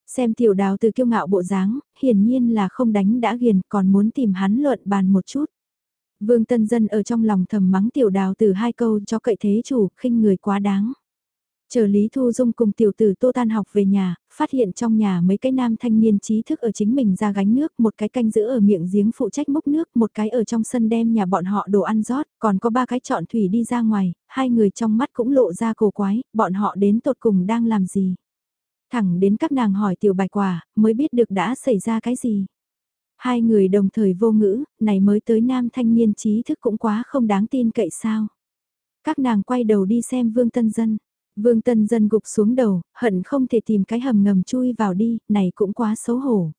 Xem tiểu đào từ kiêu ngạo bộ dáng, hiển nhiên là không đánh đã ghiền còn muốn tìm hắn luận bàn một chút. Vương Tân Dân ở trong lòng thầm mắng tiểu đào từ hai câu cho cậy thế chủ, khinh người quá đáng. Chờ Lý Thu Dung cùng tiểu tử Tô Tan học về nhà, phát hiện trong nhà mấy cái nam thanh niên trí thức ở chính mình ra gánh nước, một cái canh giữ ở miệng giếng phụ trách múc nước, một cái ở trong sân đem nhà bọn họ đồ ăn rót, còn có ba cái chọn thủy đi ra ngoài, hai người trong mắt cũng lộ ra cổ quái, bọn họ đến tột cùng đang làm gì. Thẳng đến các nàng hỏi tiểu bạch quả, mới biết được đã xảy ra cái gì. Hai người đồng thời vô ngữ, này mới tới nam thanh niên trí thức cũng quá không đáng tin cậy sao. Các nàng quay đầu đi xem Vương Tân Dân. Vương Tân Dân gục xuống đầu, hận không thể tìm cái hầm ngầm chui vào đi, này cũng quá xấu hổ.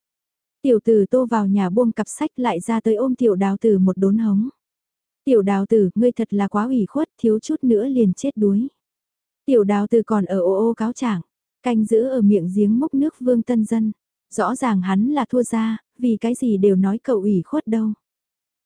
Tiểu tử tô vào nhà buông cặp sách lại ra tới ôm tiểu đào tử một đốn hống. Tiểu đào tử, ngươi thật là quá ủy khuất, thiếu chút nữa liền chết đuối. Tiểu đào tử còn ở ô ô cáo trạng canh giữ ở miệng giếng mốc nước Vương Tân Dân. Rõ ràng hắn là thua ra, vì cái gì đều nói cậu ủy khuất đâu.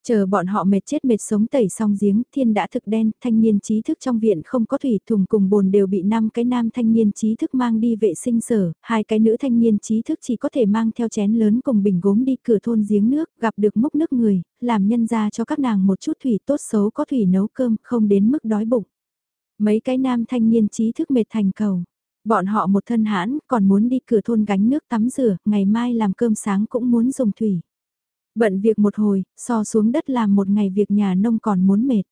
Chờ bọn họ mệt chết mệt sống tẩy xong giếng, thiên đã thực đen, thanh niên trí thức trong viện không có thủy thùng cùng bồn đều bị năm cái nam thanh niên trí thức mang đi vệ sinh sở, hai cái nữ thanh niên trí thức chỉ có thể mang theo chén lớn cùng bình gốm đi cửa thôn giếng nước, gặp được múc nước người, làm nhân ra cho các nàng một chút thủy tốt xấu có thủy nấu cơm, không đến mức đói bụng. Mấy cái nam thanh niên trí thức mệt thành cầu. Bọn họ một thân hãn, còn muốn đi cửa thôn gánh nước tắm rửa, ngày mai làm cơm sáng cũng muốn dùng thủy. Bận việc một hồi, so xuống đất làm một ngày việc nhà nông còn muốn mệt.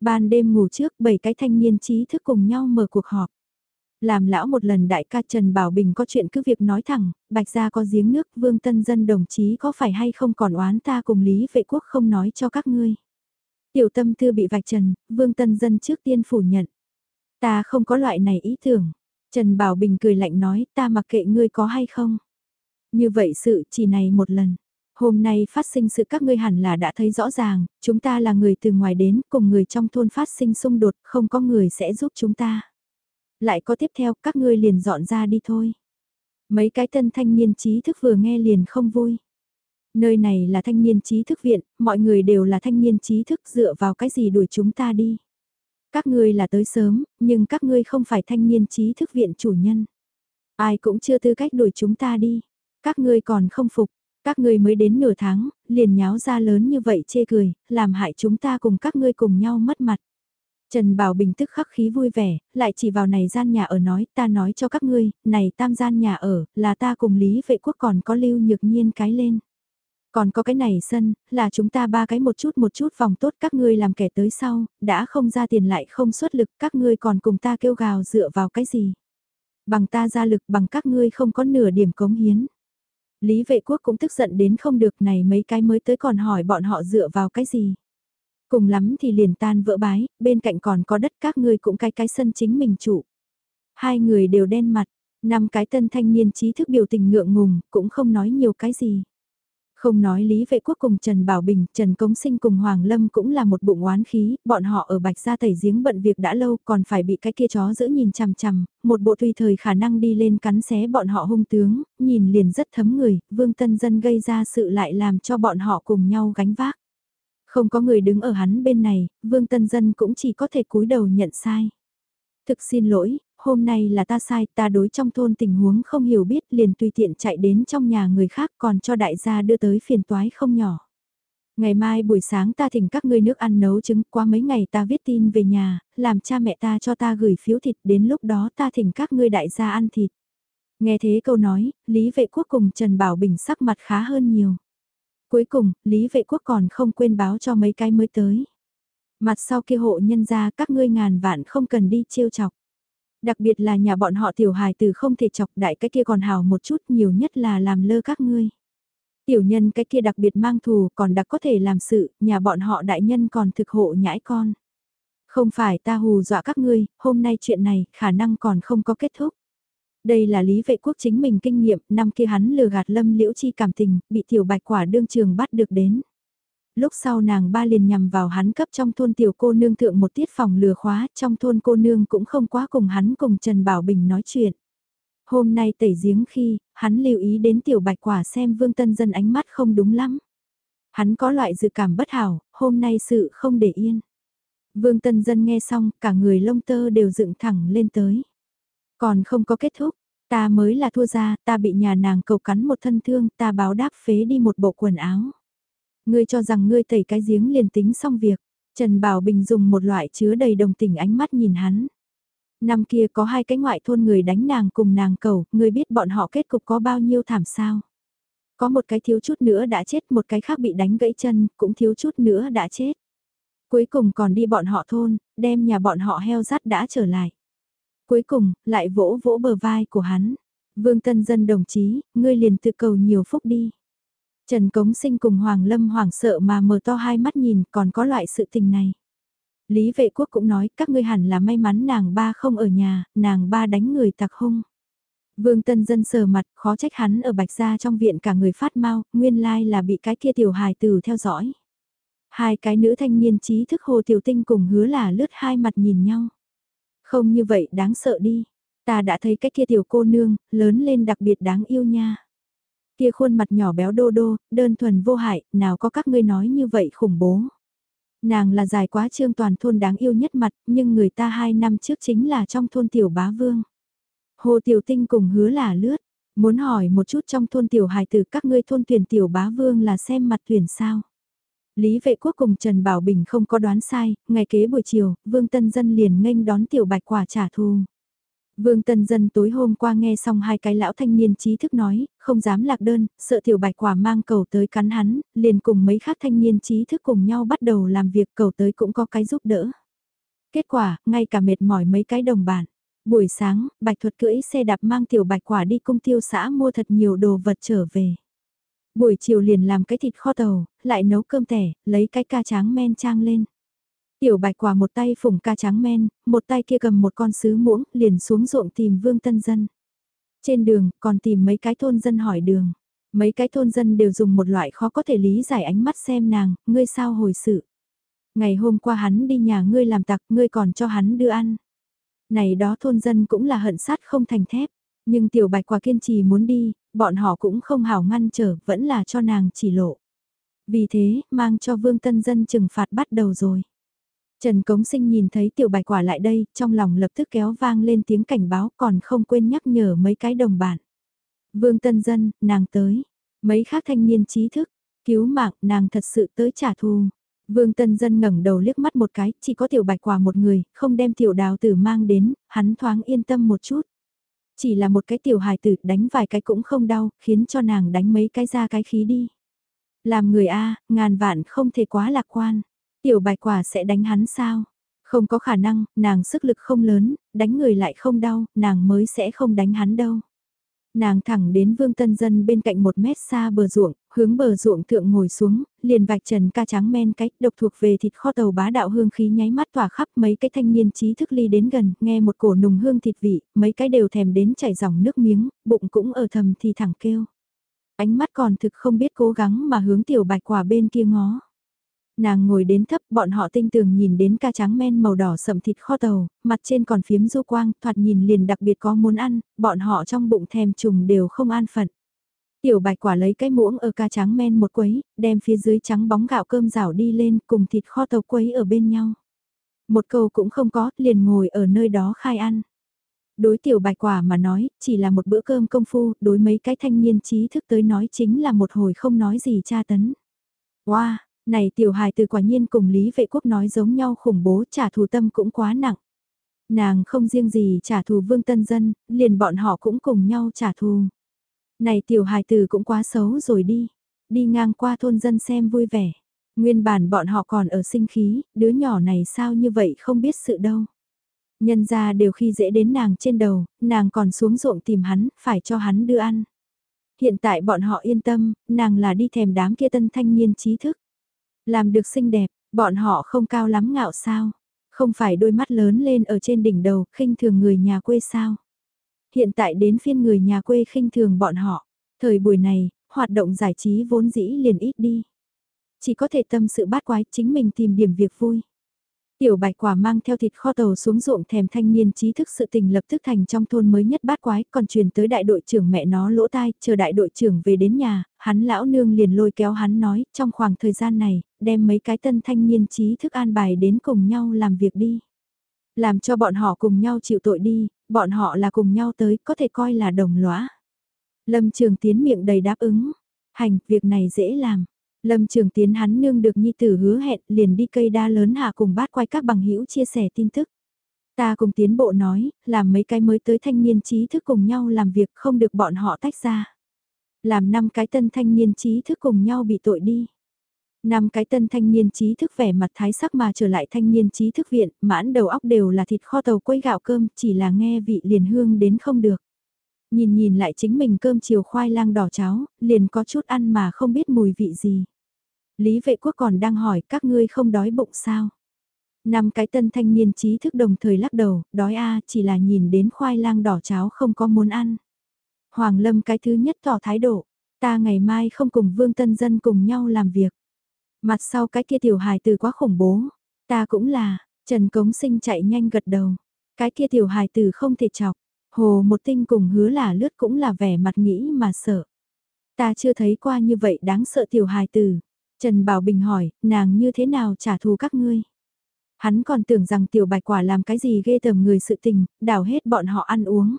Ban đêm ngủ trước, bảy cái thanh niên trí thức cùng nhau mở cuộc họp. Làm lão một lần đại ca Trần Bảo Bình có chuyện cứ việc nói thẳng, bạch gia có giếng nước, vương tân dân đồng chí có phải hay không còn oán ta cùng lý vệ quốc không nói cho các ngươi. Tiểu tâm tư bị vạch trần, vương tân dân trước tiên phủ nhận. Ta không có loại này ý tưởng. Trần Bảo Bình cười lạnh nói ta mặc kệ ngươi có hay không. Như vậy sự chỉ này một lần. Hôm nay phát sinh sự các ngươi hẳn là đã thấy rõ ràng, chúng ta là người từ ngoài đến, cùng người trong thôn phát sinh xung đột, không có người sẽ giúp chúng ta. Lại có tiếp theo, các ngươi liền dọn ra đi thôi. Mấy cái tân thanh niên trí thức vừa nghe liền không vui. Nơi này là thanh niên trí thức viện, mọi người đều là thanh niên trí thức dựa vào cái gì đuổi chúng ta đi. Các ngươi là tới sớm, nhưng các ngươi không phải thanh niên trí thức viện chủ nhân. Ai cũng chưa tư cách đuổi chúng ta đi. Các ngươi còn không phục, các ngươi mới đến nửa tháng, liền nháo ra lớn như vậy chê cười, làm hại chúng ta cùng các ngươi cùng nhau mất mặt. Trần Bảo Bình tức khắc khí vui vẻ, lại chỉ vào này gian nhà ở nói, ta nói cho các ngươi, này tam gian nhà ở, là ta cùng Lý Vệ Quốc còn có lưu nhược nhiên cái lên. Còn có cái này sân, là chúng ta ba cái một chút một chút vòng tốt các ngươi làm kẻ tới sau, đã không ra tiền lại không xuất lực các ngươi còn cùng ta kêu gào dựa vào cái gì. Bằng ta ra lực bằng các ngươi không có nửa điểm cống hiến. Lý vệ quốc cũng tức giận đến không được này mấy cái mới tới còn hỏi bọn họ dựa vào cái gì. Cùng lắm thì liền tan vỡ bái, bên cạnh còn có đất các ngươi cũng cái cái sân chính mình chủ. Hai người đều đen mặt, năm cái tân thanh niên trí thức biểu tình ngượng ngùng, cũng không nói nhiều cái gì. Không nói Lý Vệ Quốc cùng Trần Bảo Bình, Trần Cống Sinh cùng Hoàng Lâm cũng là một bụng oán khí, bọn họ ở Bạch Gia tẩy giếng bận việc đã lâu còn phải bị cái kia chó giữ nhìn chằm chằm, một bộ tùy thời khả năng đi lên cắn xé bọn họ hung tướng, nhìn liền rất thấm người, Vương Tân Dân gây ra sự lại làm cho bọn họ cùng nhau gánh vác. Không có người đứng ở hắn bên này, Vương Tân Dân cũng chỉ có thể cúi đầu nhận sai. Thực xin lỗi, hôm nay là ta sai, ta đối trong thôn tình huống không hiểu biết liền tùy tiện chạy đến trong nhà người khác còn cho đại gia đưa tới phiền toái không nhỏ. Ngày mai buổi sáng ta thỉnh các ngươi nước ăn nấu trứng, qua mấy ngày ta viết tin về nhà, làm cha mẹ ta cho ta gửi phiếu thịt, đến lúc đó ta thỉnh các ngươi đại gia ăn thịt. Nghe thế câu nói, Lý Vệ Quốc cùng Trần Bảo Bình sắc mặt khá hơn nhiều. Cuối cùng, Lý Vệ Quốc còn không quên báo cho mấy cái mới tới. Mặt sau kia hộ nhân ra các ngươi ngàn vạn không cần đi trêu chọc. Đặc biệt là nhà bọn họ tiểu hài từ không thể chọc đại cái kia còn hào một chút nhiều nhất là làm lơ các ngươi. Tiểu nhân cái kia đặc biệt mang thù còn đặc có thể làm sự, nhà bọn họ đại nhân còn thực hộ nhãi con. Không phải ta hù dọa các ngươi, hôm nay chuyện này khả năng còn không có kết thúc. Đây là lý vệ quốc chính mình kinh nghiệm, năm kia hắn lừa gạt lâm liễu chi cảm tình, bị tiểu bạch quả đương trường bắt được đến. Lúc sau nàng ba liền nhằm vào hắn cấp trong thôn tiểu cô nương thượng một tiết phòng lừa khóa, trong thôn cô nương cũng không quá cùng hắn cùng Trần Bảo Bình nói chuyện. Hôm nay tẩy giếng khi, hắn lưu ý đến tiểu bạch quả xem vương tân dân ánh mắt không đúng lắm. Hắn có loại dự cảm bất hảo, hôm nay sự không để yên. Vương tân dân nghe xong, cả người lông tơ đều dựng thẳng lên tới. Còn không có kết thúc, ta mới là thua ra, ta bị nhà nàng cầu cắn một thân thương, ta báo đáp phế đi một bộ quần áo. Ngươi cho rằng ngươi tẩy cái giếng liền tính xong việc. Trần Bảo Bình dùng một loại chứa đầy đồng tình ánh mắt nhìn hắn. Năm kia có hai cái ngoại thôn người đánh nàng cùng nàng cầu, ngươi biết bọn họ kết cục có bao nhiêu thảm sao. Có một cái thiếu chút nữa đã chết, một cái khác bị đánh gãy chân, cũng thiếu chút nữa đã chết. Cuối cùng còn đi bọn họ thôn, đem nhà bọn họ heo rắt đã trở lại. Cuối cùng, lại vỗ vỗ bờ vai của hắn. Vương Tân Dân đồng chí, ngươi liền tự cầu nhiều phúc đi. Trần Cống Sinh cùng Hoàng Lâm hoảng sợ mà mở to hai mắt nhìn còn có loại sự tình này. Lý vệ quốc cũng nói các ngươi hẳn là may mắn nàng ba không ở nhà, nàng ba đánh người tặc hung. Vương Tân Dân sờ mặt, khó trách hắn ở bạch gia trong viện cả người phát mau, nguyên lai là bị cái kia tiểu hài tử theo dõi. Hai cái nữ thanh niên trí thức hồ tiểu tinh cùng hứa là lướt hai mặt nhìn nhau. Không như vậy đáng sợ đi, ta đã thấy cái kia tiểu cô nương, lớn lên đặc biệt đáng yêu nha. Kia khuôn mặt nhỏ béo đô đô, đơn thuần vô hại, nào có các ngươi nói như vậy khủng bố. Nàng là dài quá trương toàn thôn đáng yêu nhất mặt, nhưng người ta hai năm trước chính là trong thôn tiểu bá vương. Hồ Tiểu Tinh cùng hứa là lướt, muốn hỏi một chút trong thôn tiểu hài từ các ngươi thôn tuyển tiểu bá vương là xem mặt tuyển sao. Lý vệ quốc cùng Trần Bảo Bình không có đoán sai, ngày kế buổi chiều, Vương Tân Dân liền nghênh đón tiểu bạch quả trả thù. Vương Tân Dân tối hôm qua nghe xong hai cái lão thanh niên trí thức nói, không dám lạc đơn, sợ tiểu bạch quả mang cầu tới cắn hắn, liền cùng mấy khác thanh niên trí thức cùng nhau bắt đầu làm việc cầu tới cũng có cái giúp đỡ. Kết quả, ngay cả mệt mỏi mấy cái đồng bản. Buổi sáng, bạch thuật cưỡi xe đạp mang tiểu bạch quả đi cung tiêu xã mua thật nhiều đồ vật trở về. Buổi chiều liền làm cái thịt kho tàu, lại nấu cơm tẻ, lấy cái ca tráng men trang lên. Tiểu bạch quả một tay phủng ca trắng men, một tay kia cầm một con sứ muỗng, liền xuống ruộng tìm vương tân dân. Trên đường, còn tìm mấy cái thôn dân hỏi đường. Mấy cái thôn dân đều dùng một loại khó có thể lý giải ánh mắt xem nàng, ngươi sao hồi sự. Ngày hôm qua hắn đi nhà ngươi làm tặc, ngươi còn cho hắn đưa ăn. Này đó thôn dân cũng là hận sát không thành thép, nhưng tiểu bạch quả kiên trì muốn đi, bọn họ cũng không hảo ngăn trở, vẫn là cho nàng chỉ lộ. Vì thế, mang cho vương tân dân trừng phạt bắt đầu rồi. Trần Cống Sinh nhìn thấy tiểu bạch quả lại đây, trong lòng lập tức kéo vang lên tiếng cảnh báo còn không quên nhắc nhở mấy cái đồng bạn. Vương Tân Dân, nàng tới. Mấy khác thanh niên trí thức, cứu mạng, nàng thật sự tới trả thù. Vương Tân Dân ngẩng đầu liếc mắt một cái, chỉ có tiểu bạch quả một người, không đem tiểu đào tử mang đến, hắn thoáng yên tâm một chút. Chỉ là một cái tiểu hài tử đánh vài cái cũng không đau, khiến cho nàng đánh mấy cái ra cái khí đi. Làm người A, ngàn vạn không thể quá lạc quan. Tiểu bạch quả sẽ đánh hắn sao? Không có khả năng, nàng sức lực không lớn, đánh người lại không đau, nàng mới sẽ không đánh hắn đâu. Nàng thẳng đến vương tân dân bên cạnh một mét xa bờ ruộng, hướng bờ ruộng thượng ngồi xuống, liền vạch trần ca trắng men cách độc thuộc về thịt kho tàu bá đạo hương khí nháy mắt tỏa khắp mấy cái thanh niên trí thức ly đến gần, nghe một cổ nùng hương thịt vị, mấy cái đều thèm đến chảy dòng nước miếng, bụng cũng ở thầm thì thẳng kêu. Ánh mắt còn thực không biết cố gắng mà hướng tiểu bạch quả bên kia ngó. Nàng ngồi đến thấp, bọn họ tinh tường nhìn đến ca trắng men màu đỏ sậm thịt kho tàu, mặt trên còn phiếm du quang, thoạt nhìn liền đặc biệt có muốn ăn, bọn họ trong bụng thèm trùng đều không an phận. Tiểu bạch quả lấy cái muỗng ở ca trắng men một quấy, đem phía dưới trắng bóng gạo cơm rảo đi lên cùng thịt kho tàu quấy ở bên nhau. Một câu cũng không có, liền ngồi ở nơi đó khai ăn. Đối tiểu bạch quả mà nói, chỉ là một bữa cơm công phu, đối mấy cái thanh niên trí thức tới nói chính là một hồi không nói gì tra tấn. Wow, này tiểu hài từ quả nhiên cùng Lý Vệ Quốc nói giống nhau khủng bố trả thù tâm cũng quá nặng. Nàng không riêng gì trả thù vương tân dân, liền bọn họ cũng cùng nhau trả thù. Này tiểu hài từ cũng quá xấu rồi đi, đi ngang qua thôn dân xem vui vẻ. Nguyên bản bọn họ còn ở sinh khí, đứa nhỏ này sao như vậy không biết sự đâu. Nhân ra đều khi dễ đến nàng trên đầu, nàng còn xuống ruộng tìm hắn, phải cho hắn đưa ăn. Hiện tại bọn họ yên tâm, nàng là đi thèm đám kia tân thanh niên trí thức. Làm được xinh đẹp, bọn họ không cao lắm ngạo sao. Không phải đôi mắt lớn lên ở trên đỉnh đầu, khinh thường người nhà quê sao. Hiện tại đến phiên người nhà quê khinh thường bọn họ. Thời buổi này, hoạt động giải trí vốn dĩ liền ít đi. Chỉ có thể tâm sự bát quái chính mình tìm điểm việc vui. Tiểu bạch quả mang theo thịt kho tàu xuống ruộng thèm thanh niên trí thức sự tình lập tức thành trong thôn mới nhất bát quái còn truyền tới đại đội trưởng mẹ nó lỗ tai, chờ đại đội trưởng về đến nhà, hắn lão nương liền lôi kéo hắn nói, trong khoảng thời gian này, đem mấy cái tân thanh niên trí thức an bài đến cùng nhau làm việc đi. Làm cho bọn họ cùng nhau chịu tội đi, bọn họ là cùng nhau tới, có thể coi là đồng lõa. Lâm Trường Tiến miệng đầy đáp ứng, hành, việc này dễ làm. Lâm Trường Tiến hắn nương được nhi tử hứa hẹn liền đi cây đa lớn hạ cùng bát quay các bằng hữu chia sẻ tin tức. Ta cùng tiến bộ nói, làm mấy cái mới tới thanh niên trí thức cùng nhau làm việc không được bọn họ tách ra. Làm năm cái tân thanh niên trí thức cùng nhau bị tội đi. Năm cái tân thanh niên trí thức vẻ mặt thái sắc mà trở lại thanh niên trí thức viện, mãn đầu óc đều là thịt kho tàu quấy gạo cơm, chỉ là nghe vị liền hương đến không được. Nhìn nhìn lại chính mình cơm chiều khoai lang đỏ cháo, liền có chút ăn mà không biết mùi vị gì. Lý vệ quốc còn đang hỏi các ngươi không đói bụng sao. Năm cái tân thanh niên trí thức đồng thời lắc đầu, đói a chỉ là nhìn đến khoai lang đỏ cháo không có muốn ăn. Hoàng Lâm cái thứ nhất tỏ thái độ, ta ngày mai không cùng Vương Tân Dân cùng nhau làm việc. Mặt sau cái kia tiểu hài từ quá khủng bố, ta cũng là, Trần Cống Sinh chạy nhanh gật đầu. Cái kia tiểu hài từ không thể chọc, hồ một tinh cùng hứa là lướt cũng là vẻ mặt nghĩ mà sợ. Ta chưa thấy qua như vậy đáng sợ tiểu hài từ. Trần Bảo Bình hỏi, nàng như thế nào trả thù các ngươi? Hắn còn tưởng rằng tiểu bạch quả làm cái gì ghê tởm người sự tình, đảo hết bọn họ ăn uống.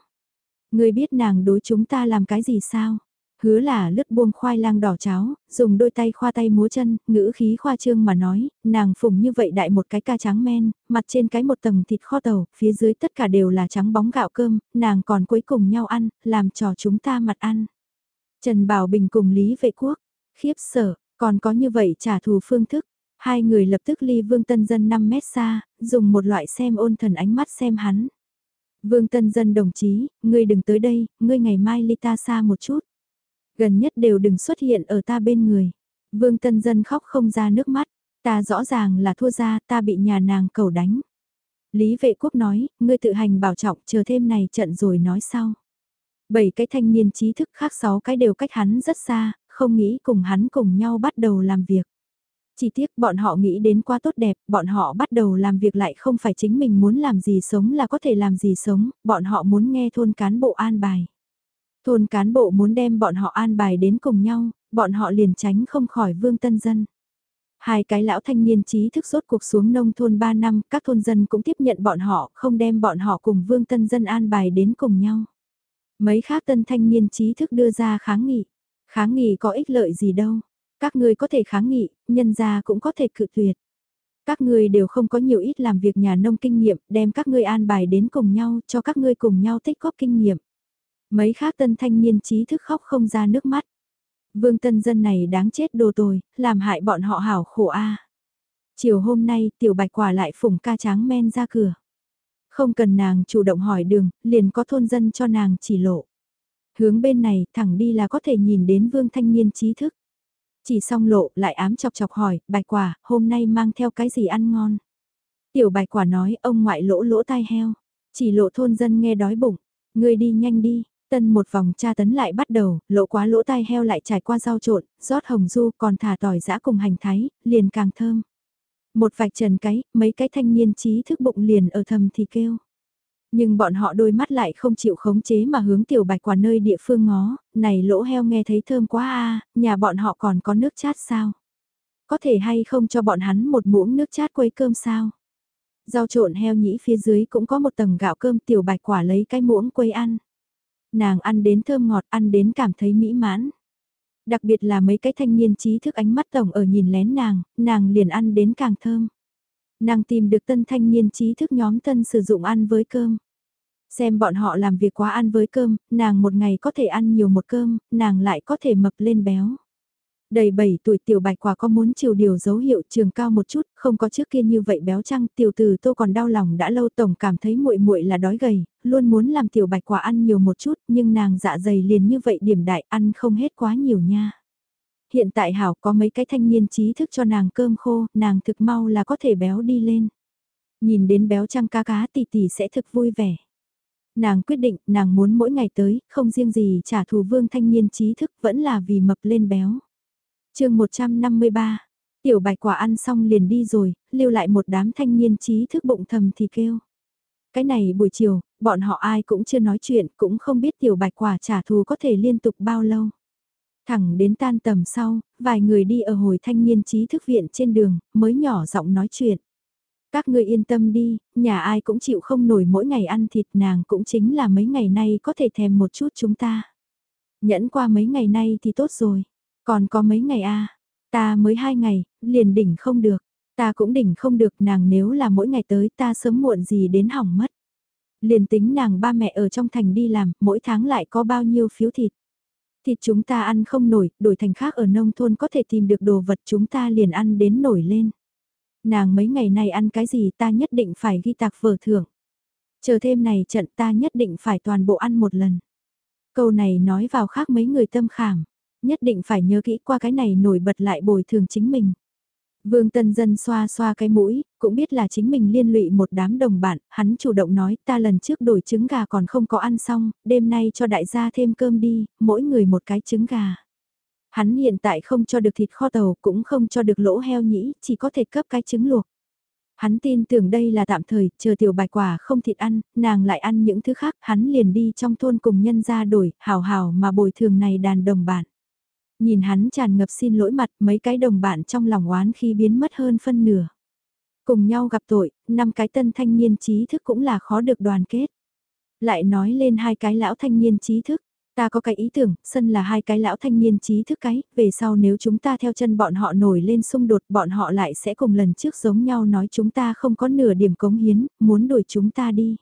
Ngươi biết nàng đối chúng ta làm cái gì sao? Hứa là lướt buông khoai lang đỏ cháo, dùng đôi tay khoa tay múa chân, ngữ khí khoa trương mà nói, nàng phùng như vậy đại một cái ca trắng men, mặt trên cái một tầng thịt kho tàu, phía dưới tất cả đều là trắng bóng gạo cơm, nàng còn cuối cùng nhau ăn, làm trò chúng ta mặt ăn. Trần Bảo Bình cùng Lý Vệ Quốc, khiếp sợ, còn có như vậy trả thù phương thức, hai người lập tức ly Vương Tân Dân 5 mét xa, dùng một loại xem ôn thần ánh mắt xem hắn. Vương Tân Dân đồng chí, ngươi đừng tới đây, ngươi ngày mai ly ta xa một chút. Gần nhất đều đừng xuất hiện ở ta bên người. Vương Tân Dân khóc không ra nước mắt, ta rõ ràng là thua ra, ta bị nhà nàng cầu đánh. Lý vệ quốc nói, ngươi tự hành bảo trọng, chờ thêm này trận rồi nói sau. Bảy cái thanh niên trí thức khác sáu cái đều cách hắn rất xa, không nghĩ cùng hắn cùng nhau bắt đầu làm việc. Chỉ tiếc bọn họ nghĩ đến quá tốt đẹp, bọn họ bắt đầu làm việc lại không phải chính mình muốn làm gì sống là có thể làm gì sống, bọn họ muốn nghe thôn cán bộ an bài. Thôn cán bộ muốn đem bọn họ an bài đến cùng nhau, bọn họ liền tránh không khỏi vương tân dân. Hai cái lão thanh niên trí thức rốt cuộc xuống nông thôn 3 năm, các thôn dân cũng tiếp nhận bọn họ, không đem bọn họ cùng vương tân dân an bài đến cùng nhau. Mấy khác tân thanh niên trí thức đưa ra kháng nghị. Kháng nghị có ích lợi gì đâu. Các ngươi có thể kháng nghị, nhân gia cũng có thể cự tuyệt. Các ngươi đều không có nhiều ít làm việc nhà nông kinh nghiệm, đem các ngươi an bài đến cùng nhau, cho các ngươi cùng nhau tích góp kinh nghiệm. Mấy khác tân thanh niên trí thức khóc không ra nước mắt. Vương tân dân này đáng chết đồ tồi, làm hại bọn họ hảo khổ a. Chiều hôm nay tiểu bạch quả lại phủng ca tráng men ra cửa. Không cần nàng chủ động hỏi đường, liền có thôn dân cho nàng chỉ lộ. Hướng bên này thẳng đi là có thể nhìn đến vương thanh niên trí thức. Chỉ xong lộ lại ám chọc chọc hỏi, bạch quả, hôm nay mang theo cái gì ăn ngon. Tiểu bạch quả nói ông ngoại lỗ lỗ tai heo. Chỉ lộ thôn dân nghe đói bụng. Người đi nhanh đi, Tân một vòng tra tấn lại bắt đầu, lỗ quá lỗ tai heo lại trải qua rau trộn, rót hồng du còn thả tỏi giã cùng hành thái, liền càng thơm. Một vạch trần cái, mấy cái thanh niên trí thức bụng liền ở thầm thì kêu. Nhưng bọn họ đôi mắt lại không chịu khống chế mà hướng tiểu bạch quả nơi địa phương ngó, này lỗ heo nghe thấy thơm quá a nhà bọn họ còn có nước chát sao? Có thể hay không cho bọn hắn một muỗng nước chát quấy cơm sao? Rau trộn heo nhĩ phía dưới cũng có một tầng gạo cơm tiểu bạch quả lấy cái muỗng quấy ăn. Nàng ăn đến thơm ngọt ăn đến cảm thấy mỹ mãn. Đặc biệt là mấy cái thanh niên trí thức ánh mắt tổng ở nhìn lén nàng, nàng liền ăn đến càng thơm. Nàng tìm được tân thanh niên trí thức nhóm tân sử dụng ăn với cơm. Xem bọn họ làm việc quá ăn với cơm, nàng một ngày có thể ăn nhiều một cơm, nàng lại có thể mập lên béo. Đầy 7 tuổi tiểu bạch quả có muốn chiều điều dấu hiệu trường cao một chút, không có trước kia như vậy béo trăng, tiểu từ tô còn đau lòng đã lâu tổng cảm thấy muội muội là đói gầy, luôn muốn làm tiểu bạch quả ăn nhiều một chút, nhưng nàng dạ dày liền như vậy điểm đại ăn không hết quá nhiều nha. Hiện tại hảo có mấy cái thanh niên trí thức cho nàng cơm khô, nàng thực mau là có thể béo đi lên. Nhìn đến béo trăng ca cá tỷ tỷ sẽ thực vui vẻ. Nàng quyết định, nàng muốn mỗi ngày tới, không riêng gì trả thù vương thanh niên trí thức vẫn là vì mập lên béo chương 153, tiểu bạch quả ăn xong liền đi rồi, lưu lại một đám thanh niên trí thức bụng thầm thì kêu. Cái này buổi chiều, bọn họ ai cũng chưa nói chuyện, cũng không biết tiểu bạch quả trả thù có thể liên tục bao lâu. Thẳng đến tan tầm sau, vài người đi ở hồi thanh niên trí thức viện trên đường, mới nhỏ giọng nói chuyện. Các người yên tâm đi, nhà ai cũng chịu không nổi mỗi ngày ăn thịt nàng cũng chính là mấy ngày nay có thể thèm một chút chúng ta. Nhẫn qua mấy ngày nay thì tốt rồi. Còn có mấy ngày a à? ta mới hai ngày, liền đỉnh không được. Ta cũng đỉnh không được nàng nếu là mỗi ngày tới ta sớm muộn gì đến hỏng mất. Liền tính nàng ba mẹ ở trong thành đi làm, mỗi tháng lại có bao nhiêu phiếu thịt. Thịt chúng ta ăn không nổi, đổi thành khác ở nông thôn có thể tìm được đồ vật chúng ta liền ăn đến nổi lên. Nàng mấy ngày này ăn cái gì ta nhất định phải ghi tạc vở thưởng. Chờ thêm này trận ta nhất định phải toàn bộ ăn một lần. Câu này nói vào khác mấy người tâm khảm nhất định phải nhớ kỹ qua cái này nổi bật lại bồi thường chính mình. Vương Tân Dân xoa xoa cái mũi, cũng biết là chính mình liên lụy một đám đồng bạn, hắn chủ động nói ta lần trước đổi trứng gà còn không có ăn xong, đêm nay cho đại gia thêm cơm đi, mỗi người một cái trứng gà. Hắn hiện tại không cho được thịt kho tàu cũng không cho được lỗ heo nhĩ, chỉ có thể cấp cái trứng luộc. Hắn tin tưởng đây là tạm thời, chờ tiểu bạch quả không thịt ăn, nàng lại ăn những thứ khác, hắn liền đi trong thôn cùng nhân ra đổi, hào hào mà bồi thường này đàn đồng bạn. Nhìn hắn tràn ngập xin lỗi mặt mấy cái đồng bạn trong lòng oán khi biến mất hơn phân nửa. Cùng nhau gặp tội, năm cái tân thanh niên trí thức cũng là khó được đoàn kết. Lại nói lên hai cái lão thanh niên trí thức, ta có cái ý tưởng, sân là hai cái lão thanh niên trí thức cái, về sau nếu chúng ta theo chân bọn họ nổi lên xung đột bọn họ lại sẽ cùng lần trước giống nhau nói chúng ta không có nửa điểm cống hiến, muốn đuổi chúng ta đi.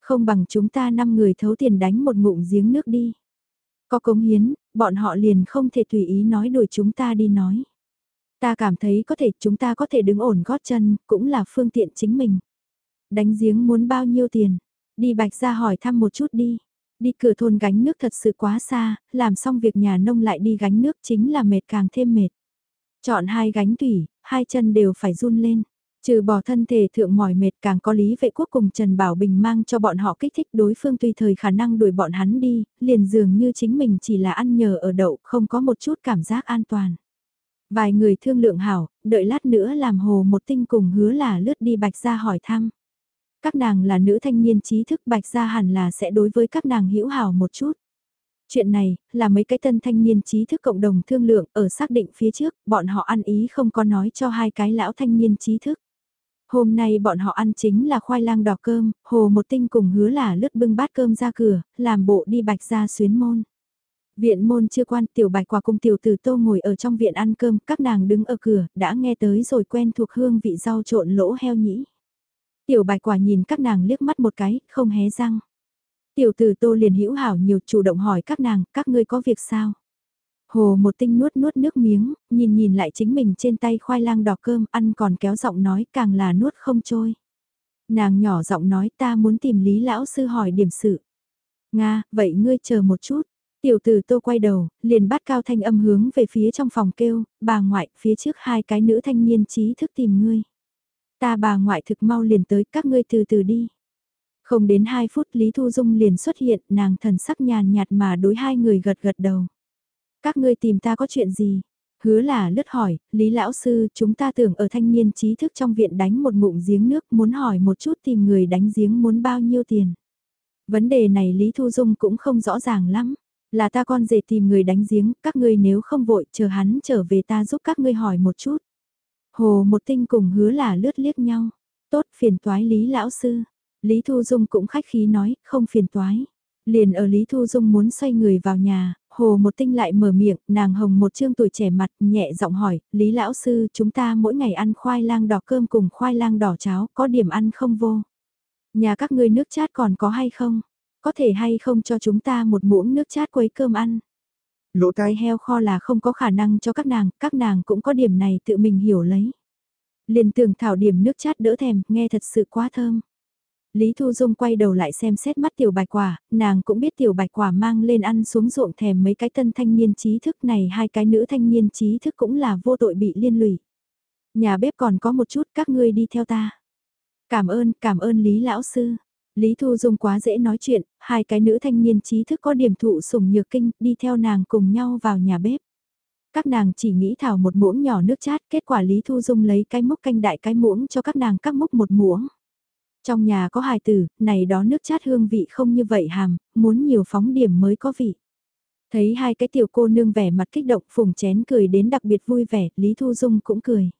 Không bằng chúng ta năm người thấu tiền đánh một ngụm giếng nước đi. Có cống hiến, bọn họ liền không thể tùy ý nói đuổi chúng ta đi nói. Ta cảm thấy có thể chúng ta có thể đứng ổn gót chân, cũng là phương tiện chính mình. Đánh giếng muốn bao nhiêu tiền? Đi bạch ra hỏi thăm một chút đi. Đi cửa thôn gánh nước thật sự quá xa, làm xong việc nhà nông lại đi gánh nước chính là mệt càng thêm mệt. Chọn hai gánh thủy, hai chân đều phải run lên. Trừ bỏ thân thể thượng mỏi mệt càng có lý vệ quốc cùng Trần Bảo Bình mang cho bọn họ kích thích đối phương tùy thời khả năng đuổi bọn hắn đi, liền dường như chính mình chỉ là ăn nhờ ở đậu không có một chút cảm giác an toàn. Vài người thương lượng hảo, đợi lát nữa làm hồ một tinh cùng hứa là lướt đi bạch ra hỏi thăm. Các nàng là nữ thanh niên trí thức bạch ra hẳn là sẽ đối với các nàng hữu hảo một chút. Chuyện này, là mấy cái tân thanh niên trí thức cộng đồng thương lượng ở xác định phía trước, bọn họ ăn ý không có nói cho hai cái lão thanh niên trí thức. Hôm nay bọn họ ăn chính là khoai lang đỏ cơm, hồ một tinh cùng hứa là lướt bưng bát cơm ra cửa, làm bộ đi bạch ra xuyến môn. Viện môn chưa quan tiểu bạch quả cùng tiểu tử tô ngồi ở trong viện ăn cơm, các nàng đứng ở cửa, đã nghe tới rồi quen thuộc hương vị rau trộn lỗ heo nhĩ. Tiểu bạch quả nhìn các nàng liếc mắt một cái, không hé răng. Tiểu tử tô liền hữu hảo nhiều chủ động hỏi các nàng, các ngươi có việc sao? Hồ một tinh nuốt nuốt nước miếng, nhìn nhìn lại chính mình trên tay khoai lang đỏ cơm ăn còn kéo giọng nói càng là nuốt không trôi. Nàng nhỏ giọng nói ta muốn tìm Lý Lão Sư hỏi điểm sự. Nga, vậy ngươi chờ một chút. Tiểu tử tô quay đầu, liền bắt cao thanh âm hướng về phía trong phòng kêu, bà ngoại, phía trước hai cái nữ thanh niên trí thức tìm ngươi. Ta bà ngoại thực mau liền tới, các ngươi từ từ đi. Không đến hai phút Lý Thu Dung liền xuất hiện, nàng thần sắc nhàn nhạt mà đối hai người gật gật đầu. Các ngươi tìm ta có chuyện gì? Hứa là lướt hỏi, Lý Lão Sư, chúng ta tưởng ở thanh niên trí thức trong viện đánh một ngụm giếng nước, muốn hỏi một chút tìm người đánh giếng muốn bao nhiêu tiền. Vấn đề này Lý Thu Dung cũng không rõ ràng lắm. Là ta con dễ tìm người đánh giếng, các ngươi nếu không vội, chờ hắn trở về ta giúp các ngươi hỏi một chút. Hồ một tinh cùng hứa là lướt liếc nhau. Tốt phiền toái Lý Lão Sư. Lý Thu Dung cũng khách khí nói, không phiền toái. Liền ở Lý Thu Dung muốn xoay người vào nhà, Hồ một tinh lại mở miệng, nàng hồng một trương tuổi trẻ mặt, nhẹ giọng hỏi, Lý Lão Sư, chúng ta mỗi ngày ăn khoai lang đỏ cơm cùng khoai lang đỏ cháo, có điểm ăn không vô? Nhà các ngươi nước chát còn có hay không? Có thể hay không cho chúng ta một muỗng nước chát quấy cơm ăn? Lỗ tai heo kho là không có khả năng cho các nàng, các nàng cũng có điểm này tự mình hiểu lấy. Liền tưởng thảo điểm nước chát đỡ thèm, nghe thật sự quá thơm. Lý Thu Dung quay đầu lại xem xét mắt tiểu bạch quả, nàng cũng biết tiểu bạch quả mang lên ăn xuống ruộng thèm mấy cái tân thanh niên trí thức này hai cái nữ thanh niên trí thức cũng là vô tội bị liên lụy. Nhà bếp còn có một chút các ngươi đi theo ta. Cảm ơn, cảm ơn Lý Lão Sư. Lý Thu Dung quá dễ nói chuyện, hai cái nữ thanh niên trí thức có điểm thụ sủng nhược kinh đi theo nàng cùng nhau vào nhà bếp. Các nàng chỉ nghĩ thảo một muỗng nhỏ nước chát, kết quả Lý Thu Dung lấy cái múc canh đại cái muỗng cho các nàng các múc một muỗng. Trong nhà có hài tử, này đó nước chát hương vị không như vậy hàm, muốn nhiều phóng điểm mới có vị. Thấy hai cái tiểu cô nương vẻ mặt kích động phùng chén cười đến đặc biệt vui vẻ, Lý Thu Dung cũng cười.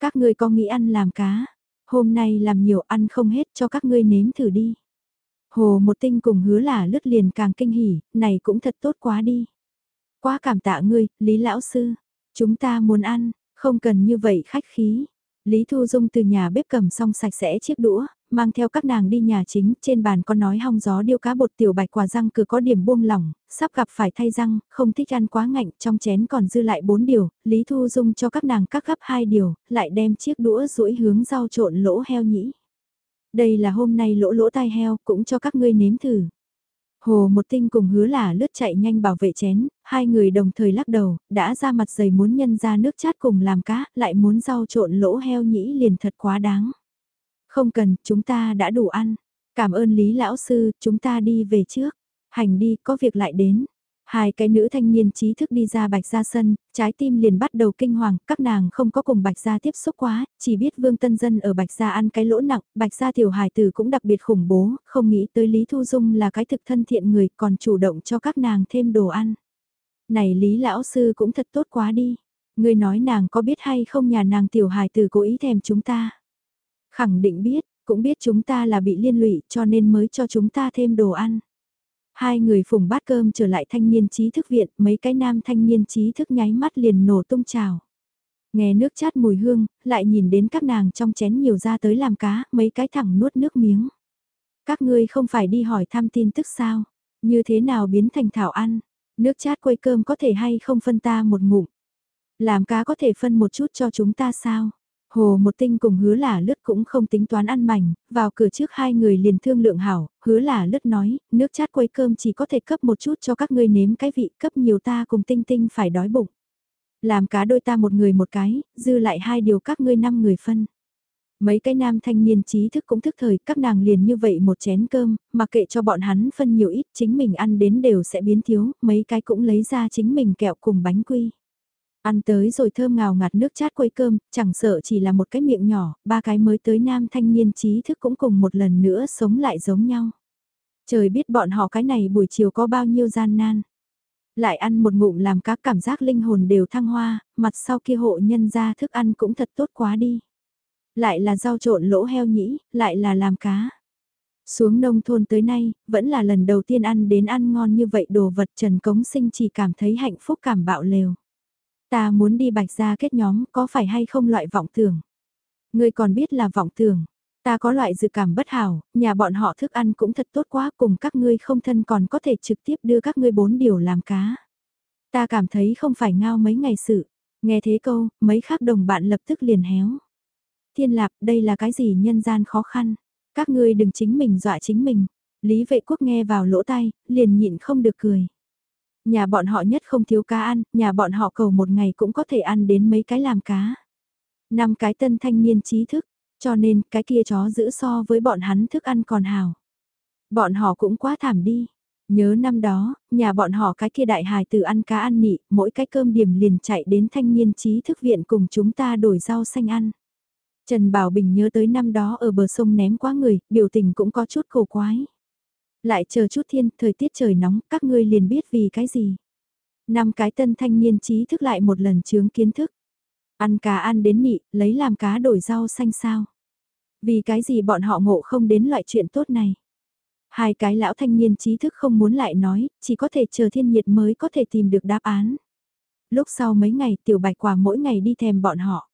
Các ngươi có nghĩ ăn làm cá, hôm nay làm nhiều ăn không hết cho các ngươi nếm thử đi. Hồ một tinh cùng hứa là lướt liền càng kinh hỉ, này cũng thật tốt quá đi. Quá cảm tạ ngươi, Lý Lão Sư, chúng ta muốn ăn, không cần như vậy khách khí. Lý Thu Dung từ nhà bếp cầm xong sạch sẽ chiếc đũa, mang theo các nàng đi nhà chính, trên bàn có nói hong gió điêu cá bột tiểu bạch quả răng cửa có điểm buông lỏng, sắp gặp phải thay răng, không thích ăn quá ngạnh, trong chén còn dư lại bốn điều, Lý Thu Dung cho các nàng cắt gấp hai điều, lại đem chiếc đũa duỗi hướng rau trộn lỗ heo nhĩ. Đây là hôm nay lỗ lỗ tai heo, cũng cho các ngươi nếm thử. Hồ một tinh cùng hứa là lướt chạy nhanh bảo vệ chén, hai người đồng thời lắc đầu, đã ra mặt dày muốn nhân ra nước chát cùng làm cá, lại muốn rau trộn lỗ heo nhĩ liền thật quá đáng. Không cần, chúng ta đã đủ ăn. Cảm ơn Lý Lão Sư, chúng ta đi về trước. Hành đi, có việc lại đến. Hai cái nữ thanh niên trí thức đi ra bạch gia sân, trái tim liền bắt đầu kinh hoàng, các nàng không có cùng bạch gia tiếp xúc quá, chỉ biết vương tân dân ở bạch gia ăn cái lỗ nặng, bạch gia tiểu hài tử cũng đặc biệt khủng bố, không nghĩ tới Lý Thu Dung là cái thực thân thiện người còn chủ động cho các nàng thêm đồ ăn. Này Lý Lão Sư cũng thật tốt quá đi, người nói nàng có biết hay không nhà nàng tiểu hài tử cố ý thèm chúng ta. Khẳng định biết, cũng biết chúng ta là bị liên lụy cho nên mới cho chúng ta thêm đồ ăn. Hai người phùng bát cơm trở lại thanh niên trí thức viện, mấy cái nam thanh niên trí thức nháy mắt liền nổ tung trào. Nghe nước chát mùi hương, lại nhìn đến các nàng trong chén nhiều ra tới làm cá, mấy cái thẳng nuốt nước miếng. Các ngươi không phải đi hỏi thăm tin tức sao? Như thế nào biến thành thảo ăn? Nước chát quay cơm có thể hay không phân ta một ngụm? Làm cá có thể phân một chút cho chúng ta sao? Hồ một tinh cùng hứa là lướt cũng không tính toán ăn mảnh, vào cửa trước hai người liền thương lượng hảo, hứa là lướt nói, nước chát quấy cơm chỉ có thể cấp một chút cho các ngươi nếm cái vị cấp nhiều ta cùng tinh tinh phải đói bụng. Làm cá đôi ta một người một cái, dư lại hai điều các ngươi năm người phân. Mấy cái nam thanh niên trí thức cũng thức thời, các nàng liền như vậy một chén cơm, mà kệ cho bọn hắn phân nhiều ít, chính mình ăn đến đều sẽ biến thiếu, mấy cái cũng lấy ra chính mình kẹo cùng bánh quy. Ăn tới rồi thơm ngào ngạt nước chát quấy cơm, chẳng sợ chỉ là một cái miệng nhỏ, ba cái mới tới nam thanh niên trí thức cũng cùng một lần nữa sống lại giống nhau. Trời biết bọn họ cái này buổi chiều có bao nhiêu gian nan. Lại ăn một ngụm làm cá cảm giác linh hồn đều thăng hoa, mặt sau kia hộ nhân ra thức ăn cũng thật tốt quá đi. Lại là rau trộn lỗ heo nhĩ, lại là làm cá. Xuống nông thôn tới nay, vẫn là lần đầu tiên ăn đến ăn ngon như vậy đồ vật Trần Cống Sinh chỉ cảm thấy hạnh phúc cảm bạo lều. Ta muốn đi bạch ra kết nhóm có phải hay không loại vọng tưởng. Ngươi còn biết là vọng tưởng. Ta có loại dự cảm bất hảo, nhà bọn họ thức ăn cũng thật tốt quá cùng các ngươi không thân còn có thể trực tiếp đưa các ngươi bốn điều làm cá. Ta cảm thấy không phải ngao mấy ngày sự. Nghe thế câu, mấy khác đồng bạn lập tức liền héo. Thiên lạp, đây là cái gì nhân gian khó khăn. Các ngươi đừng chính mình dọa chính mình. Lý vệ quốc nghe vào lỗ tai, liền nhịn không được cười. Nhà bọn họ nhất không thiếu cá ăn, nhà bọn họ cầu một ngày cũng có thể ăn đến mấy cái làm cá. Năm cái tân thanh niên trí thức, cho nên cái kia chó giữ so với bọn hắn thức ăn còn hào. Bọn họ cũng quá thảm đi. Nhớ năm đó, nhà bọn họ cái kia đại hài từ ăn cá ăn nị, mỗi cái cơm điểm liền chạy đến thanh niên trí thức viện cùng chúng ta đổi rau xanh ăn. Trần Bảo Bình nhớ tới năm đó ở bờ sông ném quá người, biểu tình cũng có chút cổ quái. Lại chờ chút thiên, thời tiết trời nóng, các ngươi liền biết vì cái gì. Năm cái tân thanh niên trí thức lại một lần chướng kiến thức. Ăn cá ăn đến nị, lấy làm cá đổi rau xanh sao. Vì cái gì bọn họ ngộ không đến loại chuyện tốt này. Hai cái lão thanh niên trí thức không muốn lại nói, chỉ có thể chờ thiên nhiệt mới có thể tìm được đáp án. Lúc sau mấy ngày tiểu bạch quả mỗi ngày đi thèm bọn họ.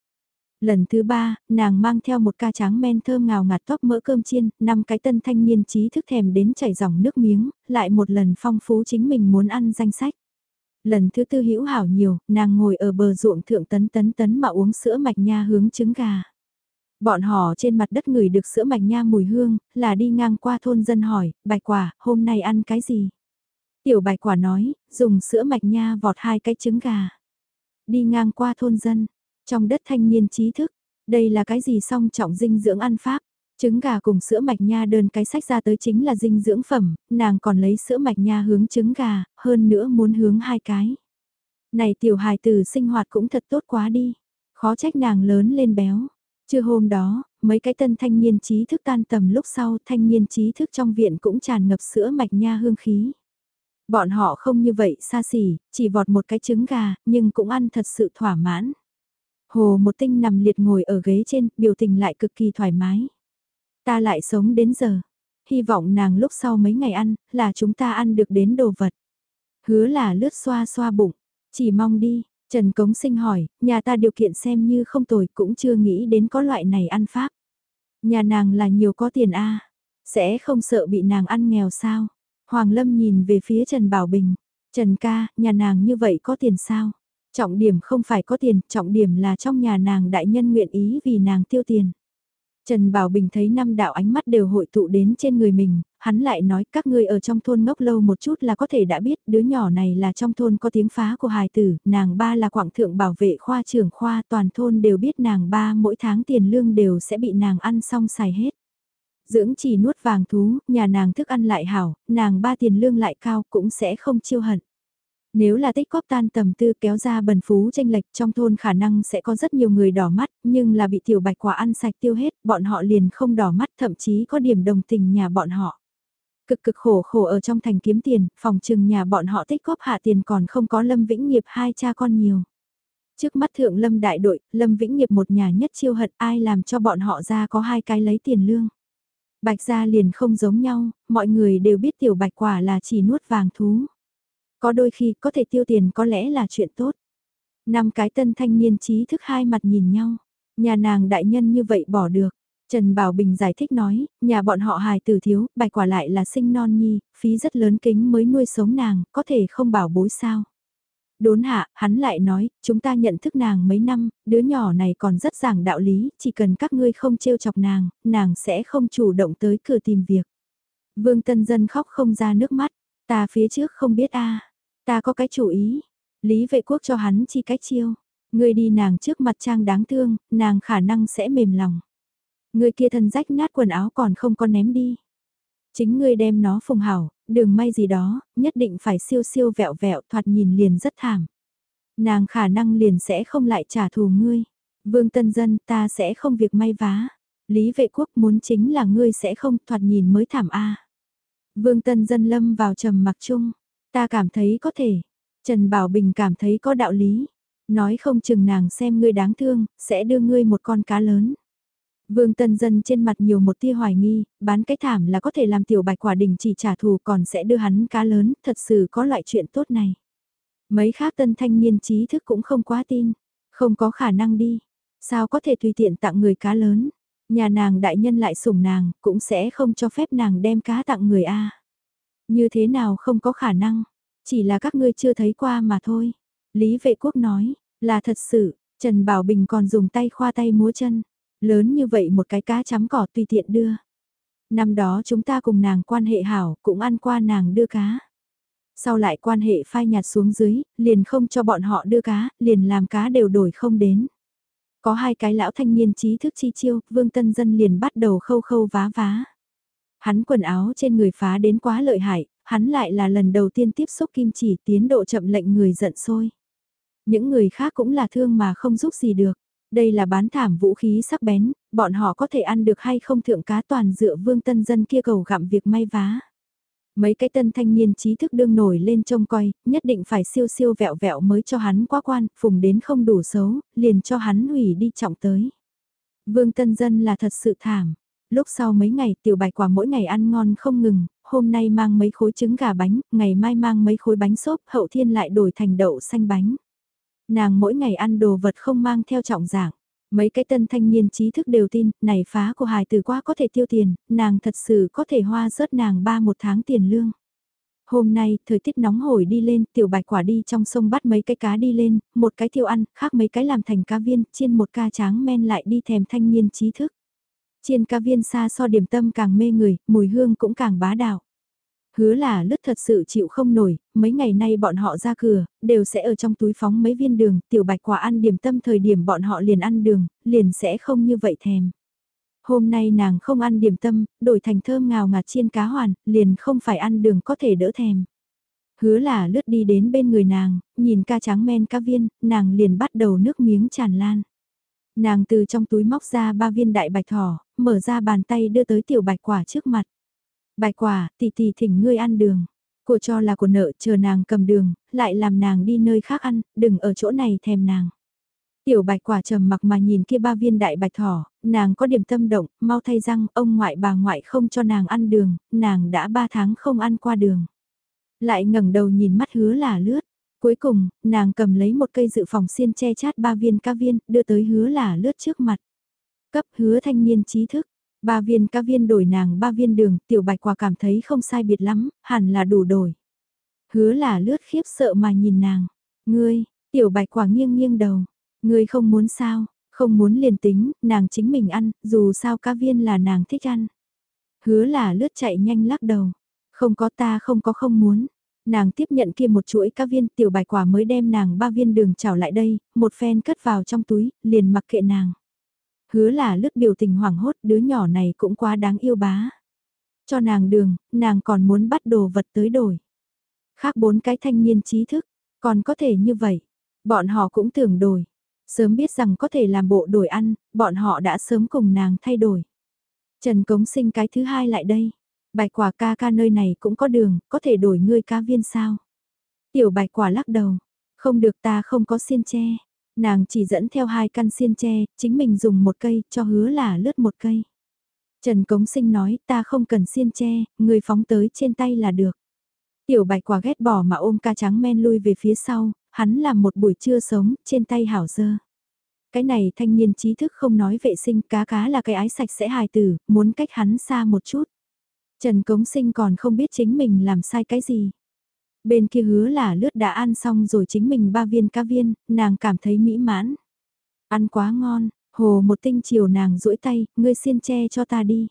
Lần thứ ba, nàng mang theo một ca tráng men thơm ngào ngạt tóc mỡ cơm chiên, năm cái tân thanh niên trí thức thèm đến chảy dòng nước miếng, lại một lần phong phú chính mình muốn ăn danh sách. Lần thứ tư hữu hảo nhiều, nàng ngồi ở bờ ruộng thượng tấn tấn tấn mà uống sữa mạch nha hướng trứng gà. Bọn họ trên mặt đất ngửi được sữa mạch nha mùi hương, là đi ngang qua thôn dân hỏi, bạch quả, hôm nay ăn cái gì? Tiểu bạch quả nói, dùng sữa mạch nha vọt hai cái trứng gà. Đi ngang qua thôn dân, trong đất thanh niên trí thức, đây là cái gì song trọng dinh dưỡng ăn pháp? Trứng gà cùng sữa mạch nha đơn cái sách ra tới chính là dinh dưỡng phẩm, nàng còn lấy sữa mạch nha hướng trứng gà, hơn nữa muốn hướng hai cái. Này tiểu hài tử sinh hoạt cũng thật tốt quá đi, khó trách nàng lớn lên béo. Trưa hôm đó, mấy cái tân thanh niên trí thức tan tầm lúc sau thanh niên trí thức trong viện cũng tràn ngập sữa mạch nha hương khí. Bọn họ không như vậy xa xỉ, chỉ vọt một cái trứng gà, nhưng cũng ăn thật sự thỏa mãn. Hồ một tinh nằm liệt ngồi ở ghế trên, biểu tình lại cực kỳ thoải mái. Ta lại sống đến giờ. Hy vọng nàng lúc sau mấy ngày ăn, là chúng ta ăn được đến đồ vật. Hứa là lướt xoa xoa bụng. Chỉ mong đi, Trần Cống Sinh hỏi, nhà ta điều kiện xem như không tồi cũng chưa nghĩ đến có loại này ăn pháp. Nhà nàng là nhiều có tiền a sẽ không sợ bị nàng ăn nghèo sao? Hoàng Lâm nhìn về phía Trần Bảo Bình. Trần ca, nhà nàng như vậy có tiền sao? Trọng điểm không phải có tiền, trọng điểm là trong nhà nàng đại nhân nguyện ý vì nàng tiêu tiền. Trần Bảo Bình thấy năm đạo ánh mắt đều hội tụ đến trên người mình, hắn lại nói các ngươi ở trong thôn ngốc lâu một chút là có thể đã biết đứa nhỏ này là trong thôn có tiếng phá của hài tử, nàng ba là quảng thượng bảo vệ khoa trưởng khoa toàn thôn đều biết nàng ba mỗi tháng tiền lương đều sẽ bị nàng ăn xong xài hết. Dưỡng chỉ nuốt vàng thú, nhà nàng thức ăn lại hảo, nàng ba tiền lương lại cao cũng sẽ không chiêu hận. Nếu là tích góp tan tầm tư kéo ra bần phú tranh lệch trong thôn khả năng sẽ có rất nhiều người đỏ mắt, nhưng là bị tiểu bạch quả ăn sạch tiêu hết, bọn họ liền không đỏ mắt thậm chí có điểm đồng tình nhà bọn họ. Cực cực khổ khổ ở trong thành kiếm tiền, phòng trừng nhà bọn họ tích góp hạ tiền còn không có Lâm Vĩnh Nghiệp hai cha con nhiều. Trước mắt thượng Lâm đại đội, Lâm Vĩnh Nghiệp một nhà nhất chiêu hận ai làm cho bọn họ ra có hai cái lấy tiền lương. Bạch gia liền không giống nhau, mọi người đều biết tiểu bạch quả là chỉ nuốt vàng thú. Có đôi khi có thể tiêu tiền có lẽ là chuyện tốt. Năm cái tân thanh niên trí thức hai mặt nhìn nhau. Nhà nàng đại nhân như vậy bỏ được. Trần Bảo Bình giải thích nói, nhà bọn họ hài tử thiếu, bạch quả lại là sinh non nhi, phí rất lớn kính mới nuôi sống nàng, có thể không bảo bối sao. Đốn hạ, hắn lại nói, chúng ta nhận thức nàng mấy năm, đứa nhỏ này còn rất giảng đạo lý, chỉ cần các ngươi không trêu chọc nàng, nàng sẽ không chủ động tới cửa tìm việc. Vương Tân Dân khóc không ra nước mắt, ta phía trước không biết a Ta có cái chủ ý. Lý vệ quốc cho hắn chi cách chiêu. Ngươi đi nàng trước mặt trang đáng thương, nàng khả năng sẽ mềm lòng. Ngươi kia thân rách nát quần áo còn không có ném đi. Chính ngươi đem nó phùng hảo, đường may gì đó, nhất định phải siêu siêu vẹo vẹo thoạt nhìn liền rất thảm. Nàng khả năng liền sẽ không lại trả thù ngươi. Vương Tân Dân ta sẽ không việc may vá. Lý vệ quốc muốn chính là ngươi sẽ không thoạt nhìn mới thảm a. Vương Tân Dân lâm vào trầm mặc chung. Ta cảm thấy có thể. Trần Bảo Bình cảm thấy có đạo lý. Nói không chừng nàng xem ngươi đáng thương, sẽ đưa ngươi một con cá lớn. Vương Tân Dân trên mặt nhiều một tia hoài nghi, bán cái thảm là có thể làm tiểu bạch quả đình chỉ trả thù còn sẽ đưa hắn cá lớn, thật sự có loại chuyện tốt này. Mấy khác tân thanh niên trí thức cũng không quá tin, không có khả năng đi, sao có thể tùy tiện tặng người cá lớn, nhà nàng đại nhân lại sủng nàng, cũng sẽ không cho phép nàng đem cá tặng người A. Như thế nào không có khả năng, chỉ là các ngươi chưa thấy qua mà thôi. Lý vệ quốc nói, là thật sự, Trần Bảo Bình còn dùng tay khoa tay múa chân, lớn như vậy một cái cá chấm cỏ tùy tiện đưa. Năm đó chúng ta cùng nàng quan hệ hảo, cũng ăn qua nàng đưa cá. Sau lại quan hệ phai nhạt xuống dưới, liền không cho bọn họ đưa cá, liền làm cá đều đổi không đến. Có hai cái lão thanh niên trí thức chi chiêu, Vương Tân Dân liền bắt đầu khâu khâu vá vá. Hắn quần áo trên người phá đến quá lợi hại, hắn lại là lần đầu tiên tiếp xúc kim chỉ tiến độ chậm lệnh người giận sôi. Những người khác cũng là thương mà không giúp gì được. Đây là bán thảm vũ khí sắc bén, bọn họ có thể ăn được hay không thượng cá toàn dựa vương tân dân kia cầu gặm việc may vá. Mấy cái tân thanh niên trí thức đương nổi lên trông coi, nhất định phải siêu siêu vẹo vẹo mới cho hắn quá quan, phùng đến không đủ xấu, liền cho hắn hủy đi trọng tới. Vương tân dân là thật sự thảm. Lúc sau mấy ngày tiểu bạch quả mỗi ngày ăn ngon không ngừng, hôm nay mang mấy khối trứng gà bánh, ngày mai mang mấy khối bánh xốp, hậu thiên lại đổi thành đậu xanh bánh. Nàng mỗi ngày ăn đồ vật không mang theo trọng dạng. Mấy cái tân thanh niên trí thức đều tin, này phá của hài từ quá có thể tiêu tiền, nàng thật sự có thể hoa rớt nàng ba một tháng tiền lương. Hôm nay, thời tiết nóng hổi đi lên, tiểu bạch quả đi trong sông bắt mấy cái cá đi lên, một cái thiêu ăn, khác mấy cái làm thành cá viên, chiên một ca tráng men lại đi thèm thanh niên trí thức. Chiên cá viên xa so điểm tâm càng mê người, mùi hương cũng càng bá đạo. Hứa là lứt thật sự chịu không nổi, mấy ngày nay bọn họ ra cửa, đều sẽ ở trong túi phóng mấy viên đường, tiểu bạch quả ăn điểm tâm thời điểm bọn họ liền ăn đường, liền sẽ không như vậy thèm. Hôm nay nàng không ăn điểm tâm, đổi thành thơm ngào ngạt chiên cá hoàn, liền không phải ăn đường có thể đỡ thèm. Hứa là lướt đi đến bên người nàng, nhìn ca trắng men cá viên, nàng liền bắt đầu nước miếng tràn lan. Nàng từ trong túi móc ra ba viên đại bạch thỏ, mở ra bàn tay đưa tới tiểu bạch quả trước mặt. Bạch quả, tỷ tỷ thỉnh ngươi ăn đường. Cô cho là của nợ chờ nàng cầm đường, lại làm nàng đi nơi khác ăn, đừng ở chỗ này thèm nàng. Tiểu bạch quả trầm mặc mà nhìn kia ba viên đại bạch thỏ, nàng có điểm tâm động, mau thay răng, ông ngoại bà ngoại không cho nàng ăn đường, nàng đã ba tháng không ăn qua đường. Lại ngẩng đầu nhìn mắt hứa là lướt. Cuối cùng, nàng cầm lấy một cây dự phòng xiên che chát ba viên ca viên, đưa tới hứa là lướt trước mặt. Cấp hứa thanh niên trí thức, Ba viên ca viên đổi nàng ba viên đường, tiểu bạch quả cảm thấy không sai biệt lắm, hẳn là đủ đổi. Hứa là lướt khiếp sợ mà nhìn nàng. Ngươi, tiểu bạch quả nghiêng nghiêng đầu. Ngươi không muốn sao, không muốn liền tính, nàng chính mình ăn, dù sao ca viên là nàng thích ăn. Hứa là lướt chạy nhanh lắc đầu. Không có ta không có không muốn. Nàng tiếp nhận kia một chuỗi ca viên tiểu bạch quả mới đem nàng ba viên đường trảo lại đây, một phen cất vào trong túi, liền mặc kệ nàng. Hứa là lướt biểu tình hoảng hốt đứa nhỏ này cũng quá đáng yêu bá. Cho nàng đường, nàng còn muốn bắt đồ vật tới đổi. Khác bốn cái thanh niên trí thức, còn có thể như vậy. Bọn họ cũng tưởng đổi. Sớm biết rằng có thể làm bộ đổi ăn, bọn họ đã sớm cùng nàng thay đổi. Trần Cống sinh cái thứ hai lại đây. Bạch quả ca ca nơi này cũng có đường, có thể đổi ngươi ca viên sao? Tiểu bạch quả lắc đầu. Không được ta không có xiên tre. Nàng chỉ dẫn theo hai căn xiên tre, chính mình dùng một cây, cho hứa là lướt một cây. Trần Cống Sinh nói, ta không cần xiên tre, người phóng tới trên tay là được. Tiểu bạch quả ghét bỏ mà ôm ca trắng men lui về phía sau, hắn làm một buổi trưa sống, trên tay hảo dơ. Cái này thanh niên trí thức không nói vệ sinh cá cá là cái ái sạch sẽ hài tử, muốn cách hắn xa một chút. Trần Cống Sinh còn không biết chính mình làm sai cái gì. Bên kia hứa là lướt đã ăn xong rồi chính mình ba viên cá viên, nàng cảm thấy mỹ mãn. Ăn quá ngon, hồ một tinh chiều nàng duỗi tay, ngươi xiên che cho ta đi.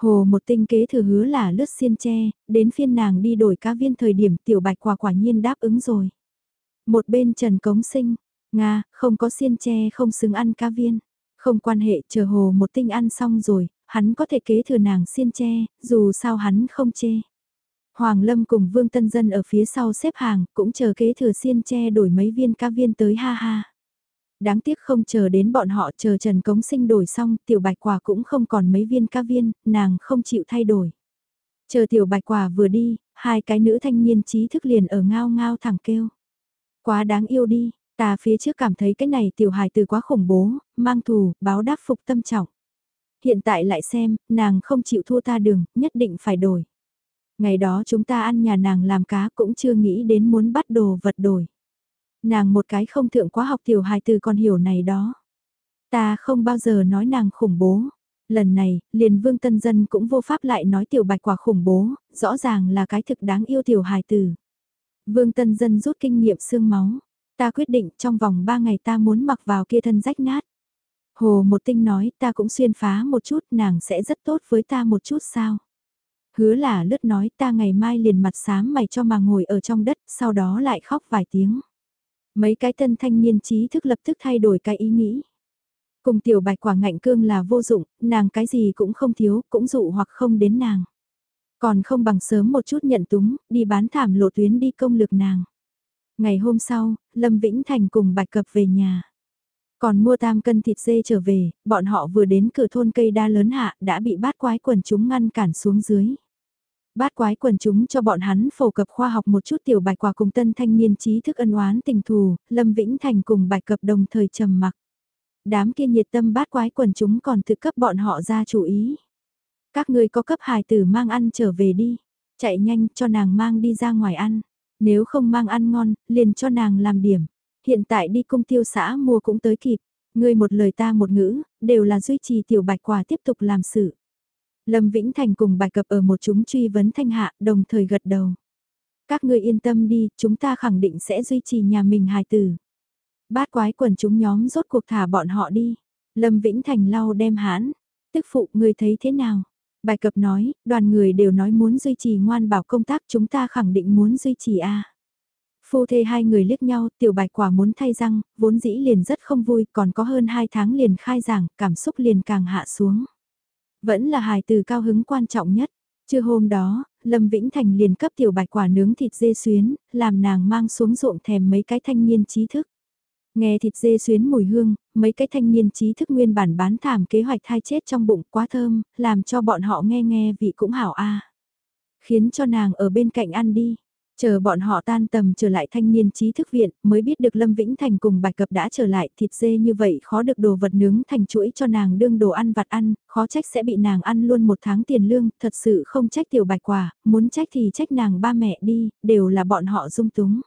Hồ một tinh kế thừa hứa là lướt xiên che, đến phiên nàng đi đổi cá viên thời điểm tiểu bạch quả quả nhiên đáp ứng rồi. Một bên trần cống sinh, Nga, không có xiên che không xứng ăn cá viên. Không quan hệ, chờ hồ một tinh ăn xong rồi, hắn có thể kế thừa nàng xiên che, dù sao hắn không chê. Hoàng Lâm cùng Vương Tân Dân ở phía sau xếp hàng, cũng chờ kế thừa xiên che đổi mấy viên ca viên tới ha ha. Đáng tiếc không chờ đến bọn họ chờ Trần Cống Sinh đổi xong, tiểu bạch quả cũng không còn mấy viên ca viên, nàng không chịu thay đổi. Chờ tiểu bạch quả vừa đi, hai cái nữ thanh niên trí thức liền ở ngao ngao thẳng kêu. Quá đáng yêu đi, ta phía trước cảm thấy cái này tiểu hài từ quá khủng bố, mang thù, báo đáp phục tâm trọng. Hiện tại lại xem, nàng không chịu thua ta đường, nhất định phải đổi. Ngày đó chúng ta ăn nhà nàng làm cá cũng chưa nghĩ đến muốn bắt đồ vật đổi. Nàng một cái không thượng quá học tiểu hài từ con hiểu này đó. Ta không bao giờ nói nàng khủng bố. Lần này, liền vương tân dân cũng vô pháp lại nói tiểu bạch quả khủng bố, rõ ràng là cái thực đáng yêu tiểu hài tử. Vương tân dân rút kinh nghiệm xương máu. Ta quyết định trong vòng 3 ngày ta muốn mặc vào kia thân rách nát. Hồ một tinh nói ta cũng xuyên phá một chút nàng sẽ rất tốt với ta một chút sao. Hứa là lướt nói ta ngày mai liền mặt xám mày cho mà ngồi ở trong đất, sau đó lại khóc vài tiếng. Mấy cái tân thanh niên trí thức lập tức thay đổi cái ý nghĩ. Cùng tiểu bạch quả ngạnh cương là vô dụng, nàng cái gì cũng không thiếu, cũng dụ hoặc không đến nàng. Còn không bằng sớm một chút nhận túng, đi bán thảm lộ tuyến đi công lực nàng. Ngày hôm sau, Lâm Vĩnh Thành cùng Bạch Cập về nhà. Còn mua tam cân thịt dê trở về, bọn họ vừa đến cửa thôn cây đa lớn hạ đã bị bát quái quần chúng ngăn cản xuống dưới. Bát quái quần chúng cho bọn hắn phổ cập khoa học một chút tiểu bạch quả cùng tân thanh niên trí thức ân oán tình thù, Lâm Vĩnh Thành cùng bạch cập đồng thời trầm mặc. Đám kia nhiệt tâm bát quái quần chúng còn thực cấp bọn họ ra chú ý. Các người có cấp hài tử mang ăn trở về đi, chạy nhanh cho nàng mang đi ra ngoài ăn, nếu không mang ăn ngon, liền cho nàng làm điểm. Hiện tại đi công tiêu xã mua cũng tới kịp, ngươi một lời ta một ngữ, đều là duy trì tiểu bạch quả tiếp tục làm sự. Lâm Vĩnh Thành cùng bài cập ở một chúng truy vấn thanh hạ, đồng thời gật đầu. Các ngươi yên tâm đi, chúng ta khẳng định sẽ duy trì nhà mình hài tử. Bát quái quần chúng nhóm rốt cuộc thả bọn họ đi. Lâm Vĩnh Thành lau đem hãn. Tức phụ người thấy thế nào? Bài cập nói, đoàn người đều nói muốn duy trì ngoan bảo công tác chúng ta khẳng định muốn duy trì a. Phu thê hai người liếc nhau, tiểu bạch quả muốn thay răng, vốn dĩ liền rất không vui, còn có hơn hai tháng liền khai giảng, cảm xúc liền càng hạ xuống. Vẫn là hài từ cao hứng quan trọng nhất. Trưa hôm đó, Lâm Vĩnh Thành liền cấp tiểu bạch quả nướng thịt dê xuyến, làm nàng mang xuống ruộng thèm mấy cái thanh niên trí thức. Nghe thịt dê xuyến mùi hương, mấy cái thanh niên trí thức nguyên bản bán thảm kế hoạch thai chết trong bụng quá thơm, làm cho bọn họ nghe nghe vị cũng hảo a Khiến cho nàng ở bên cạnh ăn đi. Chờ bọn họ tan tầm trở lại thanh niên trí thức viện, mới biết được Lâm Vĩnh Thành cùng Bạch Cập đã trở lại thịt dê như vậy khó được đồ vật nướng thành chuỗi cho nàng đương đồ ăn vặt ăn, khó trách sẽ bị nàng ăn luôn một tháng tiền lương, thật sự không trách tiểu bạch quả, muốn trách thì trách nàng ba mẹ đi, đều là bọn họ dung túng.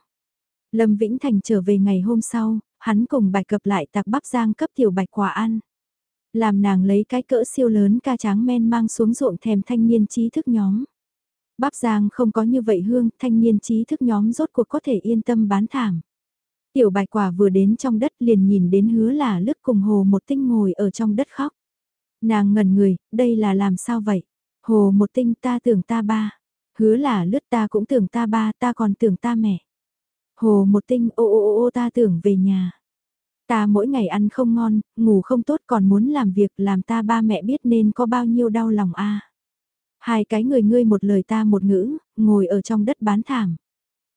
Lâm Vĩnh Thành trở về ngày hôm sau, hắn cùng Bạch Cập lại tạc bắp giang cấp tiểu bạch quả ăn. Làm nàng lấy cái cỡ siêu lớn ca tráng men mang xuống ruộng thèm thanh niên trí thức nhóm. Bắp Giang không có như vậy hương, thanh niên trí thức nhóm rốt cuộc có thể yên tâm bán thảm. Tiểu bạch quả vừa đến trong đất liền nhìn đến hứa là lướt cùng hồ một tinh ngồi ở trong đất khóc. Nàng ngẩn người, đây là làm sao vậy? Hồ một tinh ta tưởng ta ba. Hứa là lướt ta cũng tưởng ta ba, ta còn tưởng ta mẹ. Hồ một tinh ô ô ô ô ta tưởng về nhà. Ta mỗi ngày ăn không ngon, ngủ không tốt còn muốn làm việc làm ta ba mẹ biết nên có bao nhiêu đau lòng a Hai cái người ngươi một lời ta một ngữ, ngồi ở trong đất bán thảm.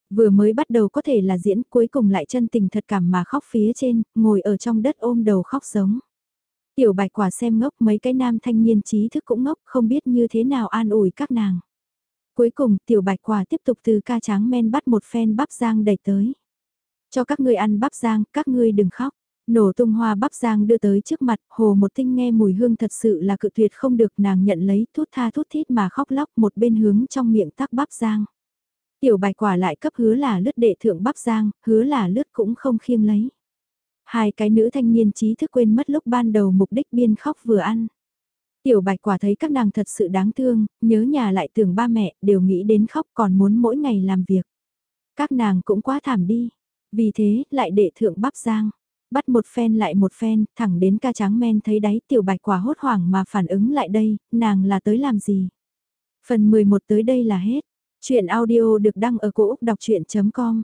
Vừa mới bắt đầu có thể là diễn cuối cùng lại chân tình thật cảm mà khóc phía trên, ngồi ở trong đất ôm đầu khóc giống. Tiểu bạch quả xem ngốc mấy cái nam thanh niên trí thức cũng ngốc không biết như thế nào an ủi các nàng. Cuối cùng tiểu bạch quả tiếp tục từ ca tráng men bắt một phen bắp giang đẩy tới. Cho các ngươi ăn bắp giang, các ngươi đừng khóc. Nổ tung hoa bắp giang đưa tới trước mặt, hồ một tinh nghe mùi hương thật sự là cự tuyệt không được nàng nhận lấy thút tha thút thít mà khóc lóc một bên hướng trong miệng tắc bắp giang. Tiểu bài quả lại cấp hứa là lướt đệ thượng bắp giang, hứa là lướt cũng không khiêng lấy. Hai cái nữ thanh niên trí thức quên mất lúc ban đầu mục đích biên khóc vừa ăn. Tiểu bạch quả thấy các nàng thật sự đáng thương, nhớ nhà lại tưởng ba mẹ, đều nghĩ đến khóc còn muốn mỗi ngày làm việc. Các nàng cũng quá thảm đi, vì thế lại đệ thượng bắp giang. Bắt một phen lại một phen, thẳng đến ca trắng men thấy đáy tiểu bạch quả hốt hoảng mà phản ứng lại đây, nàng là tới làm gì? Phần 11 tới đây là hết. Chuyện audio được đăng ở cổ Úc đọc chuyện.com